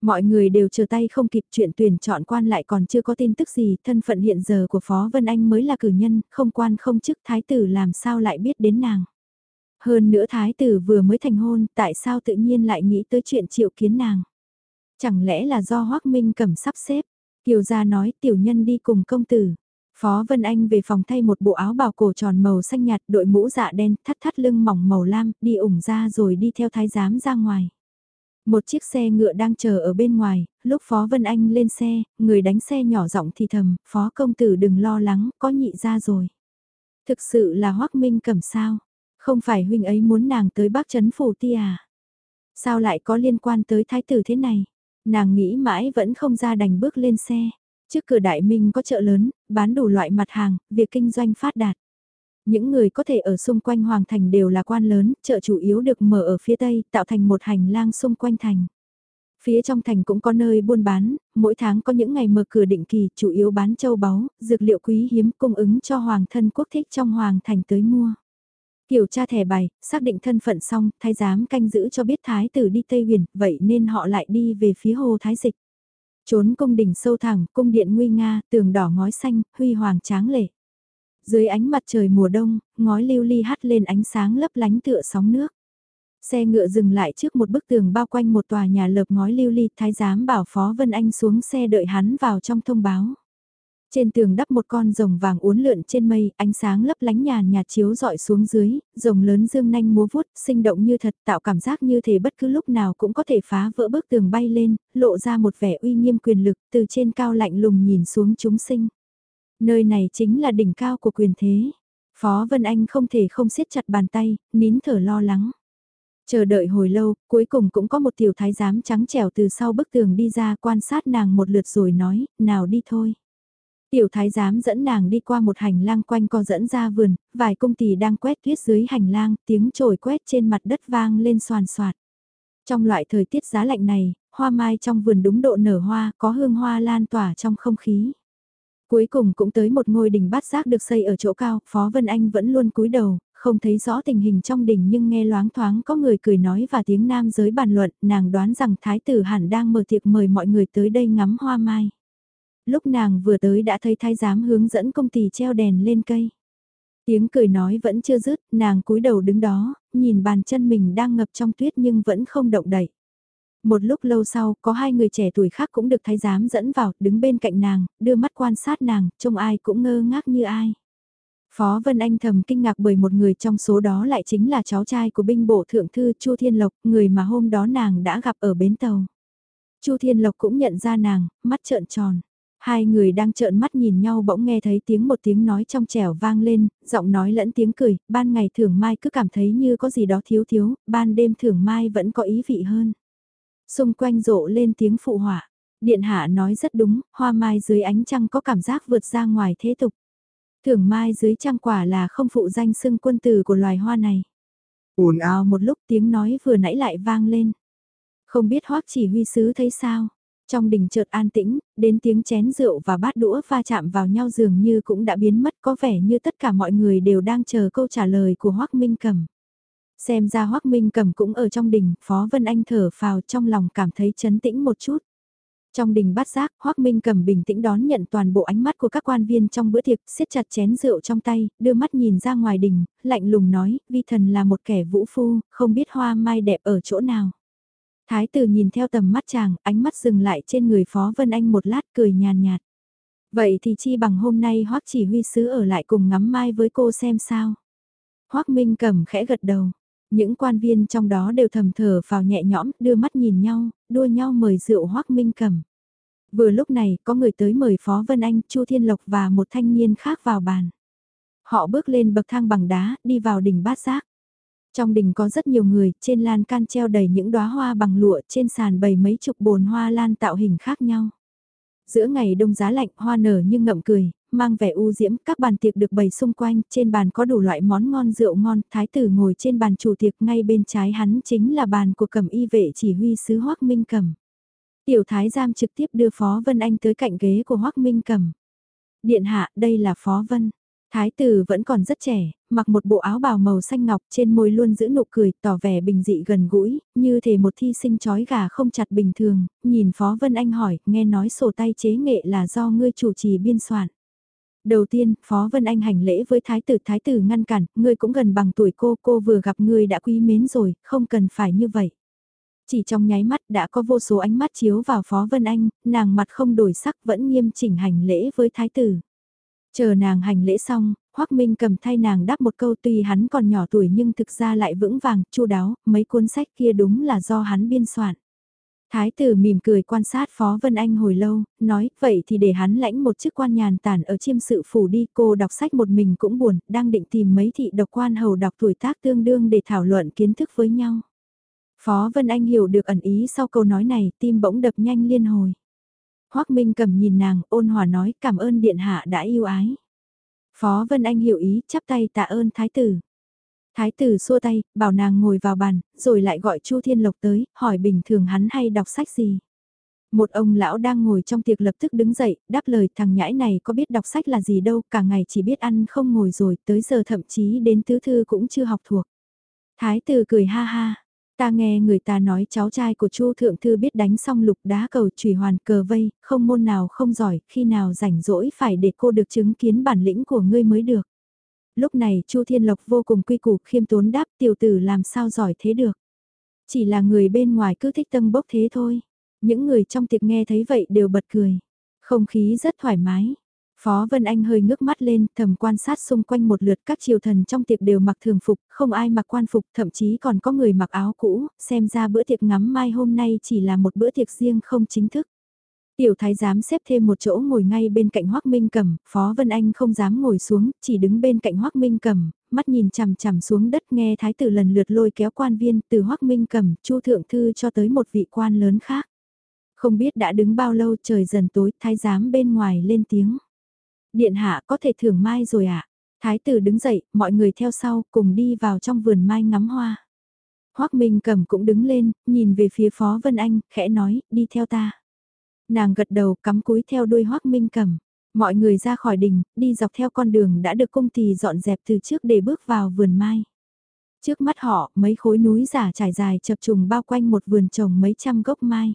Mọi người đều chờ tay không kịp chuyện tuyển chọn quan lại còn chưa có tin tức gì, thân phận hiện giờ của Phó Vân Anh mới là cử nhân, không quan không chức thái tử làm sao lại biết đến nàng. Hơn nữa thái tử vừa mới thành hôn, tại sao tự nhiên lại nghĩ tới chuyện triệu kiến nàng. Chẳng lẽ là do Hoác Minh cầm sắp xếp, Kiều gia nói tiểu nhân đi cùng công tử. Phó Vân Anh về phòng thay một bộ áo bào cổ tròn màu xanh nhạt đội mũ dạ đen thắt thắt lưng mỏng màu lam đi ủng ra rồi đi theo thái giám ra ngoài. Một chiếc xe ngựa đang chờ ở bên ngoài, lúc Phó Vân Anh lên xe, người đánh xe nhỏ giọng thì thầm, Phó công tử đừng lo lắng, có nhị ra rồi. Thực sự là Hoác Minh cầm sao, không phải huynh ấy muốn nàng tới bác chấn phủ ti à? Sao lại có liên quan tới thái tử thế này? Nàng nghĩ mãi vẫn không ra đành bước lên xe. Trước cửa đại minh có chợ lớn, bán đủ loại mặt hàng, việc kinh doanh phát đạt. Những người có thể ở xung quanh hoàng thành đều là quan lớn, chợ chủ yếu được mở ở phía tây, tạo thành một hành lang xung quanh thành. Phía trong thành cũng có nơi buôn bán, mỗi tháng có những ngày mở cửa định kỳ, chủ yếu bán châu báu, dược liệu quý hiếm cung ứng cho hoàng thân quốc thích trong hoàng thành tới mua kiểu tra thẻ bài, xác định thân phận xong, thái giám canh giữ cho biết thái tử đi Tây Huyền, vậy nên họ lại đi về phía hồ thái dịch. Trốn cung đỉnh sâu thẳng, cung điện nguy nga, tường đỏ ngói xanh, huy hoàng tráng lệ. Dưới ánh mặt trời mùa đông, ngói lưu ly hắt lên ánh sáng lấp lánh tựa sóng nước. Xe ngựa dừng lại trước một bức tường bao quanh một tòa nhà lợp ngói lưu ly, thái giám bảo Phó Vân Anh xuống xe đợi hắn vào trong thông báo. Trên tường đắp một con rồng vàng uốn lượn trên mây, ánh sáng lấp lánh nhàn nhạt chiếu dọi xuống dưới, rồng lớn dương nanh múa vuốt, sinh động như thật, tạo cảm giác như thể bất cứ lúc nào cũng có thể phá vỡ bức tường bay lên, lộ ra một vẻ uy nghiêm quyền lực, từ trên cao lạnh lùng nhìn xuống chúng sinh. Nơi này chính là đỉnh cao của quyền thế. Phó Vân Anh không thể không siết chặt bàn tay, nín thở lo lắng. Chờ đợi hồi lâu, cuối cùng cũng có một tiểu thái giám trắng trẻo từ sau bức tường đi ra quan sát nàng một lượt rồi nói, nào đi thôi. Tiểu thái giám dẫn nàng đi qua một hành lang quanh co dẫn ra vườn, vài công tỷ đang quét tuyết dưới hành lang, tiếng trồi quét trên mặt đất vang lên soàn soạt. Trong loại thời tiết giá lạnh này, hoa mai trong vườn đúng độ nở hoa, có hương hoa lan tỏa trong không khí. Cuối cùng cũng tới một ngôi đình bát giác được xây ở chỗ cao, Phó Vân Anh vẫn luôn cúi đầu, không thấy rõ tình hình trong đình nhưng nghe loáng thoáng có người cười nói và tiếng nam giới bàn luận, nàng đoán rằng thái tử hẳn đang mở tiệc mời mọi người tới đây ngắm hoa mai. Lúc nàng vừa tới đã thấy thái giám hướng dẫn công ty treo đèn lên cây. Tiếng cười nói vẫn chưa dứt, nàng cúi đầu đứng đó, nhìn bàn chân mình đang ngập trong tuyết nhưng vẫn không động đậy. Một lúc lâu sau, có hai người trẻ tuổi khác cũng được thái giám dẫn vào, đứng bên cạnh nàng, đưa mắt quan sát nàng, trông ai cũng ngơ ngác như ai. Phó Vân Anh thầm kinh ngạc bởi một người trong số đó lại chính là cháu trai của binh bộ thượng thư Chu Thiên Lộc, người mà hôm đó nàng đã gặp ở bến tàu. Chu Thiên Lộc cũng nhận ra nàng, mắt trợn tròn. Hai người đang trợn mắt nhìn nhau bỗng nghe thấy tiếng một tiếng nói trong trẻo vang lên, giọng nói lẫn tiếng cười, ban ngày thưởng mai cứ cảm thấy như có gì đó thiếu thiếu, ban đêm thưởng mai vẫn có ý vị hơn. Xung quanh rộ lên tiếng phụ họa, điện hạ nói rất đúng, hoa mai dưới ánh trăng có cảm giác vượt ra ngoài thế tục. Thưởng mai dưới trăng quả là không phụ danh xưng quân tử của loài hoa này. ồn ào một lúc tiếng nói vừa nãy lại vang lên. Không biết hoắc chỉ huy sứ thấy sao? Trong đình chợt an tĩnh, đến tiếng chén rượu và bát đũa va chạm vào nhau dường như cũng đã biến mất có vẻ như tất cả mọi người đều đang chờ câu trả lời của Hoác Minh Cầm. Xem ra Hoác Minh Cầm cũng ở trong đình, Phó Vân Anh thở phào trong lòng cảm thấy chấn tĩnh một chút. Trong đình bát giác, Hoác Minh cầm bình tĩnh đón nhận toàn bộ ánh mắt của các quan viên trong bữa tiệc, siết chặt chén rượu trong tay, đưa mắt nhìn ra ngoài đình, lạnh lùng nói, vi thần là một kẻ vũ phu, không biết hoa mai đẹp ở chỗ nào. Thái tử nhìn theo tầm mắt chàng, ánh mắt dừng lại trên người Phó Vân Anh một lát cười nhàn nhạt. Vậy thì chi bằng hôm nay Hoắc chỉ huy sứ ở lại cùng ngắm mai với cô xem sao. Hoắc Minh cầm khẽ gật đầu. Những quan viên trong đó đều thầm thở vào nhẹ nhõm, đưa mắt nhìn nhau, đua nhau mời rượu Hoắc Minh cầm. Vừa lúc này, có người tới mời Phó Vân Anh, Chu Thiên Lộc và một thanh niên khác vào bàn. Họ bước lên bậc thang bằng đá, đi vào đỉnh bát giác. Trong đình có rất nhiều người, trên lan can treo đầy những đóa hoa bằng lụa, trên sàn bày mấy chục bồn hoa lan tạo hình khác nhau. Giữa ngày đông giá lạnh, hoa nở như ngậm cười, mang vẻ u diễm, các bàn tiệc được bày xung quanh, trên bàn có đủ loại món ngon rượu ngon, thái tử ngồi trên bàn chủ tiệc, ngay bên trái hắn chính là bàn của cẩm y vệ chỉ huy sứ Hoắc Minh Cẩm. Tiểu thái giam trực tiếp đưa Phó Vân Anh tới cạnh ghế của Hoắc Minh Cẩm. Điện hạ, đây là Phó Vân. Thái tử vẫn còn rất trẻ, mặc một bộ áo bào màu xanh ngọc trên môi luôn giữ nụ cười, tỏ vẻ bình dị gần gũi, như thể một thi sinh chói gà không chặt bình thường, nhìn Phó Vân Anh hỏi, nghe nói sổ tay chế nghệ là do ngươi chủ trì biên soạn. Đầu tiên, Phó Vân Anh hành lễ với thái tử, thái tử ngăn cản, ngươi cũng gần bằng tuổi cô, cô vừa gặp ngươi đã quý mến rồi, không cần phải như vậy. Chỉ trong nháy mắt đã có vô số ánh mắt chiếu vào Phó Vân Anh, nàng mặt không đổi sắc vẫn nghiêm chỉnh hành lễ với thái tử. Chờ nàng hành lễ xong, Hoắc Minh cầm thay nàng đáp một câu tuy hắn còn nhỏ tuổi nhưng thực ra lại vững vàng, chu đáo, mấy cuốn sách kia đúng là do hắn biên soạn. Thái tử mỉm cười quan sát Phó Vân Anh hồi lâu, nói, vậy thì để hắn lãnh một chức quan nhàn tản ở chiêm sự phủ đi, cô đọc sách một mình cũng buồn, đang định tìm mấy thị độc quan hầu đọc tuổi tác tương đương để thảo luận kiến thức với nhau. Phó Vân Anh hiểu được ẩn ý sau câu nói này, tim bỗng đập nhanh liên hồi. Hoác Minh cầm nhìn nàng, ôn hòa nói cảm ơn điện hạ đã yêu ái. Phó Vân Anh hiểu ý, chắp tay tạ ơn thái tử. Thái tử xua tay, bảo nàng ngồi vào bàn, rồi lại gọi Chu Thiên Lộc tới, hỏi bình thường hắn hay đọc sách gì. Một ông lão đang ngồi trong tiệc lập tức đứng dậy, đáp lời thằng nhãi này có biết đọc sách là gì đâu, cả ngày chỉ biết ăn không ngồi rồi, tới giờ thậm chí đến tứ thư cũng chưa học thuộc. Thái tử cười ha ha, Ta nghe người ta nói cháu trai của Chu Thượng Thư biết đánh xong lục đá cầu trùy hoàn cờ vây, không môn nào không giỏi, khi nào rảnh rỗi phải để cô được chứng kiến bản lĩnh của ngươi mới được. Lúc này Chu Thiên Lộc vô cùng quy củ khiêm tốn đáp tiểu tử làm sao giỏi thế được. Chỉ là người bên ngoài cứ thích tâm bốc thế thôi. Những người trong tiệc nghe thấy vậy đều bật cười. Không khí rất thoải mái. Phó Vân Anh hơi ngước mắt lên, thầm quan sát xung quanh một lượt các triều thần trong tiệc đều mặc thường phục, không ai mặc quan phục, thậm chí còn có người mặc áo cũ, xem ra bữa tiệc ngắm mai hôm nay chỉ là một bữa tiệc riêng không chính thức. Tiểu thái giám xếp thêm một chỗ ngồi ngay bên cạnh Hoắc Minh Cầm, Phó Vân Anh không dám ngồi xuống, chỉ đứng bên cạnh Hoắc Minh Cầm, mắt nhìn chằm chằm xuống đất nghe thái tử lần lượt lôi kéo quan viên từ Hoắc Minh Cầm, Chu thượng thư cho tới một vị quan lớn khác. Không biết đã đứng bao lâu trời dần tối, thái giám bên ngoài lên tiếng. Điện hạ có thể thưởng mai rồi ạ. À? Thái tử đứng dậy, mọi người theo sau, cùng đi vào trong vườn mai ngắm hoa. Hoác Minh cầm cũng đứng lên, nhìn về phía Phó Vân Anh, khẽ nói, đi theo ta. Nàng gật đầu cắm cúi theo đuôi Hoác Minh cầm. Mọi người ra khỏi đình, đi dọc theo con đường đã được cung tỳ dọn dẹp từ trước để bước vào vườn mai. Trước mắt họ, mấy khối núi giả trải dài chập trùng bao quanh một vườn trồng mấy trăm gốc mai.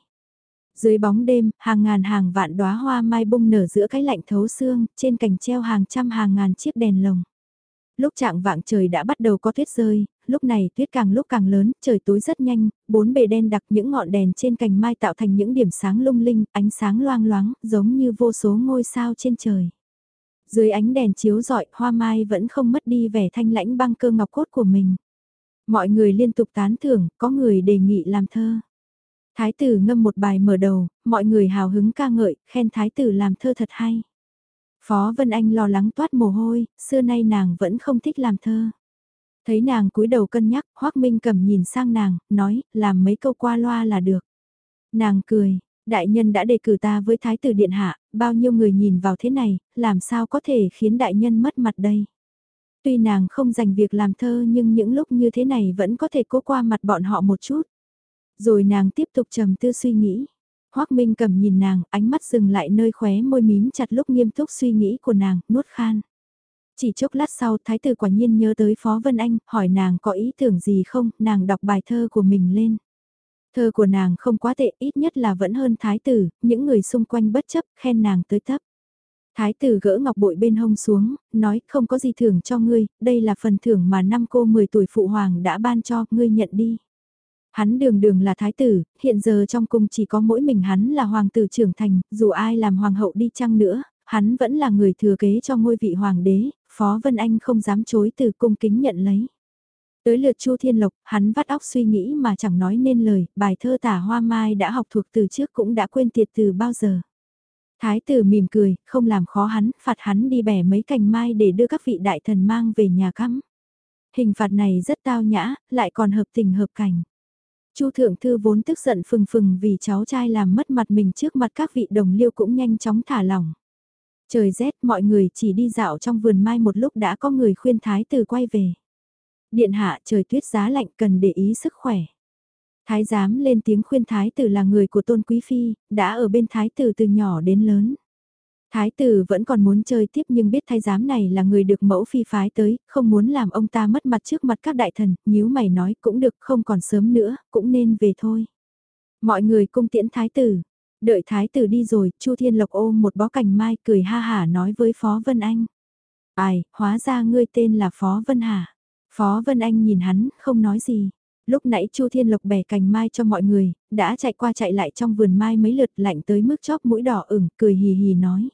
Dưới bóng đêm, hàng ngàn hàng vạn đóa hoa mai bung nở giữa cái lạnh thấu xương, trên cành treo hàng trăm hàng ngàn chiếc đèn lồng. Lúc trạng vạng trời đã bắt đầu có tuyết rơi, lúc này tuyết càng lúc càng lớn, trời tối rất nhanh, bốn bề đen đặc những ngọn đèn trên cành mai tạo thành những điểm sáng lung linh, ánh sáng loang loáng, giống như vô số ngôi sao trên trời. Dưới ánh đèn chiếu rọi, hoa mai vẫn không mất đi vẻ thanh lãnh băng cơ ngọc cốt của mình. Mọi người liên tục tán thưởng, có người đề nghị làm thơ. Thái tử ngâm một bài mở đầu, mọi người hào hứng ca ngợi, khen thái tử làm thơ thật hay. Phó Vân Anh lo lắng toát mồ hôi, xưa nay nàng vẫn không thích làm thơ. Thấy nàng cúi đầu cân nhắc, Hoác Minh cầm nhìn sang nàng, nói, làm mấy câu qua loa là được. Nàng cười, đại nhân đã đề cử ta với thái tử điện hạ, bao nhiêu người nhìn vào thế này, làm sao có thể khiến đại nhân mất mặt đây. Tuy nàng không dành việc làm thơ nhưng những lúc như thế này vẫn có thể cố qua mặt bọn họ một chút. Rồi nàng tiếp tục trầm tư suy nghĩ. Hoác Minh cầm nhìn nàng, ánh mắt dừng lại nơi khóe môi mím chặt lúc nghiêm túc suy nghĩ của nàng, nuốt khan. Chỉ chốc lát sau, Thái tử quả nhiên nhớ tới Phó Vân Anh, hỏi nàng có ý tưởng gì không, nàng đọc bài thơ của mình lên. Thơ của nàng không quá tệ, ít nhất là vẫn hơn Thái tử, những người xung quanh bất chấp, khen nàng tới thấp. Thái tử gỡ ngọc bội bên hông xuống, nói không có gì thưởng cho ngươi, đây là phần thưởng mà năm cô 10 tuổi phụ hoàng đã ban cho, ngươi nhận đi. Hắn đường đường là thái tử, hiện giờ trong cung chỉ có mỗi mình hắn là hoàng tử trưởng thành, dù ai làm hoàng hậu đi chăng nữa, hắn vẫn là người thừa kế cho ngôi vị hoàng đế, Phó Vân Anh không dám chối từ cung kính nhận lấy. Tới lượt Chu Thiên Lộc, hắn vắt óc suy nghĩ mà chẳng nói nên lời, bài thơ tả hoa mai đã học thuộc từ trước cũng đã quên tiệt từ bao giờ. Thái tử mỉm cười, không làm khó hắn, phạt hắn đi bẻ mấy cành mai để đưa các vị đại thần mang về nhà cắm. Hình phạt này rất tao nhã, lại còn hợp tình hợp cảnh. Chu thượng thư vốn tức giận phừng phừng vì cháu trai làm mất mặt mình trước mặt các vị đồng liêu cũng nhanh chóng thả lỏng. Trời rét mọi người chỉ đi dạo trong vườn mai một lúc đã có người khuyên thái tử quay về. Điện hạ trời tuyết giá lạnh cần để ý sức khỏe. Thái giám lên tiếng khuyên thái tử là người của tôn quý phi, đã ở bên thái tử từ nhỏ đến lớn. Thái tử vẫn còn muốn chơi tiếp nhưng biết thái giám này là người được mẫu phi phái tới, không muốn làm ông ta mất mặt trước mặt các đại thần, nhíu mày nói cũng được không còn sớm nữa, cũng nên về thôi. Mọi người cung tiễn thái tử, đợi thái tử đi rồi, Chu Thiên Lộc ôm một bó cành mai cười ha hả nói với Phó Vân Anh. Ai, hóa ra ngươi tên là Phó Vân Hà. Phó Vân Anh nhìn hắn, không nói gì. Lúc nãy Chu Thiên Lộc bẻ cành mai cho mọi người, đã chạy qua chạy lại trong vườn mai mấy lượt lạnh tới mức chóp mũi đỏ ửng, cười hì hì nói.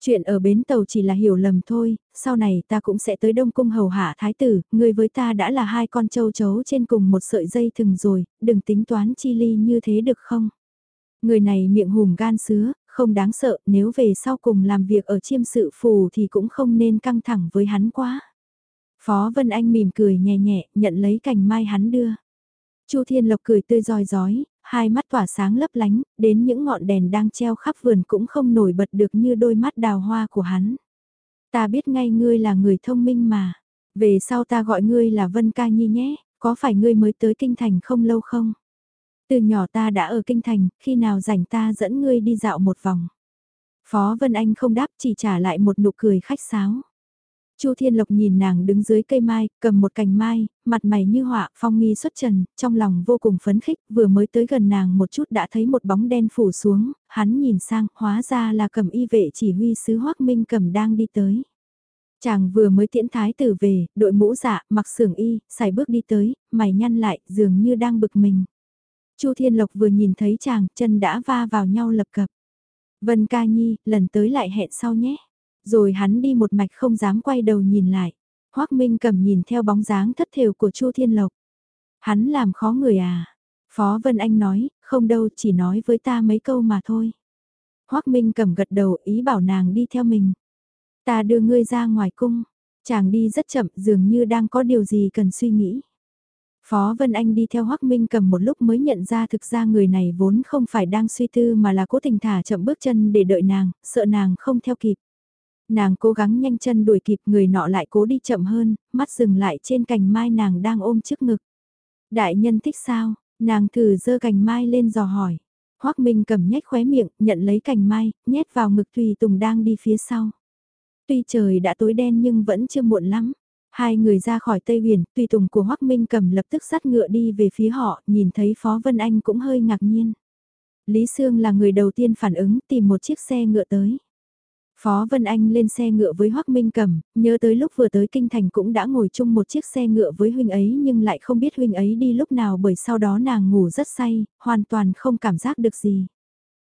Chuyện ở bến tàu chỉ là hiểu lầm thôi, sau này ta cũng sẽ tới Đông Cung hầu hạ thái tử, người với ta đã là hai con châu chấu trên cùng một sợi dây thừng rồi, đừng tính toán chi ly như thế được không? Người này miệng hùm gan sứa, không đáng sợ, nếu về sau cùng làm việc ở chiêm sự phù thì cũng không nên căng thẳng với hắn quá. Phó Vân Anh mỉm cười nhẹ nhẹ, nhận lấy cành mai hắn đưa. Chu Thiên Lộc cười tươi rói rói, hai mắt tỏa sáng lấp lánh, đến những ngọn đèn đang treo khắp vườn cũng không nổi bật được như đôi mắt đào hoa của hắn. Ta biết ngay ngươi là người thông minh mà, về sau ta gọi ngươi là Vân Ca Nhi nhé, có phải ngươi mới tới Kinh Thành không lâu không? Từ nhỏ ta đã ở Kinh Thành, khi nào rảnh ta dẫn ngươi đi dạo một vòng. Phó Vân Anh không đáp chỉ trả lại một nụ cười khách sáo. Chu Thiên Lộc nhìn nàng đứng dưới cây mai, cầm một cành mai, mặt mày như họa, phong nghi xuất trần, trong lòng vô cùng phấn khích, vừa mới tới gần nàng một chút đã thấy một bóng đen phủ xuống, hắn nhìn sang, hóa ra là cầm y vệ chỉ huy sứ Hoác Minh cầm đang đi tới. Chàng vừa mới tiễn thái tử về, đội mũ dạ, mặc sưởng y, xài bước đi tới, mày nhăn lại, dường như đang bực mình. Chu Thiên Lộc vừa nhìn thấy chàng, chân đã va vào nhau lập cập. Vân ca nhi, lần tới lại hẹn sau nhé. Rồi hắn đi một mạch không dám quay đầu nhìn lại. Hoác Minh cầm nhìn theo bóng dáng thất thều của Chu Thiên Lộc. Hắn làm khó người à? Phó Vân Anh nói, không đâu chỉ nói với ta mấy câu mà thôi. Hoác Minh cầm gật đầu ý bảo nàng đi theo mình. Ta đưa ngươi ra ngoài cung. Chàng đi rất chậm dường như đang có điều gì cần suy nghĩ. Phó Vân Anh đi theo Hoắc Minh cầm một lúc mới nhận ra thực ra người này vốn không phải đang suy tư mà là cố tình thả chậm bước chân để đợi nàng, sợ nàng không theo kịp. Nàng cố gắng nhanh chân đuổi kịp người nọ lại cố đi chậm hơn, mắt dừng lại trên cành mai nàng đang ôm trước ngực. Đại nhân thích sao, nàng thử dơ cành mai lên dò hỏi. Hoác Minh cầm nhét khóe miệng, nhận lấy cành mai, nhét vào ngực Tùy Tùng đang đi phía sau. Tuy trời đã tối đen nhưng vẫn chưa muộn lắm. Hai người ra khỏi Tây Huyền, Tùy Tùng của Hoác Minh cầm lập tức sát ngựa đi về phía họ, nhìn thấy Phó Vân Anh cũng hơi ngạc nhiên. Lý Sương là người đầu tiên phản ứng tìm một chiếc xe ngựa tới. Phó Vân Anh lên xe ngựa với Hoắc Minh Cẩm, nhớ tới lúc vừa tới Kinh Thành cũng đã ngồi chung một chiếc xe ngựa với huynh ấy nhưng lại không biết huynh ấy đi lúc nào bởi sau đó nàng ngủ rất say, hoàn toàn không cảm giác được gì.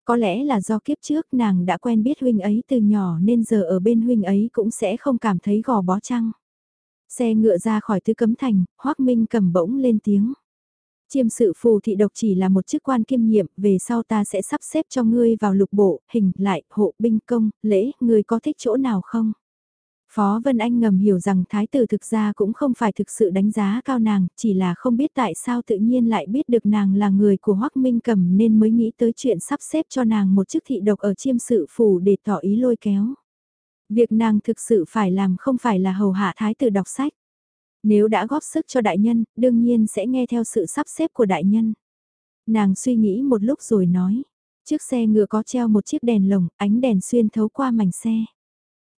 Có lẽ là do kiếp trước nàng đã quen biết huynh ấy từ nhỏ nên giờ ở bên huynh ấy cũng sẽ không cảm thấy gò bó chăng? Xe ngựa ra khỏi thứ cấm thành, Hoắc Minh cầm bỗng lên tiếng. Chiêm sự phù thị độc chỉ là một chức quan kiêm nhiệm, về sau ta sẽ sắp xếp cho ngươi vào lục bộ, hình, lại, hộ, binh công, lễ, ngươi có thích chỗ nào không? Phó Vân Anh ngầm hiểu rằng thái tử thực ra cũng không phải thực sự đánh giá cao nàng, chỉ là không biết tại sao tự nhiên lại biết được nàng là người của Hoắc Minh Cầm nên mới nghĩ tới chuyện sắp xếp cho nàng một chức thị độc ở chiêm sự phủ để tỏ ý lôi kéo. Việc nàng thực sự phải làm không phải là hầu hạ thái tử đọc sách. Nếu đã góp sức cho đại nhân, đương nhiên sẽ nghe theo sự sắp xếp của đại nhân. Nàng suy nghĩ một lúc rồi nói. Chiếc xe ngựa có treo một chiếc đèn lồng, ánh đèn xuyên thấu qua mảnh xe.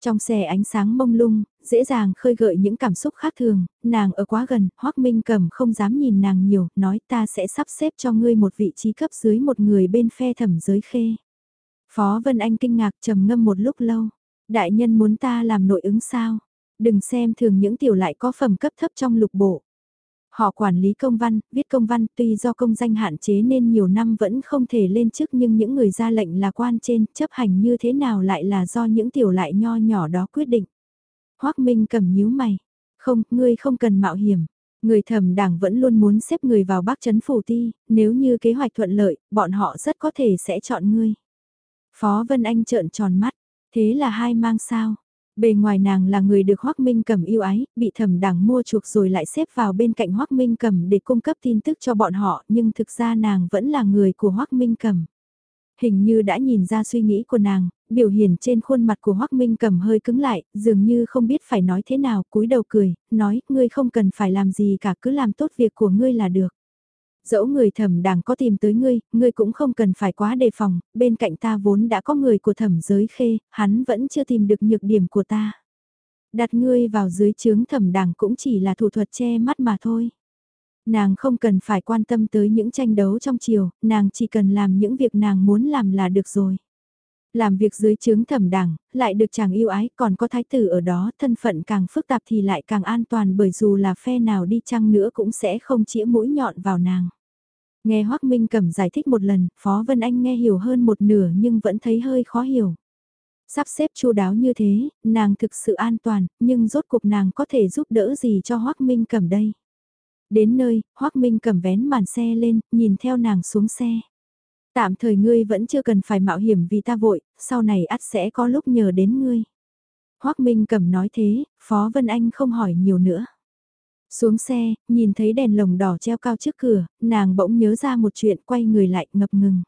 Trong xe ánh sáng mông lung, dễ dàng khơi gợi những cảm xúc khác thường, nàng ở quá gần, Hoác Minh cầm không dám nhìn nàng nhiều, nói ta sẽ sắp xếp cho ngươi một vị trí cấp dưới một người bên phe thẩm giới khê. Phó Vân Anh kinh ngạc trầm ngâm một lúc lâu, đại nhân muốn ta làm nội ứng sao? Đừng xem thường những tiểu lại có phẩm cấp thấp trong lục bộ. Họ quản lý công văn, viết công văn tuy do công danh hạn chế nên nhiều năm vẫn không thể lên chức nhưng những người ra lệnh là quan trên chấp hành như thế nào lại là do những tiểu lại nho nhỏ đó quyết định. Hoác Minh cầm nhíu mày. Không, ngươi không cần mạo hiểm. Người thẩm đảng vẫn luôn muốn xếp người vào bác chấn phủ ti, nếu như kế hoạch thuận lợi, bọn họ rất có thể sẽ chọn ngươi. Phó Vân Anh trợn tròn mắt, thế là hai mang sao, Bề ngoài nàng là người được Hoác Minh Cầm yêu ái, bị thẩm đảng mua chuộc rồi lại xếp vào bên cạnh Hoác Minh Cầm để cung cấp tin tức cho bọn họ, nhưng thực ra nàng vẫn là người của Hoác Minh Cầm. Hình như đã nhìn ra suy nghĩ của nàng, biểu hiện trên khuôn mặt của Hoác Minh Cầm hơi cứng lại, dường như không biết phải nói thế nào, cúi đầu cười, nói, ngươi không cần phải làm gì cả cứ làm tốt việc của ngươi là được dẫu người thẩm đảng có tìm tới ngươi, ngươi cũng không cần phải quá đề phòng, bên cạnh ta vốn đã có người của thẩm giới khê, hắn vẫn chưa tìm được nhược điểm của ta. Đặt ngươi vào dưới chướng thẩm đảng cũng chỉ là thủ thuật che mắt mà thôi. Nàng không cần phải quan tâm tới những tranh đấu trong chiều, nàng chỉ cần làm những việc nàng muốn làm là được rồi. Làm việc dưới chướng thẩm đảng, lại được chàng yêu ái, còn có thái tử ở đó, thân phận càng phức tạp thì lại càng an toàn bởi dù là phe nào đi chăng nữa cũng sẽ không chĩa mũi nhọn vào nàng. Nghe Hoác Minh Cẩm giải thích một lần, Phó Vân Anh nghe hiểu hơn một nửa nhưng vẫn thấy hơi khó hiểu. Sắp xếp chu đáo như thế, nàng thực sự an toàn, nhưng rốt cuộc nàng có thể giúp đỡ gì cho Hoác Minh Cẩm đây. Đến nơi, Hoác Minh Cẩm vén màn xe lên, nhìn theo nàng xuống xe. Tạm thời ngươi vẫn chưa cần phải mạo hiểm vì ta vội, sau này ắt sẽ có lúc nhờ đến ngươi. Hoác Minh Cẩm nói thế, Phó Vân Anh không hỏi nhiều nữa. Xuống xe, nhìn thấy đèn lồng đỏ treo cao trước cửa, nàng bỗng nhớ ra một chuyện quay người lại ngập ngừng.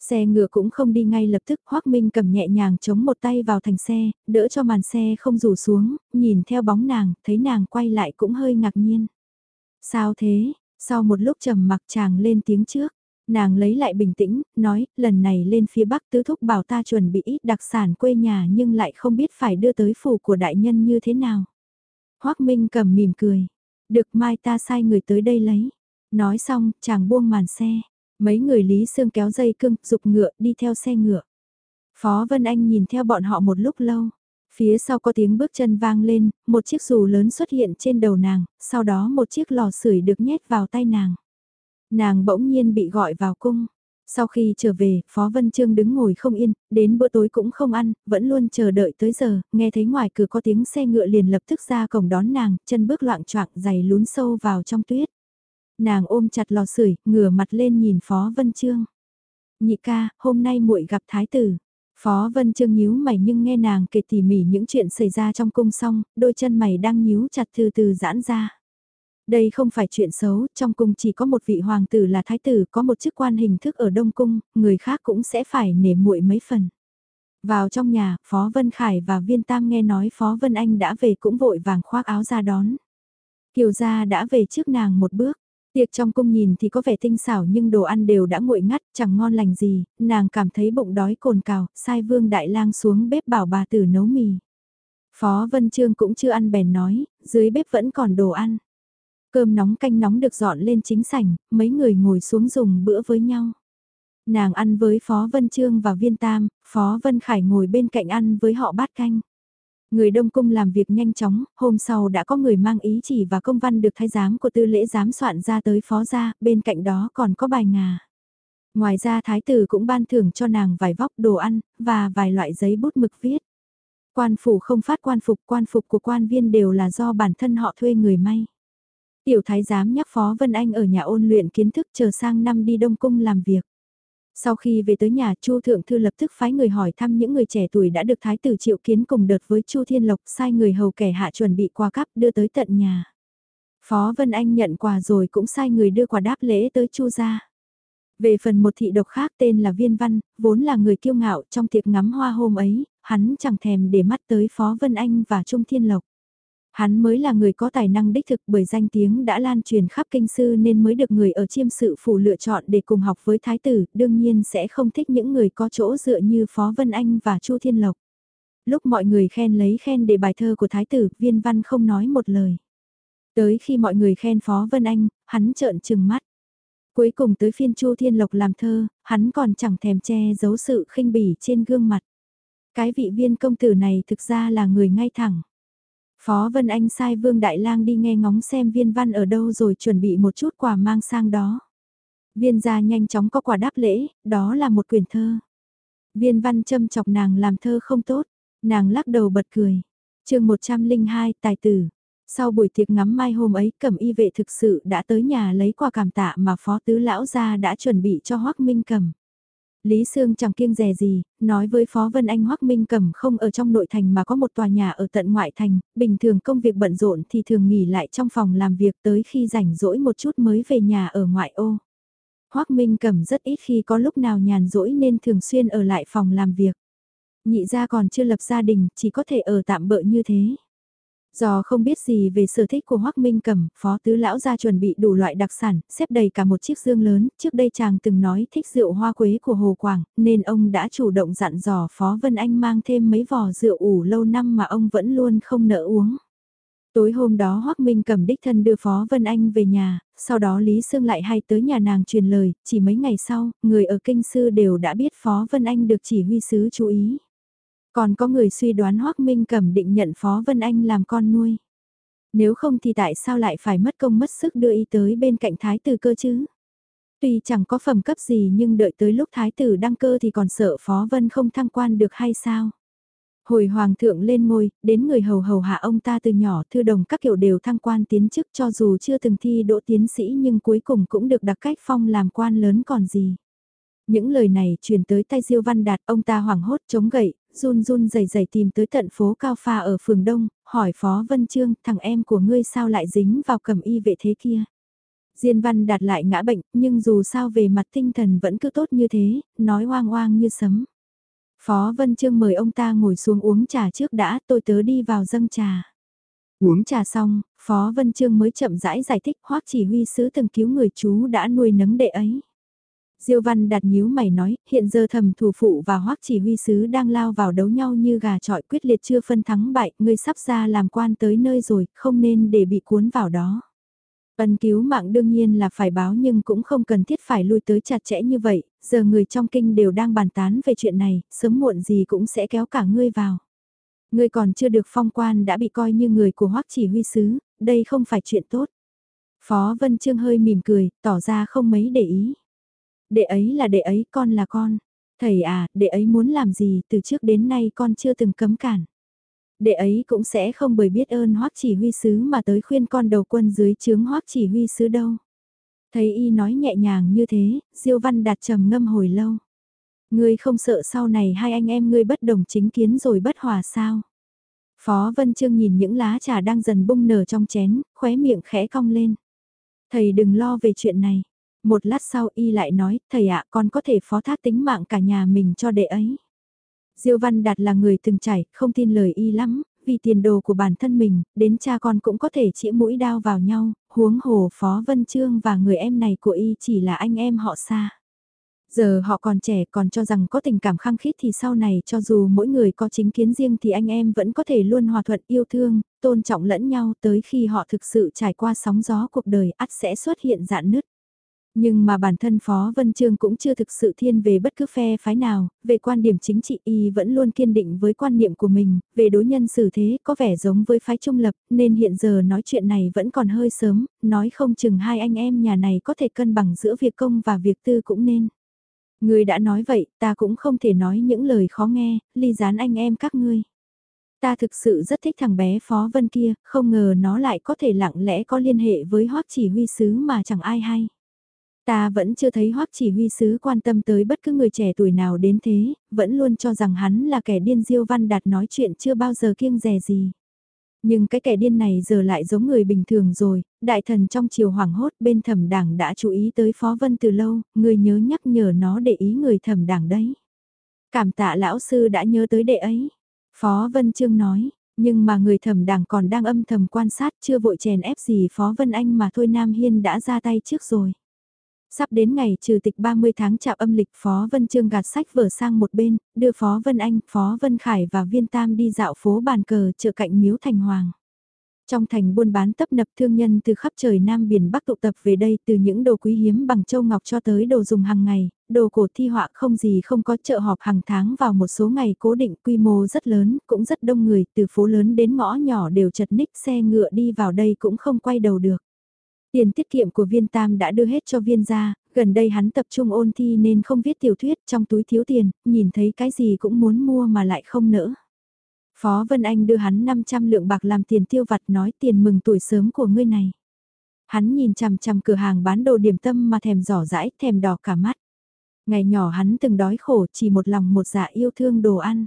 Xe ngựa cũng không đi ngay lập tức, Hoác Minh cầm nhẹ nhàng chống một tay vào thành xe, đỡ cho màn xe không rủ xuống, nhìn theo bóng nàng, thấy nàng quay lại cũng hơi ngạc nhiên. Sao thế? Sau một lúc trầm mặc chàng lên tiếng trước, nàng lấy lại bình tĩnh, nói, lần này lên phía bắc tứ thúc bảo ta chuẩn bị ít đặc sản quê nhà nhưng lại không biết phải đưa tới phủ của đại nhân như thế nào. Hoác Minh cầm mỉm cười, được mai ta sai người tới đây lấy. Nói xong, chàng buông màn xe. Mấy người Lý Sương kéo dây cưng, dục ngựa, đi theo xe ngựa. Phó Vân Anh nhìn theo bọn họ một lúc lâu. Phía sau có tiếng bước chân vang lên, một chiếc dù lớn xuất hiện trên đầu nàng, sau đó một chiếc lò sưởi được nhét vào tay nàng. Nàng bỗng nhiên bị gọi vào cung. Sau khi trở về, Phó Vân Trương đứng ngồi không yên, đến bữa tối cũng không ăn, vẫn luôn chờ đợi tới giờ, nghe thấy ngoài cửa có tiếng xe ngựa liền lập tức ra cổng đón nàng, chân bước loạn choạng giày lún sâu vào trong tuyết. Nàng ôm chặt lò sưởi, ngửa mặt lên nhìn Phó Vân Trương. Nhị ca, hôm nay muội gặp thái tử. Phó Vân Trương nhíu mày nhưng nghe nàng kể tỉ mỉ những chuyện xảy ra trong cung xong, đôi chân mày đang nhíu chặt từ từ giãn ra. Đây không phải chuyện xấu, trong cung chỉ có một vị hoàng tử là thái tử, có một chức quan hình thức ở Đông Cung, người khác cũng sẽ phải nể muội mấy phần. Vào trong nhà, Phó Vân Khải và Viên Tam nghe nói Phó Vân Anh đã về cũng vội vàng khoác áo ra đón. Kiều gia đã về trước nàng một bước. Tiệc trong cung nhìn thì có vẻ tinh xảo nhưng đồ ăn đều đã nguội ngắt, chẳng ngon lành gì, nàng cảm thấy bụng đói cồn cào, sai vương đại lang xuống bếp bảo bà tử nấu mì. Phó Vân Trương cũng chưa ăn bèn nói, dưới bếp vẫn còn đồ ăn. Cơm nóng canh nóng được dọn lên chính sảnh, mấy người ngồi xuống dùng bữa với nhau. Nàng ăn với Phó Vân Trương và Viên Tam, Phó Vân Khải ngồi bên cạnh ăn với họ bát canh. Người Đông Cung làm việc nhanh chóng, hôm sau đã có người mang ý chỉ và công văn được thái giám của tư lễ giám soạn ra tới phó gia, bên cạnh đó còn có bài ngà. Ngoài ra thái tử cũng ban thưởng cho nàng vài vóc đồ ăn, và vài loại giấy bút mực viết. Quan phủ không phát quan phục, quan phục của quan viên đều là do bản thân họ thuê người may. Tiểu thái giám nhắc Phó Vân Anh ở nhà ôn luyện kiến thức chờ sang năm đi Đông Cung làm việc. Sau khi về tới nhà Chu Thượng Thư lập tức phái người hỏi thăm những người trẻ tuổi đã được Thái tử triệu kiến cùng đợt với Chu Thiên Lộc sai người hầu kẻ hạ chuẩn bị quà cắp đưa tới tận nhà. Phó Vân Anh nhận quà rồi cũng sai người đưa quà đáp lễ tới Chu gia. Về phần một thị độc khác tên là Viên Văn, vốn là người kiêu ngạo trong tiệc ngắm hoa hôm ấy, hắn chẳng thèm để mắt tới Phó Vân Anh và Trung Thiên Lộc. Hắn mới là người có tài năng đích thực bởi danh tiếng đã lan truyền khắp kinh sư nên mới được người ở chiêm sự phủ lựa chọn để cùng học với thái tử, đương nhiên sẽ không thích những người có chỗ dựa như Phó Vân Anh và Chu Thiên Lộc. Lúc mọi người khen lấy khen để bài thơ của thái tử, viên văn không nói một lời. Tới khi mọi người khen Phó Vân Anh, hắn trợn trừng mắt. Cuối cùng tới phiên Chu Thiên Lộc làm thơ, hắn còn chẳng thèm che giấu sự khinh bỉ trên gương mặt. Cái vị viên công tử này thực ra là người ngay thẳng. Phó Vân Anh sai Vương Đại Lang đi nghe ngóng xem viên văn ở đâu rồi chuẩn bị một chút quà mang sang đó. Viên gia nhanh chóng có quà đáp lễ, đó là một quyển thơ. Viên văn châm chọc nàng làm thơ không tốt, nàng lắc đầu bật cười. chương 102 Tài tử. Sau buổi tiệc ngắm mai hôm ấy cẩm y vệ thực sự đã tới nhà lấy quà cảm tạ mà phó tứ lão gia đã chuẩn bị cho hoắc Minh cầm. Lý Sương chẳng kiêng rè gì, nói với Phó Vân Anh Hoắc Minh Cẩm không ở trong nội thành mà có một tòa nhà ở tận ngoại thành, bình thường công việc bận rộn thì thường nghỉ lại trong phòng làm việc tới khi rảnh rỗi một chút mới về nhà ở ngoại ô. Hoắc Minh Cẩm rất ít khi có lúc nào nhàn rỗi nên thường xuyên ở lại phòng làm việc. Nhị gia còn chưa lập gia đình, chỉ có thể ở tạm bợ như thế. Do không biết gì về sở thích của Hoắc Minh Cẩm, Phó Tứ Lão ra chuẩn bị đủ loại đặc sản, xếp đầy cả một chiếc dương lớn, trước đây chàng từng nói thích rượu hoa quế của Hồ Quảng, nên ông đã chủ động dặn dò Phó Vân Anh mang thêm mấy vò rượu ủ lâu năm mà ông vẫn luôn không nỡ uống. Tối hôm đó Hoắc Minh Cẩm đích thân đưa Phó Vân Anh về nhà, sau đó Lý Sương lại hay tới nhà nàng truyền lời, chỉ mấy ngày sau, người ở kinh sư đều đã biết Phó Vân Anh được chỉ huy sứ chú ý. Còn có người suy đoán Hoác Minh Cẩm định nhận Phó Vân Anh làm con nuôi. Nếu không thì tại sao lại phải mất công mất sức đưa y tới bên cạnh thái tử cơ chứ? Tuy chẳng có phẩm cấp gì nhưng đợi tới lúc thái tử đăng cơ thì còn sợ Phó Vân không thăng quan được hay sao? Hồi hoàng thượng lên ngôi, đến người hầu hầu hạ ông ta từ nhỏ thư đồng các kiểu đều thăng quan tiến chức cho dù chưa từng thi đỗ tiến sĩ nhưng cuối cùng cũng được đặc cách phong làm quan lớn còn gì. Những lời này truyền tới tay Diêu Văn Đạt, ông ta hoảng hốt chống gậy, run run rẩy rẩy tìm tới tận phố Cao Pha ở phường Đông, hỏi Phó Vân Trương, thằng em của ngươi sao lại dính vào cầm y vệ thế kia. Diên Văn Đạt lại ngã bệnh, nhưng dù sao về mặt tinh thần vẫn cứ tốt như thế, nói oang oang như sấm. Phó Vân Trương mời ông ta ngồi xuống uống trà trước đã, tôi tớ đi vào dâng trà. Uống trà xong, Phó Vân Trương mới chậm rãi giải thích hoắc chỉ huy sứ từng cứu người chú đã nuôi nấng đệ ấy. Diêu Văn đặt nhíu mày nói, hiện giờ thầm thủ phụ và hoắc chỉ huy sứ đang lao vào đấu nhau như gà trọi quyết liệt chưa phân thắng bại, ngươi sắp ra làm quan tới nơi rồi, không nên để bị cuốn vào đó. Ân cứu mạng đương nhiên là phải báo nhưng cũng không cần thiết phải lui tới chặt chẽ như vậy, giờ người trong kinh đều đang bàn tán về chuyện này, sớm muộn gì cũng sẽ kéo cả ngươi vào. Ngươi còn chưa được phong quan đã bị coi như người của hoắc chỉ huy sứ, đây không phải chuyện tốt. Phó Vân Trương hơi mỉm cười, tỏ ra không mấy để ý. Đệ ấy là đệ ấy, con là con. Thầy à, đệ ấy muốn làm gì từ trước đến nay con chưa từng cấm cản. Đệ ấy cũng sẽ không bởi biết ơn hoắc chỉ huy sứ mà tới khuyên con đầu quân dưới chướng hoắc chỉ huy sứ đâu. Thấy y nói nhẹ nhàng như thế, Diêu Văn Đạt trầm ngâm hồi lâu. Ngươi không sợ sau này hai anh em ngươi bất đồng chính kiến rồi bất hòa sao? Phó Vân Trương nhìn những lá trà đang dần bung nở trong chén, khóe miệng khẽ cong lên. Thầy đừng lo về chuyện này. Một lát sau y lại nói, thầy ạ con có thể phó thác tính mạng cả nhà mình cho đệ ấy. Diêu Văn Đạt là người từng trải, không tin lời y lắm, vì tiền đồ của bản thân mình, đến cha con cũng có thể chĩa mũi đao vào nhau, huống hồ Phó Vân Trương và người em này của y chỉ là anh em họ xa. Giờ họ còn trẻ còn cho rằng có tình cảm khăng khít thì sau này cho dù mỗi người có chính kiến riêng thì anh em vẫn có thể luôn hòa thuận yêu thương, tôn trọng lẫn nhau tới khi họ thực sự trải qua sóng gió cuộc đời ắt sẽ xuất hiện dạn nứt. Nhưng mà bản thân Phó Vân Trương cũng chưa thực sự thiên về bất cứ phe phái nào, về quan điểm chính trị y vẫn luôn kiên định với quan niệm của mình, về đối nhân xử thế có vẻ giống với phái trung lập, nên hiện giờ nói chuyện này vẫn còn hơi sớm, nói không chừng hai anh em nhà này có thể cân bằng giữa việc công và việc tư cũng nên. người đã nói vậy, ta cũng không thể nói những lời khó nghe, ly gián anh em các ngươi. Ta thực sự rất thích thằng bé Phó Vân kia, không ngờ nó lại có thể lặng lẽ có liên hệ với hoắc chỉ huy sứ mà chẳng ai hay. Ta vẫn chưa thấy hoắc chỉ huy sứ quan tâm tới bất cứ người trẻ tuổi nào đến thế, vẫn luôn cho rằng hắn là kẻ điên diêu văn đạt nói chuyện chưa bao giờ kiêng dè gì. Nhưng cái kẻ điên này giờ lại giống người bình thường rồi, đại thần trong chiều hoảng hốt bên thẩm đảng đã chú ý tới Phó Vân từ lâu, người nhớ nhắc nhở nó để ý người thẩm đảng đấy. Cảm tạ lão sư đã nhớ tới đệ ấy. Phó Vân Trương nói, nhưng mà người thẩm đảng còn đang âm thầm quan sát chưa vội chèn ép gì Phó Vân Anh mà thôi Nam Hiên đã ra tay trước rồi. Sắp đến ngày trừ tịch 30 tháng chạp âm lịch Phó Vân Trương gạt sách vở sang một bên, đưa Phó Vân Anh, Phó Vân Khải và Viên Tam đi dạo phố bàn cờ chợ cạnh Miếu Thành Hoàng. Trong thành buôn bán tấp nập thương nhân từ khắp trời Nam Biển Bắc tụ tập về đây từ những đồ quý hiếm bằng châu ngọc cho tới đồ dùng hàng ngày, đồ cổ thi họa không gì không có chợ họp hàng tháng vào một số ngày cố định quy mô rất lớn, cũng rất đông người, từ phố lớn đến ngõ nhỏ đều chật ních xe ngựa đi vào đây cũng không quay đầu được. Tiền tiết kiệm của viên tam đã đưa hết cho viên ra, gần đây hắn tập trung ôn thi nên không viết tiểu thuyết trong túi thiếu tiền, nhìn thấy cái gì cũng muốn mua mà lại không nỡ. Phó Vân Anh đưa hắn 500 lượng bạc làm tiền tiêu vặt nói tiền mừng tuổi sớm của ngươi này. Hắn nhìn chằm chằm cửa hàng bán đồ điểm tâm mà thèm giỏ rãi, thèm đỏ cả mắt. Ngày nhỏ hắn từng đói khổ chỉ một lòng một dạ yêu thương đồ ăn.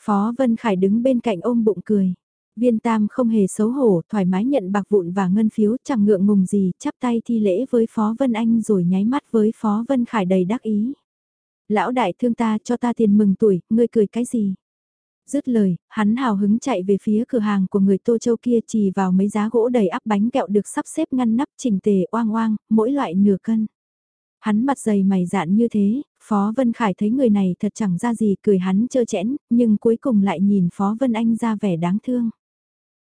Phó Vân Khải đứng bên cạnh ôm bụng cười. Viên Tam không hề xấu hổ, thoải mái nhận bạc vụn và ngân phiếu, chẳng ngượng ngùng gì, chắp tay thi lễ với Phó Vân Anh rồi nháy mắt với Phó Vân Khải đầy đắc ý. Lão đại thương ta cho ta tiền mừng tuổi, ngươi cười cái gì? Dứt lời, hắn hào hứng chạy về phía cửa hàng của người Tô Châu kia chỉ vào mấy giá gỗ đầy ắp bánh kẹo được sắp xếp ngăn nắp chỉnh tề oang oang, mỗi loại nửa cân. Hắn mặt dày mày dạn như thế, Phó Vân Khải thấy người này thật chẳng ra gì cười hắn chơ chẽn, nhưng cuối cùng lại nhìn Phó Vân Anh ra vẻ đáng thương.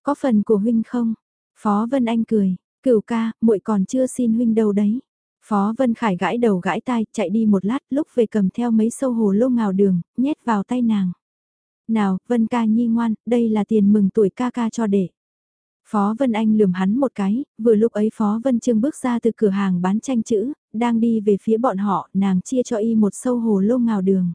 Có phần của huynh không? Phó Vân Anh cười, cửu ca, muội còn chưa xin huynh đâu đấy. Phó Vân Khải gãi đầu gãi tai, chạy đi một lát, lúc về cầm theo mấy sâu hồ lô ngào đường, nhét vào tay nàng. Nào, Vân ca nhi ngoan, đây là tiền mừng tuổi ca ca cho đệ. Phó Vân Anh lườm hắn một cái, vừa lúc ấy Phó Vân Trương bước ra từ cửa hàng bán tranh chữ, đang đi về phía bọn họ, nàng chia cho y một sâu hồ lô ngào đường.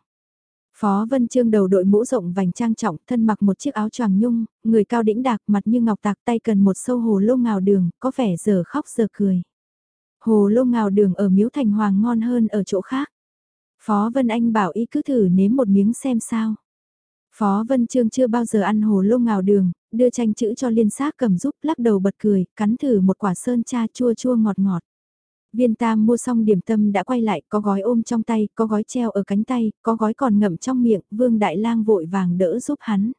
Phó Vân Trương đầu đội mũ rộng vành trang trọng, thân mặc một chiếc áo choàng nhung, người cao đĩnh đạc, mặt như ngọc tạc tay cần một sâu hồ lô ngào đường, có vẻ giờ khóc giờ cười. Hồ lô ngào đường ở Miếu Thành Hoàng ngon hơn ở chỗ khác. Phó Vân Anh bảo y cứ thử nếm một miếng xem sao. Phó Vân Trương chưa bao giờ ăn hồ lô ngào đường, đưa tranh chữ cho liên xác cầm giúp lắc đầu bật cười, cắn thử một quả sơn cha chua chua ngọt ngọt. Viên tam mua xong điểm tâm đã quay lại, có gói ôm trong tay, có gói treo ở cánh tay, có gói còn ngậm trong miệng, vương đại lang vội vàng đỡ giúp hắn.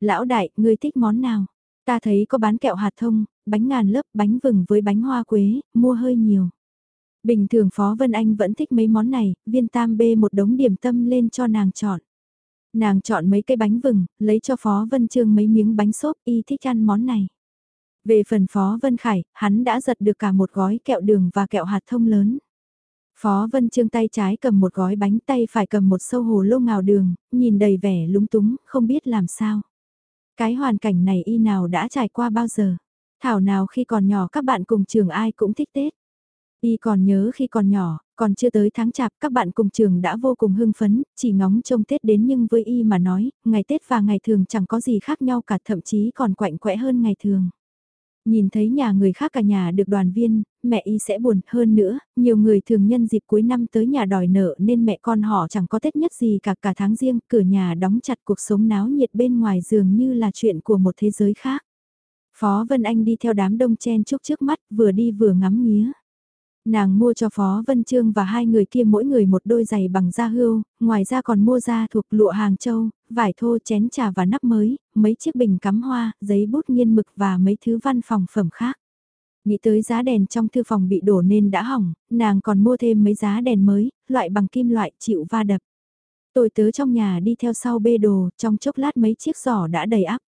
Lão đại, ngươi thích món nào? Ta thấy có bán kẹo hạt thông, bánh ngàn lớp, bánh vừng với bánh hoa quế, mua hơi nhiều. Bình thường Phó Vân Anh vẫn thích mấy món này, viên tam bê một đống điểm tâm lên cho nàng chọn. Nàng chọn mấy cái bánh vừng, lấy cho Phó Vân Trương mấy miếng bánh xốp y thích ăn món này. Về phần Phó Vân Khải, hắn đã giật được cả một gói kẹo đường và kẹo hạt thông lớn. Phó Vân Trương tay trái cầm một gói bánh tay phải cầm một sâu hồ lô ngào đường, nhìn đầy vẻ lúng túng, không biết làm sao. Cái hoàn cảnh này y nào đã trải qua bao giờ? Thảo nào khi còn nhỏ các bạn cùng trường ai cũng thích Tết. Y còn nhớ khi còn nhỏ, còn chưa tới tháng chạp các bạn cùng trường đã vô cùng hưng phấn, chỉ ngóng trông Tết đến nhưng với Y mà nói, ngày Tết và ngày thường chẳng có gì khác nhau cả thậm chí còn quạnh quẽ hơn ngày thường. Nhìn thấy nhà người khác cả nhà được đoàn viên, mẹ y sẽ buồn hơn nữa, nhiều người thường nhân dịp cuối năm tới nhà đòi nợ nên mẹ con họ chẳng có Tết nhất gì cả cả tháng riêng, cửa nhà đóng chặt cuộc sống náo nhiệt bên ngoài dường như là chuyện của một thế giới khác. Phó Vân Anh đi theo đám đông chen chúc trước mắt, vừa đi vừa ngắm nghía. Nàng mua cho Phó Vân Trương và hai người kia mỗi người một đôi giày bằng da hươu, ngoài ra còn mua da thuộc lụa hàng châu, vải thô chén trà và nắp mới, mấy chiếc bình cắm hoa, giấy bút nghiên mực và mấy thứ văn phòng phẩm khác. Nghĩ tới giá đèn trong thư phòng bị đổ nên đã hỏng, nàng còn mua thêm mấy giá đèn mới, loại bằng kim loại chịu va đập. Tôi tớ trong nhà đi theo sau bê đồ, trong chốc lát mấy chiếc giỏ đã đầy ắp.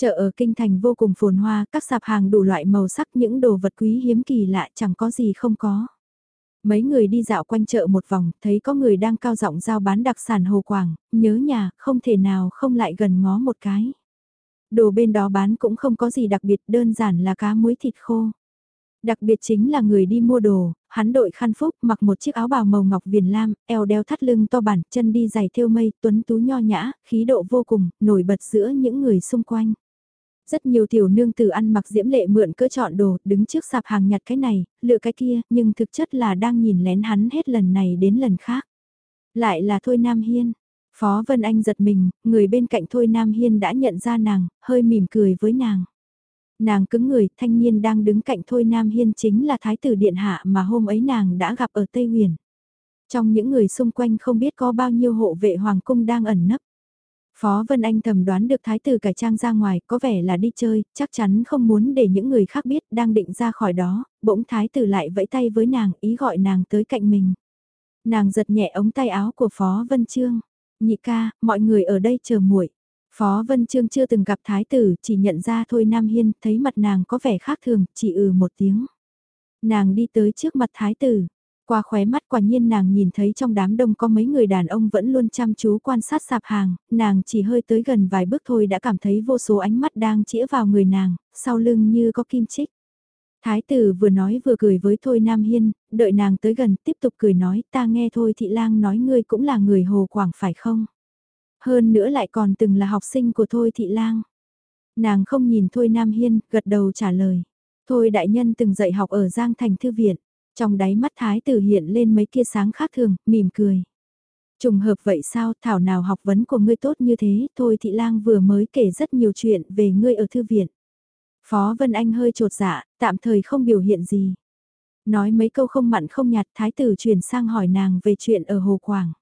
Chợ ở Kinh Thành vô cùng phồn hoa, các sạp hàng đủ loại màu sắc những đồ vật quý hiếm kỳ lạ chẳng có gì không có. Mấy người đi dạo quanh chợ một vòng, thấy có người đang cao giọng giao bán đặc sản hồ quảng, nhớ nhà, không thể nào không lại gần ngó một cái. Đồ bên đó bán cũng không có gì đặc biệt, đơn giản là cá muối thịt khô. Đặc biệt chính là người đi mua đồ, hắn đội khăn phúc mặc một chiếc áo bào màu ngọc viền lam, eo đeo thắt lưng to bản, chân đi giày thêu mây, tuấn tú nho nhã, khí độ vô cùng, nổi bật giữa những người xung quanh. Rất nhiều tiểu nương tử ăn mặc diễm lệ mượn cỡ chọn đồ, đứng trước sạp hàng nhặt cái này, lựa cái kia, nhưng thực chất là đang nhìn lén hắn hết lần này đến lần khác. Lại là Thôi Nam Hiên. Phó Vân Anh giật mình, người bên cạnh Thôi Nam Hiên đã nhận ra nàng, hơi mỉm cười với nàng. Nàng cứng người, thanh niên đang đứng cạnh Thôi Nam Hiên chính là Thái tử Điện Hạ mà hôm ấy nàng đã gặp ở Tây Huyền. Trong những người xung quanh không biết có bao nhiêu hộ vệ Hoàng Cung đang ẩn nấp. Phó Vân Anh thầm đoán được thái tử cải trang ra ngoài, có vẻ là đi chơi, chắc chắn không muốn để những người khác biết đang định ra khỏi đó, bỗng thái tử lại vẫy tay với nàng, ý gọi nàng tới cạnh mình. Nàng giật nhẹ ống tay áo của Phó Vân Trương. Nhị ca, mọi người ở đây chờ muội. Phó Vân Trương chưa từng gặp thái tử, chỉ nhận ra thôi Nam Hiên, thấy mặt nàng có vẻ khác thường, chỉ ừ một tiếng. Nàng đi tới trước mặt thái tử, qua khóe mắt quả nhiên nàng nhìn thấy trong đám đông có mấy người đàn ông vẫn luôn chăm chú quan sát sạp hàng, nàng chỉ hơi tới gần vài bước thôi đã cảm thấy vô số ánh mắt đang chĩa vào người nàng, sau lưng như có kim chích. Thái tử vừa nói vừa cười với Thôi Nam Hiên, đợi nàng tới gần tiếp tục cười nói ta nghe Thôi Thị Lang nói ngươi cũng là người Hồ Quảng phải không? Hơn nữa lại còn từng là học sinh của Thôi Thị Lang. Nàng không nhìn Thôi Nam Hiên, gật đầu trả lời. Thôi đại nhân từng dạy học ở Giang Thành Thư Viện. Trong đáy mắt thái tử hiện lên mấy kia sáng khác thường, mỉm cười. Trùng hợp vậy sao, thảo nào học vấn của ngươi tốt như thế, thôi thị lang vừa mới kể rất nhiều chuyện về ngươi ở thư viện. Phó Vân Anh hơi trột dạ, tạm thời không biểu hiện gì. Nói mấy câu không mặn không nhạt thái tử chuyển sang hỏi nàng về chuyện ở Hồ Quảng.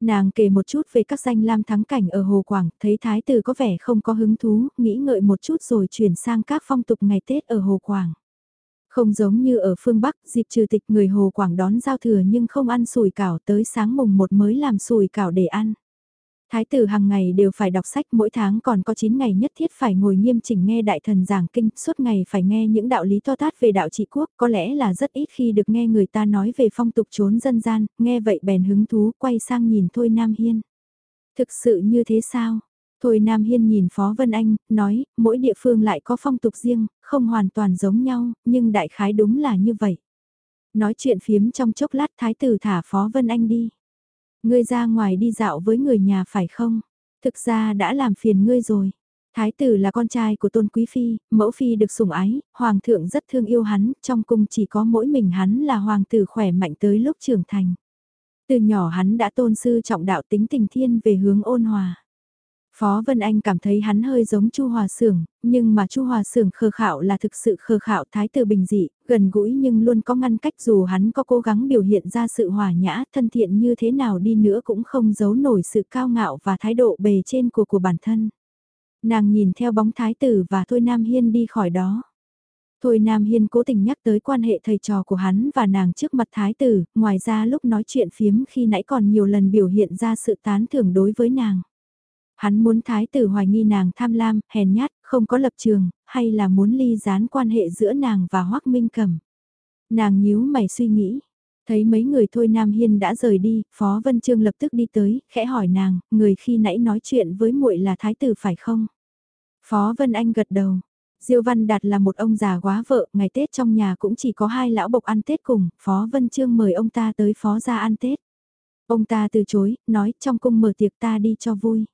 Nàng kể một chút về các danh lam thắng cảnh ở Hồ Quảng, thấy thái tử có vẻ không có hứng thú, nghĩ ngợi một chút rồi chuyển sang các phong tục ngày Tết ở Hồ Quảng. Không giống như ở phương Bắc, dịp trừ tịch người Hồ Quảng đón giao thừa nhưng không ăn sủi cảo tới sáng mùng một mới làm sủi cảo để ăn. Thái tử hàng ngày đều phải đọc sách mỗi tháng còn có 9 ngày nhất thiết phải ngồi nghiêm chỉnh nghe đại thần giảng kinh, suốt ngày phải nghe những đạo lý to tát về đạo trị quốc, có lẽ là rất ít khi được nghe người ta nói về phong tục trốn dân gian, nghe vậy bèn hứng thú quay sang nhìn Thôi Nam Hiên. Thực sự như thế sao? Thôi Nam Hiên nhìn Phó Vân Anh, nói, mỗi địa phương lại có phong tục riêng, không hoàn toàn giống nhau, nhưng đại khái đúng là như vậy. Nói chuyện phiếm trong chốc lát thái tử thả Phó Vân Anh đi. Ngươi ra ngoài đi dạo với người nhà phải không? Thực ra đã làm phiền ngươi rồi. Thái tử là con trai của tôn quý phi, mẫu phi được sủng ái, hoàng thượng rất thương yêu hắn, trong cung chỉ có mỗi mình hắn là hoàng tử khỏe mạnh tới lúc trưởng thành. Từ nhỏ hắn đã tôn sư trọng đạo tính tình thiên về hướng ôn hòa. Phó Vân Anh cảm thấy hắn hơi giống Chu Hòa Sưởng, nhưng mà Chu Hòa Sưởng khờ khạo là thực sự khờ khạo thái tử bình dị, gần gũi nhưng luôn có ngăn cách dù hắn có cố gắng biểu hiện ra sự hòa nhã, thân thiện như thế nào đi nữa cũng không giấu nổi sự cao ngạo và thái độ bề trên của của bản thân. Nàng nhìn theo bóng thái tử và Thôi Nam Hiên đi khỏi đó. Thôi Nam Hiên cố tình nhắc tới quan hệ thầy trò của hắn và nàng trước mặt thái tử, ngoài ra lúc nói chuyện phiếm khi nãy còn nhiều lần biểu hiện ra sự tán thưởng đối với nàng. Hắn muốn thái tử hoài nghi nàng tham lam, hèn nhát, không có lập trường, hay là muốn ly gián quan hệ giữa nàng và Hoác Minh Cầm. Nàng nhíu mày suy nghĩ, thấy mấy người thôi Nam Hiên đã rời đi, Phó Vân Trương lập tức đi tới, khẽ hỏi nàng, người khi nãy nói chuyện với muội là thái tử phải không? Phó Vân Anh gật đầu. Diêu Văn Đạt là một ông già quá vợ, ngày Tết trong nhà cũng chỉ có hai lão bộc ăn Tết cùng, Phó Vân Trương mời ông ta tới Phó gia ăn Tết. Ông ta từ chối, nói trong cung mở tiệc ta đi cho vui.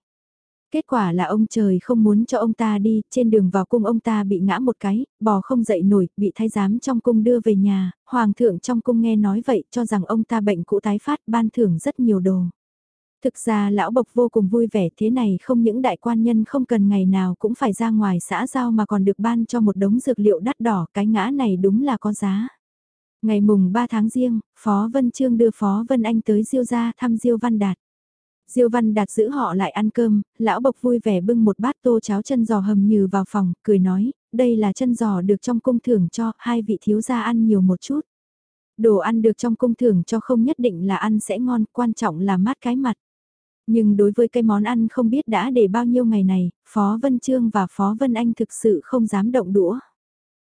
Kết quả là ông trời không muốn cho ông ta đi, trên đường vào cung ông ta bị ngã một cái, bò không dậy nổi, bị thái giám trong cung đưa về nhà, hoàng thượng trong cung nghe nói vậy cho rằng ông ta bệnh cũ tái phát ban thưởng rất nhiều đồ. Thực ra lão bộc vô cùng vui vẻ thế này không những đại quan nhân không cần ngày nào cũng phải ra ngoài xã giao mà còn được ban cho một đống dược liệu đắt đỏ cái ngã này đúng là có giá. Ngày mùng 3 tháng riêng, Phó Vân Trương đưa Phó Vân Anh tới Diêu gia thăm Diêu Văn Đạt. Diêu Văn Đạt giữ họ lại ăn cơm, lão bộc vui vẻ bưng một bát tô cháo chân giò hầm nhừ vào phòng, cười nói, đây là chân giò được trong cung thưởng cho, hai vị thiếu gia ăn nhiều một chút. Đồ ăn được trong cung thưởng cho không nhất định là ăn sẽ ngon, quan trọng là mát cái mặt. Nhưng đối với cái món ăn không biết đã để bao nhiêu ngày này, Phó Vân Trương và Phó Vân Anh thực sự không dám động đũa.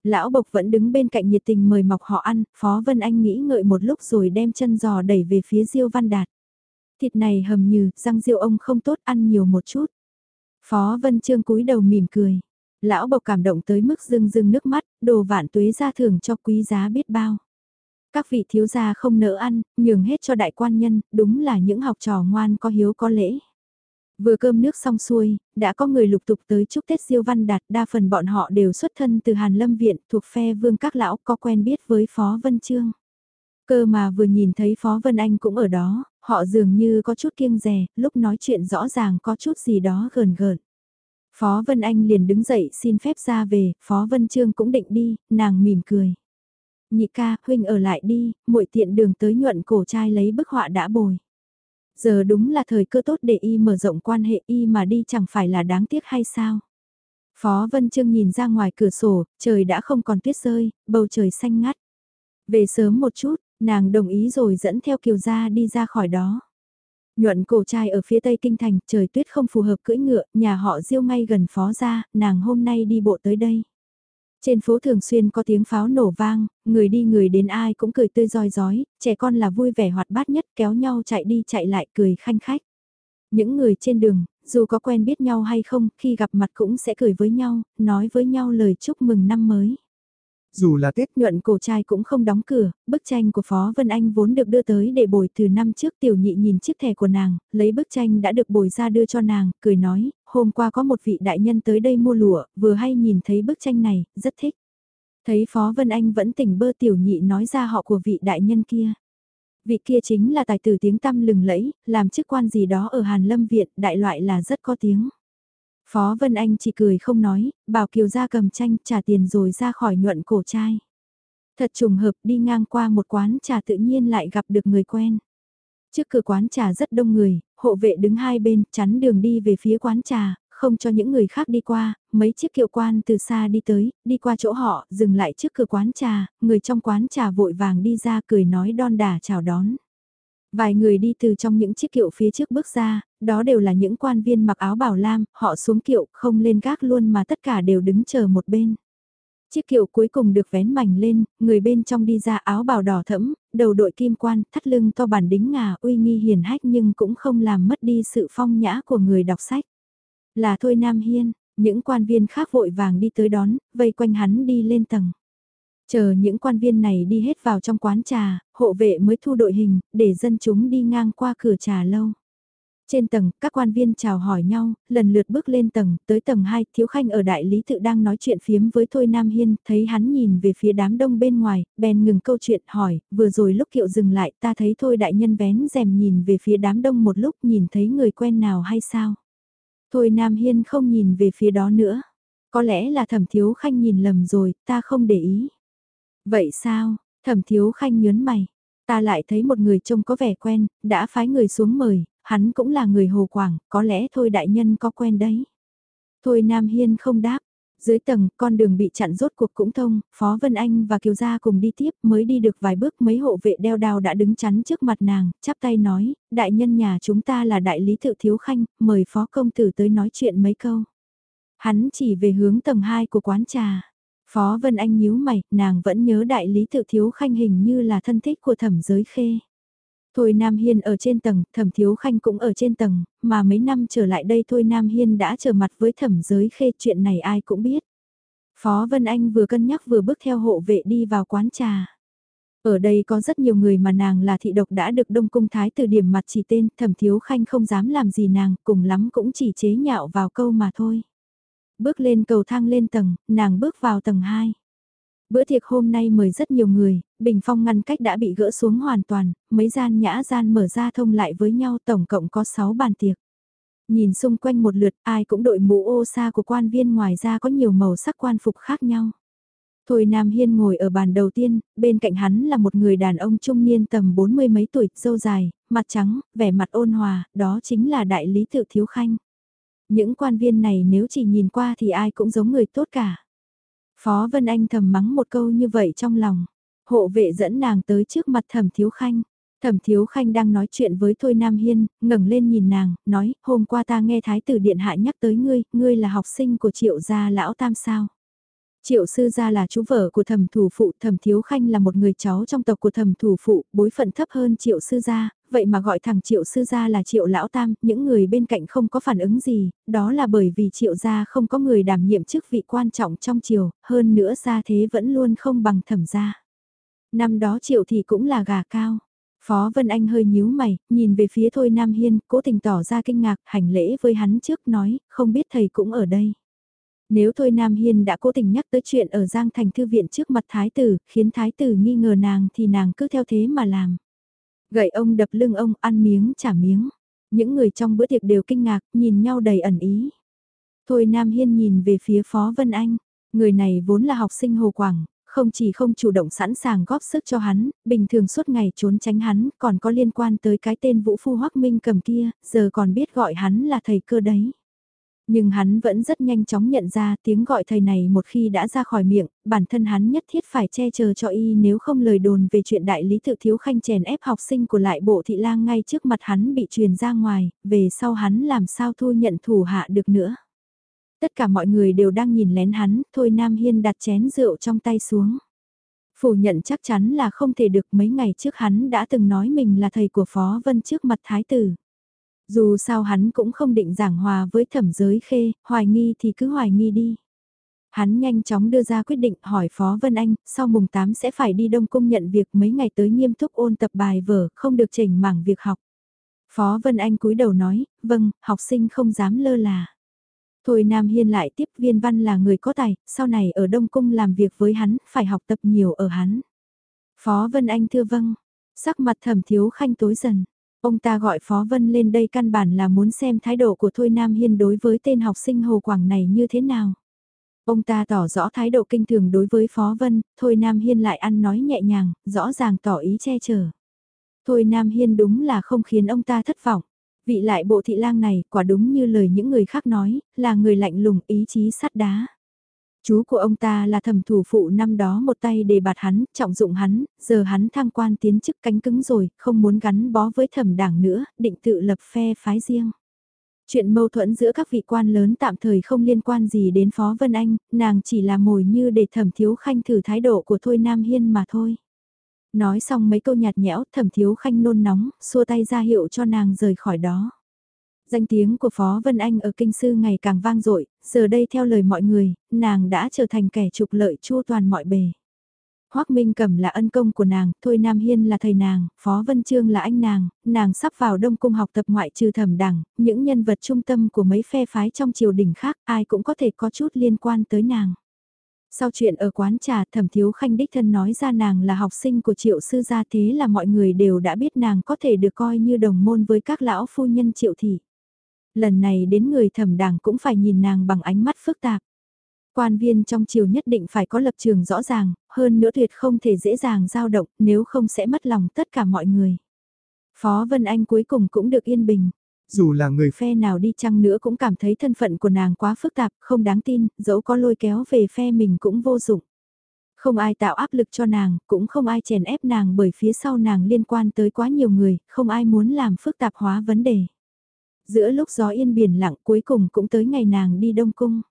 Lão Bộc vẫn đứng bên cạnh nhiệt tình mời mọc họ ăn, Phó Vân Anh nghĩ ngợi một lúc rồi đem chân giò đẩy về phía Diêu Văn Đạt. Thịt này hầm như, răng Diêu ông không tốt ăn nhiều một chút. Phó Vân Trương cúi đầu mỉm cười. Lão Bộc cảm động tới mức rưng rưng nước mắt, đồ vạn tuế ra thưởng cho quý giá biết bao. Các vị thiếu gia không nỡ ăn, nhường hết cho đại quan nhân, đúng là những học trò ngoan có hiếu có lễ. Vừa cơm nước xong xuôi, đã có người lục tục tới chúc Tết Diêu Văn Đạt, đa phần bọn họ đều xuất thân từ Hàn Lâm Viện, thuộc phe vương các lão có quen biết với Phó Vân Trương. Cơ mà vừa nhìn thấy Phó Vân Anh cũng ở đó, họ dường như có chút kiêng rè, lúc nói chuyện rõ ràng có chút gì đó gờn gợn. Phó Vân Anh liền đứng dậy xin phép ra về, Phó Vân Trương cũng định đi, nàng mỉm cười. Nhị ca, huynh ở lại đi, muội tiện đường tới nhuận cổ trai lấy bức họa đã bồi. Giờ đúng là thời cơ tốt để y mở rộng quan hệ y mà đi chẳng phải là đáng tiếc hay sao? Phó Vân Trương nhìn ra ngoài cửa sổ, trời đã không còn tuyết rơi, bầu trời xanh ngắt. Về sớm một chút, nàng đồng ý rồi dẫn theo Kiều Gia đi ra khỏi đó. Nhuận cổ trai ở phía tây kinh thành, trời tuyết không phù hợp cưỡi ngựa, nhà họ diêu ngay gần phó gia, nàng hôm nay đi bộ tới đây. Trên phố thường xuyên có tiếng pháo nổ vang, người đi người đến ai cũng cười tươi roi rói, trẻ con là vui vẻ hoạt bát nhất kéo nhau chạy đi chạy lại cười khanh khách. Những người trên đường, dù có quen biết nhau hay không, khi gặp mặt cũng sẽ cười với nhau, nói với nhau lời chúc mừng năm mới. Dù là Tết nhuận cổ trai cũng không đóng cửa, bức tranh của Phó Vân Anh vốn được đưa tới để bồi từ năm trước tiểu nhị nhìn chiếc thẻ của nàng, lấy bức tranh đã được bồi ra đưa cho nàng, cười nói, hôm qua có một vị đại nhân tới đây mua lụa, vừa hay nhìn thấy bức tranh này, rất thích. Thấy Phó Vân Anh vẫn tỉnh bơ tiểu nhị nói ra họ của vị đại nhân kia. Vị kia chính là tài tử tiếng tăm lừng lẫy, làm chức quan gì đó ở Hàn Lâm Viện, đại loại là rất có tiếng. Phó Vân Anh chỉ cười không nói, bảo Kiều ra cầm tranh trả tiền rồi ra khỏi nhuận cổ trai. Thật trùng hợp đi ngang qua một quán trà tự nhiên lại gặp được người quen. Trước cửa quán trà rất đông người, hộ vệ đứng hai bên chắn đường đi về phía quán trà, không cho những người khác đi qua, mấy chiếc kiệu quan từ xa đi tới, đi qua chỗ họ, dừng lại trước cửa quán trà, người trong quán trà vội vàng đi ra cười nói đon đả chào đón. Vài người đi từ trong những chiếc kiệu phía trước bước ra, đó đều là những quan viên mặc áo bảo lam, họ xuống kiệu không lên gác luôn mà tất cả đều đứng chờ một bên. Chiếc kiệu cuối cùng được vén mảnh lên, người bên trong đi ra áo bào đỏ thẫm, đầu đội kim quan, thắt lưng to bản đính ngà uy nghi hiền hách nhưng cũng không làm mất đi sự phong nhã của người đọc sách. Là thôi Nam Hiên, những quan viên khác vội vàng đi tới đón, vây quanh hắn đi lên tầng. Chờ những quan viên này đi hết vào trong quán trà, hộ vệ mới thu đội hình, để dân chúng đi ngang qua cửa trà lâu. Trên tầng, các quan viên chào hỏi nhau, lần lượt bước lên tầng, tới tầng 2, Thiếu Khanh ở đại lý tự đang nói chuyện phiếm với Thôi Nam Hiên, thấy hắn nhìn về phía đám đông bên ngoài, bèn ngừng câu chuyện hỏi, vừa rồi lúc kiệu dừng lại ta thấy Thôi đại nhân vén rèm nhìn về phía đám đông một lúc nhìn thấy người quen nào hay sao? Thôi Nam Hiên không nhìn về phía đó nữa, có lẽ là thẩm Thiếu Khanh nhìn lầm rồi, ta không để ý. Vậy sao, thẩm Thiếu Khanh nhớn mày. Ta lại thấy một người trông có vẻ quen, đã phái người xuống mời, hắn cũng là người Hồ Quảng, có lẽ thôi đại nhân có quen đấy. Thôi Nam Hiên không đáp, dưới tầng con đường bị chặn rốt cuộc cũng thông, Phó Vân Anh và Kiều Gia cùng đi tiếp mới đi được vài bước mấy hộ vệ đeo đao đã đứng chắn trước mặt nàng, chắp tay nói, đại nhân nhà chúng ta là đại lý tự thiếu khanh, mời Phó Công Tử tới nói chuyện mấy câu. Hắn chỉ về hướng tầng 2 của quán trà. Phó Vân Anh nhíu mày, nàng vẫn nhớ đại lý tự thiếu khanh hình như là thân thích của thẩm giới khê. Thôi Nam Hiên ở trên tầng, thẩm thiếu khanh cũng ở trên tầng, mà mấy năm trở lại đây Thôi Nam Hiên đã trở mặt với thẩm giới khê chuyện này ai cũng biết. Phó Vân Anh vừa cân nhắc vừa bước theo hộ vệ đi vào quán trà. Ở đây có rất nhiều người mà nàng là thị độc đã được đông cung thái từ điểm mặt chỉ tên, thẩm thiếu khanh không dám làm gì nàng, cùng lắm cũng chỉ chế nhạo vào câu mà thôi. Bước lên cầu thang lên tầng, nàng bước vào tầng 2. Bữa tiệc hôm nay mời rất nhiều người, bình phong ngăn cách đã bị gỡ xuống hoàn toàn, mấy gian nhã gian mở ra thông lại với nhau tổng cộng có 6 bàn tiệc. Nhìn xung quanh một lượt ai cũng đội mũ ô sa của quan viên ngoài ra có nhiều màu sắc quan phục khác nhau. Thôi Nam Hiên ngồi ở bàn đầu tiên, bên cạnh hắn là một người đàn ông trung niên tầm bốn mươi mấy tuổi, dâu dài, mặt trắng, vẻ mặt ôn hòa, đó chính là đại lý tự thiếu khanh. Những quan viên này nếu chỉ nhìn qua thì ai cũng giống người tốt cả. Phó Vân Anh thầm mắng một câu như vậy trong lòng. Hộ vệ dẫn nàng tới trước mặt thẩm thiếu khanh. Thẩm Thiếu Khanh đang nói chuyện với Thôi Nam Hiên, ngẩng lên nhìn nàng, nói, hôm qua ta nghe Thái tử Điện Hạ nhắc tới ngươi, ngươi là học sinh của triệu gia lão tam sao. Triệu sư gia là chú vợ của thẩm thủ phụ, thẩm thiếu khanh là một người cháu trong tộc của thẩm thủ phụ, bối phận thấp hơn triệu sư gia, vậy mà gọi thằng triệu sư gia là triệu lão tam, những người bên cạnh không có phản ứng gì, đó là bởi vì triệu gia không có người đảm nhiệm chức vị quan trọng trong triều, hơn nữa gia thế vẫn luôn không bằng thẩm gia. Năm đó triệu thì cũng là gà cao. Phó Vân Anh hơi nhíu mày, nhìn về phía Thôi Nam Hiên, cố tình tỏ ra kinh ngạc, hành lễ với hắn trước nói, không biết thầy cũng ở đây. Nếu Thôi Nam Hiên đã cố tình nhắc tới chuyện ở Giang Thành Thư Viện trước mặt Thái Tử, khiến Thái Tử nghi ngờ nàng thì nàng cứ theo thế mà làm. Gậy ông đập lưng ông ăn miếng trả miếng. Những người trong bữa tiệc đều kinh ngạc, nhìn nhau đầy ẩn ý. Thôi Nam Hiên nhìn về phía Phó Vân Anh. Người này vốn là học sinh Hồ Quảng, không chỉ không chủ động sẵn sàng góp sức cho hắn, bình thường suốt ngày trốn tránh hắn, còn có liên quan tới cái tên Vũ Phu Hoắc Minh cầm kia, giờ còn biết gọi hắn là thầy cơ đấy. Nhưng hắn vẫn rất nhanh chóng nhận ra tiếng gọi thầy này một khi đã ra khỏi miệng, bản thân hắn nhất thiết phải che chở cho y nếu không lời đồn về chuyện đại lý tự thiếu khanh chèn ép học sinh của lại bộ thị lang ngay trước mặt hắn bị truyền ra ngoài, về sau hắn làm sao thu nhận thủ hạ được nữa. Tất cả mọi người đều đang nhìn lén hắn, thôi Nam Hiên đặt chén rượu trong tay xuống. Phủ nhận chắc chắn là không thể được mấy ngày trước hắn đã từng nói mình là thầy của Phó Vân trước mặt Thái Tử. Dù sao hắn cũng không định giảng hòa với thẩm giới khê, hoài nghi thì cứ hoài nghi đi. Hắn nhanh chóng đưa ra quyết định hỏi Phó Vân Anh, sau mùng 8 sẽ phải đi Đông Cung nhận việc mấy ngày tới nghiêm túc ôn tập bài vở, không được chỉnh mảng việc học. Phó Vân Anh cúi đầu nói, vâng, học sinh không dám lơ là. Thôi Nam Hiên lại tiếp viên văn là người có tài, sau này ở Đông Cung làm việc với hắn, phải học tập nhiều ở hắn. Phó Vân Anh thưa vâng, sắc mặt thẩm thiếu khanh tối dần. Ông ta gọi Phó Vân lên đây căn bản là muốn xem thái độ của Thôi Nam Hiên đối với tên học sinh Hồ Quảng này như thế nào. Ông ta tỏ rõ thái độ kinh thường đối với Phó Vân, Thôi Nam Hiên lại ăn nói nhẹ nhàng, rõ ràng tỏ ý che chở. Thôi Nam Hiên đúng là không khiến ông ta thất vọng. Vị lại bộ thị lang này quả đúng như lời những người khác nói, là người lạnh lùng ý chí sắt đá. Chú của ông ta là thẩm thủ phụ năm đó một tay đề bạt hắn, trọng dụng hắn, giờ hắn thăng quan tiến chức cánh cứng rồi, không muốn gắn bó với thẩm đảng nữa, định tự lập phe phái riêng. Chuyện mâu thuẫn giữa các vị quan lớn tạm thời không liên quan gì đến Phó Vân Anh, nàng chỉ là mồi như để thẩm thiếu khanh thử thái độ của Thôi Nam Hiên mà thôi. Nói xong mấy câu nhạt nhẽo, thẩm thiếu khanh nôn nóng, xua tay ra hiệu cho nàng rời khỏi đó. Danh tiếng của Phó Vân Anh ở kinh sư ngày càng vang dội, giờ đây theo lời mọi người, nàng đã trở thành kẻ trục lợi chua toàn mọi bề. Hoác Minh Cẩm là ân công của nàng, Thôi Nam Hiên là thầy nàng, Phó Vân Trương là anh nàng, nàng sắp vào Đông Cung học tập ngoại trừ thẩm đẳng, những nhân vật trung tâm của mấy phe phái trong triều đình khác ai cũng có thể có chút liên quan tới nàng. Sau chuyện ở quán trà thẩm thiếu khanh đích thân nói ra nàng là học sinh của triệu sư gia thế là mọi người đều đã biết nàng có thể được coi như đồng môn với các lão phu nhân triệu thị. Lần này đến người thẩm đảng cũng phải nhìn nàng bằng ánh mắt phức tạp. Quan viên trong triều nhất định phải có lập trường rõ ràng, hơn nữa tuyệt không thể dễ dàng dao động nếu không sẽ mất lòng tất cả mọi người. Phó Vân Anh cuối cùng cũng được yên bình. Dù là người phe nào đi chăng nữa cũng cảm thấy thân phận của nàng quá phức tạp, không đáng tin, dẫu có lôi kéo về phe mình cũng vô dụng. Không ai tạo áp lực cho nàng, cũng không ai chèn ép nàng bởi phía sau nàng liên quan tới quá nhiều người, không ai muốn làm phức tạp hóa vấn đề. Giữa lúc gió yên biển lặng cuối cùng cũng tới ngày nàng đi Đông Cung.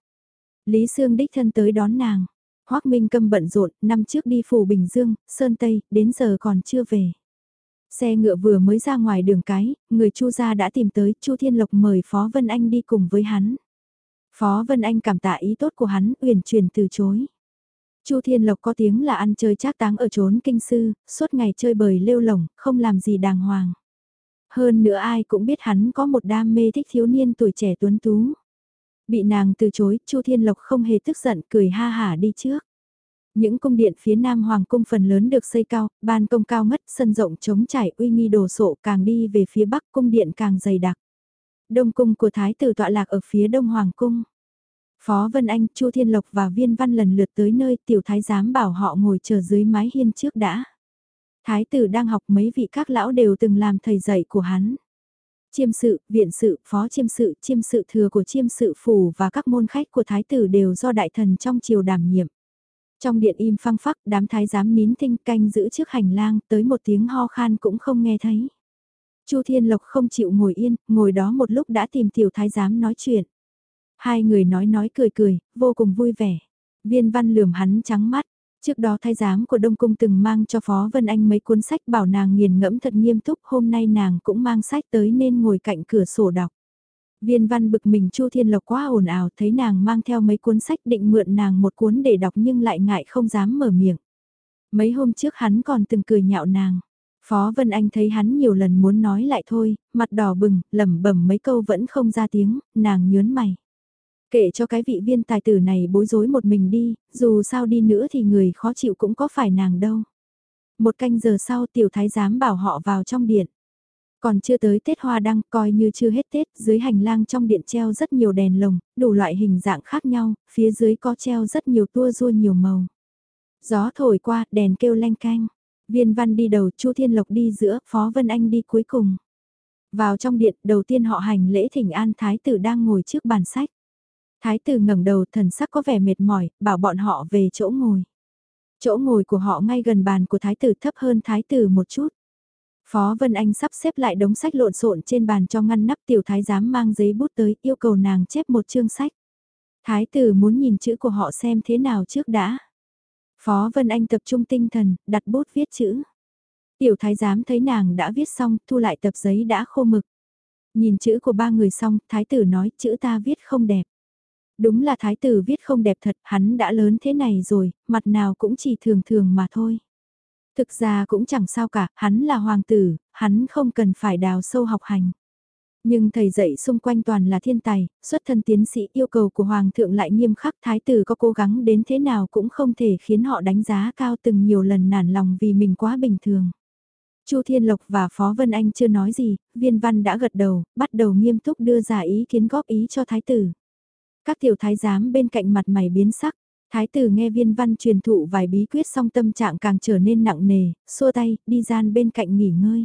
Lý Sương đích thân tới đón nàng. Hoác Minh Câm bận rộn, năm trước đi phủ Bình Dương, Sơn Tây, đến giờ còn chưa về. Xe ngựa vừa mới ra ngoài đường cái, người Chu gia đã tìm tới, Chu Thiên Lộc mời Phó Vân Anh đi cùng với hắn. Phó Vân Anh cảm tạ ý tốt của hắn, uyển chuyển từ chối. Chu Thiên Lộc có tiếng là ăn chơi trác táng ở trốn kinh sư, suốt ngày chơi bời lêu lỏng, không làm gì đàng hoàng. Hơn nữa ai cũng biết hắn có một đam mê thích thiếu niên tuổi trẻ tuấn tú. Bị nàng từ chối, Chu Thiên Lộc không hề tức giận, cười ha hả đi trước. Những cung điện phía nam hoàng cung phần lớn được xây cao, ban công cao ngất, sân rộng trống trải uy nghi đồ sộ càng đi về phía bắc cung điện càng dày đặc. Đông cung của thái tử tọa lạc ở phía đông hoàng cung. Phó Vân Anh, Chu Thiên Lộc và Viên Văn lần lượt tới nơi tiểu thái giám bảo họ ngồi chờ dưới mái hiên trước đã. Thái tử đang học mấy vị các lão đều từng làm thầy dạy của hắn. Chiêm sự, viện sự, phó chiêm sự, chiêm sự thừa của chiêm sự phủ và các môn khách của thái tử đều do đại thần trong triều đảm nhiệm. Trong điện im phăng phắc, đám thái giám nín thinh canh giữ trước hành lang, tới một tiếng ho khan cũng không nghe thấy. Chu Thiên Lộc không chịu ngồi yên, ngồi đó một lúc đã tìm tiểu thái giám nói chuyện. Hai người nói nói cười cười, vô cùng vui vẻ. Viên văn lườm hắn trắng mắt. Trước đó thái giám của Đông Cung từng mang cho Phó Vân Anh mấy cuốn sách bảo nàng nghiền ngẫm thật nghiêm túc, hôm nay nàng cũng mang sách tới nên ngồi cạnh cửa sổ đọc. Viên văn bực mình Chu Thiên Lộc quá ồn ào thấy nàng mang theo mấy cuốn sách định mượn nàng một cuốn để đọc nhưng lại ngại không dám mở miệng. Mấy hôm trước hắn còn từng cười nhạo nàng. Phó Vân Anh thấy hắn nhiều lần muốn nói lại thôi, mặt đỏ bừng, lẩm bẩm mấy câu vẫn không ra tiếng, nàng nhớn mày. Kệ cho cái vị viên tài tử này bối rối một mình đi, dù sao đi nữa thì người khó chịu cũng có phải nàng đâu. Một canh giờ sau tiểu thái giám bảo họ vào trong điện. Còn chưa tới Tết Hoa Đăng, coi như chưa hết Tết, dưới hành lang trong điện treo rất nhiều đèn lồng, đủ loại hình dạng khác nhau, phía dưới có treo rất nhiều tua rua nhiều màu. Gió thổi qua, đèn kêu lanh canh. Viên văn đi đầu, Chu Thiên Lộc đi giữa, Phó Vân Anh đi cuối cùng. Vào trong điện, đầu tiên họ hành lễ thỉnh an thái tử đang ngồi trước bàn sách. Thái tử ngẩng đầu thần sắc có vẻ mệt mỏi, bảo bọn họ về chỗ ngồi. Chỗ ngồi của họ ngay gần bàn của thái tử thấp hơn thái tử một chút. Phó Vân Anh sắp xếp lại đống sách lộn xộn trên bàn cho ngăn nắp tiểu thái giám mang giấy bút tới yêu cầu nàng chép một chương sách. Thái tử muốn nhìn chữ của họ xem thế nào trước đã. Phó Vân Anh tập trung tinh thần, đặt bút viết chữ. Tiểu thái giám thấy nàng đã viết xong, thu lại tập giấy đã khô mực. Nhìn chữ của ba người xong, thái tử nói chữ ta viết không đẹp. Đúng là thái tử viết không đẹp thật, hắn đã lớn thế này rồi, mặt nào cũng chỉ thường thường mà thôi. Thực ra cũng chẳng sao cả, hắn là hoàng tử, hắn không cần phải đào sâu học hành. Nhưng thầy dạy xung quanh toàn là thiên tài, xuất thân tiến sĩ yêu cầu của hoàng thượng lại nghiêm khắc thái tử có cố gắng đến thế nào cũng không thể khiến họ đánh giá cao từng nhiều lần nản lòng vì mình quá bình thường. Chu Thiên Lộc và Phó Vân Anh chưa nói gì, viên văn đã gật đầu, bắt đầu nghiêm túc đưa ra ý kiến góp ý cho thái tử. Các tiểu thái giám bên cạnh mặt mày biến sắc, thái tử nghe viên văn truyền thụ vài bí quyết song tâm trạng càng trở nên nặng nề, xua tay, đi gian bên cạnh nghỉ ngơi.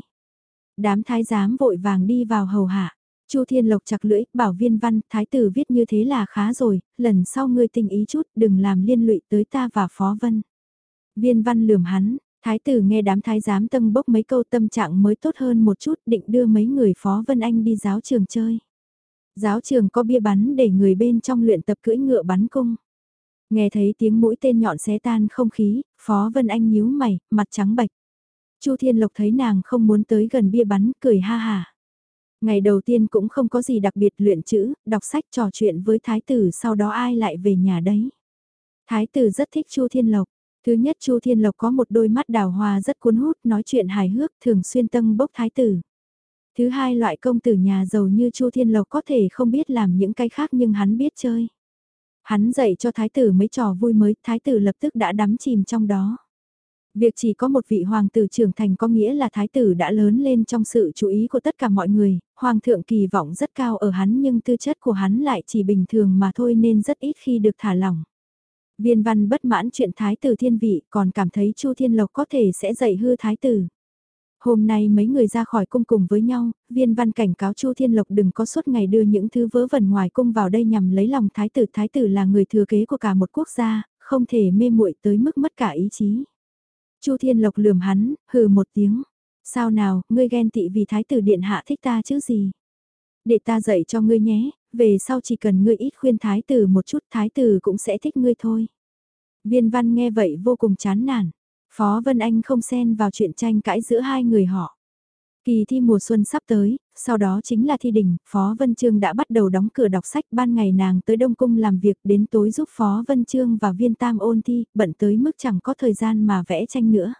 Đám thái giám vội vàng đi vào hầu hạ. Chu Thiên Lộc chặt lưỡi, bảo viên văn, thái tử viết như thế là khá rồi, lần sau ngươi tình ý chút, đừng làm liên lụy tới ta và Phó Vân. Viên văn lườm hắn, thái tử nghe đám thái giám tâm bốc mấy câu tâm trạng mới tốt hơn một chút, định đưa mấy người Phó Vân Anh đi giáo trường chơi. Giáo trường có bia bắn để người bên trong luyện tập cưỡi ngựa bắn cung. Nghe thấy tiếng mũi tên nhọn xé tan không khí, Phó Vân Anh nhíu mày, mặt trắng bệch. Chu Thiên Lộc thấy nàng không muốn tới gần bia bắn, cười ha hà. Ngày đầu tiên cũng không có gì đặc biệt luyện chữ, đọc sách trò chuyện với thái tử sau đó ai lại về nhà đấy. Thái tử rất thích Chu Thiên Lộc. Thứ nhất Chu Thiên Lộc có một đôi mắt đào hoa rất cuốn hút, nói chuyện hài hước, thường xuyên tâm bốc thái tử. Thứ hai loại công tử nhà giàu như Chu Thiên Lộc có thể không biết làm những cái khác nhưng hắn biết chơi. Hắn dạy cho thái tử mấy trò vui mới, thái tử lập tức đã đắm chìm trong đó. Việc chỉ có một vị hoàng tử trưởng thành có nghĩa là thái tử đã lớn lên trong sự chú ý của tất cả mọi người, hoàng thượng kỳ vọng rất cao ở hắn nhưng tư chất của hắn lại chỉ bình thường mà thôi nên rất ít khi được thả lỏng. Viên văn bất mãn chuyện thái tử thiên vị còn cảm thấy Chu Thiên Lộc có thể sẽ dạy hư thái tử. Hôm nay mấy người ra khỏi cung cùng với nhau, viên văn cảnh cáo Chu Thiên Lộc đừng có suốt ngày đưa những thứ vớ vẩn ngoài cung vào đây nhằm lấy lòng thái tử. Thái tử là người thừa kế của cả một quốc gia, không thể mê muội tới mức mất cả ý chí. Chu Thiên Lộc lườm hắn, hừ một tiếng. Sao nào, ngươi ghen tị vì thái tử điện hạ thích ta chứ gì? Để ta dạy cho ngươi nhé, về sau chỉ cần ngươi ít khuyên thái tử một chút thái tử cũng sẽ thích ngươi thôi. Viên văn nghe vậy vô cùng chán nản. Phó Vân Anh không xen vào chuyện tranh cãi giữa hai người họ. Kỳ thi mùa xuân sắp tới, sau đó chính là thi đỉnh, Phó Vân Trương đã bắt đầu đóng cửa đọc sách ban ngày nàng tới Đông Cung làm việc đến tối giúp Phó Vân Trương và viên tam ôn thi, bận tới mức chẳng có thời gian mà vẽ tranh nữa.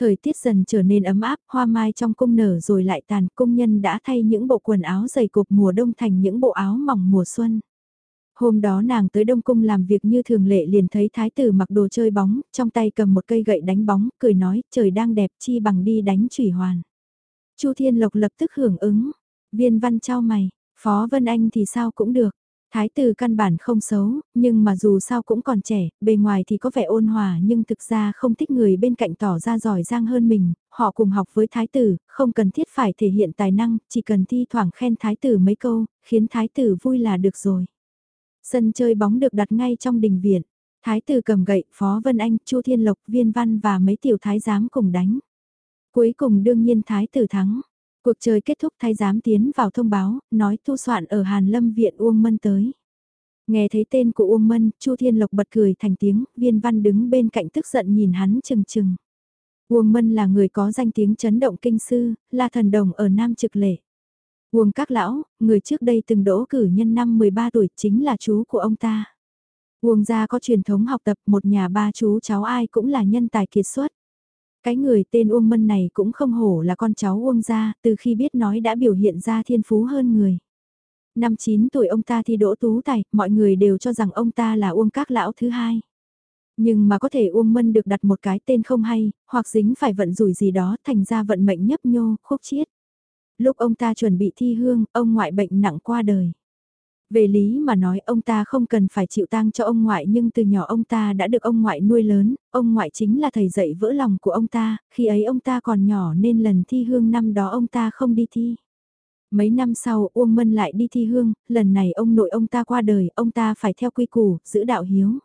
Thời tiết dần trở nên ấm áp, hoa mai trong cung nở rồi lại tàn, Công nhân đã thay những bộ quần áo dày cục mùa đông thành những bộ áo mỏng mùa xuân. Hôm đó nàng tới Đông Cung làm việc như thường lệ liền thấy thái tử mặc đồ chơi bóng, trong tay cầm một cây gậy đánh bóng, cười nói, trời đang đẹp chi bằng đi đánh chủy hoàn. Chu Thiên Lộc lập tức hưởng ứng, viên văn trao mày, Phó Vân Anh thì sao cũng được. Thái tử căn bản không xấu, nhưng mà dù sao cũng còn trẻ, bề ngoài thì có vẻ ôn hòa nhưng thực ra không thích người bên cạnh tỏ ra giỏi giang hơn mình, họ cùng học với thái tử, không cần thiết phải thể hiện tài năng, chỉ cần thi thoảng khen thái tử mấy câu, khiến thái tử vui là được rồi. Sân chơi bóng được đặt ngay trong đình viện. Thái tử cầm gậy, Phó Vân Anh, Chu Thiên Lộc, Viên Văn và mấy tiểu thái giám cùng đánh. Cuối cùng đương nhiên thái tử thắng. Cuộc chơi kết thúc thái giám tiến vào thông báo, nói thu soạn ở Hàn Lâm viện Uông Mân tới. Nghe thấy tên của Uông Mân, Chu Thiên Lộc bật cười thành tiếng, Viên Văn đứng bên cạnh tức giận nhìn hắn chừng chừng. Uông Mân là người có danh tiếng chấn động kinh sư, là thần đồng ở Nam Trực Lệ. Uông các lão, người trước đây từng đỗ cử nhân năm 13 tuổi chính là chú của ông ta. Uông gia có truyền thống học tập một nhà ba chú cháu ai cũng là nhân tài kiệt xuất. Cái người tên Uông Mân này cũng không hổ là con cháu Uông gia, từ khi biết nói đã biểu hiện ra thiên phú hơn người. Năm 9 tuổi ông ta thi đỗ tú tài, mọi người đều cho rằng ông ta là Uông các lão thứ hai. Nhưng mà có thể Uông Mân được đặt một cái tên không hay, hoặc dính phải vận rủi gì đó thành ra vận mệnh nhấp nhô, khúc chiết. Lúc ông ta chuẩn bị thi hương, ông ngoại bệnh nặng qua đời. Về lý mà nói ông ta không cần phải chịu tang cho ông ngoại nhưng từ nhỏ ông ta đã được ông ngoại nuôi lớn, ông ngoại chính là thầy dạy vỡ lòng của ông ta, khi ấy ông ta còn nhỏ nên lần thi hương năm đó ông ta không đi thi. Mấy năm sau Uông Mân lại đi thi hương, lần này ông nội ông ta qua đời, ông ta phải theo quy củ, giữ đạo hiếu.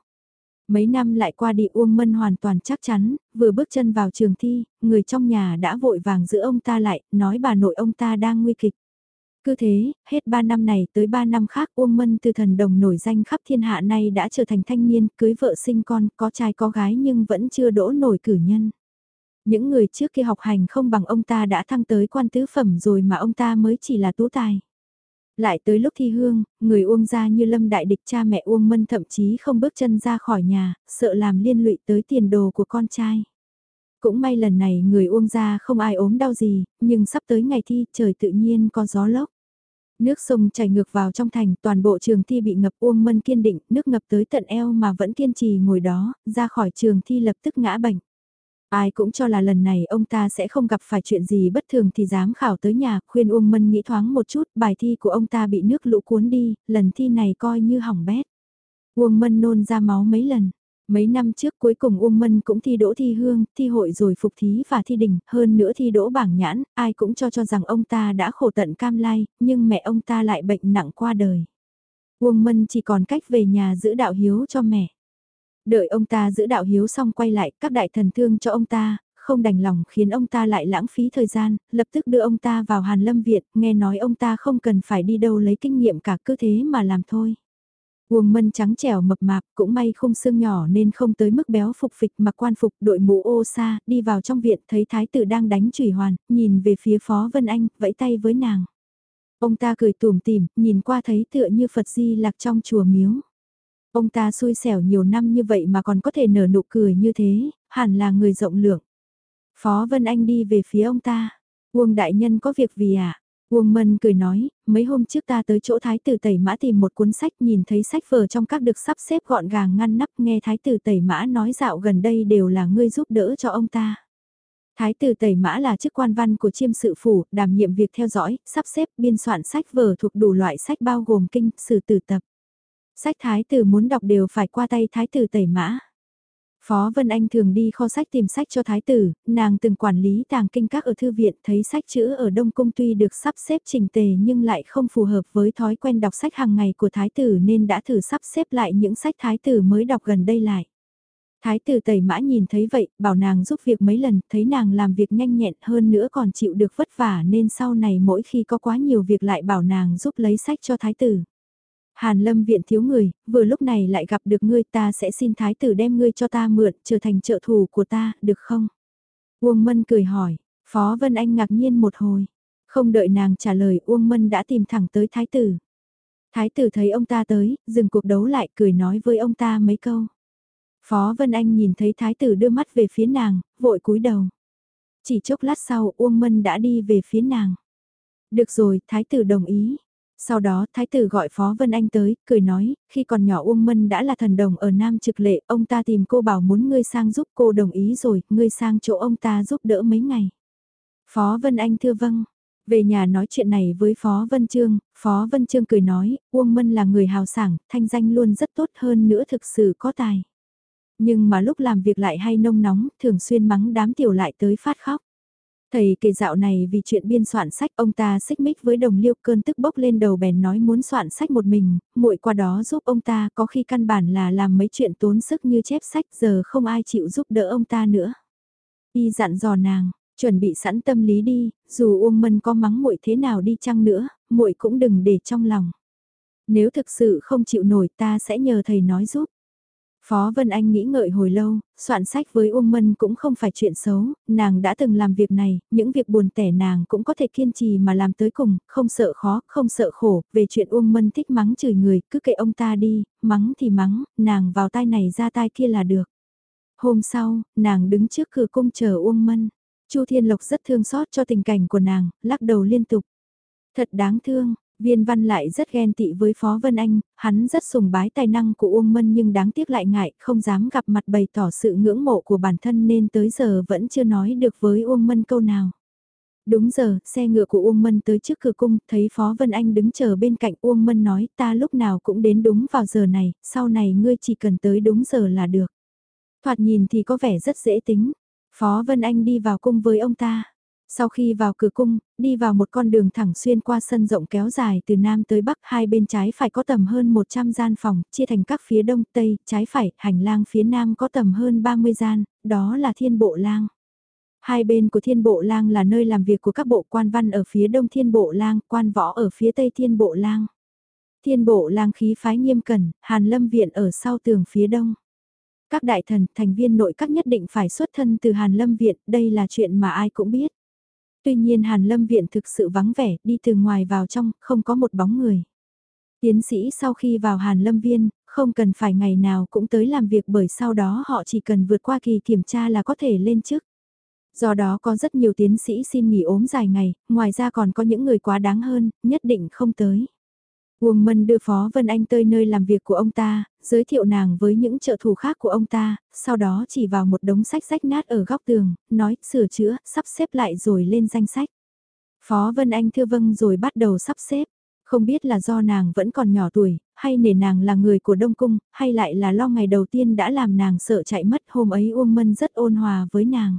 Mấy năm lại qua đi Uông Mân hoàn toàn chắc chắn, vừa bước chân vào trường thi, người trong nhà đã vội vàng giữ ông ta lại, nói bà nội ông ta đang nguy kịch. Cứ thế, hết 3 năm này tới 3 năm khác Uông Mân từ thần đồng nổi danh khắp thiên hạ nay đã trở thành thanh niên, cưới vợ sinh con, có trai có gái nhưng vẫn chưa đỗ nổi cử nhân. Những người trước kia học hành không bằng ông ta đã thăng tới quan tứ phẩm rồi mà ông ta mới chỉ là tú tài. Lại tới lúc thi hương, người Uông gia như lâm đại địch cha mẹ Uông Mân thậm chí không bước chân ra khỏi nhà, sợ làm liên lụy tới tiền đồ của con trai. Cũng may lần này người Uông gia không ai ốm đau gì, nhưng sắp tới ngày thi trời tự nhiên có gió lốc. Nước sông chảy ngược vào trong thành, toàn bộ trường thi bị ngập Uông Mân kiên định, nước ngập tới tận eo mà vẫn kiên trì ngồi đó, ra khỏi trường thi lập tức ngã bệnh. Ai cũng cho là lần này ông ta sẽ không gặp phải chuyện gì bất thường thì dám khảo tới nhà, khuyên Uông Mân nghĩ thoáng một chút, bài thi của ông ta bị nước lũ cuốn đi, lần thi này coi như hỏng bét. Uông Mân nôn ra máu mấy lần. Mấy năm trước cuối cùng Uông Mân cũng thi đỗ thi hương, thi hội rồi phục thí và thi đình hơn nữa thi đỗ bảng nhãn, ai cũng cho cho rằng ông ta đã khổ tận cam lai, nhưng mẹ ông ta lại bệnh nặng qua đời. Uông Mân chỉ còn cách về nhà giữ đạo hiếu cho mẹ. Đợi ông ta giữ đạo hiếu xong quay lại, các đại thần thương cho ông ta, không đành lòng khiến ông ta lại lãng phí thời gian, lập tức đưa ông ta vào Hàn Lâm Viện, nghe nói ông ta không cần phải đi đâu lấy kinh nghiệm cả cứ thế mà làm thôi. Uông mân trắng trẻo mập mạp, cũng may không xương nhỏ nên không tới mức béo phục phịch mà quan phục đội mũ ô sa, đi vào trong viện thấy thái tử đang đánh chủy hoàn, nhìn về phía phó Vân Anh, vẫy tay với nàng. Ông ta cười tủm tỉm, nhìn qua thấy tựa như Phật Di lạc trong chùa miếu. Ông ta xui xẻo nhiều năm như vậy mà còn có thể nở nụ cười như thế, hẳn là người rộng lượng. Phó Vân Anh đi về phía ông ta. Uông đại nhân có việc vì à? Uông Mân cười nói, mấy hôm trước ta tới chỗ thái tử tẩy mã tìm một cuốn sách nhìn thấy sách vở trong các được sắp xếp gọn gàng ngăn nắp nghe thái tử tẩy mã nói dạo gần đây đều là ngươi giúp đỡ cho ông ta. Thái tử tẩy mã là chức quan văn của chiêm sự phủ, đảm nhiệm việc theo dõi, sắp xếp biên soạn sách vở thuộc đủ loại sách bao gồm kinh, sử tử tập. Sách thái tử muốn đọc đều phải qua tay thái tử tẩy mã. Phó Vân Anh thường đi kho sách tìm sách cho thái tử, nàng từng quản lý tàng kinh các ở thư viện thấy sách chữ ở Đông Cung tuy được sắp xếp trình tề nhưng lại không phù hợp với thói quen đọc sách hàng ngày của thái tử nên đã thử sắp xếp lại những sách thái tử mới đọc gần đây lại. Thái tử tẩy mã nhìn thấy vậy, bảo nàng giúp việc mấy lần, thấy nàng làm việc nhanh nhẹn hơn nữa còn chịu được vất vả nên sau này mỗi khi có quá nhiều việc lại bảo nàng giúp lấy sách cho thái tử. Hàn lâm viện thiếu người, vừa lúc này lại gặp được ngươi ta sẽ xin thái tử đem ngươi cho ta mượn, trở thành trợ thủ của ta, được không? Uông Mân cười hỏi, Phó Vân Anh ngạc nhiên một hồi. Không đợi nàng trả lời Uông Mân đã tìm thẳng tới thái tử. Thái tử thấy ông ta tới, dừng cuộc đấu lại cười nói với ông ta mấy câu. Phó Vân Anh nhìn thấy thái tử đưa mắt về phía nàng, vội cúi đầu. Chỉ chốc lát sau Uông Mân đã đi về phía nàng. Được rồi, thái tử đồng ý. Sau đó thái tử gọi Phó Vân Anh tới, cười nói, khi còn nhỏ Uông Mân đã là thần đồng ở Nam Trực Lệ, ông ta tìm cô bảo muốn ngươi sang giúp cô đồng ý rồi, ngươi sang chỗ ông ta giúp đỡ mấy ngày. Phó Vân Anh thưa vâng. Về nhà nói chuyện này với Phó Vân Trương, Phó Vân Trương cười nói, Uông Mân là người hào sảng, thanh danh luôn rất tốt hơn nữa thực sự có tài. Nhưng mà lúc làm việc lại hay nông nóng, thường xuyên mắng đám tiểu lại tới phát khóc. Thầy kể dạo này vì chuyện biên soạn sách ông ta xích mích với đồng liêu cơn tức bốc lên đầu bèn nói muốn soạn sách một mình, muội qua đó giúp ông ta có khi căn bản là làm mấy chuyện tốn sức như chép sách giờ không ai chịu giúp đỡ ông ta nữa. Y dặn dò nàng, chuẩn bị sẵn tâm lý đi, dù Uông Mân có mắng muội thế nào đi chăng nữa, muội cũng đừng để trong lòng. Nếu thực sự không chịu nổi ta sẽ nhờ thầy nói giúp. Phó Vân Anh nghĩ ngợi hồi lâu, soạn sách với Uông Mân cũng không phải chuyện xấu, nàng đã từng làm việc này, những việc buồn tẻ nàng cũng có thể kiên trì mà làm tới cùng, không sợ khó, không sợ khổ, về chuyện Uông Mân thích mắng chửi người, cứ kệ ông ta đi, mắng thì mắng, nàng vào tai này ra tai kia là được. Hôm sau, nàng đứng trước cửa cung chờ Uông Mân, Chu Thiên Lộc rất thương xót cho tình cảnh của nàng, lắc đầu liên tục. Thật đáng thương, Viên văn lại rất ghen tị với Phó Vân Anh, hắn rất sùng bái tài năng của Uông Mân nhưng đáng tiếc lại ngại, không dám gặp mặt bày tỏ sự ngưỡng mộ của bản thân nên tới giờ vẫn chưa nói được với Uông Mân câu nào. Đúng giờ, xe ngựa của Uông Mân tới trước cửa cung, thấy Phó Vân Anh đứng chờ bên cạnh Uông Mân nói ta lúc nào cũng đến đúng vào giờ này, sau này ngươi chỉ cần tới đúng giờ là được. Thoạt nhìn thì có vẻ rất dễ tính. Phó Vân Anh đi vào cung với ông ta. Sau khi vào cửa cung, đi vào một con đường thẳng xuyên qua sân rộng kéo dài từ nam tới bắc hai bên trái phải có tầm hơn 100 gian phòng, chia thành các phía đông, tây, trái phải, hành lang phía nam có tầm hơn 30 gian, đó là thiên bộ lang. Hai bên của thiên bộ lang là nơi làm việc của các bộ quan văn ở phía đông thiên bộ lang, quan võ ở phía tây thiên bộ lang. Thiên bộ lang khí phái nghiêm cẩn, hàn lâm viện ở sau tường phía đông. Các đại thần, thành viên nội các nhất định phải xuất thân từ hàn lâm viện, đây là chuyện mà ai cũng biết. Tuy nhiên Hàn Lâm Viện thực sự vắng vẻ, đi từ ngoài vào trong, không có một bóng người. Tiến sĩ sau khi vào Hàn Lâm Viên, không cần phải ngày nào cũng tới làm việc bởi sau đó họ chỉ cần vượt qua kỳ kiểm tra là có thể lên chức. Do đó có rất nhiều tiến sĩ xin nghỉ ốm dài ngày, ngoài ra còn có những người quá đáng hơn, nhất định không tới. Uông Mân đưa Phó Vân Anh tới nơi làm việc của ông ta, giới thiệu nàng với những trợ thủ khác của ông ta, sau đó chỉ vào một đống sách rách nát ở góc tường, nói sửa chữa, sắp xếp lại rồi lên danh sách. Phó Vân Anh thưa vâng rồi bắt đầu sắp xếp. Không biết là do nàng vẫn còn nhỏ tuổi, hay nể nàng là người của Đông Cung, hay lại là lo ngày đầu tiên đã làm nàng sợ chạy mất hôm ấy Uông Mân rất ôn hòa với nàng.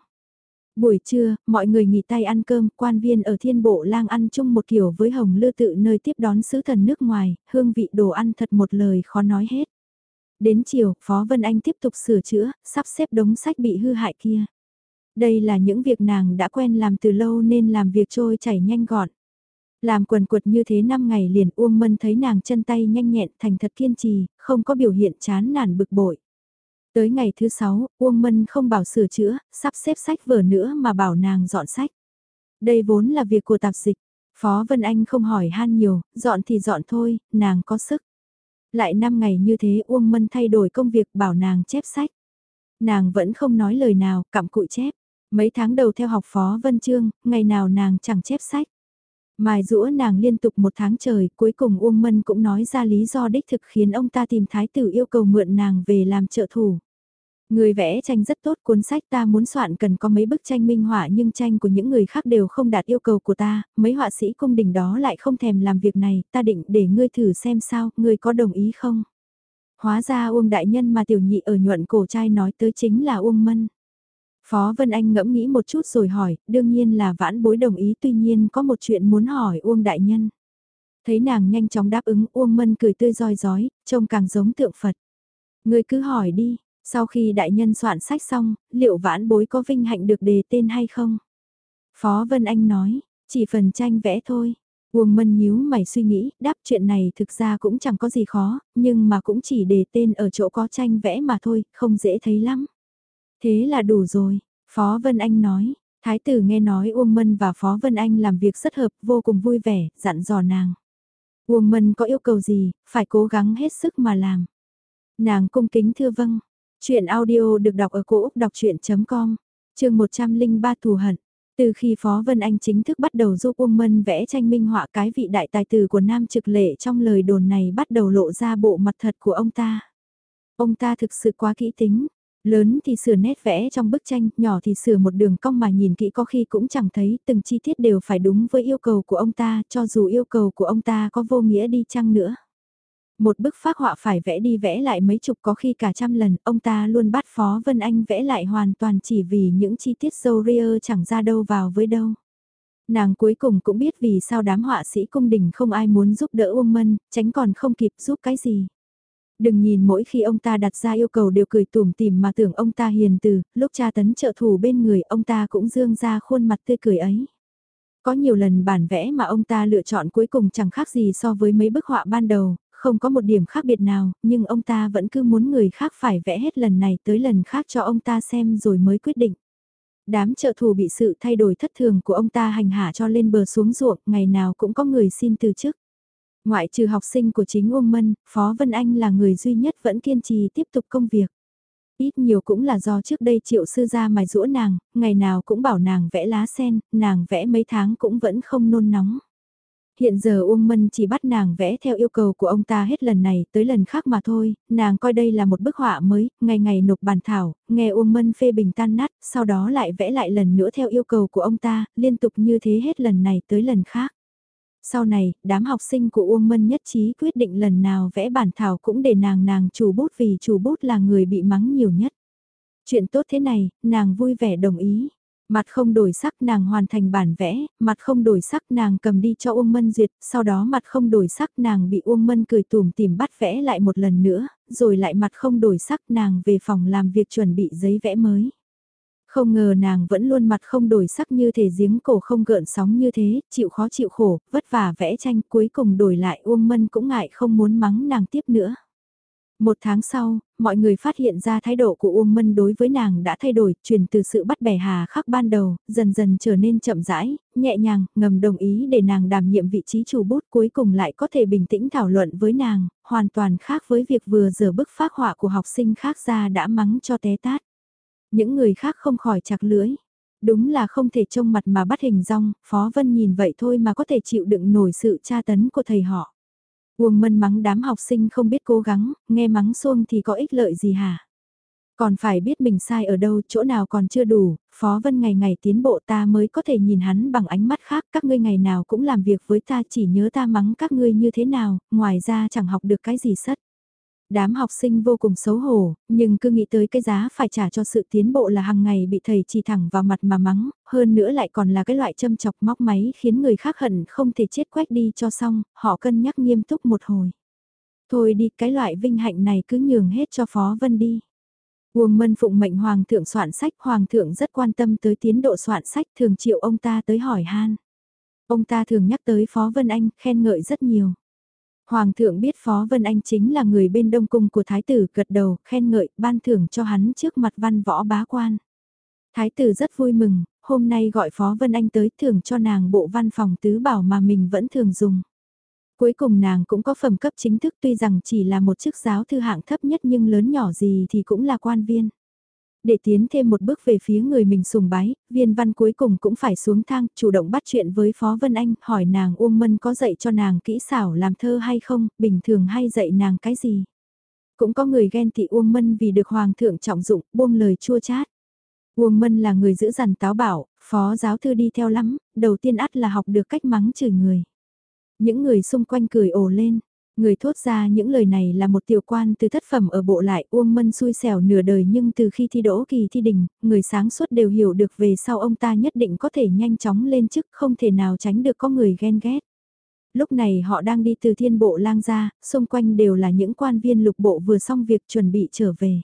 Buổi trưa, mọi người nghỉ tay ăn cơm, quan viên ở thiên bộ lang ăn chung một kiểu với hồng lư tự nơi tiếp đón sứ thần nước ngoài, hương vị đồ ăn thật một lời khó nói hết. Đến chiều, Phó Vân Anh tiếp tục sửa chữa, sắp xếp đống sách bị hư hại kia. Đây là những việc nàng đã quen làm từ lâu nên làm việc trôi chảy nhanh gọn. Làm quần quật như thế 5 ngày liền Uông Mân thấy nàng chân tay nhanh nhẹn thành thật kiên trì, không có biểu hiện chán nản bực bội. Tới ngày thứ sáu, Uông Mân không bảo sửa chữa, sắp xếp sách vở nữa mà bảo nàng dọn sách. Đây vốn là việc của tạp dịch. Phó Vân Anh không hỏi han nhiều, dọn thì dọn thôi, nàng có sức. Lại 5 ngày như thế Uông Mân thay đổi công việc bảo nàng chép sách. Nàng vẫn không nói lời nào, cặm cụi chép. Mấy tháng đầu theo học Phó Vân Trương, ngày nào nàng chẳng chép sách. Mài rũa nàng liên tục một tháng trời, cuối cùng Uông Mân cũng nói ra lý do đích thực khiến ông ta tìm thái tử yêu cầu mượn nàng về làm trợ thủ. Người vẽ tranh rất tốt, cuốn sách ta muốn soạn cần có mấy bức tranh minh họa nhưng tranh của những người khác đều không đạt yêu cầu của ta, mấy họa sĩ cung đình đó lại không thèm làm việc này, ta định để ngươi thử xem sao, ngươi có đồng ý không? Hóa ra Uông Đại Nhân mà tiểu nhị ở nhuận cổ trai nói tới chính là Uông Mân. Phó Vân Anh ngẫm nghĩ một chút rồi hỏi, đương nhiên là vãn bối đồng ý tuy nhiên có một chuyện muốn hỏi Uông Đại Nhân. Thấy nàng nhanh chóng đáp ứng Uông Mân cười tươi roi rói, trông càng giống tượng Phật. Người cứ hỏi đi, sau khi đại nhân soạn sách xong, liệu vãn bối có vinh hạnh được đề tên hay không? Phó Vân Anh nói, chỉ phần tranh vẽ thôi. Uông Mân nhíu mày suy nghĩ, đáp chuyện này thực ra cũng chẳng có gì khó, nhưng mà cũng chỉ đề tên ở chỗ có tranh vẽ mà thôi, không dễ thấy lắm. Thế là đủ rồi, Phó Vân Anh nói, Thái tử nghe nói Uông Mân và Phó Vân Anh làm việc rất hợp, vô cùng vui vẻ, dặn dò nàng. Uông Mân có yêu cầu gì, phải cố gắng hết sức mà làm. Nàng cung kính thưa vâng. Chuyện audio được đọc ở cổ Úc đọc chuyện.com, trường 103 thù hận. Từ khi Phó Vân Anh chính thức bắt đầu giúp Uông Mân vẽ tranh minh họa cái vị đại tài tử của Nam Trực Lệ trong lời đồn này bắt đầu lộ ra bộ mặt thật của ông ta. Ông ta thực sự quá kỹ tính, lớn thì sửa nét vẽ trong bức tranh, nhỏ thì sửa một đường cong mà nhìn kỹ có khi cũng chẳng thấy từng chi tiết đều phải đúng với yêu cầu của ông ta, cho dù yêu cầu của ông ta có vô nghĩa đi chăng nữa. Một bức phác họa phải vẽ đi vẽ lại mấy chục có khi cả trăm lần, ông ta luôn bắt Phó Vân Anh vẽ lại hoàn toàn chỉ vì những chi tiết dâu ria chẳng ra đâu vào với đâu. Nàng cuối cùng cũng biết vì sao đám họa sĩ cung đình không ai muốn giúp đỡ Uông Mân, tránh còn không kịp giúp cái gì. Đừng nhìn mỗi khi ông ta đặt ra yêu cầu đều cười tủm tỉm mà tưởng ông ta hiền từ, lúc cha tấn trợ thủ bên người ông ta cũng dương ra khuôn mặt tươi cười ấy. Có nhiều lần bản vẽ mà ông ta lựa chọn cuối cùng chẳng khác gì so với mấy bức họa ban đầu, không có một điểm khác biệt nào, nhưng ông ta vẫn cứ muốn người khác phải vẽ hết lần này tới lần khác cho ông ta xem rồi mới quyết định. Đám trợ thủ bị sự thay đổi thất thường của ông ta hành hạ cho lên bờ xuống ruộng, ngày nào cũng có người xin từ chức. Ngoại trừ học sinh của chính Uông Mân, Phó Vân Anh là người duy nhất vẫn kiên trì tiếp tục công việc. Ít nhiều cũng là do trước đây triệu sư ra mài rũa nàng, ngày nào cũng bảo nàng vẽ lá sen, nàng vẽ mấy tháng cũng vẫn không nôn nóng. Hiện giờ Uông Mân chỉ bắt nàng vẽ theo yêu cầu của ông ta hết lần này tới lần khác mà thôi, nàng coi đây là một bức họa mới, ngày ngày nộp bản thảo, nghe Uông Mân phê bình tan nát, sau đó lại vẽ lại lần nữa theo yêu cầu của ông ta, liên tục như thế hết lần này tới lần khác. Sau này, đám học sinh của Uông Mân nhất trí quyết định lần nào vẽ bản thảo cũng để nàng nàng chủ bút vì chủ bút là người bị mắng nhiều nhất. Chuyện tốt thế này, nàng vui vẻ đồng ý. Mặt không đổi sắc nàng hoàn thành bản vẽ, mặt không đổi sắc nàng cầm đi cho Uông Mân duyệt, sau đó mặt không đổi sắc nàng bị Uông Mân cười tùm tìm bắt vẽ lại một lần nữa, rồi lại mặt không đổi sắc nàng về phòng làm việc chuẩn bị giấy vẽ mới. Không ngờ nàng vẫn luôn mặt không đổi sắc như thể giếng cổ không gợn sóng như thế, chịu khó chịu khổ, vất vả vẽ tranh cuối cùng đổi lại Uông Mân cũng ngại không muốn mắng nàng tiếp nữa. Một tháng sau, mọi người phát hiện ra thái độ của Uông Mân đối với nàng đã thay đổi, chuyển từ sự bắt bẻ hà khắc ban đầu, dần dần trở nên chậm rãi, nhẹ nhàng, ngầm đồng ý để nàng đảm nhiệm vị trí chủ bút cuối cùng lại có thể bình tĩnh thảo luận với nàng, hoàn toàn khác với việc vừa giờ bức phác họa của học sinh khác ra đã mắng cho té tát. Những người khác không khỏi chặt lưỡi. Đúng là không thể trông mặt mà bắt hình rong, Phó Vân nhìn vậy thôi mà có thể chịu đựng nổi sự tra tấn của thầy họ. Uông mân mắng đám học sinh không biết cố gắng, nghe mắng xuông thì có ích lợi gì hả? Còn phải biết mình sai ở đâu, chỗ nào còn chưa đủ, Phó Vân ngày ngày tiến bộ ta mới có thể nhìn hắn bằng ánh mắt khác, các ngươi ngày nào cũng làm việc với ta chỉ nhớ ta mắng các ngươi như thế nào, ngoài ra chẳng học được cái gì sất. Đám học sinh vô cùng xấu hổ, nhưng cứ nghĩ tới cái giá phải trả cho sự tiến bộ là hàng ngày bị thầy chỉ thẳng vào mặt mà mắng, hơn nữa lại còn là cái loại châm chọc móc máy khiến người khác hận không thể chết quách đi cho xong, họ cân nhắc nghiêm túc một hồi. Thôi đi, cái loại vinh hạnh này cứ nhường hết cho Phó Vân đi. Uông Mân phụng mệnh Hoàng thượng soạn sách, Hoàng thượng rất quan tâm tới tiến độ soạn sách thường triệu ông ta tới hỏi han. Ông ta thường nhắc tới Phó Vân Anh, khen ngợi rất nhiều. Hoàng thượng biết Phó Vân Anh chính là người bên đông cung của thái tử gật đầu, khen ngợi, ban thưởng cho hắn trước mặt văn võ bá quan. Thái tử rất vui mừng, hôm nay gọi Phó Vân Anh tới thưởng cho nàng bộ văn phòng tứ bảo mà mình vẫn thường dùng. Cuối cùng nàng cũng có phẩm cấp chính thức tuy rằng chỉ là một chức giáo thư hạng thấp nhất nhưng lớn nhỏ gì thì cũng là quan viên. Để tiến thêm một bước về phía người mình sùng bái, viên văn cuối cùng cũng phải xuống thang, chủ động bắt chuyện với Phó Vân Anh, hỏi nàng Uông Mân có dạy cho nàng kỹ xảo làm thơ hay không, bình thường hay dạy nàng cái gì. Cũng có người ghen tị Uông Mân vì được Hoàng thượng trọng dụng, buông lời chua chát. Uông Mân là người giữ dằn táo bảo, phó giáo thư đi theo lắm, đầu tiên ắt là học được cách mắng chửi người. Những người xung quanh cười ồ lên, Người thốt ra những lời này là một tiểu quan từ thất phẩm ở bộ lại Uông Mân xui xẻo nửa đời nhưng từ khi thi đỗ kỳ thi đình, người sáng suốt đều hiểu được về sau ông ta nhất định có thể nhanh chóng lên chức không thể nào tránh được có người ghen ghét. Lúc này họ đang đi từ thiên bộ lang ra, xung quanh đều là những quan viên lục bộ vừa xong việc chuẩn bị trở về.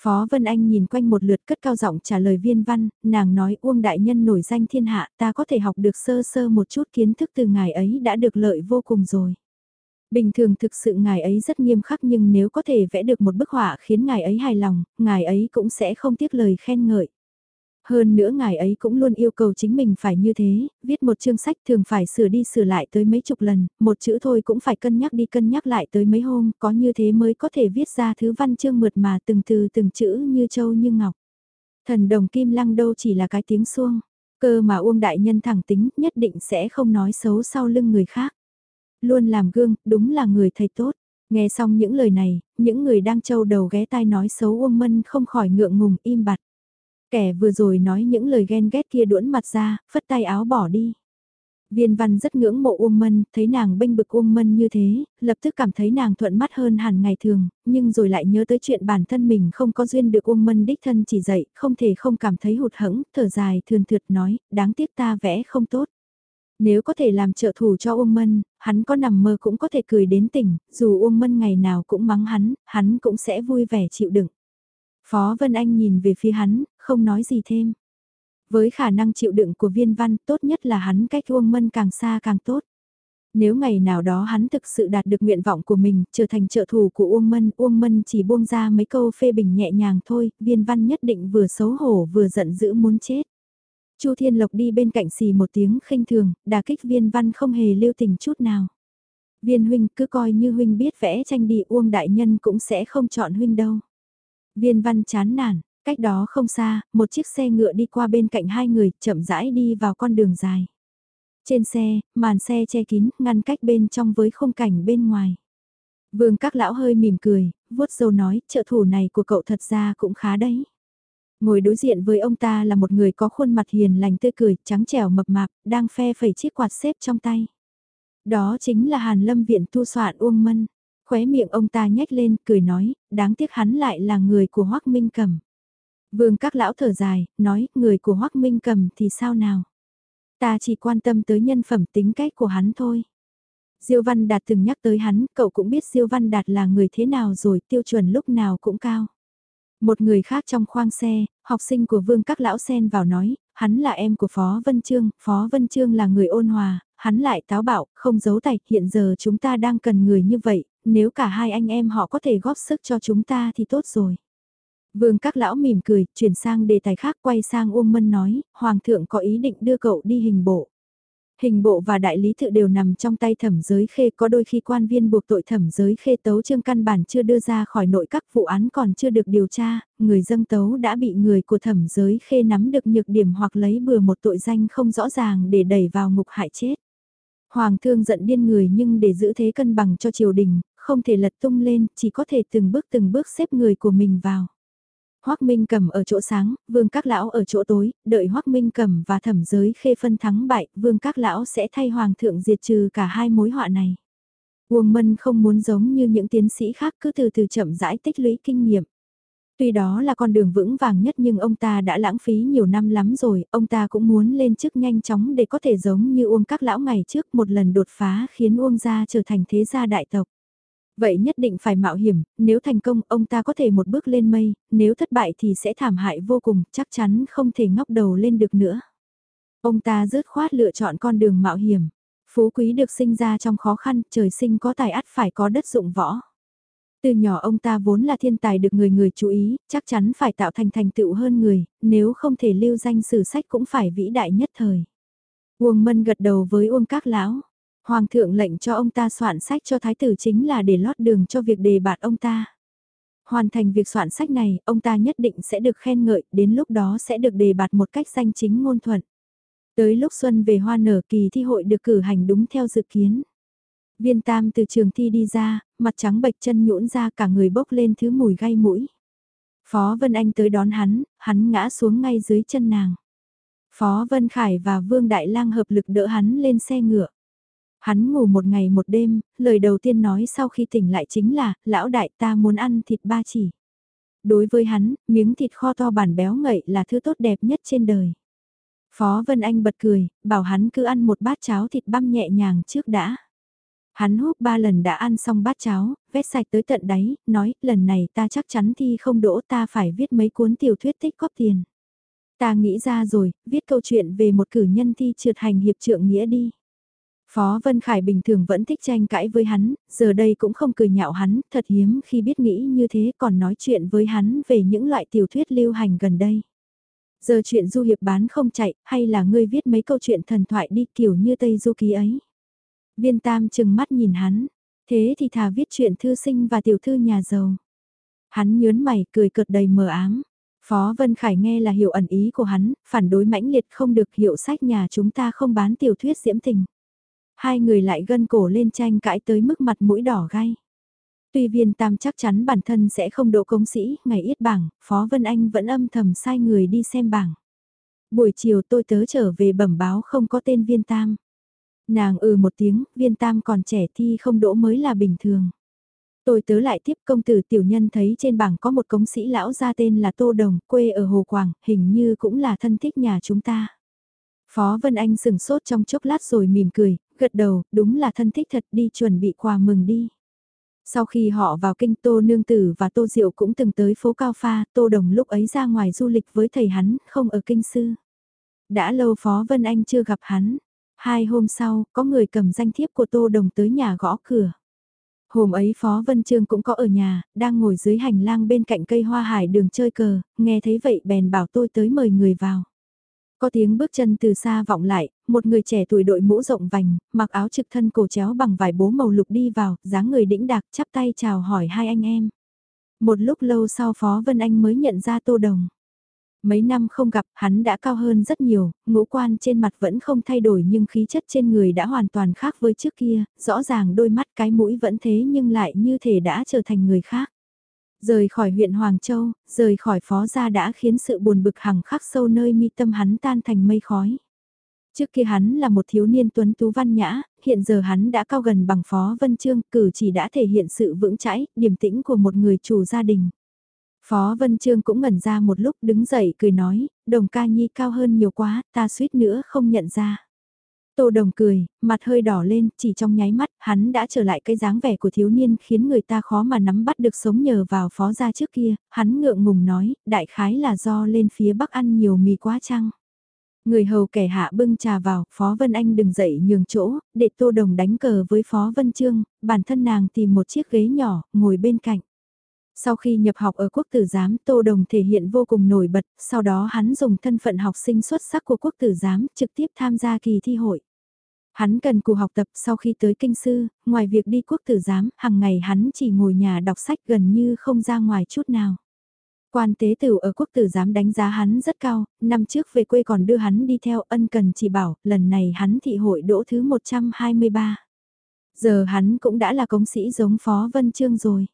Phó Vân Anh nhìn quanh một lượt cất cao giọng trả lời viên văn, nàng nói Uông Đại Nhân nổi danh thiên hạ ta có thể học được sơ sơ một chút kiến thức từ ngài ấy đã được lợi vô cùng rồi. Bình thường thực sự ngài ấy rất nghiêm khắc nhưng nếu có thể vẽ được một bức họa khiến ngài ấy hài lòng, ngài ấy cũng sẽ không tiếc lời khen ngợi. Hơn nữa ngài ấy cũng luôn yêu cầu chính mình phải như thế, viết một chương sách thường phải sửa đi sửa lại tới mấy chục lần, một chữ thôi cũng phải cân nhắc đi cân nhắc lại tới mấy hôm, có như thế mới có thể viết ra thứ văn chương mượt mà từng từ từng chữ như châu như ngọc. Thần đồng kim lăng đâu chỉ là cái tiếng xuông, cơ mà Uông Đại Nhân thẳng tính nhất định sẽ không nói xấu sau lưng người khác. Luôn làm gương, đúng là người thầy tốt. Nghe xong những lời này, những người đang trâu đầu ghé tai nói xấu Uông Mân không khỏi ngượng ngùng im bặt. Kẻ vừa rồi nói những lời ghen ghét kia đuỗn mặt ra, phất tay áo bỏ đi. Viên văn rất ngưỡng mộ Uông Mân, thấy nàng bênh bực Uông Mân như thế, lập tức cảm thấy nàng thuận mắt hơn hẳn ngày thường, nhưng rồi lại nhớ tới chuyện bản thân mình không có duyên được Uông Mân đích thân chỉ dạy, không thể không cảm thấy hụt hẫng, thở dài thườn thượt nói, đáng tiếc ta vẽ không tốt. Nếu có thể làm trợ thủ cho Uông Mân, hắn có nằm mơ cũng có thể cười đến tỉnh, dù Uông Mân ngày nào cũng mắng hắn, hắn cũng sẽ vui vẻ chịu đựng. Phó Vân Anh nhìn về phía hắn, không nói gì thêm. Với khả năng chịu đựng của viên văn, tốt nhất là hắn cách Uông Mân càng xa càng tốt. Nếu ngày nào đó hắn thực sự đạt được nguyện vọng của mình, trở thành trợ thủ của Uông Mân, Uông Mân chỉ buông ra mấy câu phê bình nhẹ nhàng thôi, viên văn nhất định vừa xấu hổ vừa giận dữ muốn chết. Chu Thiên Lộc đi bên cạnh xì một tiếng khinh thường, đả kích viên văn không hề lưu tình chút nào. Viên huynh cứ coi như huynh biết vẽ tranh đi Uông Đại Nhân cũng sẽ không chọn huynh đâu. Viên văn chán nản, cách đó không xa, một chiếc xe ngựa đi qua bên cạnh hai người, chậm rãi đi vào con đường dài. Trên xe, màn xe che kín, ngăn cách bên trong với khung cảnh bên ngoài. Vương các lão hơi mỉm cười, vuốt dâu nói, trợ thủ này của cậu thật ra cũng khá đấy. Ngồi đối diện với ông ta là một người có khuôn mặt hiền lành tươi cười, trắng trẻo mập mạp, đang phe phẩy chiếc quạt xếp trong tay. Đó chính là Hàn Lâm Viện tu soạn Uông Mân. Khóe miệng ông ta nhếch lên, cười nói, đáng tiếc hắn lại là người của Hoác Minh Cầm. Vương các lão thở dài, nói, người của Hoác Minh Cầm thì sao nào? Ta chỉ quan tâm tới nhân phẩm tính cách của hắn thôi. Diêu Văn Đạt từng nhắc tới hắn, cậu cũng biết Diêu Văn Đạt là người thế nào rồi, tiêu chuẩn lúc nào cũng cao. Một người khác trong khoang xe, học sinh của Vương Các Lão Sen vào nói, hắn là em của Phó Vân Trương, Phó Vân Trương là người ôn hòa, hắn lại táo bạo, không giấu tay, hiện giờ chúng ta đang cần người như vậy, nếu cả hai anh em họ có thể góp sức cho chúng ta thì tốt rồi. Vương các lão mỉm cười, chuyển sang đề tài khác quay sang Uông Mân nói, Hoàng thượng có ý định đưa cậu đi hình bộ. Hình bộ và đại lý tự đều nằm trong tay thẩm giới khê có đôi khi quan viên buộc tội thẩm giới khê tấu trương căn bản chưa đưa ra khỏi nội các vụ án còn chưa được điều tra, người dâng tấu đã bị người của thẩm giới khê nắm được nhược điểm hoặc lấy bừa một tội danh không rõ ràng để đẩy vào ngục hại chết. Hoàng thương giận điên người nhưng để giữ thế cân bằng cho triều đình, không thể lật tung lên, chỉ có thể từng bước từng bước xếp người của mình vào. Hoắc Minh Cầm ở chỗ sáng, Vương Các Lão ở chỗ tối, đợi Hoắc Minh Cầm và thẩm giới khê phân thắng bại, Vương Các Lão sẽ thay Hoàng thượng diệt trừ cả hai mối họa này. Uông Mân không muốn giống như những tiến sĩ khác cứ từ từ chậm rãi tích lũy kinh nghiệm. Tuy đó là con đường vững vàng nhất nhưng ông ta đã lãng phí nhiều năm lắm rồi, ông ta cũng muốn lên chức nhanh chóng để có thể giống như Uông các lão ngày trước một lần đột phá khiến Uông gia trở thành thế gia đại tộc. Vậy nhất định phải mạo hiểm, nếu thành công ông ta có thể một bước lên mây, nếu thất bại thì sẽ thảm hại vô cùng, chắc chắn không thể ngóc đầu lên được nữa. Ông ta dứt khoát lựa chọn con đường mạo hiểm. Phú quý được sinh ra trong khó khăn, trời sinh có tài ắt phải có đất dụng võ. Từ nhỏ ông ta vốn là thiên tài được người người chú ý, chắc chắn phải tạo thành thành tựu hơn người, nếu không thể lưu danh sử sách cũng phải vĩ đại nhất thời. Uông Mân gật đầu với Uông Các Lão. Hoàng thượng lệnh cho ông ta soạn sách cho thái tử chính là để lót đường cho việc đề bạt ông ta. Hoàn thành việc soạn sách này, ông ta nhất định sẽ được khen ngợi, đến lúc đó sẽ được đề bạt một cách danh chính ngôn thuận. Tới lúc xuân về hoa nở kỳ thi hội được cử hành đúng theo dự kiến. Viên tam từ trường thi đi ra, mặt trắng bệch chân nhũn ra cả người bốc lên thứ mùi gai mũi. Phó Vân Anh tới đón hắn, hắn ngã xuống ngay dưới chân nàng. Phó Vân Khải và Vương Đại Lang hợp lực đỡ hắn lên xe ngựa. Hắn ngủ một ngày một đêm, lời đầu tiên nói sau khi tỉnh lại chính là, lão đại ta muốn ăn thịt ba chỉ. Đối với hắn, miếng thịt kho to bản béo ngậy là thứ tốt đẹp nhất trên đời. Phó Vân Anh bật cười, bảo hắn cứ ăn một bát cháo thịt băm nhẹ nhàng trước đã. Hắn húp ba lần đã ăn xong bát cháo, vét sạch tới tận đáy, nói, lần này ta chắc chắn thi không đỗ ta phải viết mấy cuốn tiểu thuyết tích góp tiền. Ta nghĩ ra rồi, viết câu chuyện về một cử nhân thi trượt hành hiệp trượng nghĩa đi. Phó Vân Khải bình thường vẫn thích tranh cãi với hắn, giờ đây cũng không cười nhạo hắn, thật hiếm khi biết nghĩ như thế còn nói chuyện với hắn về những loại tiểu thuyết lưu hành gần đây. Giờ chuyện du hiệp bán không chạy, hay là ngươi viết mấy câu chuyện thần thoại đi kiểu như Tây Du Ký ấy. Viên Tam chừng mắt nhìn hắn, thế thì thà viết chuyện thư sinh và tiểu thư nhà giàu. Hắn nhớn mày cười cợt đầy mờ ám. Phó Vân Khải nghe là hiểu ẩn ý của hắn, phản đối mãnh liệt không được hiệu sách nhà chúng ta không bán tiểu thuyết diễm tình. Hai người lại gân cổ lên tranh cãi tới mức mặt mũi đỏ gai. Tuy viên tam chắc chắn bản thân sẽ không đỗ công sĩ, ngày yết bảng, Phó Vân Anh vẫn âm thầm sai người đi xem bảng. Buổi chiều tôi tớ trở về bẩm báo không có tên viên tam. Nàng ừ một tiếng, viên tam còn trẻ thi không đỗ mới là bình thường. Tôi tớ lại tiếp công tử tiểu nhân thấy trên bảng có một công sĩ lão ra tên là Tô Đồng, quê ở Hồ Quảng, hình như cũng là thân thích nhà chúng ta. Phó Vân Anh sừng sốt trong chốc lát rồi mỉm cười, gật đầu, đúng là thân thích thật đi chuẩn bị quà mừng đi. Sau khi họ vào kinh Tô Nương Tử và Tô Diệu cũng từng tới phố Cao Pha, Tô Đồng lúc ấy ra ngoài du lịch với thầy hắn, không ở kinh sư. Đã lâu Phó Vân Anh chưa gặp hắn. Hai hôm sau, có người cầm danh thiếp của Tô Đồng tới nhà gõ cửa. Hôm ấy Phó Vân Trương cũng có ở nhà, đang ngồi dưới hành lang bên cạnh cây hoa hải đường chơi cờ, nghe thấy vậy bèn bảo tôi tới mời người vào. Có tiếng bước chân từ xa vọng lại, một người trẻ tuổi đội mũ rộng vành, mặc áo trực thân cổ chéo bằng vải bố màu lục đi vào, dáng người đĩnh đạc chắp tay chào hỏi hai anh em. Một lúc lâu sau Phó Vân Anh mới nhận ra Tô Đồng. Mấy năm không gặp, hắn đã cao hơn rất nhiều, ngũ quan trên mặt vẫn không thay đổi nhưng khí chất trên người đã hoàn toàn khác với trước kia, rõ ràng đôi mắt cái mũi vẫn thế nhưng lại như thể đã trở thành người khác. Rời khỏi huyện Hoàng Châu, rời khỏi phó gia đã khiến sự buồn bực hằng khắc sâu nơi mi tâm hắn tan thành mây khói. Trước kia hắn là một thiếu niên tuấn tú văn nhã, hiện giờ hắn đã cao gần bằng phó vân trương, cử chỉ đã thể hiện sự vững chãi, điềm tĩnh của một người chủ gia đình. Phó Vân Trương cũng ngẩn ra một lúc đứng dậy cười nói, đồng ca nhi cao hơn nhiều quá, ta suýt nữa không nhận ra. Tô Đồng cười, mặt hơi đỏ lên, chỉ trong nháy mắt, hắn đã trở lại cái dáng vẻ của thiếu niên khiến người ta khó mà nắm bắt được sống nhờ vào phó gia trước kia, hắn ngượng ngùng nói, đại khái là do lên phía bắc ăn nhiều mì quá chăng. Người hầu kẻ hạ bưng trà vào, Phó Vân Anh đừng dậy nhường chỗ, để Tô Đồng đánh cờ với Phó Vân Trương, bản thân nàng tìm một chiếc ghế nhỏ, ngồi bên cạnh. Sau khi nhập học ở quốc tử giám, Tô Đồng thể hiện vô cùng nổi bật, sau đó hắn dùng thân phận học sinh xuất sắc của quốc tử giám, trực tiếp tham gia kỳ thi hội. Hắn cần cù học tập sau khi tới kinh sư, ngoài việc đi quốc tử giám, hàng ngày hắn chỉ ngồi nhà đọc sách gần như không ra ngoài chút nào. Quan tế tử ở quốc tử giám đánh giá hắn rất cao, năm trước về quê còn đưa hắn đi theo ân cần chỉ bảo, lần này hắn thị hội đỗ thứ 123. Giờ hắn cũng đã là công sĩ giống Phó Vân Trương rồi.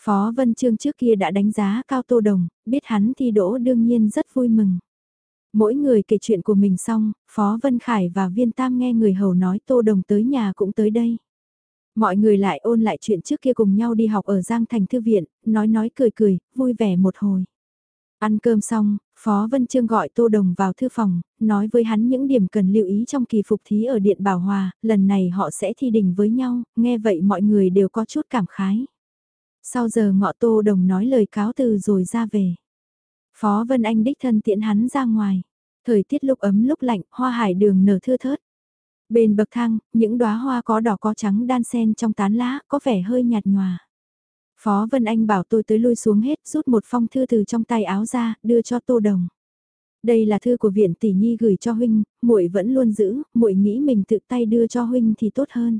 Phó Vân Trương trước kia đã đánh giá cao Tô Đồng, biết hắn thi đỗ đương nhiên rất vui mừng. Mỗi người kể chuyện của mình xong, Phó Vân Khải và Viên Tam nghe người hầu nói Tô Đồng tới nhà cũng tới đây. Mọi người lại ôn lại chuyện trước kia cùng nhau đi học ở Giang Thành Thư Viện, nói nói cười cười, vui vẻ một hồi. Ăn cơm xong, Phó Vân Trương gọi Tô Đồng vào thư phòng, nói với hắn những điểm cần lưu ý trong kỳ phục thí ở Điện Bảo Hòa, lần này họ sẽ thi đỉnh với nhau, nghe vậy mọi người đều có chút cảm khái. Sau giờ ngọ Tô Đồng nói lời cáo từ rồi ra về. Phó Vân Anh đích thân tiện hắn ra ngoài. Thời tiết lúc ấm lúc lạnh, hoa hải đường nở thưa thớt. Bên bậc thang, những đóa hoa có đỏ có trắng đan xen trong tán lá, có vẻ hơi nhạt nhòa. Phó Vân Anh bảo tôi tới lui xuống hết, rút một phong thư từ trong tay áo ra, đưa cho Tô Đồng. Đây là thư của viện tỷ nhi gửi cho huynh, muội vẫn luôn giữ, muội nghĩ mình tự tay đưa cho huynh thì tốt hơn.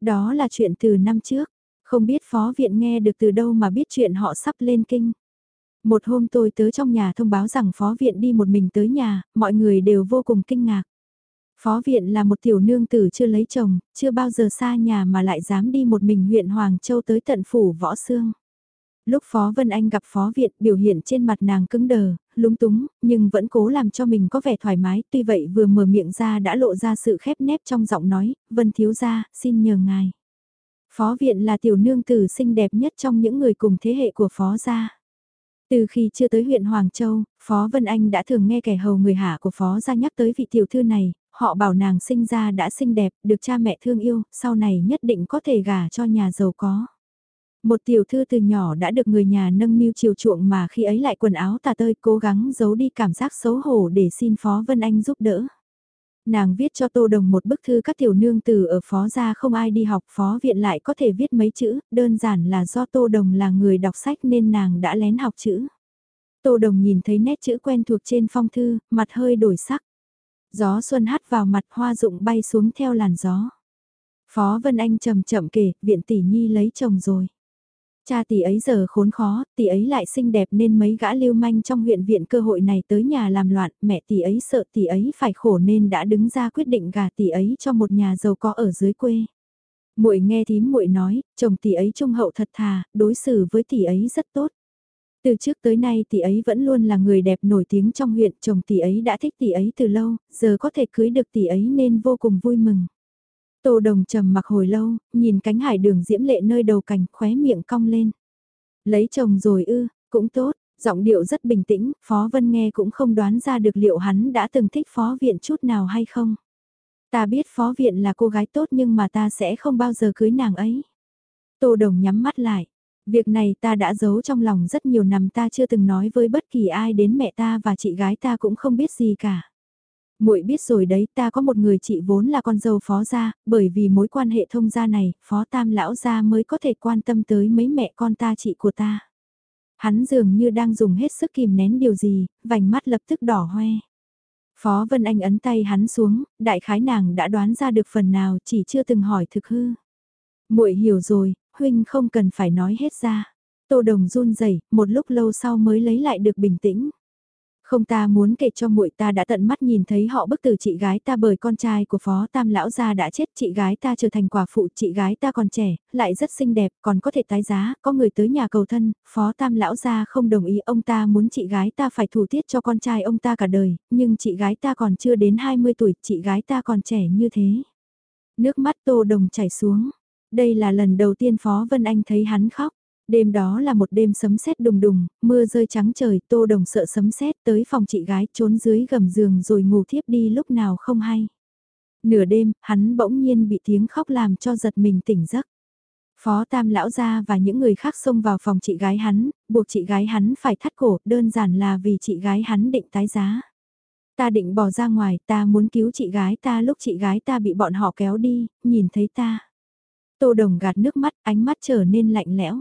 Đó là chuyện từ năm trước, không biết phó viện nghe được từ đâu mà biết chuyện họ sắp lên kinh. Một hôm tôi tới trong nhà thông báo rằng phó viện đi một mình tới nhà, mọi người đều vô cùng kinh ngạc. Phó viện là một tiểu nương tử chưa lấy chồng, chưa bao giờ xa nhà mà lại dám đi một mình huyện Hoàng Châu tới tận phủ võ xương. Lúc Phó Vân Anh gặp Phó Viện biểu hiện trên mặt nàng cứng đờ, lúng túng, nhưng vẫn cố làm cho mình có vẻ thoải mái, tuy vậy vừa mở miệng ra đã lộ ra sự khép nép trong giọng nói, Vân Thiếu Gia, xin nhờ ngài. Phó Viện là tiểu nương tử xinh đẹp nhất trong những người cùng thế hệ của Phó Gia. Từ khi chưa tới huyện Hoàng Châu, Phó Vân Anh đã thường nghe kẻ hầu người hạ của Phó Gia nhắc tới vị tiểu thư này, họ bảo nàng sinh ra đã xinh đẹp, được cha mẹ thương yêu, sau này nhất định có thể gả cho nhà giàu có. Một tiểu thư từ nhỏ đã được người nhà nâng niu chiều chuộng mà khi ấy lại quần áo tà tơi cố gắng giấu đi cảm giác xấu hổ để xin Phó Vân Anh giúp đỡ. Nàng viết cho Tô Đồng một bức thư các tiểu nương tử ở phó gia không ai đi học phó viện lại có thể viết mấy chữ, đơn giản là do Tô Đồng là người đọc sách nên nàng đã lén học chữ. Tô Đồng nhìn thấy nét chữ quen thuộc trên phong thư, mặt hơi đổi sắc. Gió xuân hắt vào mặt hoa rụng bay xuống theo làn gió. Phó Vân Anh chậm chậm kể, viện tỷ nhi lấy chồng rồi. Cha tỷ ấy giờ khốn khó, tỷ ấy lại xinh đẹp nên mấy gã lưu manh trong huyện viện cơ hội này tới nhà làm loạn, mẹ tỷ ấy sợ tỷ ấy phải khổ nên đã đứng ra quyết định gả tỷ ấy cho một nhà giàu có ở dưới quê. Muội nghe thím muội nói, chồng tỷ ấy trung hậu thật thà, đối xử với tỷ ấy rất tốt. Từ trước tới nay tỷ ấy vẫn luôn là người đẹp nổi tiếng trong huyện, chồng tỷ ấy đã thích tỷ ấy từ lâu, giờ có thể cưới được tỷ ấy nên vô cùng vui mừng. Tô Đồng trầm mặc hồi lâu, nhìn cánh hải đường diễm lệ nơi đầu cành khóe miệng cong lên. Lấy chồng rồi ư, cũng tốt, giọng điệu rất bình tĩnh, Phó Vân nghe cũng không đoán ra được liệu hắn đã từng thích Phó Viện chút nào hay không. Ta biết Phó Viện là cô gái tốt nhưng mà ta sẽ không bao giờ cưới nàng ấy. Tô Đồng nhắm mắt lại. Việc này ta đã giấu trong lòng rất nhiều năm ta chưa từng nói với bất kỳ ai đến mẹ ta và chị gái ta cũng không biết gì cả muội biết rồi đấy, ta có một người chị vốn là con dâu phó gia, bởi vì mối quan hệ thông gia này, phó tam lão gia mới có thể quan tâm tới mấy mẹ con ta chị của ta. Hắn dường như đang dùng hết sức kìm nén điều gì, vành mắt lập tức đỏ hoe. Phó Vân Anh ấn tay hắn xuống, đại khái nàng đã đoán ra được phần nào chỉ chưa từng hỏi thực hư. muội hiểu rồi, huynh không cần phải nói hết ra. Tô Đồng run rẩy, một lúc lâu sau mới lấy lại được bình tĩnh. Không ta muốn kể cho muội ta đã tận mắt nhìn thấy họ bức tử chị gái ta bởi con trai của phó tam lão gia đã chết chị gái ta trở thành quả phụ chị gái ta còn trẻ, lại rất xinh đẹp còn có thể tái giá, có người tới nhà cầu thân, phó tam lão gia không đồng ý ông ta muốn chị gái ta phải thủ tiết cho con trai ông ta cả đời, nhưng chị gái ta còn chưa đến 20 tuổi, chị gái ta còn trẻ như thế. Nước mắt tô đồng chảy xuống, đây là lần đầu tiên phó Vân Anh thấy hắn khóc. Đêm đó là một đêm sấm sét đùng đùng, mưa rơi trắng trời, tô đồng sợ sấm sét tới phòng chị gái trốn dưới gầm giường rồi ngủ thiếp đi lúc nào không hay. Nửa đêm, hắn bỗng nhiên bị tiếng khóc làm cho giật mình tỉnh giấc. Phó tam lão gia và những người khác xông vào phòng chị gái hắn, buộc chị gái hắn phải thắt cổ, đơn giản là vì chị gái hắn định tái giá. Ta định bỏ ra ngoài, ta muốn cứu chị gái ta lúc chị gái ta bị bọn họ kéo đi, nhìn thấy ta. Tô đồng gạt nước mắt, ánh mắt trở nên lạnh lẽo.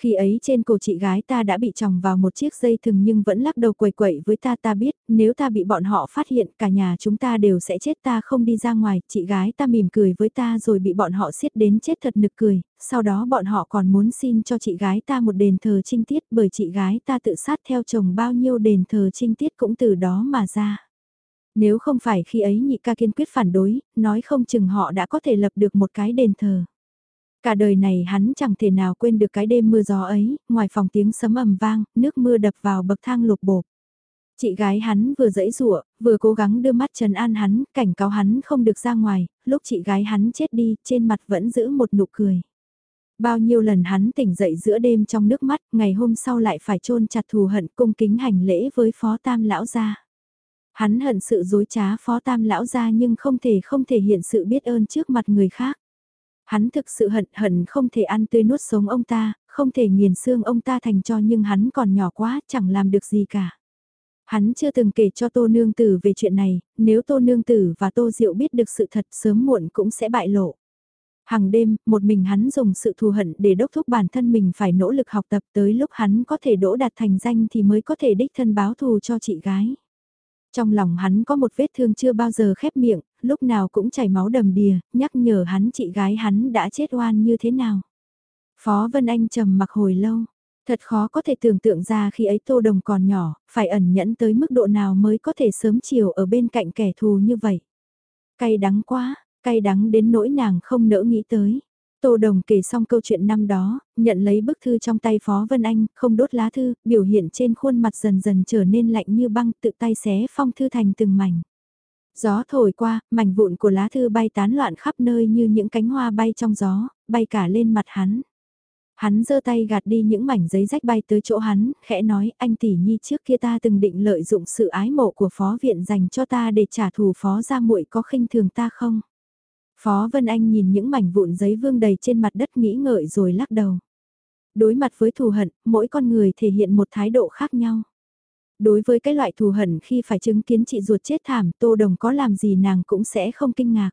Khi ấy trên cổ chị gái ta đã bị tròng vào một chiếc dây thừng nhưng vẫn lắc đầu quẩy quẩy với ta ta biết, nếu ta bị bọn họ phát hiện cả nhà chúng ta đều sẽ chết ta không đi ra ngoài, chị gái ta mỉm cười với ta rồi bị bọn họ siết đến chết thật nực cười, sau đó bọn họ còn muốn xin cho chị gái ta một đền thờ trinh tiết bởi chị gái ta tự sát theo chồng bao nhiêu đền thờ trinh tiết cũng từ đó mà ra. Nếu không phải khi ấy nhị ca kiên quyết phản đối, nói không chừng họ đã có thể lập được một cái đền thờ. Cả đời này hắn chẳng thể nào quên được cái đêm mưa gió ấy, ngoài phòng tiếng sấm ầm vang, nước mưa đập vào bậc thang lục bộp. Chị gái hắn vừa dẫy rụa, vừa cố gắng đưa mắt trần an hắn, cảnh cáo hắn không được ra ngoài, lúc chị gái hắn chết đi, trên mặt vẫn giữ một nụ cười. Bao nhiêu lần hắn tỉnh dậy giữa đêm trong nước mắt, ngày hôm sau lại phải chôn chặt thù hận cung kính hành lễ với phó tam lão gia. Hắn hận sự dối trá phó tam lão gia nhưng không thể không thể hiện sự biết ơn trước mặt người khác. Hắn thực sự hận hận không thể ăn tươi nuốt sống ông ta, không thể nghiền xương ông ta thành cho nhưng hắn còn nhỏ quá, chẳng làm được gì cả. Hắn chưa từng kể cho Tô Nương Tử về chuyện này, nếu Tô Nương Tử và Tô Diệu biết được sự thật sớm muộn cũng sẽ bại lộ. Hàng đêm, một mình hắn dùng sự thù hận để đốc thúc bản thân mình phải nỗ lực học tập tới lúc hắn có thể đỗ đạt thành danh thì mới có thể đích thân báo thù cho chị gái. Trong lòng hắn có một vết thương chưa bao giờ khép miệng, lúc nào cũng chảy máu đầm đìa, nhắc nhở hắn chị gái hắn đã chết oan như thế nào. Phó Vân Anh trầm mặc hồi lâu, thật khó có thể tưởng tượng ra khi ấy Tô Đồng còn nhỏ, phải ẩn nhẫn tới mức độ nào mới có thể sớm chiều ở bên cạnh kẻ thù như vậy. Cay đắng quá, cay đắng đến nỗi nàng không nỡ nghĩ tới. Tô Đồng kể xong câu chuyện năm đó, nhận lấy bức thư trong tay Phó Vân Anh, không đốt lá thư, biểu hiện trên khuôn mặt dần dần trở nên lạnh như băng, tự tay xé phong thư thành từng mảnh. Gió thổi qua, mảnh vụn của lá thư bay tán loạn khắp nơi như những cánh hoa bay trong gió, bay cả lên mặt hắn. Hắn giơ tay gạt đi những mảnh giấy rách bay tới chỗ hắn, khẽ nói anh tỷ nhi trước kia ta từng định lợi dụng sự ái mộ của phó viện dành cho ta để trả thù phó gia muội có khinh thường ta không? Phó Vân Anh nhìn những mảnh vụn giấy vương đầy trên mặt đất nghĩ ngợi rồi lắc đầu. Đối mặt với thù hận, mỗi con người thể hiện một thái độ khác nhau. Đối với cái loại thù hận khi phải chứng kiến chị ruột chết thảm, Tô Đồng có làm gì nàng cũng sẽ không kinh ngạc.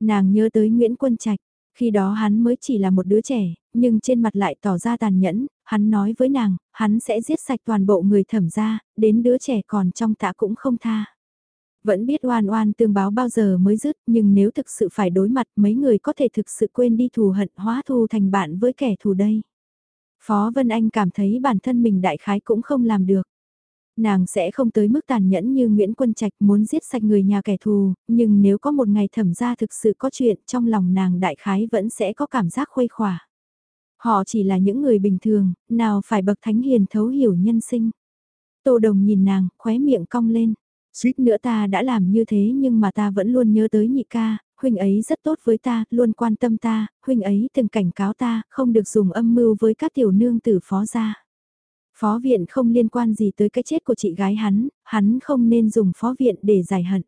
Nàng nhớ tới Nguyễn Quân Trạch, khi đó hắn mới chỉ là một đứa trẻ, nhưng trên mặt lại tỏ ra tàn nhẫn, hắn nói với nàng, hắn sẽ giết sạch toàn bộ người thẩm gia, đến đứa trẻ còn trong tạ cũng không tha. Vẫn biết oan oan tương báo bao giờ mới dứt, nhưng nếu thực sự phải đối mặt mấy người có thể thực sự quên đi thù hận hóa thù thành bạn với kẻ thù đây. Phó Vân Anh cảm thấy bản thân mình đại khái cũng không làm được. Nàng sẽ không tới mức tàn nhẫn như Nguyễn Quân Trạch muốn giết sạch người nhà kẻ thù, nhưng nếu có một ngày thẩm ra thực sự có chuyện trong lòng nàng đại khái vẫn sẽ có cảm giác khuây khỏa. Họ chỉ là những người bình thường, nào phải bậc thánh hiền thấu hiểu nhân sinh. Tô Đồng nhìn nàng, khóe miệng cong lên. Suýt nữa ta đã làm như thế nhưng mà ta vẫn luôn nhớ tới nhị ca, huynh ấy rất tốt với ta, luôn quan tâm ta, huynh ấy từng cảnh cáo ta, không được dùng âm mưu với các tiểu nương tử phó gia. Phó viện không liên quan gì tới cái chết của chị gái hắn, hắn không nên dùng phó viện để giải hận.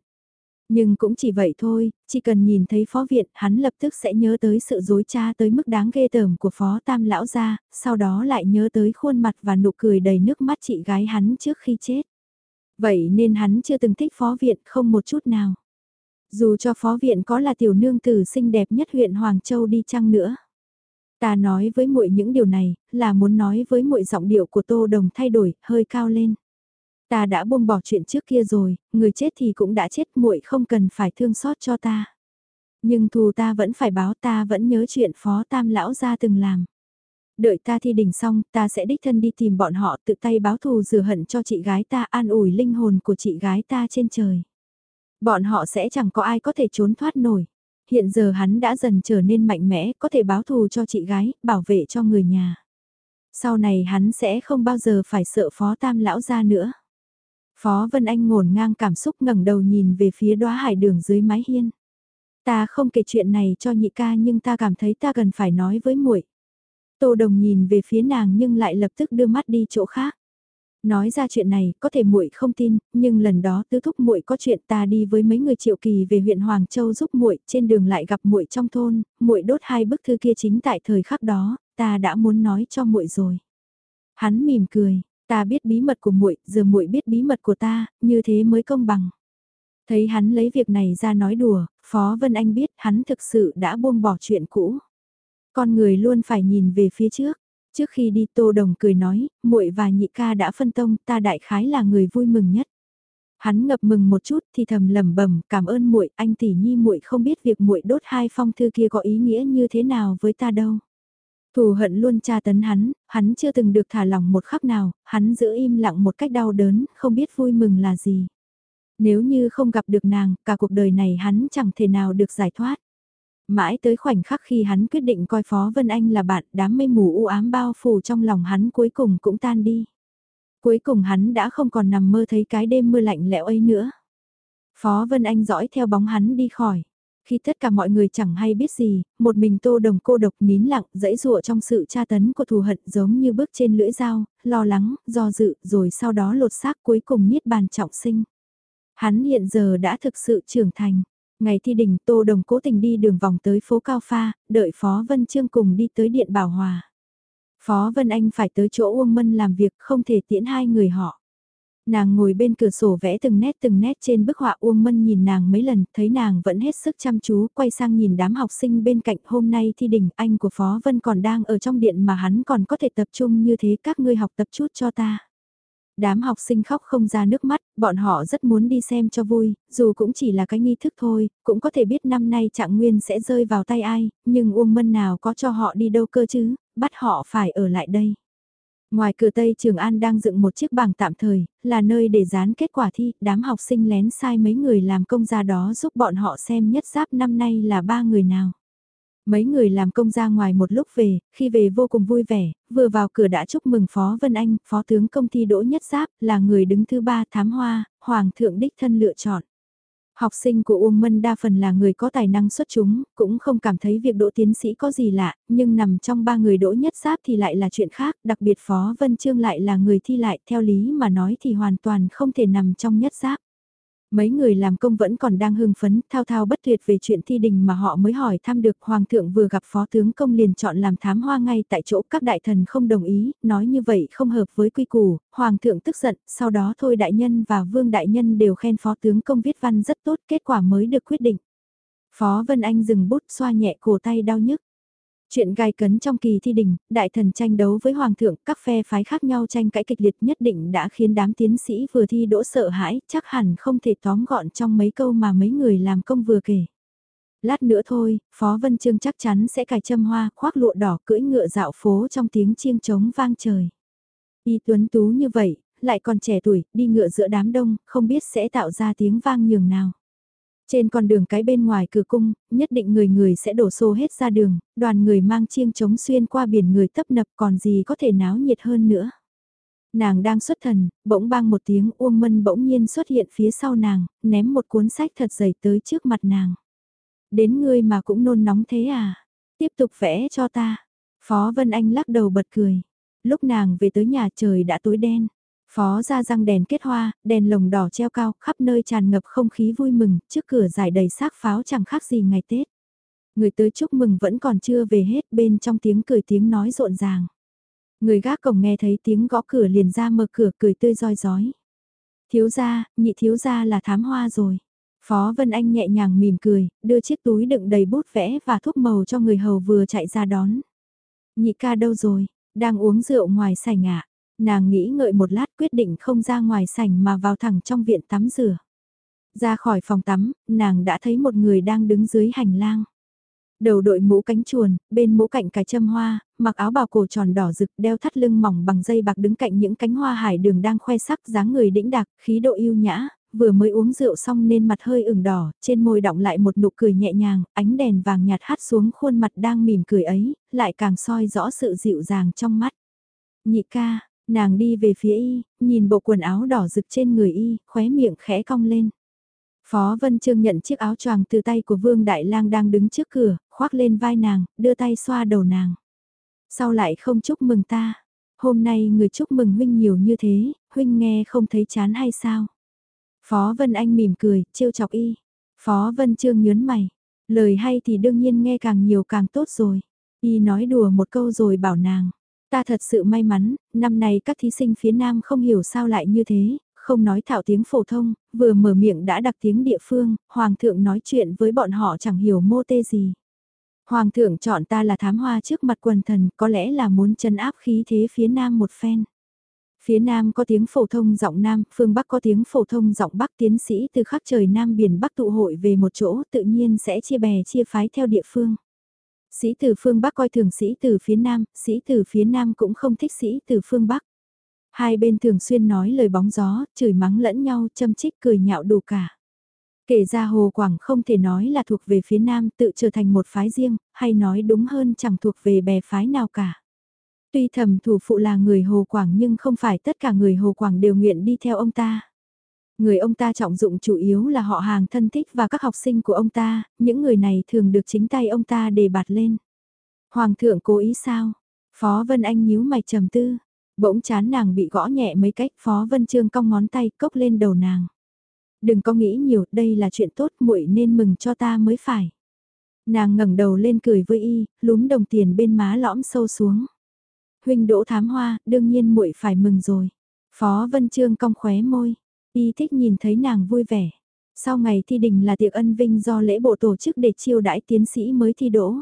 Nhưng cũng chỉ vậy thôi, chỉ cần nhìn thấy phó viện hắn lập tức sẽ nhớ tới sự dối trá tới mức đáng ghê tởm của phó tam lão gia, sau đó lại nhớ tới khuôn mặt và nụ cười đầy nước mắt chị gái hắn trước khi chết. Vậy nên hắn chưa từng thích phó viện không một chút nào. Dù cho phó viện có là tiểu nương tử xinh đẹp nhất huyện Hoàng Châu đi chăng nữa. Ta nói với muội những điều này, là muốn nói với muội giọng điệu của Tô Đồng thay đổi, hơi cao lên. Ta đã buông bỏ chuyện trước kia rồi, người chết thì cũng đã chết, muội không cần phải thương xót cho ta. Nhưng thù ta vẫn phải báo ta vẫn nhớ chuyện phó tam lão gia từng làm. Đợi ta thi đình xong, ta sẽ đích thân đi tìm bọn họ tự tay báo thù rửa hận cho chị gái ta an ủi linh hồn của chị gái ta trên trời. Bọn họ sẽ chẳng có ai có thể trốn thoát nổi. Hiện giờ hắn đã dần trở nên mạnh mẽ, có thể báo thù cho chị gái, bảo vệ cho người nhà. Sau này hắn sẽ không bao giờ phải sợ phó tam lão ra nữa. Phó Vân Anh ngổn ngang cảm xúc ngẩng đầu nhìn về phía đóa hải đường dưới mái hiên. Ta không kể chuyện này cho nhị ca nhưng ta cảm thấy ta cần phải nói với muội. Tô Đồng nhìn về phía nàng nhưng lại lập tức đưa mắt đi chỗ khác. Nói ra chuyện này, có thể muội không tin, nhưng lần đó tứ thúc muội có chuyện ta đi với mấy người Triệu Kỳ về huyện Hoàng Châu giúp muội, trên đường lại gặp muội trong thôn, muội đốt hai bức thư kia chính tại thời khắc đó, ta đã muốn nói cho muội rồi. Hắn mỉm cười, ta biết bí mật của muội, giờ muội biết bí mật của ta, như thế mới công bằng. Thấy hắn lấy việc này ra nói đùa, Phó Vân Anh biết hắn thực sự đã buông bỏ chuyện cũ. Con người luôn phải nhìn về phía trước. Trước khi đi Tô Đồng cười nói, muội và nhị ca đã phân tông, ta đại khái là người vui mừng nhất. Hắn ngập mừng một chút thì thầm lẩm bẩm, cảm ơn muội, anh tỷ nhi muội không biết việc muội đốt hai phong thư kia có ý nghĩa như thế nào với ta đâu. Thù hận luôn tra tấn hắn, hắn chưa từng được thả lỏng một khắc nào, hắn giữ im lặng một cách đau đớn, không biết vui mừng là gì. Nếu như không gặp được nàng, cả cuộc đời này hắn chẳng thể nào được giải thoát. Mãi tới khoảnh khắc khi hắn quyết định coi Phó Vân Anh là bạn, đám mây mù u ám bao phủ trong lòng hắn cuối cùng cũng tan đi. Cuối cùng hắn đã không còn nằm mơ thấy cái đêm mưa lạnh lẽo ấy nữa. Phó Vân Anh dõi theo bóng hắn đi khỏi. Khi tất cả mọi người chẳng hay biết gì, một mình tô đồng cô độc nín lặng dãy dụa trong sự tra tấn của thù hận giống như bước trên lưỡi dao, lo lắng, do dự, rồi sau đó lột xác cuối cùng niết bàn trọng sinh. Hắn hiện giờ đã thực sự trưởng thành. Ngày thi đỉnh Tô Đồng cố tình đi đường vòng tới phố Cao Pha, đợi Phó Vân Trương cùng đi tới Điện Bảo Hòa. Phó Vân Anh phải tới chỗ Uông Mân làm việc không thể tiễn hai người họ. Nàng ngồi bên cửa sổ vẽ từng nét từng nét trên bức họa Uông Mân nhìn nàng mấy lần, thấy nàng vẫn hết sức chăm chú, quay sang nhìn đám học sinh bên cạnh hôm nay thi đỉnh anh của Phó Vân còn đang ở trong điện mà hắn còn có thể tập trung như thế các ngươi học tập chút cho ta. Đám học sinh khóc không ra nước mắt, bọn họ rất muốn đi xem cho vui, dù cũng chỉ là cái nghi thức thôi, cũng có thể biết năm nay trạng nguyên sẽ rơi vào tay ai, nhưng Uông Mân nào có cho họ đi đâu cơ chứ, bắt họ phải ở lại đây. Ngoài cửa Tây Trường An đang dựng một chiếc bảng tạm thời, là nơi để dán kết quả thi, đám học sinh lén sai mấy người làm công ra đó giúp bọn họ xem nhất giáp năm nay là ba người nào. Mấy người làm công ra ngoài một lúc về, khi về vô cùng vui vẻ, vừa vào cửa đã chúc mừng Phó Vân Anh, Phó tướng công ty Đỗ Nhất Giáp, là người đứng thứ ba thám hoa, Hoàng thượng đích thân lựa chọn. Học sinh của Uông Mân đa phần là người có tài năng xuất chúng, cũng không cảm thấy việc đỗ tiến sĩ có gì lạ, nhưng nằm trong ba người đỗ nhất giáp thì lại là chuyện khác, đặc biệt Phó Vân Trương lại là người thi lại, theo lý mà nói thì hoàn toàn không thể nằm trong nhất giáp. Mấy người làm công vẫn còn đang hưng phấn, thao thao bất tuyệt về chuyện thi đình mà họ mới hỏi thăm được Hoàng thượng vừa gặp Phó tướng công liền chọn làm thám hoa ngay tại chỗ các đại thần không đồng ý, nói như vậy không hợp với quy củ, Hoàng thượng tức giận, sau đó thôi đại nhân và vương đại nhân đều khen Phó tướng công viết văn rất tốt, kết quả mới được quyết định. Phó Vân Anh dừng bút xoa nhẹ cổ tay đau nhức. Chuyện gai cấn trong kỳ thi đình, đại thần tranh đấu với hoàng thượng, các phe phái khác nhau tranh cãi kịch liệt nhất định đã khiến đám tiến sĩ vừa thi đỗ sợ hãi, chắc hẳn không thể tóm gọn trong mấy câu mà mấy người làm công vừa kể. Lát nữa thôi, Phó Vân Trương chắc chắn sẽ cài châm hoa, khoác lụa đỏ cưỡi ngựa dạo phố trong tiếng chiêng trống vang trời. Y tuấn tú như vậy, lại còn trẻ tuổi, đi ngựa giữa đám đông, không biết sẽ tạo ra tiếng vang nhường nào. Trên con đường cái bên ngoài cửa cung, nhất định người người sẽ đổ xô hết ra đường, đoàn người mang chiêng trống xuyên qua biển người tấp nập còn gì có thể náo nhiệt hơn nữa. Nàng đang xuất thần, bỗng bang một tiếng Uông Mân bỗng nhiên xuất hiện phía sau nàng, ném một cuốn sách thật dày tới trước mặt nàng. Đến ngươi mà cũng nôn nóng thế à? Tiếp tục vẽ cho ta. Phó Vân Anh lắc đầu bật cười. Lúc nàng về tới nhà trời đã tối đen. Phó ra răng đèn kết hoa, đèn lồng đỏ treo cao, khắp nơi tràn ngập không khí vui mừng, trước cửa giải đầy xác pháo chẳng khác gì ngày Tết. Người tới chúc mừng vẫn còn chưa về hết bên trong tiếng cười tiếng nói rộn ràng. Người gác cổng nghe thấy tiếng gõ cửa liền ra mở cửa cười tươi roi rói. Thiếu gia, nhị thiếu gia là thám hoa rồi. Phó Vân Anh nhẹ nhàng mỉm cười, đưa chiếc túi đựng đầy bút vẽ và thuốc màu cho người hầu vừa chạy ra đón. Nhị ca đâu rồi, đang uống rượu ngoài sảnh ạ. Nàng nghĩ ngợi một lát quyết định không ra ngoài sảnh mà vào thẳng trong viện tắm rửa. Ra khỏi phòng tắm, nàng đã thấy một người đang đứng dưới hành lang. Đầu đội mũ cánh chuồn, bên mũ cạnh cái châm hoa, mặc áo bào cổ tròn đỏ rực đeo thắt lưng mỏng bằng dây bạc đứng cạnh những cánh hoa hải đường đang khoe sắc dáng người đĩnh đạc, khí độ yêu nhã, vừa mới uống rượu xong nên mặt hơi ửng đỏ, trên môi đọng lại một nụ cười nhẹ nhàng, ánh đèn vàng nhạt hát xuống khuôn mặt đang mỉm cười ấy, lại càng soi rõ sự dịu dàng trong mắt. Nhị ca, nàng đi về phía y, nhìn bộ quần áo đỏ rực trên người y, khóe miệng khẽ cong lên. Phó Vân Trương nhận chiếc áo choàng từ tay của Vương Đại Lang đang đứng trước cửa, khoác lên vai nàng, đưa tay xoa đầu nàng. Sao lại không chúc mừng ta? Hôm nay người chúc mừng huynh nhiều như thế, huynh nghe không thấy chán hay sao? Phó Vân Anh mỉm cười, trêu chọc y. Phó Vân Trương nhớn mày. Lời hay thì đương nhiên nghe càng nhiều càng tốt rồi. Y nói đùa một câu rồi bảo nàng. Ta thật sự may mắn, năm nay các thí sinh phía Nam không hiểu sao lại như thế, không nói thạo tiếng phổ thông, vừa mở miệng đã đặc tiếng địa phương, Hoàng thượng nói chuyện với bọn họ chẳng hiểu mô tê gì. Hoàng thượng chọn ta là thám hoa trước mặt quần thần, có lẽ là muốn chân áp khí thế phía Nam một phen. Phía Nam có tiếng phổ thông giọng Nam, phương Bắc có tiếng phổ thông giọng Bắc tiến sĩ từ khắp trời Nam biển Bắc tụ hội về một chỗ tự nhiên sẽ chia bè chia phái theo địa phương. Sĩ từ phương Bắc coi thường sĩ từ phía Nam, sĩ từ phía Nam cũng không thích sĩ từ phương Bắc. Hai bên thường xuyên nói lời bóng gió, chửi mắng lẫn nhau, châm chích cười nhạo đủ cả. Kể ra Hồ Quảng không thể nói là thuộc về phía Nam tự trở thành một phái riêng, hay nói đúng hơn chẳng thuộc về bè phái nào cả. Tuy thầm thủ phụ là người Hồ Quảng nhưng không phải tất cả người Hồ Quảng đều nguyện đi theo ông ta. Người ông ta trọng dụng chủ yếu là họ hàng thân thích và các học sinh của ông ta, những người này thường được chính tay ông ta đề bạt lên. Hoàng thượng cố ý sao? Phó Vân Anh nhíu mày trầm tư. Bỗng chán nàng bị gõ nhẹ mấy cách Phó Vân Trương cong ngón tay cốc lên đầu nàng. Đừng có nghĩ nhiều, đây là chuyện tốt muội nên mừng cho ta mới phải. Nàng ngẩng đầu lên cười với y, lúm đồng tiền bên má lõm sâu xuống huynh đỗ thám hoa, đương nhiên muội phải mừng rồi. Phó Vân Trương cong khóe môi, y thích nhìn thấy nàng vui vẻ. Sau ngày thi đình là tiệc ân vinh do lễ bộ tổ chức để chiêu đãi tiến sĩ mới thi đỗ.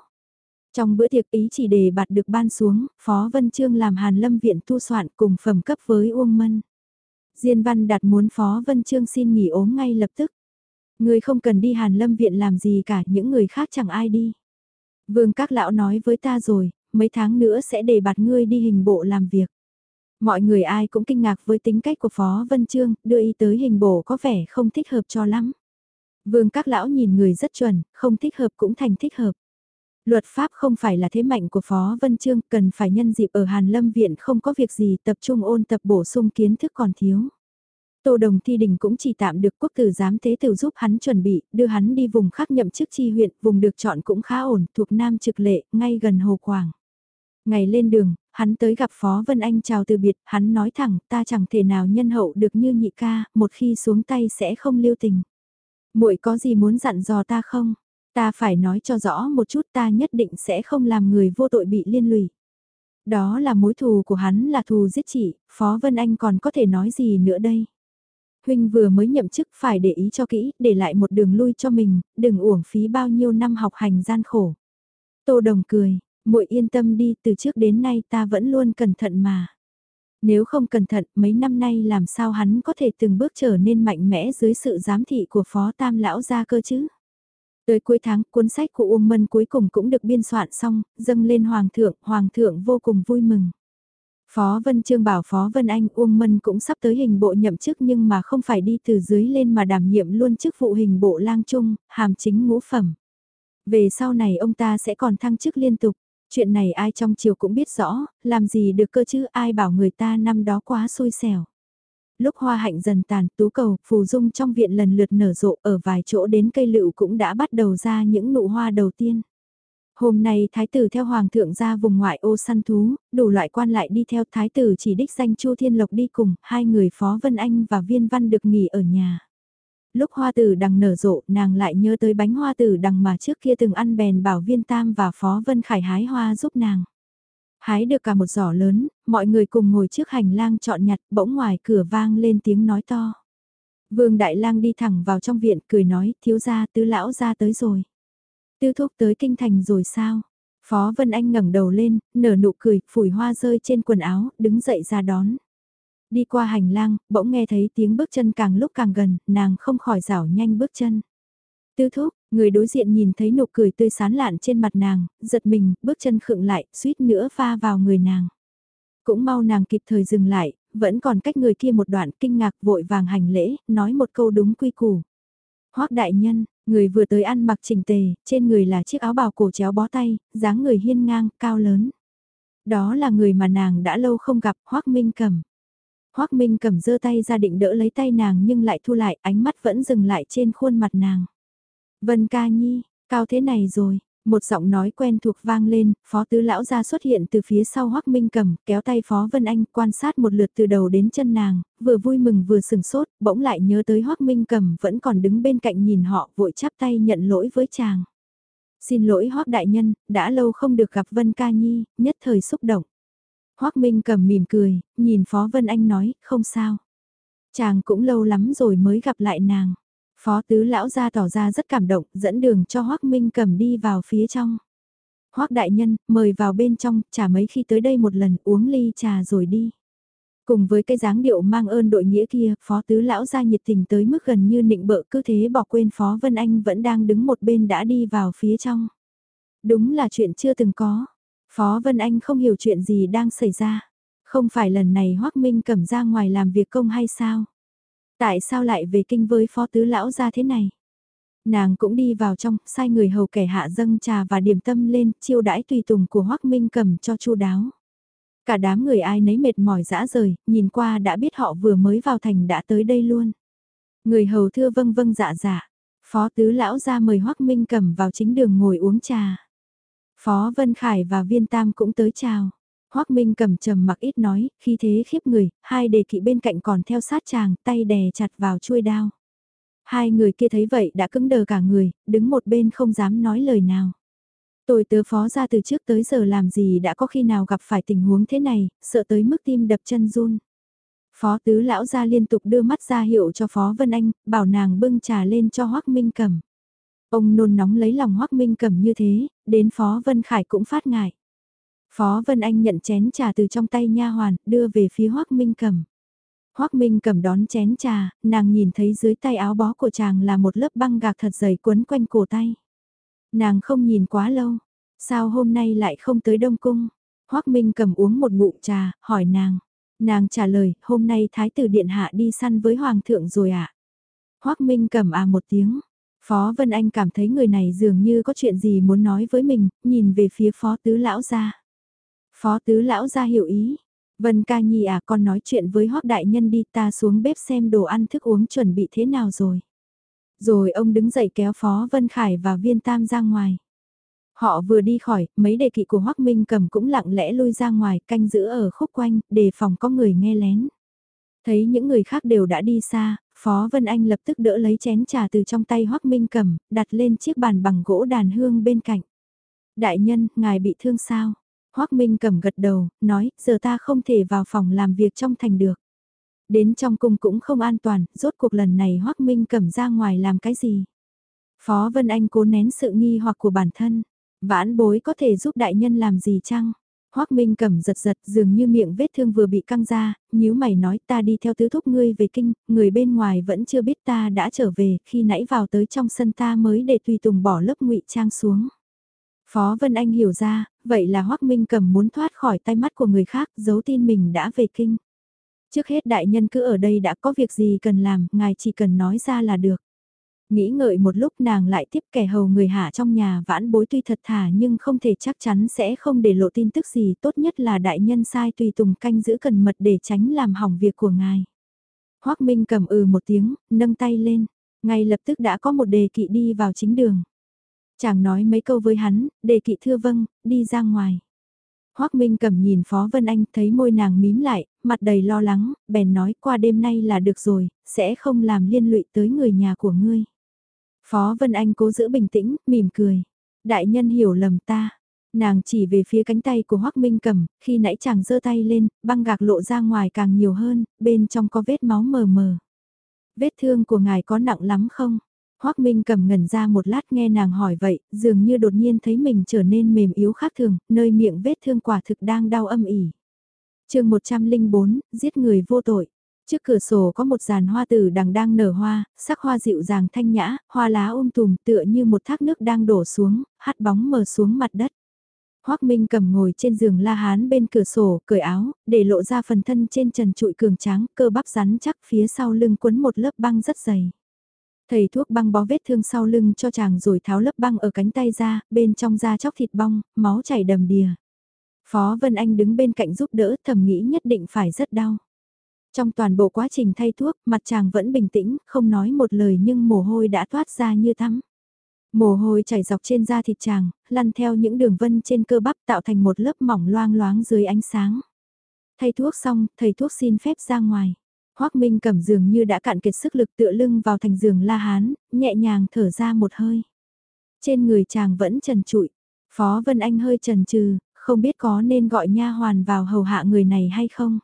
Trong bữa tiệc ý chỉ đề bạt được ban xuống, Phó Vân Trương làm Hàn Lâm Viện tu soạn cùng phẩm cấp với Uông Mân. Diên Văn đặt muốn Phó Vân Trương xin nghỉ ốm ngay lập tức. Người không cần đi Hàn Lâm Viện làm gì cả, những người khác chẳng ai đi. Vương các lão nói với ta rồi, mấy tháng nữa sẽ đề bạt ngươi đi hình bộ làm việc. Mọi người ai cũng kinh ngạc với tính cách của Phó Vân Trương, đưa y tới hình bộ có vẻ không thích hợp cho lắm. Vương các lão nhìn người rất chuẩn, không thích hợp cũng thành thích hợp. Luật pháp không phải là thế mạnh của Phó Vân Trương, cần phải nhân dịp ở Hàn Lâm Viện không có việc gì tập trung ôn tập bổ sung kiến thức còn thiếu. Tô Đồng Thi Đình cũng chỉ tạm được quốc tử giám thế tử giúp hắn chuẩn bị, đưa hắn đi vùng khác nhậm chức chi huyện, vùng được chọn cũng khá ổn, thuộc Nam Trực Lệ, ngay gần Hồ Quảng. Ngày lên đường, hắn tới gặp Phó Vân Anh chào từ biệt, hắn nói thẳng, ta chẳng thể nào nhân hậu được như nhị ca, một khi xuống tay sẽ không lưu tình. muội có gì muốn dặn dò ta không? Ta phải nói cho rõ một chút ta nhất định sẽ không làm người vô tội bị liên lụy. Đó là mối thù của hắn là thù giết chị, Phó Vân Anh còn có thể nói gì nữa đây? Huynh vừa mới nhậm chức phải để ý cho kỹ, để lại một đường lui cho mình, đừng uổng phí bao nhiêu năm học hành gian khổ. Tô Đồng cười, muội yên tâm đi, từ trước đến nay ta vẫn luôn cẩn thận mà. Nếu không cẩn thận, mấy năm nay làm sao hắn có thể từng bước trở nên mạnh mẽ dưới sự giám thị của phó tam lão gia cơ chứ? Tới cuối tháng, cuốn sách của Uông Mân cuối cùng cũng được biên soạn xong, dâng lên Hoàng thượng, Hoàng thượng vô cùng vui mừng. Phó Vân Trương bảo Phó Vân Anh Uông Mân cũng sắp tới hình bộ nhậm chức nhưng mà không phải đi từ dưới lên mà đảm nhiệm luôn chức vụ hình bộ lang trung, hàm chính ngũ phẩm. Về sau này ông ta sẽ còn thăng chức liên tục, chuyện này ai trong triều cũng biết rõ, làm gì được cơ chứ ai bảo người ta năm đó quá xui xẻo. Lúc hoa hạnh dần tàn, tú cầu, phù dung trong viện lần lượt nở rộ ở vài chỗ đến cây lựu cũng đã bắt đầu ra những nụ hoa đầu tiên. Hôm nay thái tử theo hoàng thượng ra vùng ngoại ô săn thú, đủ loại quan lại đi theo thái tử chỉ đích danh Chu Thiên Lộc đi cùng, hai người Phó Vân Anh và Viên Văn được nghỉ ở nhà. Lúc hoa tử đằng nở rộ, nàng lại nhớ tới bánh hoa tử đằng mà trước kia từng ăn bèn bảo Viên Tam và Phó Vân Khải hái hoa giúp nàng. Hái được cả một giỏ lớn, mọi người cùng ngồi trước hành lang chọn nhặt, bỗng ngoài cửa vang lên tiếng nói to. Vương Đại Lang đi thẳng vào trong viện, cười nói, thiếu gia tứ lão gia tới rồi. Tư thúc tới kinh thành rồi sao? Phó Vân Anh ngẩng đầu lên, nở nụ cười, phủi hoa rơi trên quần áo, đứng dậy ra đón. Đi qua hành lang, bỗng nghe thấy tiếng bước chân càng lúc càng gần, nàng không khỏi rảo nhanh bước chân. Tư thúc, người đối diện nhìn thấy nụ cười tươi sán lạn trên mặt nàng, giật mình, bước chân khựng lại, suýt nữa pha vào người nàng. Cũng mau nàng kịp thời dừng lại, vẫn còn cách người kia một đoạn kinh ngạc vội vàng hành lễ, nói một câu đúng quy củ. Hoác đại nhân, người vừa tới ăn mặc chỉnh tề, trên người là chiếc áo bào cổ chéo bó tay, dáng người hiên ngang, cao lớn. Đó là người mà nàng đã lâu không gặp, Hoác Minh Cẩm. Hoác Minh Cẩm giơ tay ra định đỡ lấy tay nàng nhưng lại thu lại, ánh mắt vẫn dừng lại trên khuôn mặt nàng. Vân ca nhi, cao thế này rồi, một giọng nói quen thuộc vang lên, phó tứ lão ra xuất hiện từ phía sau hoắc minh cầm, kéo tay phó Vân Anh quan sát một lượt từ đầu đến chân nàng, vừa vui mừng vừa sừng sốt, bỗng lại nhớ tới hoắc minh cầm vẫn còn đứng bên cạnh nhìn họ vội chắp tay nhận lỗi với chàng. Xin lỗi hoắc đại nhân, đã lâu không được gặp Vân ca nhi, nhất thời xúc động hoắc minh cầm mỉm cười, nhìn phó Vân Anh nói, không sao. Chàng cũng lâu lắm rồi mới gặp lại nàng. Phó tứ lão ra tỏ ra rất cảm động, dẫn đường cho Hoác Minh cầm đi vào phía trong. Hoác đại nhân, mời vào bên trong, trả mấy khi tới đây một lần uống ly trà rồi đi. Cùng với cái dáng điệu mang ơn đội nghĩa kia, phó tứ lão ra nhiệt tình tới mức gần như nịnh bợ cứ thế bỏ quên phó Vân Anh vẫn đang đứng một bên đã đi vào phía trong. Đúng là chuyện chưa từng có. Phó Vân Anh không hiểu chuyện gì đang xảy ra. Không phải lần này Hoác Minh cầm ra ngoài làm việc công hay sao? Tại sao lại về kinh với phó tứ lão ra thế này? Nàng cũng đi vào trong, sai người hầu kẻ hạ dâng trà và điểm tâm lên, chiêu đãi tùy tùng của Hoắc Minh cầm cho chu đáo. Cả đám người ai nấy mệt mỏi dã rời, nhìn qua đã biết họ vừa mới vào thành đã tới đây luôn. Người hầu thưa vâng vâng dạ dạ. Phó tứ lão ra mời Hoắc Minh cầm vào chính đường ngồi uống trà. Phó Vân Khải và Viên Tam cũng tới chào. Hoác Minh cầm trầm mặc ít nói, khi thế khiếp người, hai đề kỵ bên cạnh còn theo sát chàng, tay đè chặt vào chuôi đao. Hai người kia thấy vậy đã cứng đờ cả người, đứng một bên không dám nói lời nào. Tôi tớ phó ra từ trước tới giờ làm gì đã có khi nào gặp phải tình huống thế này, sợ tới mức tim đập chân run. Phó tứ lão ra liên tục đưa mắt ra hiệu cho Phó Vân Anh, bảo nàng bưng trà lên cho Hoác Minh cầm. Ông nôn nóng lấy lòng Hoắc Minh cầm như thế, đến Phó Vân Khải cũng phát ngại. Phó Vân Anh nhận chén trà từ trong tay nha hoàn, đưa về phía Hoắc Minh cầm. Hoắc Minh cầm đón chén trà, nàng nhìn thấy dưới tay áo bó của chàng là một lớp băng gạc thật dày quấn quanh cổ tay. Nàng không nhìn quá lâu, sao hôm nay lại không tới Đông Cung? Hoắc Minh cầm uống một ngụm trà, hỏi nàng. Nàng trả lời, hôm nay Thái tử Điện Hạ đi săn với Hoàng thượng rồi ạ. À? Minh cầm à một tiếng. Phó Vân Anh cảm thấy người này dường như có chuyện gì muốn nói với mình, nhìn về phía Phó Tứ Lão ra. Phó tứ lão ra hiểu ý. Vân ca nhi à con nói chuyện với hót đại nhân đi ta xuống bếp xem đồ ăn thức uống chuẩn bị thế nào rồi. Rồi ông đứng dậy kéo Phó Vân Khải và Viên Tam ra ngoài. Họ vừa đi khỏi, mấy đề kỵ của Hoắc Minh cầm cũng lặng lẽ lui ra ngoài, canh giữ ở khúc quanh, đề phòng có người nghe lén. Thấy những người khác đều đã đi xa, Phó Vân Anh lập tức đỡ lấy chén trà từ trong tay Hoắc Minh cầm, đặt lên chiếc bàn bằng gỗ đàn hương bên cạnh. Đại nhân, ngài bị thương sao? Hoác Minh cầm gật đầu, nói, giờ ta không thể vào phòng làm việc trong thành được. Đến trong cung cũng không an toàn, rốt cuộc lần này Hoác Minh cầm ra ngoài làm cái gì. Phó Vân Anh cố nén sự nghi hoặc của bản thân. Vãn bối có thể giúp đại nhân làm gì chăng? Hoác Minh cầm giật giật dường như miệng vết thương vừa bị căng ra, nếu mày nói ta đi theo tứ thúc ngươi về kinh, người bên ngoài vẫn chưa biết ta đã trở về, khi nãy vào tới trong sân ta mới để tùy tùng bỏ lớp ngụy trang xuống. Phó Vân Anh hiểu ra, vậy là Hoác Minh cầm muốn thoát khỏi tay mắt của người khác, giấu tin mình đã về kinh. Trước hết đại nhân cứ ở đây đã có việc gì cần làm, ngài chỉ cần nói ra là được. Nghĩ ngợi một lúc nàng lại tiếp kẻ hầu người hạ trong nhà vãn bối tuy thật thà nhưng không thể chắc chắn sẽ không để lộ tin tức gì tốt nhất là đại nhân sai tùy tùng canh giữ cần mật để tránh làm hỏng việc của ngài. Hoác Minh cầm ừ một tiếng, nâng tay lên, ngay lập tức đã có một đề kỵ đi vào chính đường. Chàng nói mấy câu với hắn, đề kỵ thưa vâng, đi ra ngoài. Hoác Minh cầm nhìn Phó Vân Anh thấy môi nàng mím lại, mặt đầy lo lắng, bèn nói qua đêm nay là được rồi, sẽ không làm liên lụy tới người nhà của ngươi. Phó Vân Anh cố giữ bình tĩnh, mỉm cười. Đại nhân hiểu lầm ta. Nàng chỉ về phía cánh tay của Hoác Minh cầm, khi nãy chàng giơ tay lên, băng gạc lộ ra ngoài càng nhiều hơn, bên trong có vết máu mờ mờ. Vết thương của ngài có nặng lắm không? Hoác Minh cầm ngẩn ra một lát nghe nàng hỏi vậy, dường như đột nhiên thấy mình trở nên mềm yếu khác thường, nơi miệng vết thương quả thực đang đau âm ỉ. chương 104, giết người vô tội. Trước cửa sổ có một giàn hoa tử đằng đang nở hoa, sắc hoa dịu dàng thanh nhã, hoa lá ôm tùm tựa như một thác nước đang đổ xuống, hắt bóng mờ xuống mặt đất. Hoác Minh cầm ngồi trên giường la hán bên cửa sổ, cởi áo, để lộ ra phần thân trên trần trụi cường tráng, cơ bắp rắn chắc phía sau lưng quấn một lớp băng rất dày. Thầy thuốc băng bó vết thương sau lưng cho chàng rồi tháo lớp băng ở cánh tay ra, bên trong da chóc thịt bong, máu chảy đầm đìa. Phó Vân Anh đứng bên cạnh giúp đỡ thầm nghĩ nhất định phải rất đau. Trong toàn bộ quá trình thay thuốc, mặt chàng vẫn bình tĩnh, không nói một lời nhưng mồ hôi đã thoát ra như tắm. Mồ hôi chảy dọc trên da thịt chàng, lăn theo những đường vân trên cơ bắp tạo thành một lớp mỏng loang loáng dưới ánh sáng. Thay thuốc xong, thầy thuốc xin phép ra ngoài. Hoác Minh cầm giường như đã cạn kiệt sức lực tựa lưng vào thành giường la hán, nhẹ nhàng thở ra một hơi. Trên người chàng vẫn trần trụi. Phó Vân Anh hơi trần trừ, không biết có nên gọi nha hoàn vào hầu hạ người này hay không.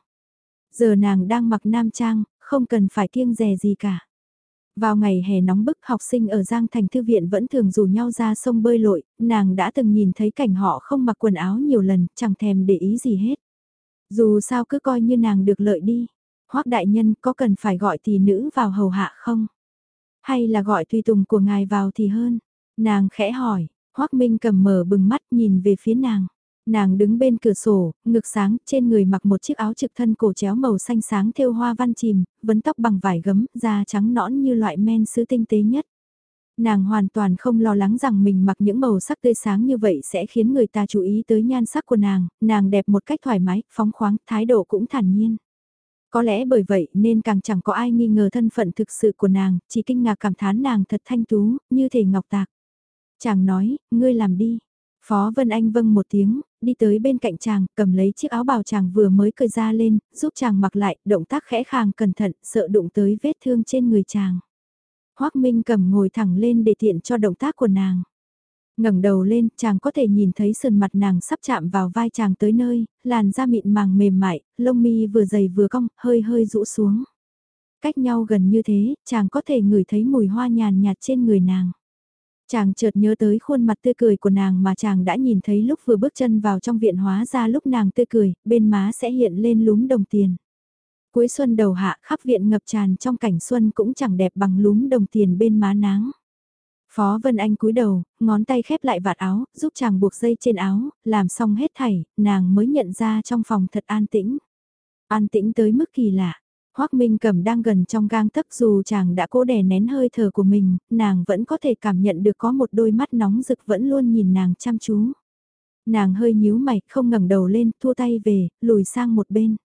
Giờ nàng đang mặc nam trang, không cần phải kiêng rè gì cả. Vào ngày hè nóng bức học sinh ở Giang Thành Thư Viện vẫn thường rủ nhau ra sông bơi lội, nàng đã từng nhìn thấy cảnh họ không mặc quần áo nhiều lần, chẳng thèm để ý gì hết. Dù sao cứ coi như nàng được lợi đi. Hoác đại nhân có cần phải gọi tỷ nữ vào hầu hạ không? Hay là gọi tùy tùng của ngài vào thì hơn? Nàng khẽ hỏi, Hoác Minh cầm mở bừng mắt nhìn về phía nàng. Nàng đứng bên cửa sổ, ngực sáng, trên người mặc một chiếc áo trực thân cổ chéo màu xanh sáng thêu hoa văn chìm, vấn tóc bằng vải gấm, da trắng nõn như loại men sứ tinh tế nhất. Nàng hoàn toàn không lo lắng rằng mình mặc những màu sắc tươi sáng như vậy sẽ khiến người ta chú ý tới nhan sắc của nàng, nàng đẹp một cách thoải mái, phóng khoáng, thái độ cũng thản nhiên. Có lẽ bởi vậy nên càng chẳng có ai nghi ngờ thân phận thực sự của nàng, chỉ kinh ngạc cảm thán nàng thật thanh tú, như thể ngọc tạc. Chàng nói, ngươi làm đi. Phó Vân Anh vâng một tiếng, đi tới bên cạnh chàng, cầm lấy chiếc áo bào chàng vừa mới cởi ra lên, giúp chàng mặc lại, động tác khẽ khàng cẩn thận, sợ đụng tới vết thương trên người chàng. Hoác Minh cầm ngồi thẳng lên để tiện cho động tác của nàng ngẩng đầu lên, chàng có thể nhìn thấy sườn mặt nàng sắp chạm vào vai chàng tới nơi, làn da mịn màng mềm mại, lông mi vừa dày vừa cong, hơi hơi rũ xuống. Cách nhau gần như thế, chàng có thể ngửi thấy mùi hoa nhàn nhạt trên người nàng. Chàng chợt nhớ tới khuôn mặt tươi cười của nàng mà chàng đã nhìn thấy lúc vừa bước chân vào trong viện hóa ra lúc nàng tươi cười, bên má sẽ hiện lên lúm đồng tiền. Cuối xuân đầu hạ khắp viện ngập tràn trong cảnh xuân cũng chẳng đẹp bằng lúm đồng tiền bên má nắng. Phó Vân Anh cúi đầu, ngón tay khép lại vạt áo, giúp chàng buộc dây trên áo, làm xong hết thảy, nàng mới nhận ra trong phòng thật an tĩnh. An tĩnh tới mức kỳ lạ. Hoác Minh Cẩm đang gần trong gang tấc dù chàng đã cố đè nén hơi thở của mình, nàng vẫn có thể cảm nhận được có một đôi mắt nóng rực vẫn luôn nhìn nàng chăm chú. Nàng hơi nhíu mày, không ngẩng đầu lên, thua tay về, lùi sang một bên.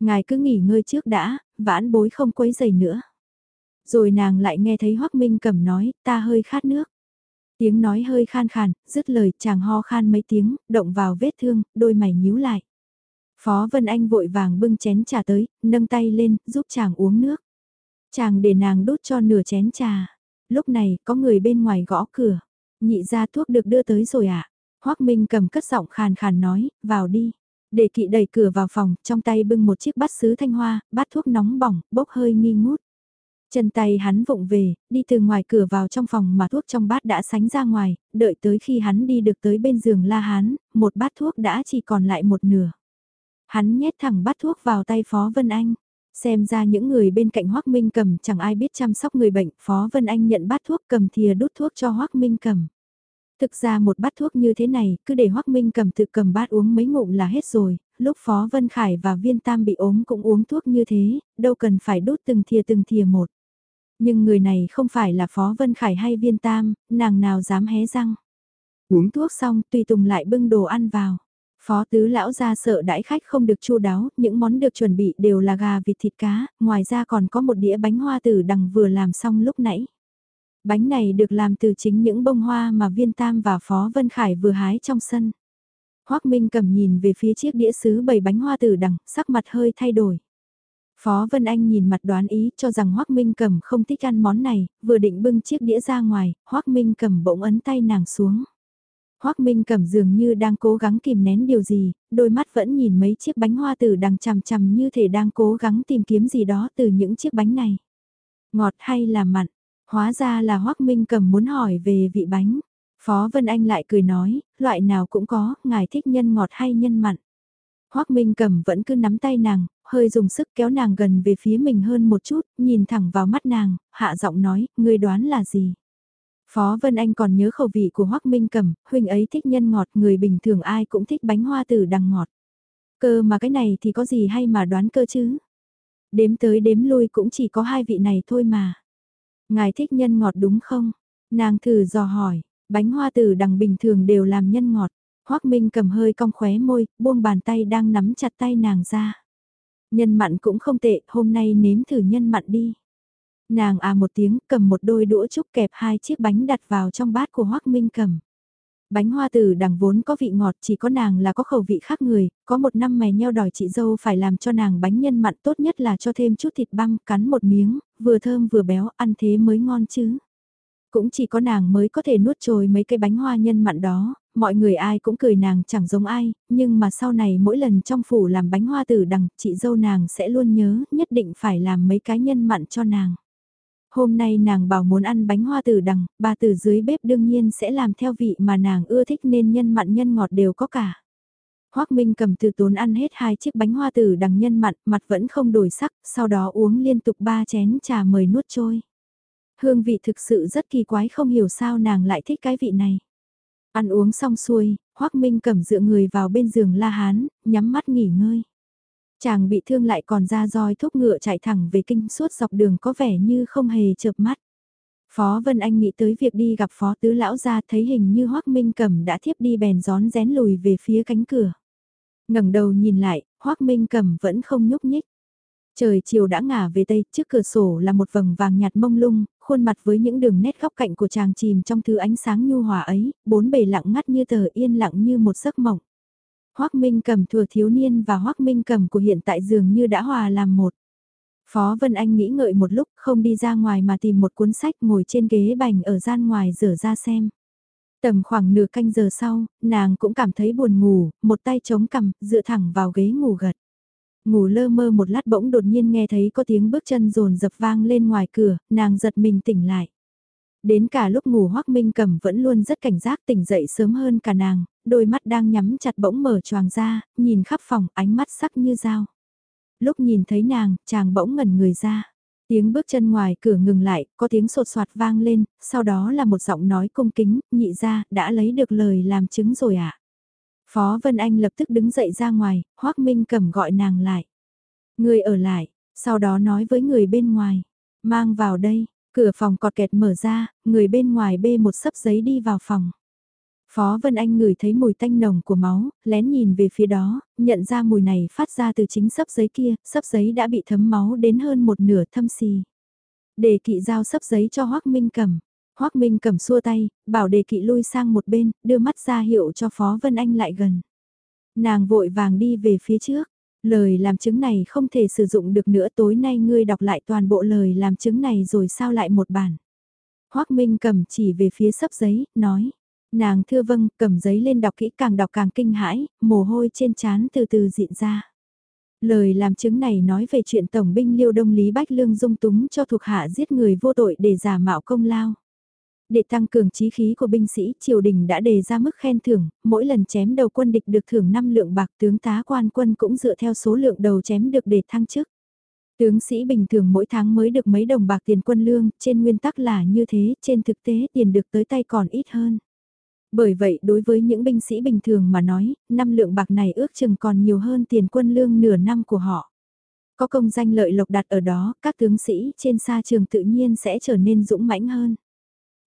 Ngài cứ nghỉ ngơi trước đã, vãn bối không quấy giày nữa. Rồi nàng lại nghe thấy Hoác Minh Cẩm nói, ta hơi khát nước. Tiếng nói hơi khan khàn, dứt lời chàng ho khan mấy tiếng, động vào vết thương, đôi mày nhíu lại. Phó Vân Anh vội vàng bưng chén trà tới, nâng tay lên, giúp chàng uống nước. Chàng để nàng đút cho nửa chén trà. Lúc này, có người bên ngoài gõ cửa. Nhị ra thuốc được đưa tới rồi ạ. À? Hoác Minh cầm cất giọng khàn khàn nói, vào đi. Để kỵ đẩy cửa vào phòng, trong tay bưng một chiếc bát sứ thanh hoa, bát thuốc nóng bỏng, bốc hơi nghi ngút. Chân tay hắn vụng về, đi từ ngoài cửa vào trong phòng mà thuốc trong bát đã sánh ra ngoài, đợi tới khi hắn đi được tới bên giường la hán, một bát thuốc đã chỉ còn lại một nửa. Hắn nhét thẳng bát thuốc vào tay Phó Vân Anh. Xem ra những người bên cạnh Hoác Minh cầm chẳng ai biết chăm sóc người bệnh, Phó Vân Anh nhận bát thuốc cầm thìa đút thuốc cho Hoác Minh cầm. Thực ra một bát thuốc như thế này, cứ để Hoác Minh cầm tự cầm bát uống mấy ngụm là hết rồi, lúc Phó Vân Khải và Viên Tam bị ốm cũng uống thuốc như thế, đâu cần phải đút từng thìa từng thìa một. Nhưng người này không phải là Phó Vân Khải hay Viên Tam, nàng nào dám hé răng. Uống thuốc xong, tùy tùng lại bưng đồ ăn vào. Phó tứ lão ra sợ đãi khách không được chu đáo, những món được chuẩn bị đều là gà vịt thịt cá, ngoài ra còn có một đĩa bánh hoa tử đằng vừa làm xong lúc nãy. Bánh này được làm từ chính những bông hoa mà Viên Tam và Phó Vân Khải vừa hái trong sân. Hoác Minh cầm nhìn về phía chiếc đĩa sứ bầy bánh hoa tử đằng, sắc mặt hơi thay đổi. Phó Vân Anh nhìn mặt đoán ý cho rằng Hoác Minh cầm không thích ăn món này, vừa định bưng chiếc đĩa ra ngoài, Hoác Minh cầm bỗng ấn tay nàng xuống. Hoác Minh Cẩm dường như đang cố gắng kìm nén điều gì, đôi mắt vẫn nhìn mấy chiếc bánh hoa tử đằng chằm chằm như thể đang cố gắng tìm kiếm gì đó từ những chiếc bánh này. Ngọt hay là mặn? Hóa ra là Hoác Minh Cẩm muốn hỏi về vị bánh. Phó Vân Anh lại cười nói, loại nào cũng có, ngài thích nhân ngọt hay nhân mặn. Hoác Minh Cẩm vẫn cứ nắm tay nàng, hơi dùng sức kéo nàng gần về phía mình hơn một chút, nhìn thẳng vào mắt nàng, hạ giọng nói, ngươi đoán là gì? Phó Vân Anh còn nhớ khẩu vị của Hoác Minh cầm, huynh ấy thích nhân ngọt, người bình thường ai cũng thích bánh hoa tử đằng ngọt. Cơ mà cái này thì có gì hay mà đoán cơ chứ? Đếm tới đếm lui cũng chỉ có hai vị này thôi mà. Ngài thích nhân ngọt đúng không? Nàng thử dò hỏi, bánh hoa tử đằng bình thường đều làm nhân ngọt. Hoác Minh cầm hơi cong khóe môi, buông bàn tay đang nắm chặt tay nàng ra. Nhân mặn cũng không tệ, hôm nay nếm thử nhân mặn đi. Nàng à một tiếng cầm một đôi đũa trúc kẹp hai chiếc bánh đặt vào trong bát của Hoác Minh cầm. Bánh hoa tử đằng vốn có vị ngọt chỉ có nàng là có khẩu vị khác người, có một năm mè nheo đòi chị dâu phải làm cho nàng bánh nhân mặn tốt nhất là cho thêm chút thịt băm, cắn một miếng, vừa thơm vừa béo, ăn thế mới ngon chứ. Cũng chỉ có nàng mới có thể nuốt trôi mấy cái bánh hoa nhân mặn đó, mọi người ai cũng cười nàng chẳng giống ai, nhưng mà sau này mỗi lần trong phủ làm bánh hoa tử đằng, chị dâu nàng sẽ luôn nhớ, nhất định phải làm mấy cái nhân mặn cho nàng. Hôm nay nàng bảo muốn ăn bánh hoa tử đằng, bà từ dưới bếp đương nhiên sẽ làm theo vị mà nàng ưa thích nên nhân mặn nhân ngọt đều có cả. Hoác Minh cầm từ tốn ăn hết hai chiếc bánh hoa tử đằng nhân mặn, mặt vẫn không đổi sắc, sau đó uống liên tục ba chén trà mời nuốt trôi. Hương vị thực sự rất kỳ quái không hiểu sao nàng lại thích cái vị này. Ăn uống xong xuôi, Hoác Minh cầm dựa người vào bên giường La Hán, nhắm mắt nghỉ ngơi. Chàng bị thương lại còn ra roi thúc ngựa chạy thẳng về kinh suốt dọc đường có vẻ như không hề chợp mắt. Phó Vân Anh nghĩ tới việc đi gặp Phó Tứ Lão ra thấy hình như Hoác Minh Cẩm đã thiếp đi bèn gión rén lùi về phía cánh cửa. ngẩng đầu nhìn lại, Hoác Minh Cẩm vẫn không nhúc nhích. Trời chiều đã ngả về tây, trước cửa sổ là một vầng vàng nhạt mông lung, khuôn mặt với những đường nét góc cạnh của chàng chìm trong thứ ánh sáng nhu hòa ấy, bốn bề lặng ngắt như tờ yên lặng như một giấc mộng. Hoác Minh cầm thừa thiếu niên và Hoác Minh cầm của hiện tại dường như đã hòa làm một. Phó Vân Anh nghĩ ngợi một lúc không đi ra ngoài mà tìm một cuốn sách ngồi trên ghế bành ở gian ngoài dở ra xem. Tầm khoảng nửa canh giờ sau, nàng cũng cảm thấy buồn ngủ, một tay chống cằm, dựa thẳng vào ghế ngủ gật. Ngủ lơ mơ một lát bỗng đột nhiên nghe thấy có tiếng bước chân rồn dập vang lên ngoài cửa, nàng giật mình tỉnh lại. Đến cả lúc ngủ Hoác Minh Cầm vẫn luôn rất cảnh giác tỉnh dậy sớm hơn cả nàng, đôi mắt đang nhắm chặt bỗng mở choàng ra, nhìn khắp phòng ánh mắt sắc như dao. Lúc nhìn thấy nàng, chàng bỗng ngẩn người ra. Tiếng bước chân ngoài cửa ngừng lại, có tiếng sột soạt vang lên, sau đó là một giọng nói cung kính, nhị ra, đã lấy được lời làm chứng rồi ạ. À? Phó Vân Anh lập tức đứng dậy ra ngoài, Hoác Minh cầm gọi nàng lại. Người ở lại, sau đó nói với người bên ngoài, mang vào đây, cửa phòng cọt kẹt mở ra, người bên ngoài bê một sấp giấy đi vào phòng. Phó Vân Anh ngửi thấy mùi tanh nồng của máu, lén nhìn về phía đó, nhận ra mùi này phát ra từ chính sấp giấy kia, sấp giấy đã bị thấm máu đến hơn một nửa thâm xì. Đề kỵ giao sấp giấy cho Hoác Minh cầm. Hoác Minh cầm xua tay, bảo đề kỵ lui sang một bên, đưa mắt ra hiệu cho Phó Vân Anh lại gần. Nàng vội vàng đi về phía trước. Lời làm chứng này không thể sử dụng được nữa tối nay ngươi đọc lại toàn bộ lời làm chứng này rồi sao lại một bản. Hoác Minh cầm chỉ về phía sấp giấy, nói. Nàng thưa vâng, cầm giấy lên đọc kỹ càng đọc càng kinh hãi, mồ hôi trên trán từ từ diện ra. Lời làm chứng này nói về chuyện Tổng binh Liêu Đông Lý Bách Lương dung túng cho thuộc hạ giết người vô tội để giả mạo công lao. Để tăng cường trí khí của binh sĩ, triều đình đã đề ra mức khen thưởng, mỗi lần chém đầu quân địch được thưởng 5 lượng bạc tướng tá quan quân cũng dựa theo số lượng đầu chém được để thăng chức. Tướng sĩ bình thường mỗi tháng mới được mấy đồng bạc tiền quân lương, trên nguyên tắc là như thế, trên thực tế tiền được tới tay còn ít hơn. Bởi vậy đối với những binh sĩ bình thường mà nói, năm lượng bạc này ước chừng còn nhiều hơn tiền quân lương nửa năm của họ. Có công danh lợi lộc đặt ở đó, các tướng sĩ trên xa trường tự nhiên sẽ trở nên dũng mãnh hơn.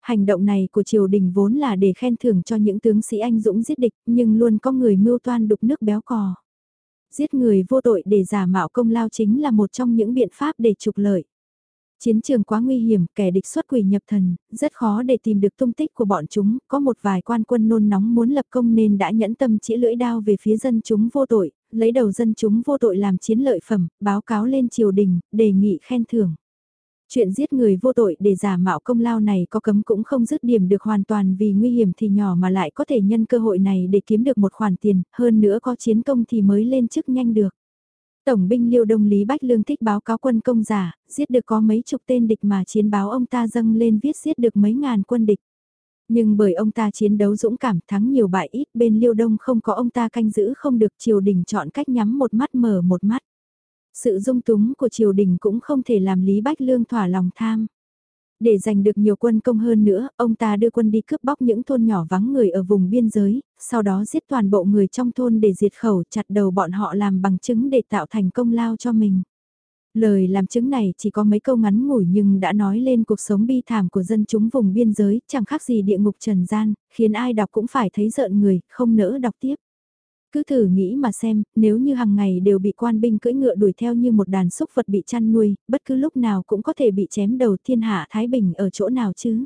Hành động này của triều đình vốn là để khen thưởng cho những tướng sĩ anh dũng giết địch, nhưng luôn có người mưu toan đục nước béo cò. Giết người vô tội để giả mạo công lao chính là một trong những biện pháp để trục lợi. Chiến trường quá nguy hiểm, kẻ địch xuất quỷ nhập thần, rất khó để tìm được tung tích của bọn chúng, có một vài quan quân nôn nóng muốn lập công nên đã nhẫn tâm chỉ lưỡi đao về phía dân chúng vô tội, lấy đầu dân chúng vô tội làm chiến lợi phẩm, báo cáo lên triều đình, đề nghị khen thưởng. Chuyện giết người vô tội để giả mạo công lao này có cấm cũng không dứt điểm được hoàn toàn vì nguy hiểm thì nhỏ mà lại có thể nhân cơ hội này để kiếm được một khoản tiền, hơn nữa có chiến công thì mới lên chức nhanh được. Tổng binh Liêu Đông Lý Bách Lương thích báo cáo quân công giả, giết được có mấy chục tên địch mà chiến báo ông ta dâng lên viết giết được mấy ngàn quân địch. Nhưng bởi ông ta chiến đấu dũng cảm thắng nhiều bại ít bên Liêu Đông không có ông ta canh giữ không được triều đình chọn cách nhắm một mắt mở một mắt. Sự dung túng của triều đình cũng không thể làm Lý Bách Lương thỏa lòng tham. Để giành được nhiều quân công hơn nữa, ông ta đưa quân đi cướp bóc những thôn nhỏ vắng người ở vùng biên giới, sau đó giết toàn bộ người trong thôn để diệt khẩu chặt đầu bọn họ làm bằng chứng để tạo thành công lao cho mình. Lời làm chứng này chỉ có mấy câu ngắn ngủi nhưng đã nói lên cuộc sống bi thảm của dân chúng vùng biên giới, chẳng khác gì địa ngục trần gian, khiến ai đọc cũng phải thấy giận người, không nỡ đọc tiếp. Cứ thử nghĩ mà xem, nếu như hàng ngày đều bị quan binh cưỡi ngựa đuổi theo như một đàn súc vật bị chăn nuôi, bất cứ lúc nào cũng có thể bị chém đầu thiên hạ Thái Bình ở chỗ nào chứ.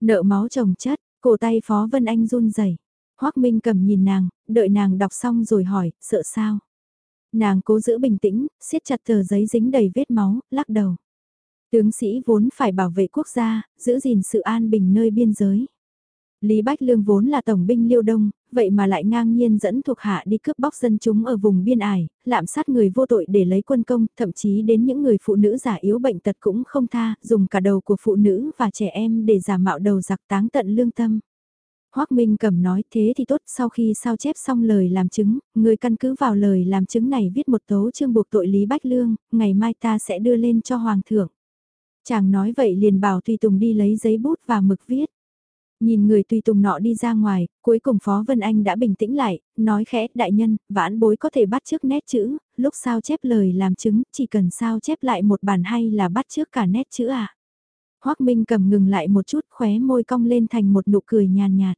Nợ máu chồng chất, cổ tay Phó Vân Anh run rẩy Hoác Minh cầm nhìn nàng, đợi nàng đọc xong rồi hỏi, sợ sao? Nàng cố giữ bình tĩnh, siết chặt tờ giấy dính đầy vết máu, lắc đầu. Tướng sĩ vốn phải bảo vệ quốc gia, giữ gìn sự an bình nơi biên giới. Lý Bách Lương vốn là tổng binh Liêu Đông, vậy mà lại ngang nhiên dẫn thuộc hạ đi cướp bóc dân chúng ở vùng biên ải, lạm sát người vô tội để lấy quân công, thậm chí đến những người phụ nữ giả yếu bệnh tật cũng không tha, dùng cả đầu của phụ nữ và trẻ em để giả mạo đầu giặc táng tận lương tâm. Hoác Minh cầm nói thế thì tốt sau khi sao chép xong lời làm chứng, người căn cứ vào lời làm chứng này viết một tố chương buộc tội Lý Bách Lương, ngày mai ta sẽ đưa lên cho Hoàng thượng. Chàng nói vậy liền bảo Tùy Tùng đi lấy giấy bút và mực viết. Nhìn người tùy tùng nọ đi ra ngoài, cuối cùng Phó Vân Anh đã bình tĩnh lại, nói khẽ, đại nhân, vãn bối có thể bắt trước nét chữ, lúc sao chép lời làm chứng, chỉ cần sao chép lại một bản hay là bắt trước cả nét chữ à. Hoác Minh cầm ngừng lại một chút khóe môi cong lên thành một nụ cười nhàn nhạt.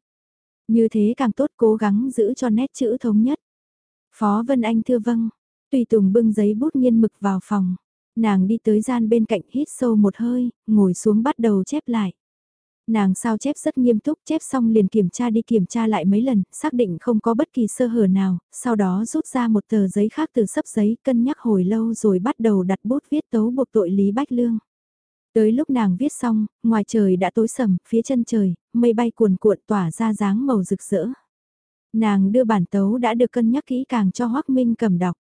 Như thế càng tốt cố gắng giữ cho nét chữ thống nhất. Phó Vân Anh thưa vâng, tùy tùng bưng giấy bút nghiên mực vào phòng. Nàng đi tới gian bên cạnh hít sâu một hơi, ngồi xuống bắt đầu chép lại. Nàng sao chép rất nghiêm túc, chép xong liền kiểm tra đi kiểm tra lại mấy lần, xác định không có bất kỳ sơ hở nào, sau đó rút ra một tờ giấy khác từ sấp giấy cân nhắc hồi lâu rồi bắt đầu đặt bút viết tấu buộc tội Lý Bách Lương. Tới lúc nàng viết xong, ngoài trời đã tối sầm, phía chân trời, mây bay cuồn cuộn tỏa ra dáng màu rực rỡ. Nàng đưa bản tấu đã được cân nhắc kỹ càng cho Hoác Minh cầm đọc.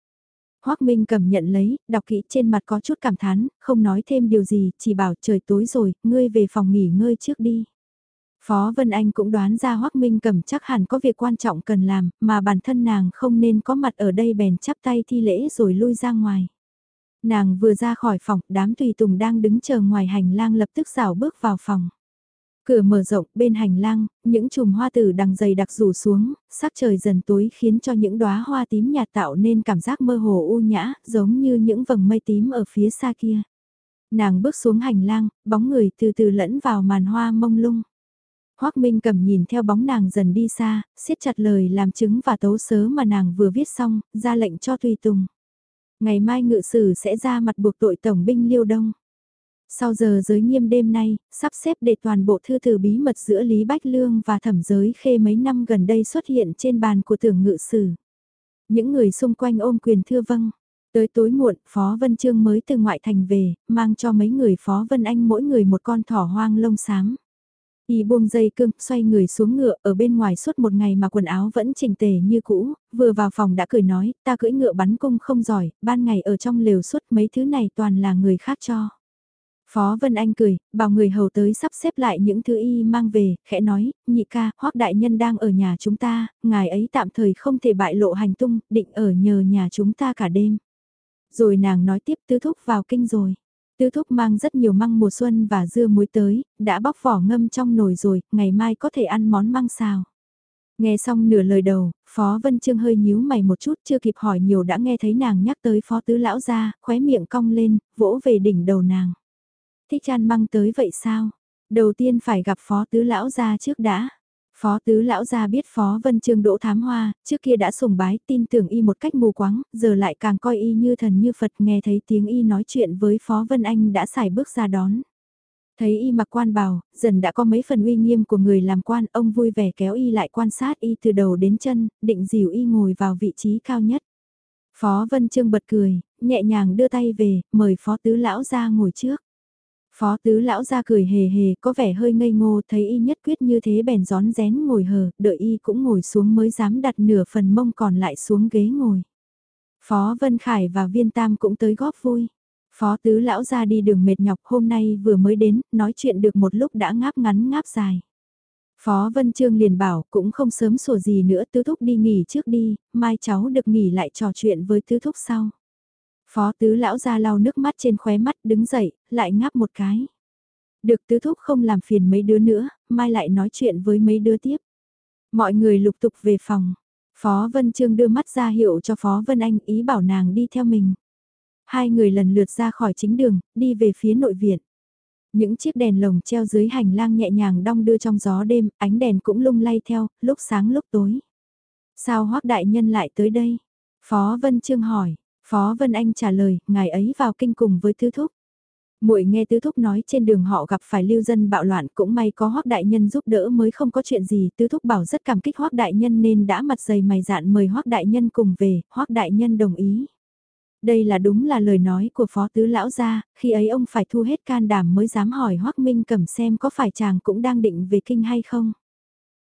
Hoác Minh cầm nhận lấy, đọc kỹ trên mặt có chút cảm thán, không nói thêm điều gì, chỉ bảo trời tối rồi, ngươi về phòng nghỉ ngơi trước đi. Phó Vân Anh cũng đoán ra Hoác Minh cầm chắc hẳn có việc quan trọng cần làm, mà bản thân nàng không nên có mặt ở đây bèn chắp tay thi lễ rồi lui ra ngoài. Nàng vừa ra khỏi phòng, đám tùy tùng đang đứng chờ ngoài hành lang lập tức rảo bước vào phòng. Cửa mở rộng, bên hành lang, những chùm hoa tử đằng dày đặc rủ xuống, sắc trời dần tối khiến cho những đóa hoa tím nhạt tạo nên cảm giác mơ hồ u nhã, giống như những vầng mây tím ở phía xa kia. Nàng bước xuống hành lang, bóng người từ từ lẫn vào màn hoa mông lung. Hoác Minh cầm nhìn theo bóng nàng dần đi xa, siết chặt lời làm chứng và tấu sớ mà nàng vừa viết xong, ra lệnh cho tùy tùng. Ngày mai ngự sử sẽ ra mặt buộc tội tổng binh Liêu Đông. Sau giờ giới nghiêm đêm nay, sắp xếp để toàn bộ thư từ bí mật giữa Lý Bách Lương và thẩm giới khê mấy năm gần đây xuất hiện trên bàn của tưởng ngự sử. Những người xung quanh ôm quyền thưa vâng. Tới tối muộn, Phó Vân Trương mới từ ngoại thành về, mang cho mấy người Phó Vân Anh mỗi người một con thỏ hoang lông xám. Y buông dây cương, xoay người xuống ngựa, ở bên ngoài suốt một ngày mà quần áo vẫn chỉnh tề như cũ, vừa vào phòng đã cười nói, ta cưỡi ngựa bắn cung không giỏi, ban ngày ở trong lều suốt mấy thứ này toàn là người khác cho. Phó Vân Anh cười, bảo người hầu tới sắp xếp lại những thứ y mang về, khẽ nói, nhị ca, hoắc đại nhân đang ở nhà chúng ta, ngài ấy tạm thời không thể bại lộ hành tung, định ở nhờ nhà chúng ta cả đêm. Rồi nàng nói tiếp tứ thúc vào kinh rồi. Tứ thúc mang rất nhiều măng mùa xuân và dưa muối tới, đã bóc vỏ ngâm trong nồi rồi, ngày mai có thể ăn món măng xào. Nghe xong nửa lời đầu, Phó Vân Trương hơi nhíu mày một chút chưa kịp hỏi nhiều đã nghe thấy nàng nhắc tới Phó Tứ Lão ra, khóe miệng cong lên, vỗ về đỉnh đầu nàng. Thích chan măng tới vậy sao? Đầu tiên phải gặp Phó Tứ Lão gia trước đã. Phó tứ lão gia biết Phó Vân Trương đỗ thám hoa, trước kia đã sùng bái tin tưởng y một cách mù quáng, giờ lại càng coi y như thần như Phật nghe thấy tiếng y nói chuyện với Phó Vân Anh đã xài bước ra đón. Thấy y mặc quan bào, dần đã có mấy phần uy nghiêm của người làm quan, ông vui vẻ kéo y lại quan sát y từ đầu đến chân, định dìu y ngồi vào vị trí cao nhất. Phó Vân Trương bật cười, nhẹ nhàng đưa tay về, mời Phó Tứ Lão ra ngồi trước. Phó tứ lão ra cười hề hề, có vẻ hơi ngây ngô, thấy y nhất quyết như thế bèn gión rén ngồi hờ, đợi y cũng ngồi xuống mới dám đặt nửa phần mông còn lại xuống ghế ngồi. Phó Vân Khải và Viên Tam cũng tới góp vui. Phó tứ lão ra đi đường mệt nhọc hôm nay vừa mới đến, nói chuyện được một lúc đã ngáp ngắn ngáp dài. Phó Vân Trương liền bảo cũng không sớm sủa gì nữa tứ thúc đi nghỉ trước đi, mai cháu được nghỉ lại trò chuyện với tứ thúc sau. Phó tứ lão ra lau nước mắt trên khóe mắt đứng dậy, lại ngáp một cái. Được tứ thúc không làm phiền mấy đứa nữa, mai lại nói chuyện với mấy đứa tiếp. Mọi người lục tục về phòng. Phó Vân Trương đưa mắt ra hiệu cho Phó Vân Anh ý bảo nàng đi theo mình. Hai người lần lượt ra khỏi chính đường, đi về phía nội viện. Những chiếc đèn lồng treo dưới hành lang nhẹ nhàng đong đưa trong gió đêm, ánh đèn cũng lung lay theo, lúc sáng lúc tối. Sao hoắc đại nhân lại tới đây? Phó Vân Trương hỏi, Phó Vân Anh trả lời, ngài ấy vào kinh cùng với Tứ Thúc. Muội nghe Tứ Thúc nói trên đường họ gặp phải lưu dân bạo loạn cũng may có Hoắc đại nhân giúp đỡ mới không có chuyện gì. Tứ Thúc bảo rất cảm kích Hoắc đại nhân nên đã mặt dày mày dạn mời Hoắc đại nhân cùng về, Hoắc đại nhân đồng ý. Đây là đúng là lời nói của Phó Tứ Lão gia, khi ấy ông phải thu hết can đảm mới dám hỏi Hoắc Minh Cẩm xem có phải chàng cũng đang định về kinh hay không.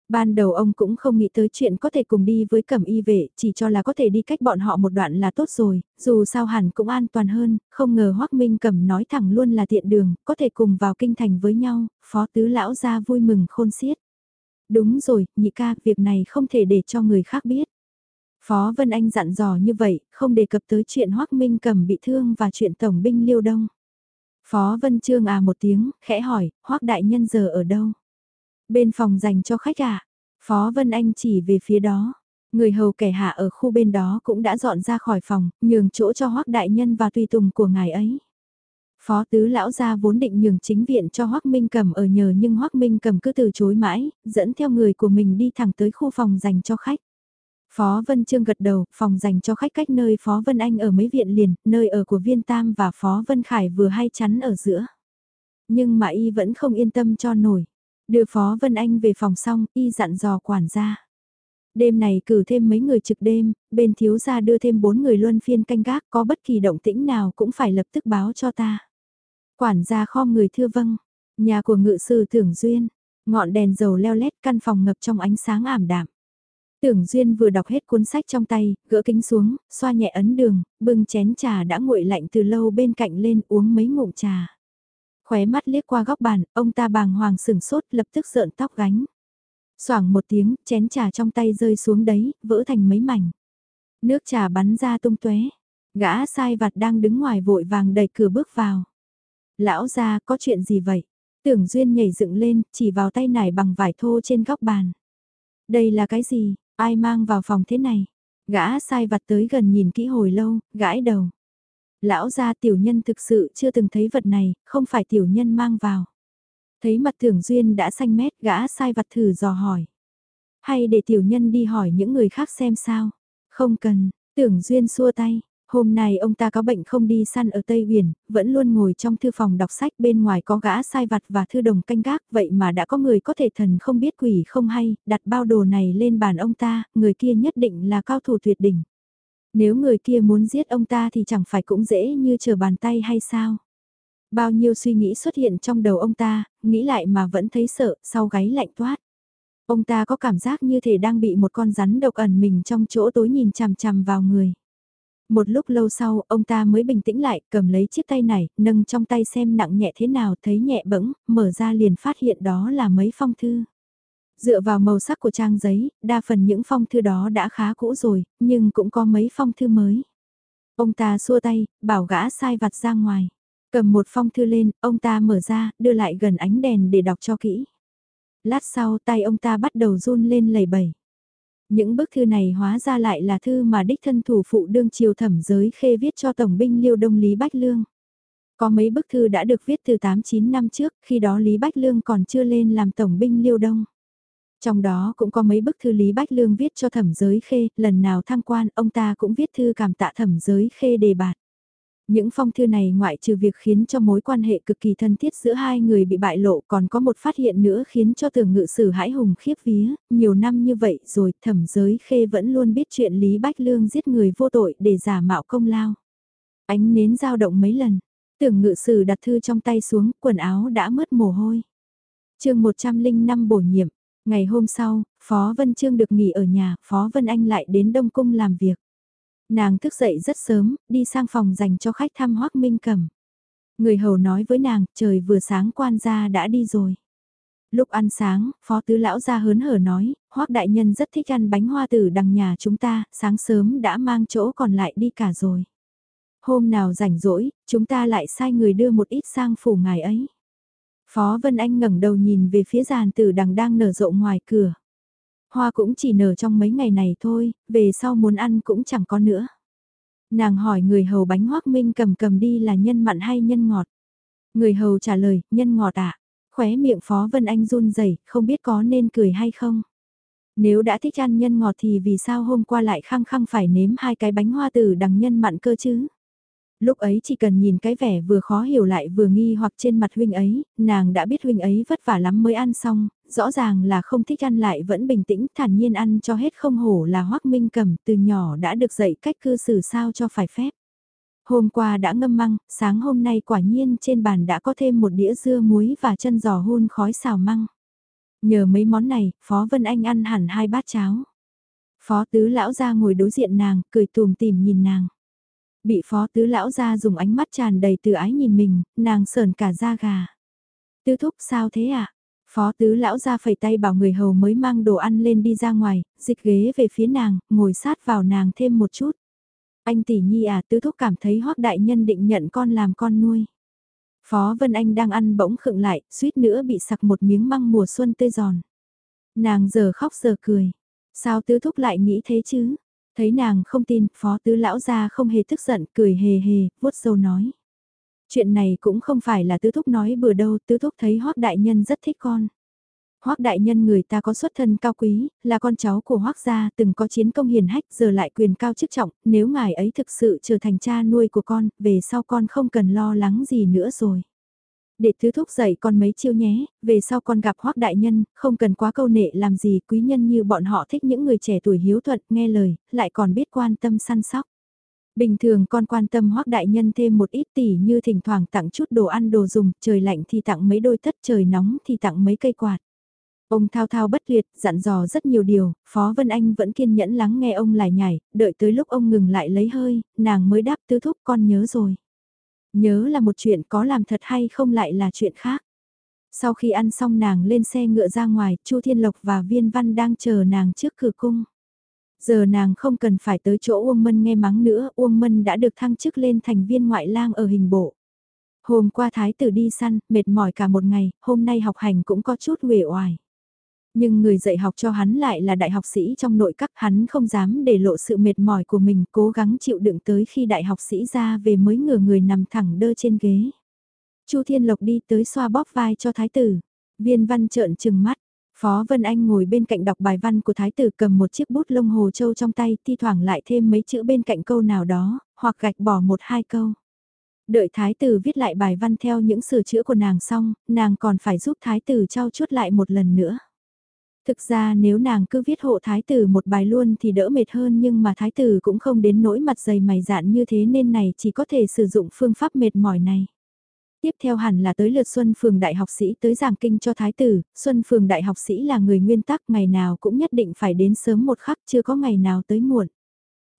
Ban đầu ông cũng không nghĩ tới chuyện có thể cùng đi với cẩm y vệ, chỉ cho là có thể đi cách bọn họ một đoạn là tốt rồi, dù sao hẳn cũng an toàn hơn, không ngờ Hoác Minh cẩm nói thẳng luôn là tiện đường, có thể cùng vào kinh thành với nhau, phó tứ lão ra vui mừng khôn xiết. Đúng rồi, nhị ca, việc này không thể để cho người khác biết. Phó Vân Anh dặn dò như vậy, không đề cập tới chuyện Hoác Minh cẩm bị thương và chuyện tổng binh liêu đông. Phó Vân Trương à một tiếng, khẽ hỏi, Hoác Đại Nhân giờ ở đâu? Bên phòng dành cho khách ạ. À? Phó Vân Anh chỉ về phía đó. Người hầu kẻ hạ ở khu bên đó cũng đã dọn ra khỏi phòng, nhường chỗ cho hoắc đại nhân và tùy tùng của ngài ấy. Phó tứ lão gia vốn định nhường chính viện cho Hoắc Minh Cầm ở nhờ nhưng Hoắc Minh Cầm cứ từ chối mãi, dẫn theo người của mình đi thẳng tới khu phòng dành cho khách. Phó Vân Trương gật đầu, phòng dành cho khách cách nơi Phó Vân Anh ở mấy viện liền, nơi ở của Viên Tam và Phó Vân Khải vừa hay chắn ở giữa. Nhưng mà y vẫn không yên tâm cho nổi. Đưa Phó Vân Anh về phòng xong, y dặn dò quản gia. Đêm này cử thêm mấy người trực đêm, bên thiếu gia đưa thêm bốn người luân phiên canh gác, có bất kỳ động tĩnh nào cũng phải lập tức báo cho ta. Quản gia kho người thưa vâng, nhà của ngự sư Tưởng Duyên, ngọn đèn dầu leo lét căn phòng ngập trong ánh sáng ảm đạm. Tưởng Duyên vừa đọc hết cuốn sách trong tay, gỡ kính xuống, xoa nhẹ ấn đường, bưng chén trà đã nguội lạnh từ lâu bên cạnh lên uống mấy ngụm trà. Khóe mắt liếc qua góc bàn, ông ta bàng hoàng sửng sốt lập tức sợn tóc gánh. Xoảng một tiếng, chén trà trong tay rơi xuống đấy, vỡ thành mấy mảnh. Nước trà bắn ra tung tóe Gã sai vặt đang đứng ngoài vội vàng đẩy cửa bước vào. Lão ra có chuyện gì vậy? Tưởng Duyên nhảy dựng lên, chỉ vào tay nải bằng vải thô trên góc bàn. Đây là cái gì? Ai mang vào phòng thế này? Gã sai vặt tới gần nhìn kỹ hồi lâu, gãi đầu. Lão gia tiểu nhân thực sự chưa từng thấy vật này, không phải tiểu nhân mang vào. Thấy mặt tưởng duyên đã xanh mét gã sai vặt thử dò hỏi. Hay để tiểu nhân đi hỏi những người khác xem sao. Không cần, tưởng duyên xua tay. Hôm nay ông ta có bệnh không đi săn ở Tây Huyền, vẫn luôn ngồi trong thư phòng đọc sách bên ngoài có gã sai vặt và thư đồng canh gác, vậy mà đã có người có thể thần không biết quỷ không hay, đặt bao đồ này lên bàn ông ta, người kia nhất định là cao thủ tuyệt đỉnh. Nếu người kia muốn giết ông ta thì chẳng phải cũng dễ như chờ bàn tay hay sao? Bao nhiêu suy nghĩ xuất hiện trong đầu ông ta, nghĩ lại mà vẫn thấy sợ, sau gáy lạnh toát. Ông ta có cảm giác như thể đang bị một con rắn độc ẩn mình trong chỗ tối nhìn chằm chằm vào người. Một lúc lâu sau, ông ta mới bình tĩnh lại, cầm lấy chiếc tay này, nâng trong tay xem nặng nhẹ thế nào, thấy nhẹ bẫng, mở ra liền phát hiện đó là mấy phong thư. Dựa vào màu sắc của trang giấy, đa phần những phong thư đó đã khá cũ rồi, nhưng cũng có mấy phong thư mới. Ông ta xua tay, bảo gã sai vặt ra ngoài. Cầm một phong thư lên, ông ta mở ra, đưa lại gần ánh đèn để đọc cho kỹ. Lát sau tay ông ta bắt đầu run lên lầy bẩy. Những bức thư này hóa ra lại là thư mà đích thân thủ phụ đương triều thẩm giới khê viết cho Tổng binh Liêu Đông Lý Bách Lương. Có mấy bức thư đã được viết từ 8-9 năm trước, khi đó Lý Bách Lương còn chưa lên làm Tổng binh Liêu Đông. Trong đó cũng có mấy bức thư Lý Bách Lương viết cho thẩm giới khê, lần nào thăng quan ông ta cũng viết thư cảm tạ thẩm giới khê đề bạt. Những phong thư này ngoại trừ việc khiến cho mối quan hệ cực kỳ thân thiết giữa hai người bị bại lộ còn có một phát hiện nữa khiến cho tưởng ngự sử hãi hùng khiếp vía, nhiều năm như vậy rồi thẩm giới khê vẫn luôn biết chuyện Lý Bách Lương giết người vô tội để giả mạo công lao. Ánh nến dao động mấy lần, tưởng ngự sử đặt thư trong tay xuống, quần áo đã mất mồ hôi. chương 105 bổ nhiệm, ngày hôm sau, Phó Vân Trương được nghỉ ở nhà, Phó Vân Anh lại đến Đông Cung làm việc. Nàng thức dậy rất sớm, đi sang phòng dành cho khách thăm Hoác Minh Cẩm. Người hầu nói với nàng, trời vừa sáng quan gia đã đi rồi. Lúc ăn sáng, phó tứ lão ra hớn hở nói, Hoác đại nhân rất thích ăn bánh hoa tử đằng nhà chúng ta, sáng sớm đã mang chỗ còn lại đi cả rồi. Hôm nào rảnh rỗi, chúng ta lại sai người đưa một ít sang phủ ngài ấy. Phó Vân Anh ngẩng đầu nhìn về phía giàn tử đằng đang nở rộ ngoài cửa. Hoa cũng chỉ nở trong mấy ngày này thôi, về sau muốn ăn cũng chẳng có nữa. Nàng hỏi người hầu bánh hoác minh cầm cầm đi là nhân mặn hay nhân ngọt. Người hầu trả lời, nhân ngọt ạ. À? Khóe miệng Phó Vân Anh run rẩy không biết có nên cười hay không. Nếu đã thích ăn nhân ngọt thì vì sao hôm qua lại khăng khăng phải nếm hai cái bánh hoa tử đằng nhân mặn cơ chứ? Lúc ấy chỉ cần nhìn cái vẻ vừa khó hiểu lại vừa nghi hoặc trên mặt huynh ấy, nàng đã biết huynh ấy vất vả lắm mới ăn xong, rõ ràng là không thích ăn lại vẫn bình tĩnh thản nhiên ăn cho hết không hổ là hoắc minh cầm từ nhỏ đã được dạy cách cư xử sao cho phải phép. Hôm qua đã ngâm măng, sáng hôm nay quả nhiên trên bàn đã có thêm một đĩa dưa muối và chân giò hun khói xào măng. Nhờ mấy món này, Phó Vân Anh ăn hẳn hai bát cháo. Phó tứ lão ra ngồi đối diện nàng, cười tùm tìm nhìn nàng. Bị phó tứ lão ra dùng ánh mắt tràn đầy từ ái nhìn mình, nàng sờn cả da gà. Tứ thúc sao thế ạ? À? Phó tứ lão ra phẩy tay bảo người hầu mới mang đồ ăn lên đi ra ngoài, dịch ghế về phía nàng, ngồi sát vào nàng thêm một chút. Anh tỷ nhi à tứ thúc cảm thấy hoắc đại nhân định nhận con làm con nuôi. Phó Vân Anh đang ăn bỗng khựng lại, suýt nữa bị sặc một miếng măng mùa xuân tươi giòn. Nàng giờ khóc giờ cười. Sao tứ thúc lại nghĩ thế chứ? Thấy nàng không tin, phó tứ lão ra không hề tức giận, cười hề hề, vuốt sâu nói. Chuyện này cũng không phải là tứ thúc nói bừa đâu, tứ thúc thấy hoắc đại nhân rất thích con. Hoắc đại nhân người ta có xuất thân cao quý, là con cháu của Hoắc gia, từng có chiến công hiền hách, giờ lại quyền cao chức trọng, nếu ngài ấy thực sự trở thành cha nuôi của con, về sau con không cần lo lắng gì nữa rồi. Để thứ thúc dạy con mấy chiêu nhé, về sau con gặp hoắc đại nhân, không cần quá câu nệ làm gì quý nhân như bọn họ thích những người trẻ tuổi hiếu thuận, nghe lời, lại còn biết quan tâm săn sóc. Bình thường con quan tâm hoắc đại nhân thêm một ít tỷ như thỉnh thoảng tặng chút đồ ăn đồ dùng, trời lạnh thì tặng mấy đôi tất trời nóng thì tặng mấy cây quạt. Ông thao thao bất liệt, dặn dò rất nhiều điều, Phó Vân Anh vẫn kiên nhẫn lắng nghe ông lại nhảy, đợi tới lúc ông ngừng lại lấy hơi, nàng mới đáp tứ thúc con nhớ rồi. Nhớ là một chuyện có làm thật hay không lại là chuyện khác. Sau khi ăn xong nàng lên xe ngựa ra ngoài, Chu Thiên Lộc và Viên Văn đang chờ nàng trước cửa cung. Giờ nàng không cần phải tới chỗ Uông Mân nghe mắng nữa, Uông Mân đã được thăng chức lên thành viên ngoại lang ở hình bộ. Hôm qua thái tử đi săn, mệt mỏi cả một ngày, hôm nay học hành cũng có chút uể oải. Nhưng người dạy học cho hắn lại là đại học sĩ trong nội các hắn không dám để lộ sự mệt mỏi của mình cố gắng chịu đựng tới khi đại học sĩ ra về mới ngửa người nằm thẳng đơ trên ghế. Chu Thiên Lộc đi tới xoa bóp vai cho thái tử. Viên văn trợn trừng mắt. Phó Vân Anh ngồi bên cạnh đọc bài văn của thái tử cầm một chiếc bút lông hồ châu trong tay thi thoảng lại thêm mấy chữ bên cạnh câu nào đó, hoặc gạch bỏ một hai câu. Đợi thái tử viết lại bài văn theo những sửa chữa của nàng xong, nàng còn phải giúp thái tử trao chuốt lại một lần nữa. Thực ra nếu nàng cứ viết hộ thái tử một bài luôn thì đỡ mệt hơn nhưng mà thái tử cũng không đến nỗi mặt dày mày dạn như thế nên này chỉ có thể sử dụng phương pháp mệt mỏi này. Tiếp theo hẳn là tới lượt Xuân Phường Đại học sĩ tới giảng kinh cho Thái tử, Xuân Phường Đại học sĩ là người nguyên tắc ngày nào cũng nhất định phải đến sớm một khắc chưa có ngày nào tới muộn.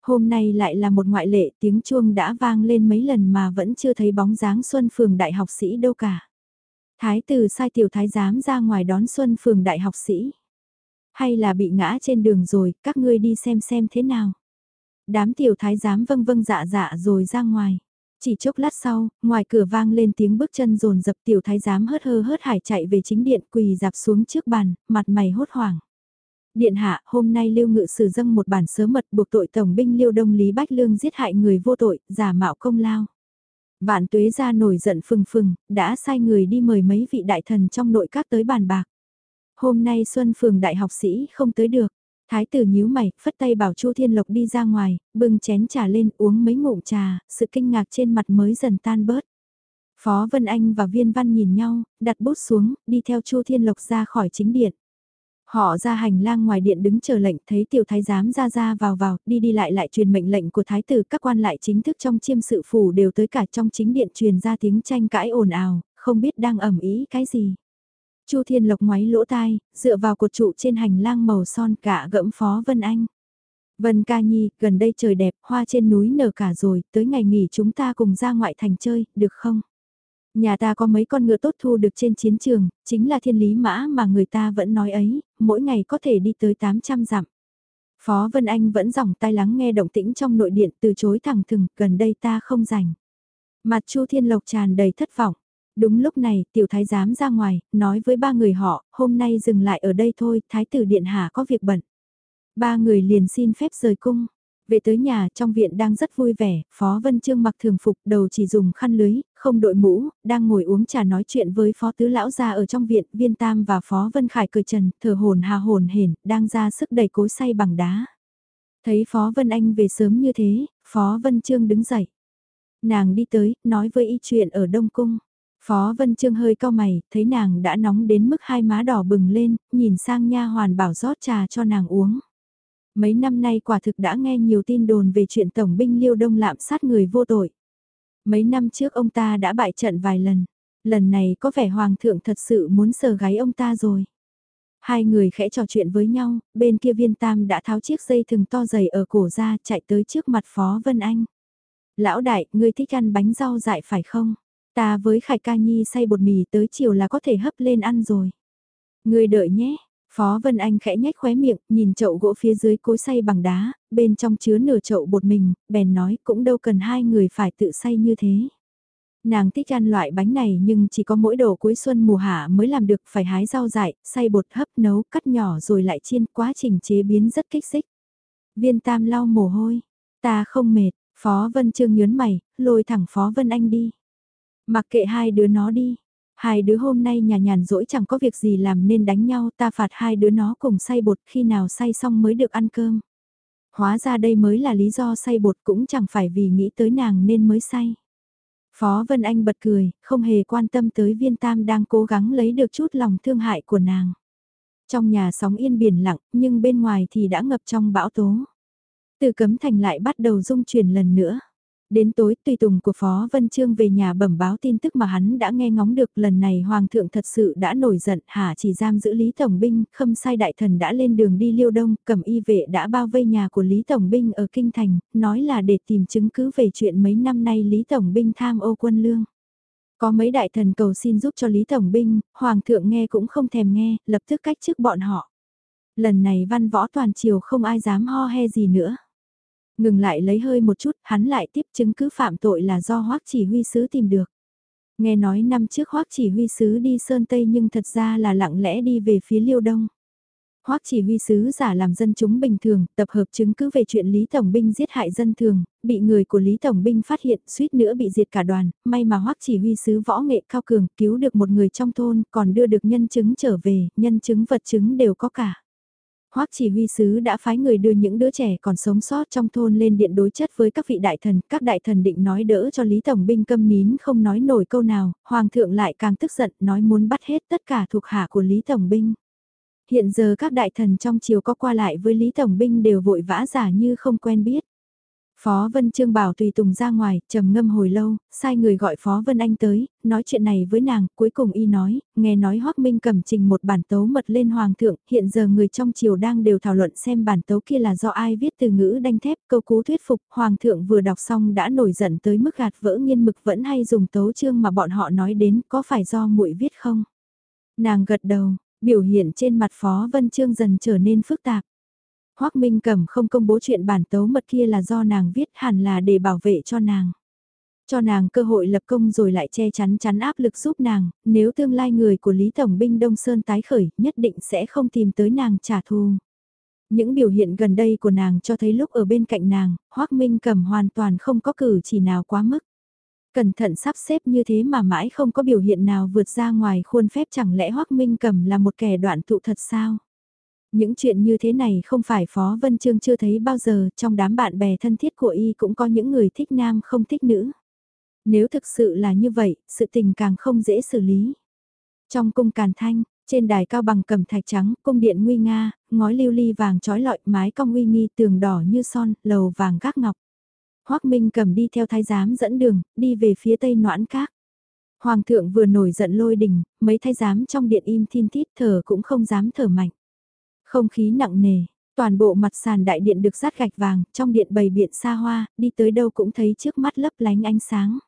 Hôm nay lại là một ngoại lệ tiếng chuông đã vang lên mấy lần mà vẫn chưa thấy bóng dáng Xuân Phường Đại học sĩ đâu cả. Thái tử sai tiểu thái giám ra ngoài đón Xuân Phường Đại học sĩ. Hay là bị ngã trên đường rồi, các ngươi đi xem xem thế nào. Đám tiểu thái giám vâng vâng dạ dạ rồi ra ngoài. Chỉ chốc lát sau, ngoài cửa vang lên tiếng bước chân rồn dập tiểu thái giám hớt hơ hớt hải chạy về chính điện quỳ dạp xuống trước bàn, mặt mày hốt hoảng. Điện hạ, hôm nay Lưu Ngự Sử dâng một bản sớ mật buộc tội tổng binh Lưu Đông Lý Bách Lương giết hại người vô tội, giả mạo công lao. Vạn tuế ra nổi giận phừng phừng, đã sai người đi mời mấy vị đại thần trong nội các tới bàn bạc. Hôm nay Xuân Phường đại học sĩ không tới được. Thái tử nhíu mày, phất tay bảo Chu Thiên Lộc đi ra ngoài, bưng chén trà lên uống mấy ngụm trà, sự kinh ngạc trên mặt mới dần tan bớt. Phó Vân Anh và Viên Văn nhìn nhau, đặt bút xuống, đi theo Chu Thiên Lộc ra khỏi chính điện. Họ ra hành lang ngoài điện đứng chờ lệnh thấy tiểu thái giám ra ra vào vào, đi đi lại lại truyền mệnh lệnh của thái tử các quan lại chính thức trong chiêm sự phủ đều tới cả trong chính điện truyền ra tiếng tranh cãi ồn ào, không biết đang ẩm ý cái gì. Chu Thiên Lộc ngoáy lỗ tai, dựa vào cột trụ trên hành lang màu son cả gẫm phó Vân Anh. Vân ca nhi, gần đây trời đẹp, hoa trên núi nở cả rồi, tới ngày nghỉ chúng ta cùng ra ngoại thành chơi, được không? Nhà ta có mấy con ngựa tốt thu được trên chiến trường, chính là thiên lý mã mà người ta vẫn nói ấy, mỗi ngày có thể đi tới 800 dặm. Phó Vân Anh vẫn dòng tai lắng nghe động tĩnh trong nội điện từ chối thẳng thừng, gần đây ta không rảnh. Mặt Chu Thiên Lộc tràn đầy thất vọng. Đúng lúc này, tiểu thái giám ra ngoài, nói với ba người họ, hôm nay dừng lại ở đây thôi, thái tử điện hạ có việc bận. Ba người liền xin phép rời cung. Về tới nhà trong viện đang rất vui vẻ, Phó Vân Trương mặc thường phục đầu chỉ dùng khăn lưới, không đội mũ, đang ngồi uống trà nói chuyện với Phó Tứ Lão ra ở trong viện, Viên Tam và Phó Vân Khải cười trần, thở hồn hà hồn hển, đang ra sức đẩy cối say bằng đá. Thấy Phó Vân Anh về sớm như thế, Phó Vân Trương đứng dậy. Nàng đi tới, nói với y chuyện ở Đông Cung. Phó Vân Trương hơi cao mày, thấy nàng đã nóng đến mức hai má đỏ bừng lên, nhìn sang nha hoàn bảo rót trà cho nàng uống. Mấy năm nay quả thực đã nghe nhiều tin đồn về chuyện Tổng binh Liêu Đông lạm sát người vô tội. Mấy năm trước ông ta đã bại trận vài lần, lần này có vẻ Hoàng thượng thật sự muốn sờ gáy ông ta rồi. Hai người khẽ trò chuyện với nhau, bên kia viên tam đã tháo chiếc dây thừng to dày ở cổ ra chạy tới trước mặt Phó Vân Anh. Lão đại, ngươi thích ăn bánh rau dại phải không? Ta với Khải Ca Nhi xay bột mì tới chiều là có thể hấp lên ăn rồi. người đợi nhé, Phó Vân Anh khẽ nhếch khóe miệng, nhìn chậu gỗ phía dưới cối xay bằng đá, bên trong chứa nửa chậu bột mình, bèn nói cũng đâu cần hai người phải tự xay như thế. Nàng thích ăn loại bánh này nhưng chỉ có mỗi đồ cuối xuân mùa hạ mới làm được phải hái rau dại, xay bột hấp nấu, cắt nhỏ rồi lại chiên, quá trình chế biến rất kích xích. Viên tam lau mồ hôi, ta không mệt, Phó Vân Trương nhớn mày, lôi thẳng Phó Vân Anh đi. Mặc kệ hai đứa nó đi, Hai đứa hôm nay nhà nhàn rỗi chẳng có việc gì làm nên đánh nhau ta phạt hai đứa nó cùng say bột khi nào say xong mới được ăn cơm. Hóa ra đây mới là lý do say bột cũng chẳng phải vì nghĩ tới nàng nên mới say. Phó Vân Anh bật cười, không hề quan tâm tới viên tam đang cố gắng lấy được chút lòng thương hại của nàng. Trong nhà sóng yên biển lặng, nhưng bên ngoài thì đã ngập trong bão tố. Từ cấm thành lại bắt đầu rung chuyển lần nữa. Đến tối tùy tùng của Phó Vân Trương về nhà bẩm báo tin tức mà hắn đã nghe ngóng được lần này Hoàng thượng thật sự đã nổi giận hả chỉ giam giữ Lý Tổng Binh, khâm sai đại thần đã lên đường đi liêu đông, cầm y vệ đã bao vây nhà của Lý Tổng Binh ở Kinh Thành, nói là để tìm chứng cứ về chuyện mấy năm nay Lý Tổng Binh tham ô quân lương. Có mấy đại thần cầu xin giúp cho Lý Tổng Binh, Hoàng thượng nghe cũng không thèm nghe, lập tức cách chức bọn họ. Lần này văn võ toàn triều không ai dám ho he gì nữa. Ngừng lại lấy hơi một chút, hắn lại tiếp chứng cứ phạm tội là do hoắc chỉ huy sứ tìm được. Nghe nói năm trước hoắc chỉ huy sứ đi Sơn Tây nhưng thật ra là lặng lẽ đi về phía Liêu Đông. Hoắc chỉ huy sứ giả làm dân chúng bình thường, tập hợp chứng cứ về chuyện Lý Tổng Binh giết hại dân thường, bị người của Lý Tổng Binh phát hiện suýt nữa bị diệt cả đoàn, may mà Hoắc chỉ huy sứ võ nghệ cao cường cứu được một người trong thôn còn đưa được nhân chứng trở về, nhân chứng vật chứng đều có cả. Hoắc chỉ huy sứ đã phái người đưa những đứa trẻ còn sống sót trong thôn lên điện đối chất với các vị đại thần, các đại thần định nói đỡ cho Lý Tổng binh câm nín không nói nổi câu nào, Hoàng thượng lại càng tức giận nói muốn bắt hết tất cả thuộc hạ của Lý Tổng binh. Hiện giờ các đại thần trong triều có qua lại với Lý Tổng binh đều vội vã giả như không quen biết. Phó Vân Trương bảo tùy tùng ra ngoài, trầm ngâm hồi lâu, sai người gọi Phó Vân Anh tới, nói chuyện này với nàng, cuối cùng y nói, nghe nói Hoắc Minh cầm trình một bản tấu mật lên Hoàng thượng, hiện giờ người trong triều đang đều thảo luận xem bản tấu kia là do ai viết từ ngữ đanh thép, câu cú thuyết phục, Hoàng thượng vừa đọc xong đã nổi giận tới mức gạt vỡ nghiên mực vẫn hay dùng tấu chương mà bọn họ nói đến, có phải do muội viết không? Nàng gật đầu, biểu hiện trên mặt Phó Vân Trương dần trở nên phức tạp. Hoác Minh Cẩm không công bố chuyện bản tấu mật kia là do nàng viết hẳn là để bảo vệ cho nàng. Cho nàng cơ hội lập công rồi lại che chắn chắn áp lực giúp nàng, nếu tương lai người của Lý Tổng binh Đông Sơn tái khởi nhất định sẽ không tìm tới nàng trả thù. Những biểu hiện gần đây của nàng cho thấy lúc ở bên cạnh nàng, Hoác Minh Cẩm hoàn toàn không có cử chỉ nào quá mức. Cẩn thận sắp xếp như thế mà mãi không có biểu hiện nào vượt ra ngoài khuôn phép chẳng lẽ Hoác Minh Cẩm là một kẻ đoạn tụ thật sao? Những chuyện như thế này không phải Phó Vân Trương chưa thấy bao giờ, trong đám bạn bè thân thiết của y cũng có những người thích nam không thích nữ. Nếu thực sự là như vậy, sự tình càng không dễ xử lý. Trong cung Càn Thanh, trên đài cao bằng cầm thạch trắng, cung điện nguy nga, ngói lưu ly vàng trói lọi, mái cong uy nghi tường đỏ như son, lầu vàng gác ngọc. hoắc Minh cầm đi theo thái giám dẫn đường, đi về phía tây noãn các. Hoàng thượng vừa nổi giận lôi đình, mấy thái giám trong điện im thiên thít thở cũng không dám thở mạnh. Không khí nặng nề, toàn bộ mặt sàn đại điện được sát gạch vàng, trong điện bày biện xa hoa, đi tới đâu cũng thấy trước mắt lấp lánh ánh sáng.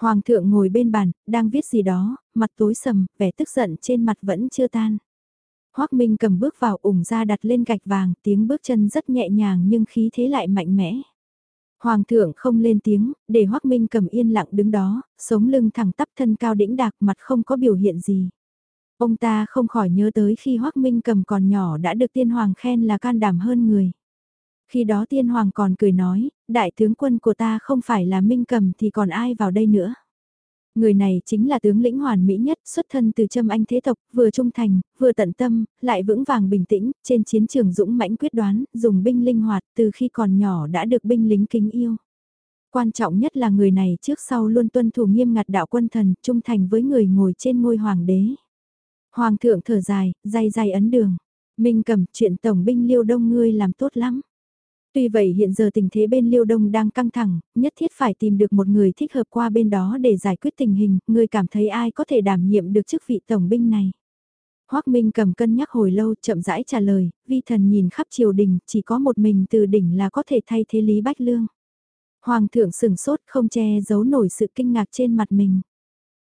Hoàng thượng ngồi bên bàn, đang viết gì đó, mặt tối sầm, vẻ tức giận trên mặt vẫn chưa tan. Hoác Minh cầm bước vào ủng ra đặt lên gạch vàng, tiếng bước chân rất nhẹ nhàng nhưng khí thế lại mạnh mẽ. Hoàng thượng không lên tiếng, để Hoác Minh cầm yên lặng đứng đó, sống lưng thẳng tắp thân cao đĩnh đạc mặt không có biểu hiện gì. Ông ta không khỏi nhớ tới khi Hoác Minh cầm còn nhỏ đã được tiên hoàng khen là can đảm hơn người. Khi đó tiên hoàng còn cười nói, đại tướng quân của ta không phải là Minh cầm thì còn ai vào đây nữa. Người này chính là tướng lĩnh hoàn mỹ nhất, xuất thân từ châm anh thế tộc, vừa trung thành, vừa tận tâm, lại vững vàng bình tĩnh, trên chiến trường dũng mãnh quyết đoán, dùng binh linh hoạt từ khi còn nhỏ đã được binh lính kính yêu. Quan trọng nhất là người này trước sau luôn tuân thủ nghiêm ngặt đạo quân thần, trung thành với người ngồi trên ngôi hoàng đế. Hoàng thượng thở dài, dày dày ấn đường. Minh cầm chuyện tổng binh liêu đông ngươi làm tốt lắm. Tuy vậy hiện giờ tình thế bên Liêu Đông đang căng thẳng, nhất thiết phải tìm được một người thích hợp qua bên đó để giải quyết tình hình, ngươi cảm thấy ai có thể đảm nhiệm được chức vị tổng binh này. Hoác Minh cầm cân nhắc hồi lâu chậm rãi trả lời, vi thần nhìn khắp triều đình, chỉ có một mình từ đỉnh là có thể thay thế Lý Bách Lương. Hoàng thượng sừng sốt không che giấu nổi sự kinh ngạc trên mặt mình.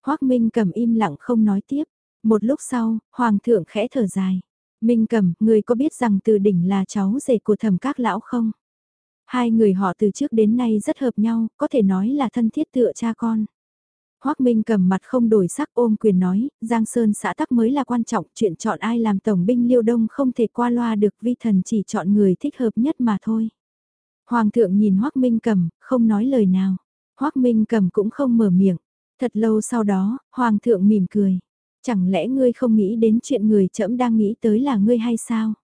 Hoác Minh cầm im lặng không nói tiếp. Một lúc sau, Hoàng thượng khẽ thở dài. Minh Cẩm, người có biết rằng từ đỉnh là cháu rể của thẩm các lão không? Hai người họ từ trước đến nay rất hợp nhau, có thể nói là thân thiết tựa cha con. Hoác Minh cầm mặt không đổi sắc ôm quyền nói, Giang Sơn xã tắc mới là quan trọng, chuyện chọn ai làm tổng binh liêu đông không thể qua loa được vi thần chỉ chọn người thích hợp nhất mà thôi. Hoàng thượng nhìn Hoác Minh cầm, không nói lời nào. Hoác Minh cầm cũng không mở miệng. Thật lâu sau đó, Hoàng thượng mỉm cười. Chẳng lẽ ngươi không nghĩ đến chuyện người trẫm đang nghĩ tới là ngươi hay sao?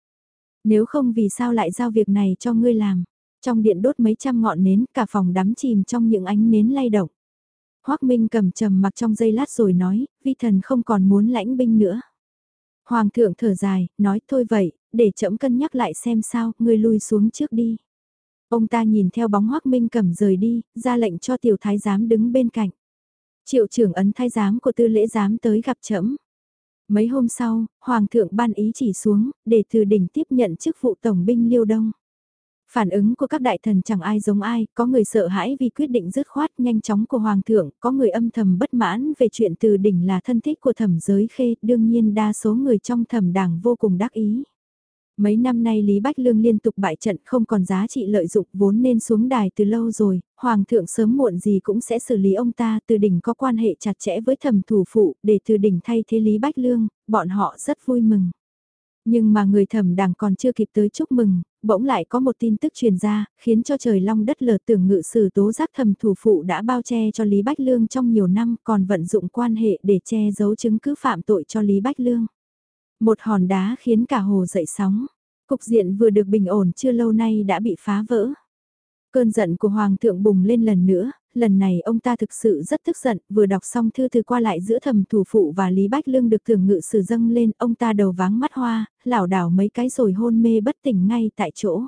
Nếu không vì sao lại giao việc này cho ngươi làm? Trong điện đốt mấy trăm ngọn nến, cả phòng đắm chìm trong những ánh nến lay động. Hoắc Minh cầm trầm mặc trong giây lát rồi nói, vi thần không còn muốn lãnh binh nữa. Hoàng thượng thở dài, nói thôi vậy, để chậm cân nhắc lại xem sao, ngươi lui xuống trước đi. Ông ta nhìn theo bóng Hoắc Minh cầm rời đi, ra lệnh cho tiểu thái giám đứng bên cạnh. Triệu trưởng ấn thái giám của tư lễ giám tới gặp trẫm. Mấy hôm sau, Hoàng thượng ban ý chỉ xuống, để từ đỉnh tiếp nhận chức vụ tổng binh Liêu Đông. Phản ứng của các đại thần chẳng ai giống ai, có người sợ hãi vì quyết định dứt khoát nhanh chóng của Hoàng thượng, có người âm thầm bất mãn về chuyện từ đỉnh là thân thích của thẩm giới khê, đương nhiên đa số người trong thẩm đảng vô cùng đắc ý. Mấy năm nay Lý Bách Lương liên tục bại trận không còn giá trị lợi dụng vốn nên xuống đài từ lâu rồi, Hoàng thượng sớm muộn gì cũng sẽ xử lý ông ta từ đỉnh có quan hệ chặt chẽ với thẩm thủ phụ để từ đỉnh thay thế Lý Bách Lương, bọn họ rất vui mừng. Nhưng mà người thẩm đảng còn chưa kịp tới chúc mừng, bỗng lại có một tin tức truyền ra, khiến cho trời long đất lở tưởng ngự sử tố giác thẩm thủ phụ đã bao che cho Lý Bách Lương trong nhiều năm còn vận dụng quan hệ để che giấu chứng cứ phạm tội cho Lý Bách Lương. Một hòn đá khiến cả hồ dậy sóng. Cục diện vừa được bình ổn chưa lâu nay đã bị phá vỡ. Cơn giận của Hoàng thượng bùng lên lần nữa, lần này ông ta thực sự rất tức giận, vừa đọc xong thư từ qua lại giữa thầm thủ phụ và Lý Bách Lương được thường ngự sử dâng lên, ông ta đầu váng mắt hoa, lảo đảo mấy cái rồi hôn mê bất tỉnh ngay tại chỗ.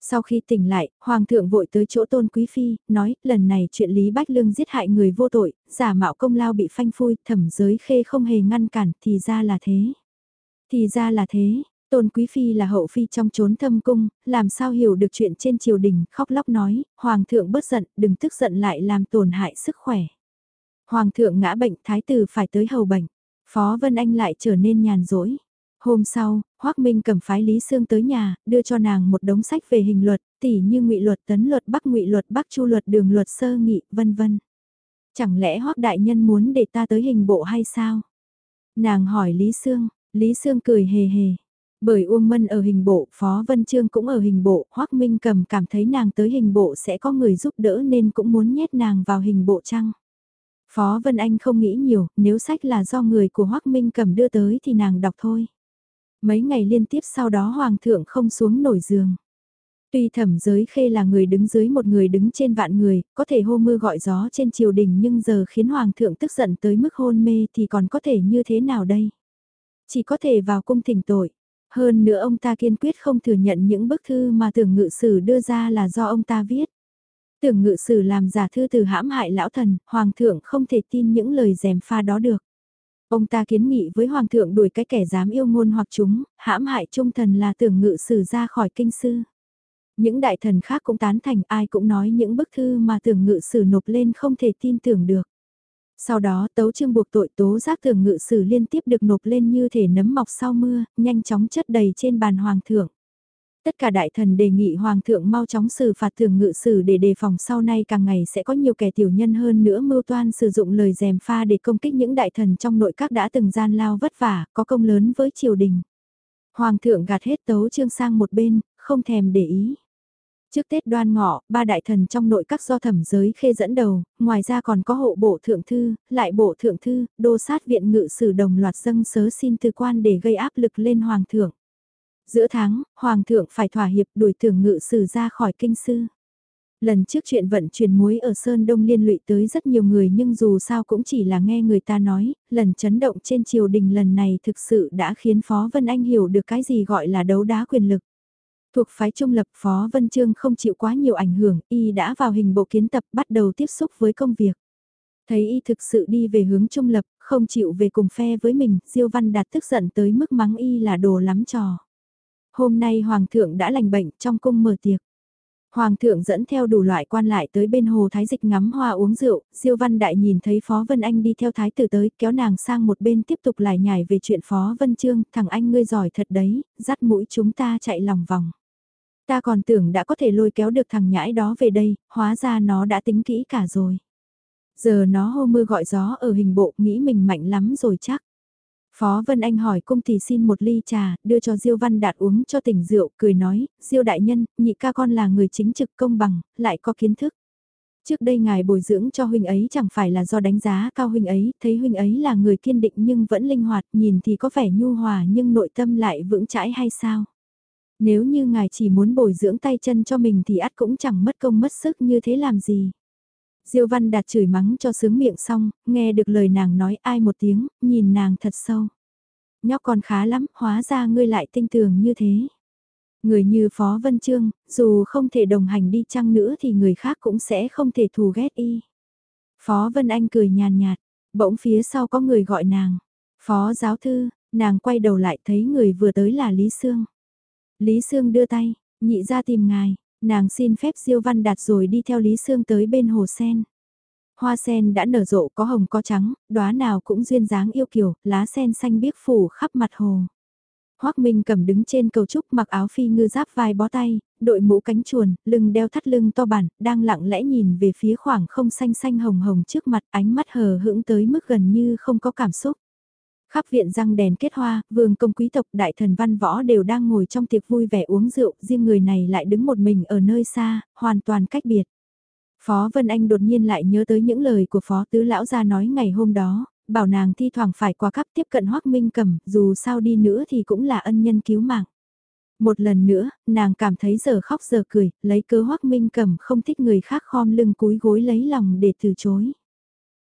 Sau khi tỉnh lại, Hoàng thượng vội tới chỗ tôn quý phi, nói, lần này chuyện Lý Bách Lương giết hại người vô tội, giả mạo công lao bị phanh phui, thẩm giới khê không hề ngăn cản, thì ra là thế. Thì ra là thế, tôn quý phi là hậu phi trong chốn thâm cung, làm sao hiểu được chuyện trên triều đình, khóc lóc nói, Hoàng thượng bớt giận, đừng tức giận lại làm tổn hại sức khỏe. Hoàng thượng ngã bệnh, thái tử phải tới hầu bệnh. Phó Vân Anh lại trở nên nhàn rỗi. Hôm sau, Hoác Minh cầm phái Lý Sương tới nhà, đưa cho nàng một đống sách về hình luật, tỉ như ngụy luật tấn luật bắc ngụy luật bắc chu luật đường luật sơ nghị, vân vân. Chẳng lẽ Hoác Đại Nhân muốn để ta tới hình bộ hay sao? Nàng hỏi Lý Sương, Lý Sương cười hề hề. Bởi Uông Mân ở hình bộ, Phó Vân Trương cũng ở hình bộ, Hoác Minh cầm cảm thấy nàng tới hình bộ sẽ có người giúp đỡ nên cũng muốn nhét nàng vào hình bộ chăng? Phó Vân Anh không nghĩ nhiều, nếu sách là do người của Hoác Minh cầm đưa tới thì nàng đọc thôi. Mấy ngày liên tiếp sau đó Hoàng thượng không xuống nổi giường. Tuy thẩm giới khê là người đứng dưới một người đứng trên vạn người, có thể hô mưa gọi gió trên triều đình nhưng giờ khiến Hoàng thượng tức giận tới mức hôn mê thì còn có thể như thế nào đây? Chỉ có thể vào cung thỉnh tội. Hơn nữa ông ta kiên quyết không thừa nhận những bức thư mà tưởng ngự sử đưa ra là do ông ta viết. Tưởng ngự sử làm giả thư từ hãm hại lão thần, hoàng thượng không thể tin những lời dèm pha đó được. Ông ta kiến nghị với hoàng thượng đuổi cái kẻ dám yêu ngôn hoặc chúng, hãm hại trung thần là tưởng ngự sử ra khỏi kinh sư. Những đại thần khác cũng tán thành ai cũng nói những bức thư mà tưởng ngự sử nộp lên không thể tin tưởng được. Sau đó tấu chương buộc tội tố giác thường ngự sử liên tiếp được nộp lên như thể nấm mọc sau mưa, nhanh chóng chất đầy trên bàn hoàng thượng. Tất cả đại thần đề nghị Hoàng thượng mau chóng xử phạt thường ngự sử để đề phòng sau này càng ngày sẽ có nhiều kẻ tiểu nhân hơn nữa mưu toan sử dụng lời dèm pha để công kích những đại thần trong nội các đã từng gian lao vất vả, có công lớn với triều đình. Hoàng thượng gạt hết tấu trương sang một bên, không thèm để ý. Trước Tết đoan ngọ, ba đại thần trong nội các do thẩm giới khê dẫn đầu, ngoài ra còn có hộ bộ thượng thư, lại bộ thượng thư, đô sát viện ngự sử đồng loạt dâng sớ xin tư quan để gây áp lực lên hoàng thượng. Giữa tháng, Hoàng thượng phải thỏa hiệp đuổi tưởng ngự sử ra khỏi kinh sư. Lần trước chuyện vận chuyển muối ở Sơn Đông liên lụy tới rất nhiều người nhưng dù sao cũng chỉ là nghe người ta nói, lần chấn động trên triều đình lần này thực sự đã khiến Phó Vân Anh hiểu được cái gì gọi là đấu đá quyền lực. Thuộc phái trung lập Phó Vân Trương không chịu quá nhiều ảnh hưởng, y đã vào hình bộ kiến tập bắt đầu tiếp xúc với công việc. Thấy y thực sự đi về hướng trung lập, không chịu về cùng phe với mình, Diêu Văn Đạt tức giận tới mức mắng y là đồ lắm trò. Hôm nay Hoàng thượng đã lành bệnh trong cung mở tiệc. Hoàng thượng dẫn theo đủ loại quan lại tới bên hồ thái dịch ngắm hoa uống rượu, Diêu Văn Đại nhìn thấy Phó Vân Anh đi theo thái tử tới, kéo nàng sang một bên tiếp tục lại nhảy về chuyện Phó Vân Trương, thằng anh ngươi giỏi thật đấy, dắt mũi chúng ta chạy lòng vòng. Ta còn tưởng đã có thể lôi kéo được thằng nhãi đó về đây, hóa ra nó đã tính kỹ cả rồi. Giờ nó hô mưa gọi gió ở hình bộ, nghĩ mình mạnh lắm rồi chắc. Phó Vân Anh hỏi cung thì xin một ly trà, đưa cho Diêu Văn Đạt uống cho tỉnh rượu, cười nói, Diêu đại nhân, nhị ca con là người chính trực công bằng, lại có kiến thức. Trước đây ngài bồi dưỡng cho huynh ấy chẳng phải là do đánh giá cao huynh ấy, thấy huynh ấy là người kiên định nhưng vẫn linh hoạt, nhìn thì có vẻ nhu hòa nhưng nội tâm lại vững chãi hay sao? Nếu như ngài chỉ muốn bồi dưỡng tay chân cho mình thì ắt cũng chẳng mất công mất sức như thế làm gì. Diêu Văn Đạt chửi mắng cho sướng miệng xong, nghe được lời nàng nói ai một tiếng, nhìn nàng thật sâu. Nhóc còn khá lắm, hóa ra ngươi lại tinh tường như thế. Người như Phó Vân Trương, dù không thể đồng hành đi chăng nữa thì người khác cũng sẽ không thể thù ghét y. Phó Vân Anh cười nhàn nhạt, bỗng phía sau có người gọi nàng. Phó giáo thư, nàng quay đầu lại thấy người vừa tới là Lý Sương. Lý Sương đưa tay, nhị ra tìm ngài, Nàng xin phép Diêu Văn Đạt rồi đi theo Lý Sương tới bên hồ sen. Hoa sen đã nở rộ có hồng có trắng, đóa nào cũng duyên dáng yêu kiều, lá sen xanh biếc phủ khắp mặt hồ. Hoác Minh cầm đứng trên cầu trúc mặc áo phi ngư giáp vai bó tay, đội mũ cánh chuồn, lưng đeo thắt lưng to bản, đang lặng lẽ nhìn về phía khoảng không xanh xanh hồng hồng trước mặt ánh mắt hờ hững tới mức gần như không có cảm xúc. Khắp viện răng đèn kết hoa, vương công quý tộc đại thần văn võ đều đang ngồi trong tiệc vui vẻ uống rượu, riêng người này lại đứng một mình ở nơi xa, hoàn toàn cách biệt. Phó Vân Anh đột nhiên lại nhớ tới những lời của Phó Tứ Lão ra nói ngày hôm đó, bảo nàng thi thoảng phải qua cấp tiếp cận hoắc Minh Cầm, dù sao đi nữa thì cũng là ân nhân cứu mạng. Một lần nữa, nàng cảm thấy giờ khóc giờ cười, lấy cớ hoắc Minh Cầm không thích người khác khom lưng cúi gối lấy lòng để từ chối.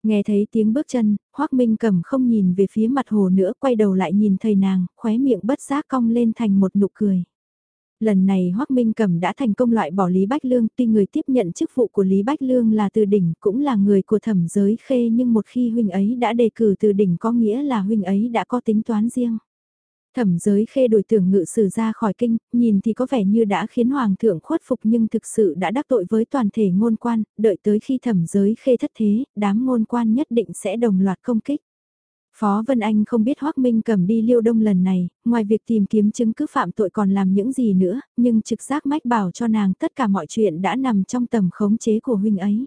Nghe thấy tiếng bước chân, Hoác Minh Cẩm không nhìn về phía mặt hồ nữa, quay đầu lại nhìn thầy nàng, khóe miệng bất giác cong lên thành một nụ cười. Lần này Hoác Minh Cẩm đã thành công loại bỏ Lý Bách Lương tuy người tiếp nhận chức vụ của Lý Bách Lương là từ đỉnh cũng là người của thẩm giới khê nhưng một khi huynh ấy đã đề cử từ đỉnh có nghĩa là huynh ấy đã có tính toán riêng. Thẩm giới khê đổi tưởng ngự sử ra khỏi kinh, nhìn thì có vẻ như đã khiến hoàng thượng khuất phục nhưng thực sự đã đắc tội với toàn thể ngôn quan, đợi tới khi thẩm giới khê thất thế, đám ngôn quan nhất định sẽ đồng loạt công kích. Phó Vân Anh không biết Hoác Minh cầm đi liêu đông lần này, ngoài việc tìm kiếm chứng cứ phạm tội còn làm những gì nữa, nhưng trực giác mách bảo cho nàng tất cả mọi chuyện đã nằm trong tầm khống chế của huynh ấy.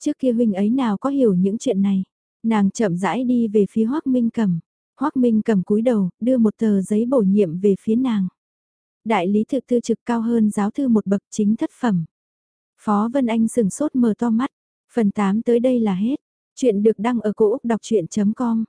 Trước kia huynh ấy nào có hiểu những chuyện này, nàng chậm rãi đi về phía Hoác Minh cầm. Hoác Minh cầm cúi đầu, đưa một tờ giấy bổ nhiệm về phía nàng. Đại lý thực thư trực cao hơn giáo thư một bậc chính thất phẩm. Phó Vân Anh sừng sốt mở to mắt. Phần 8 tới đây là hết. Chuyện được đăng ở cổ Úc đọc chuyện.com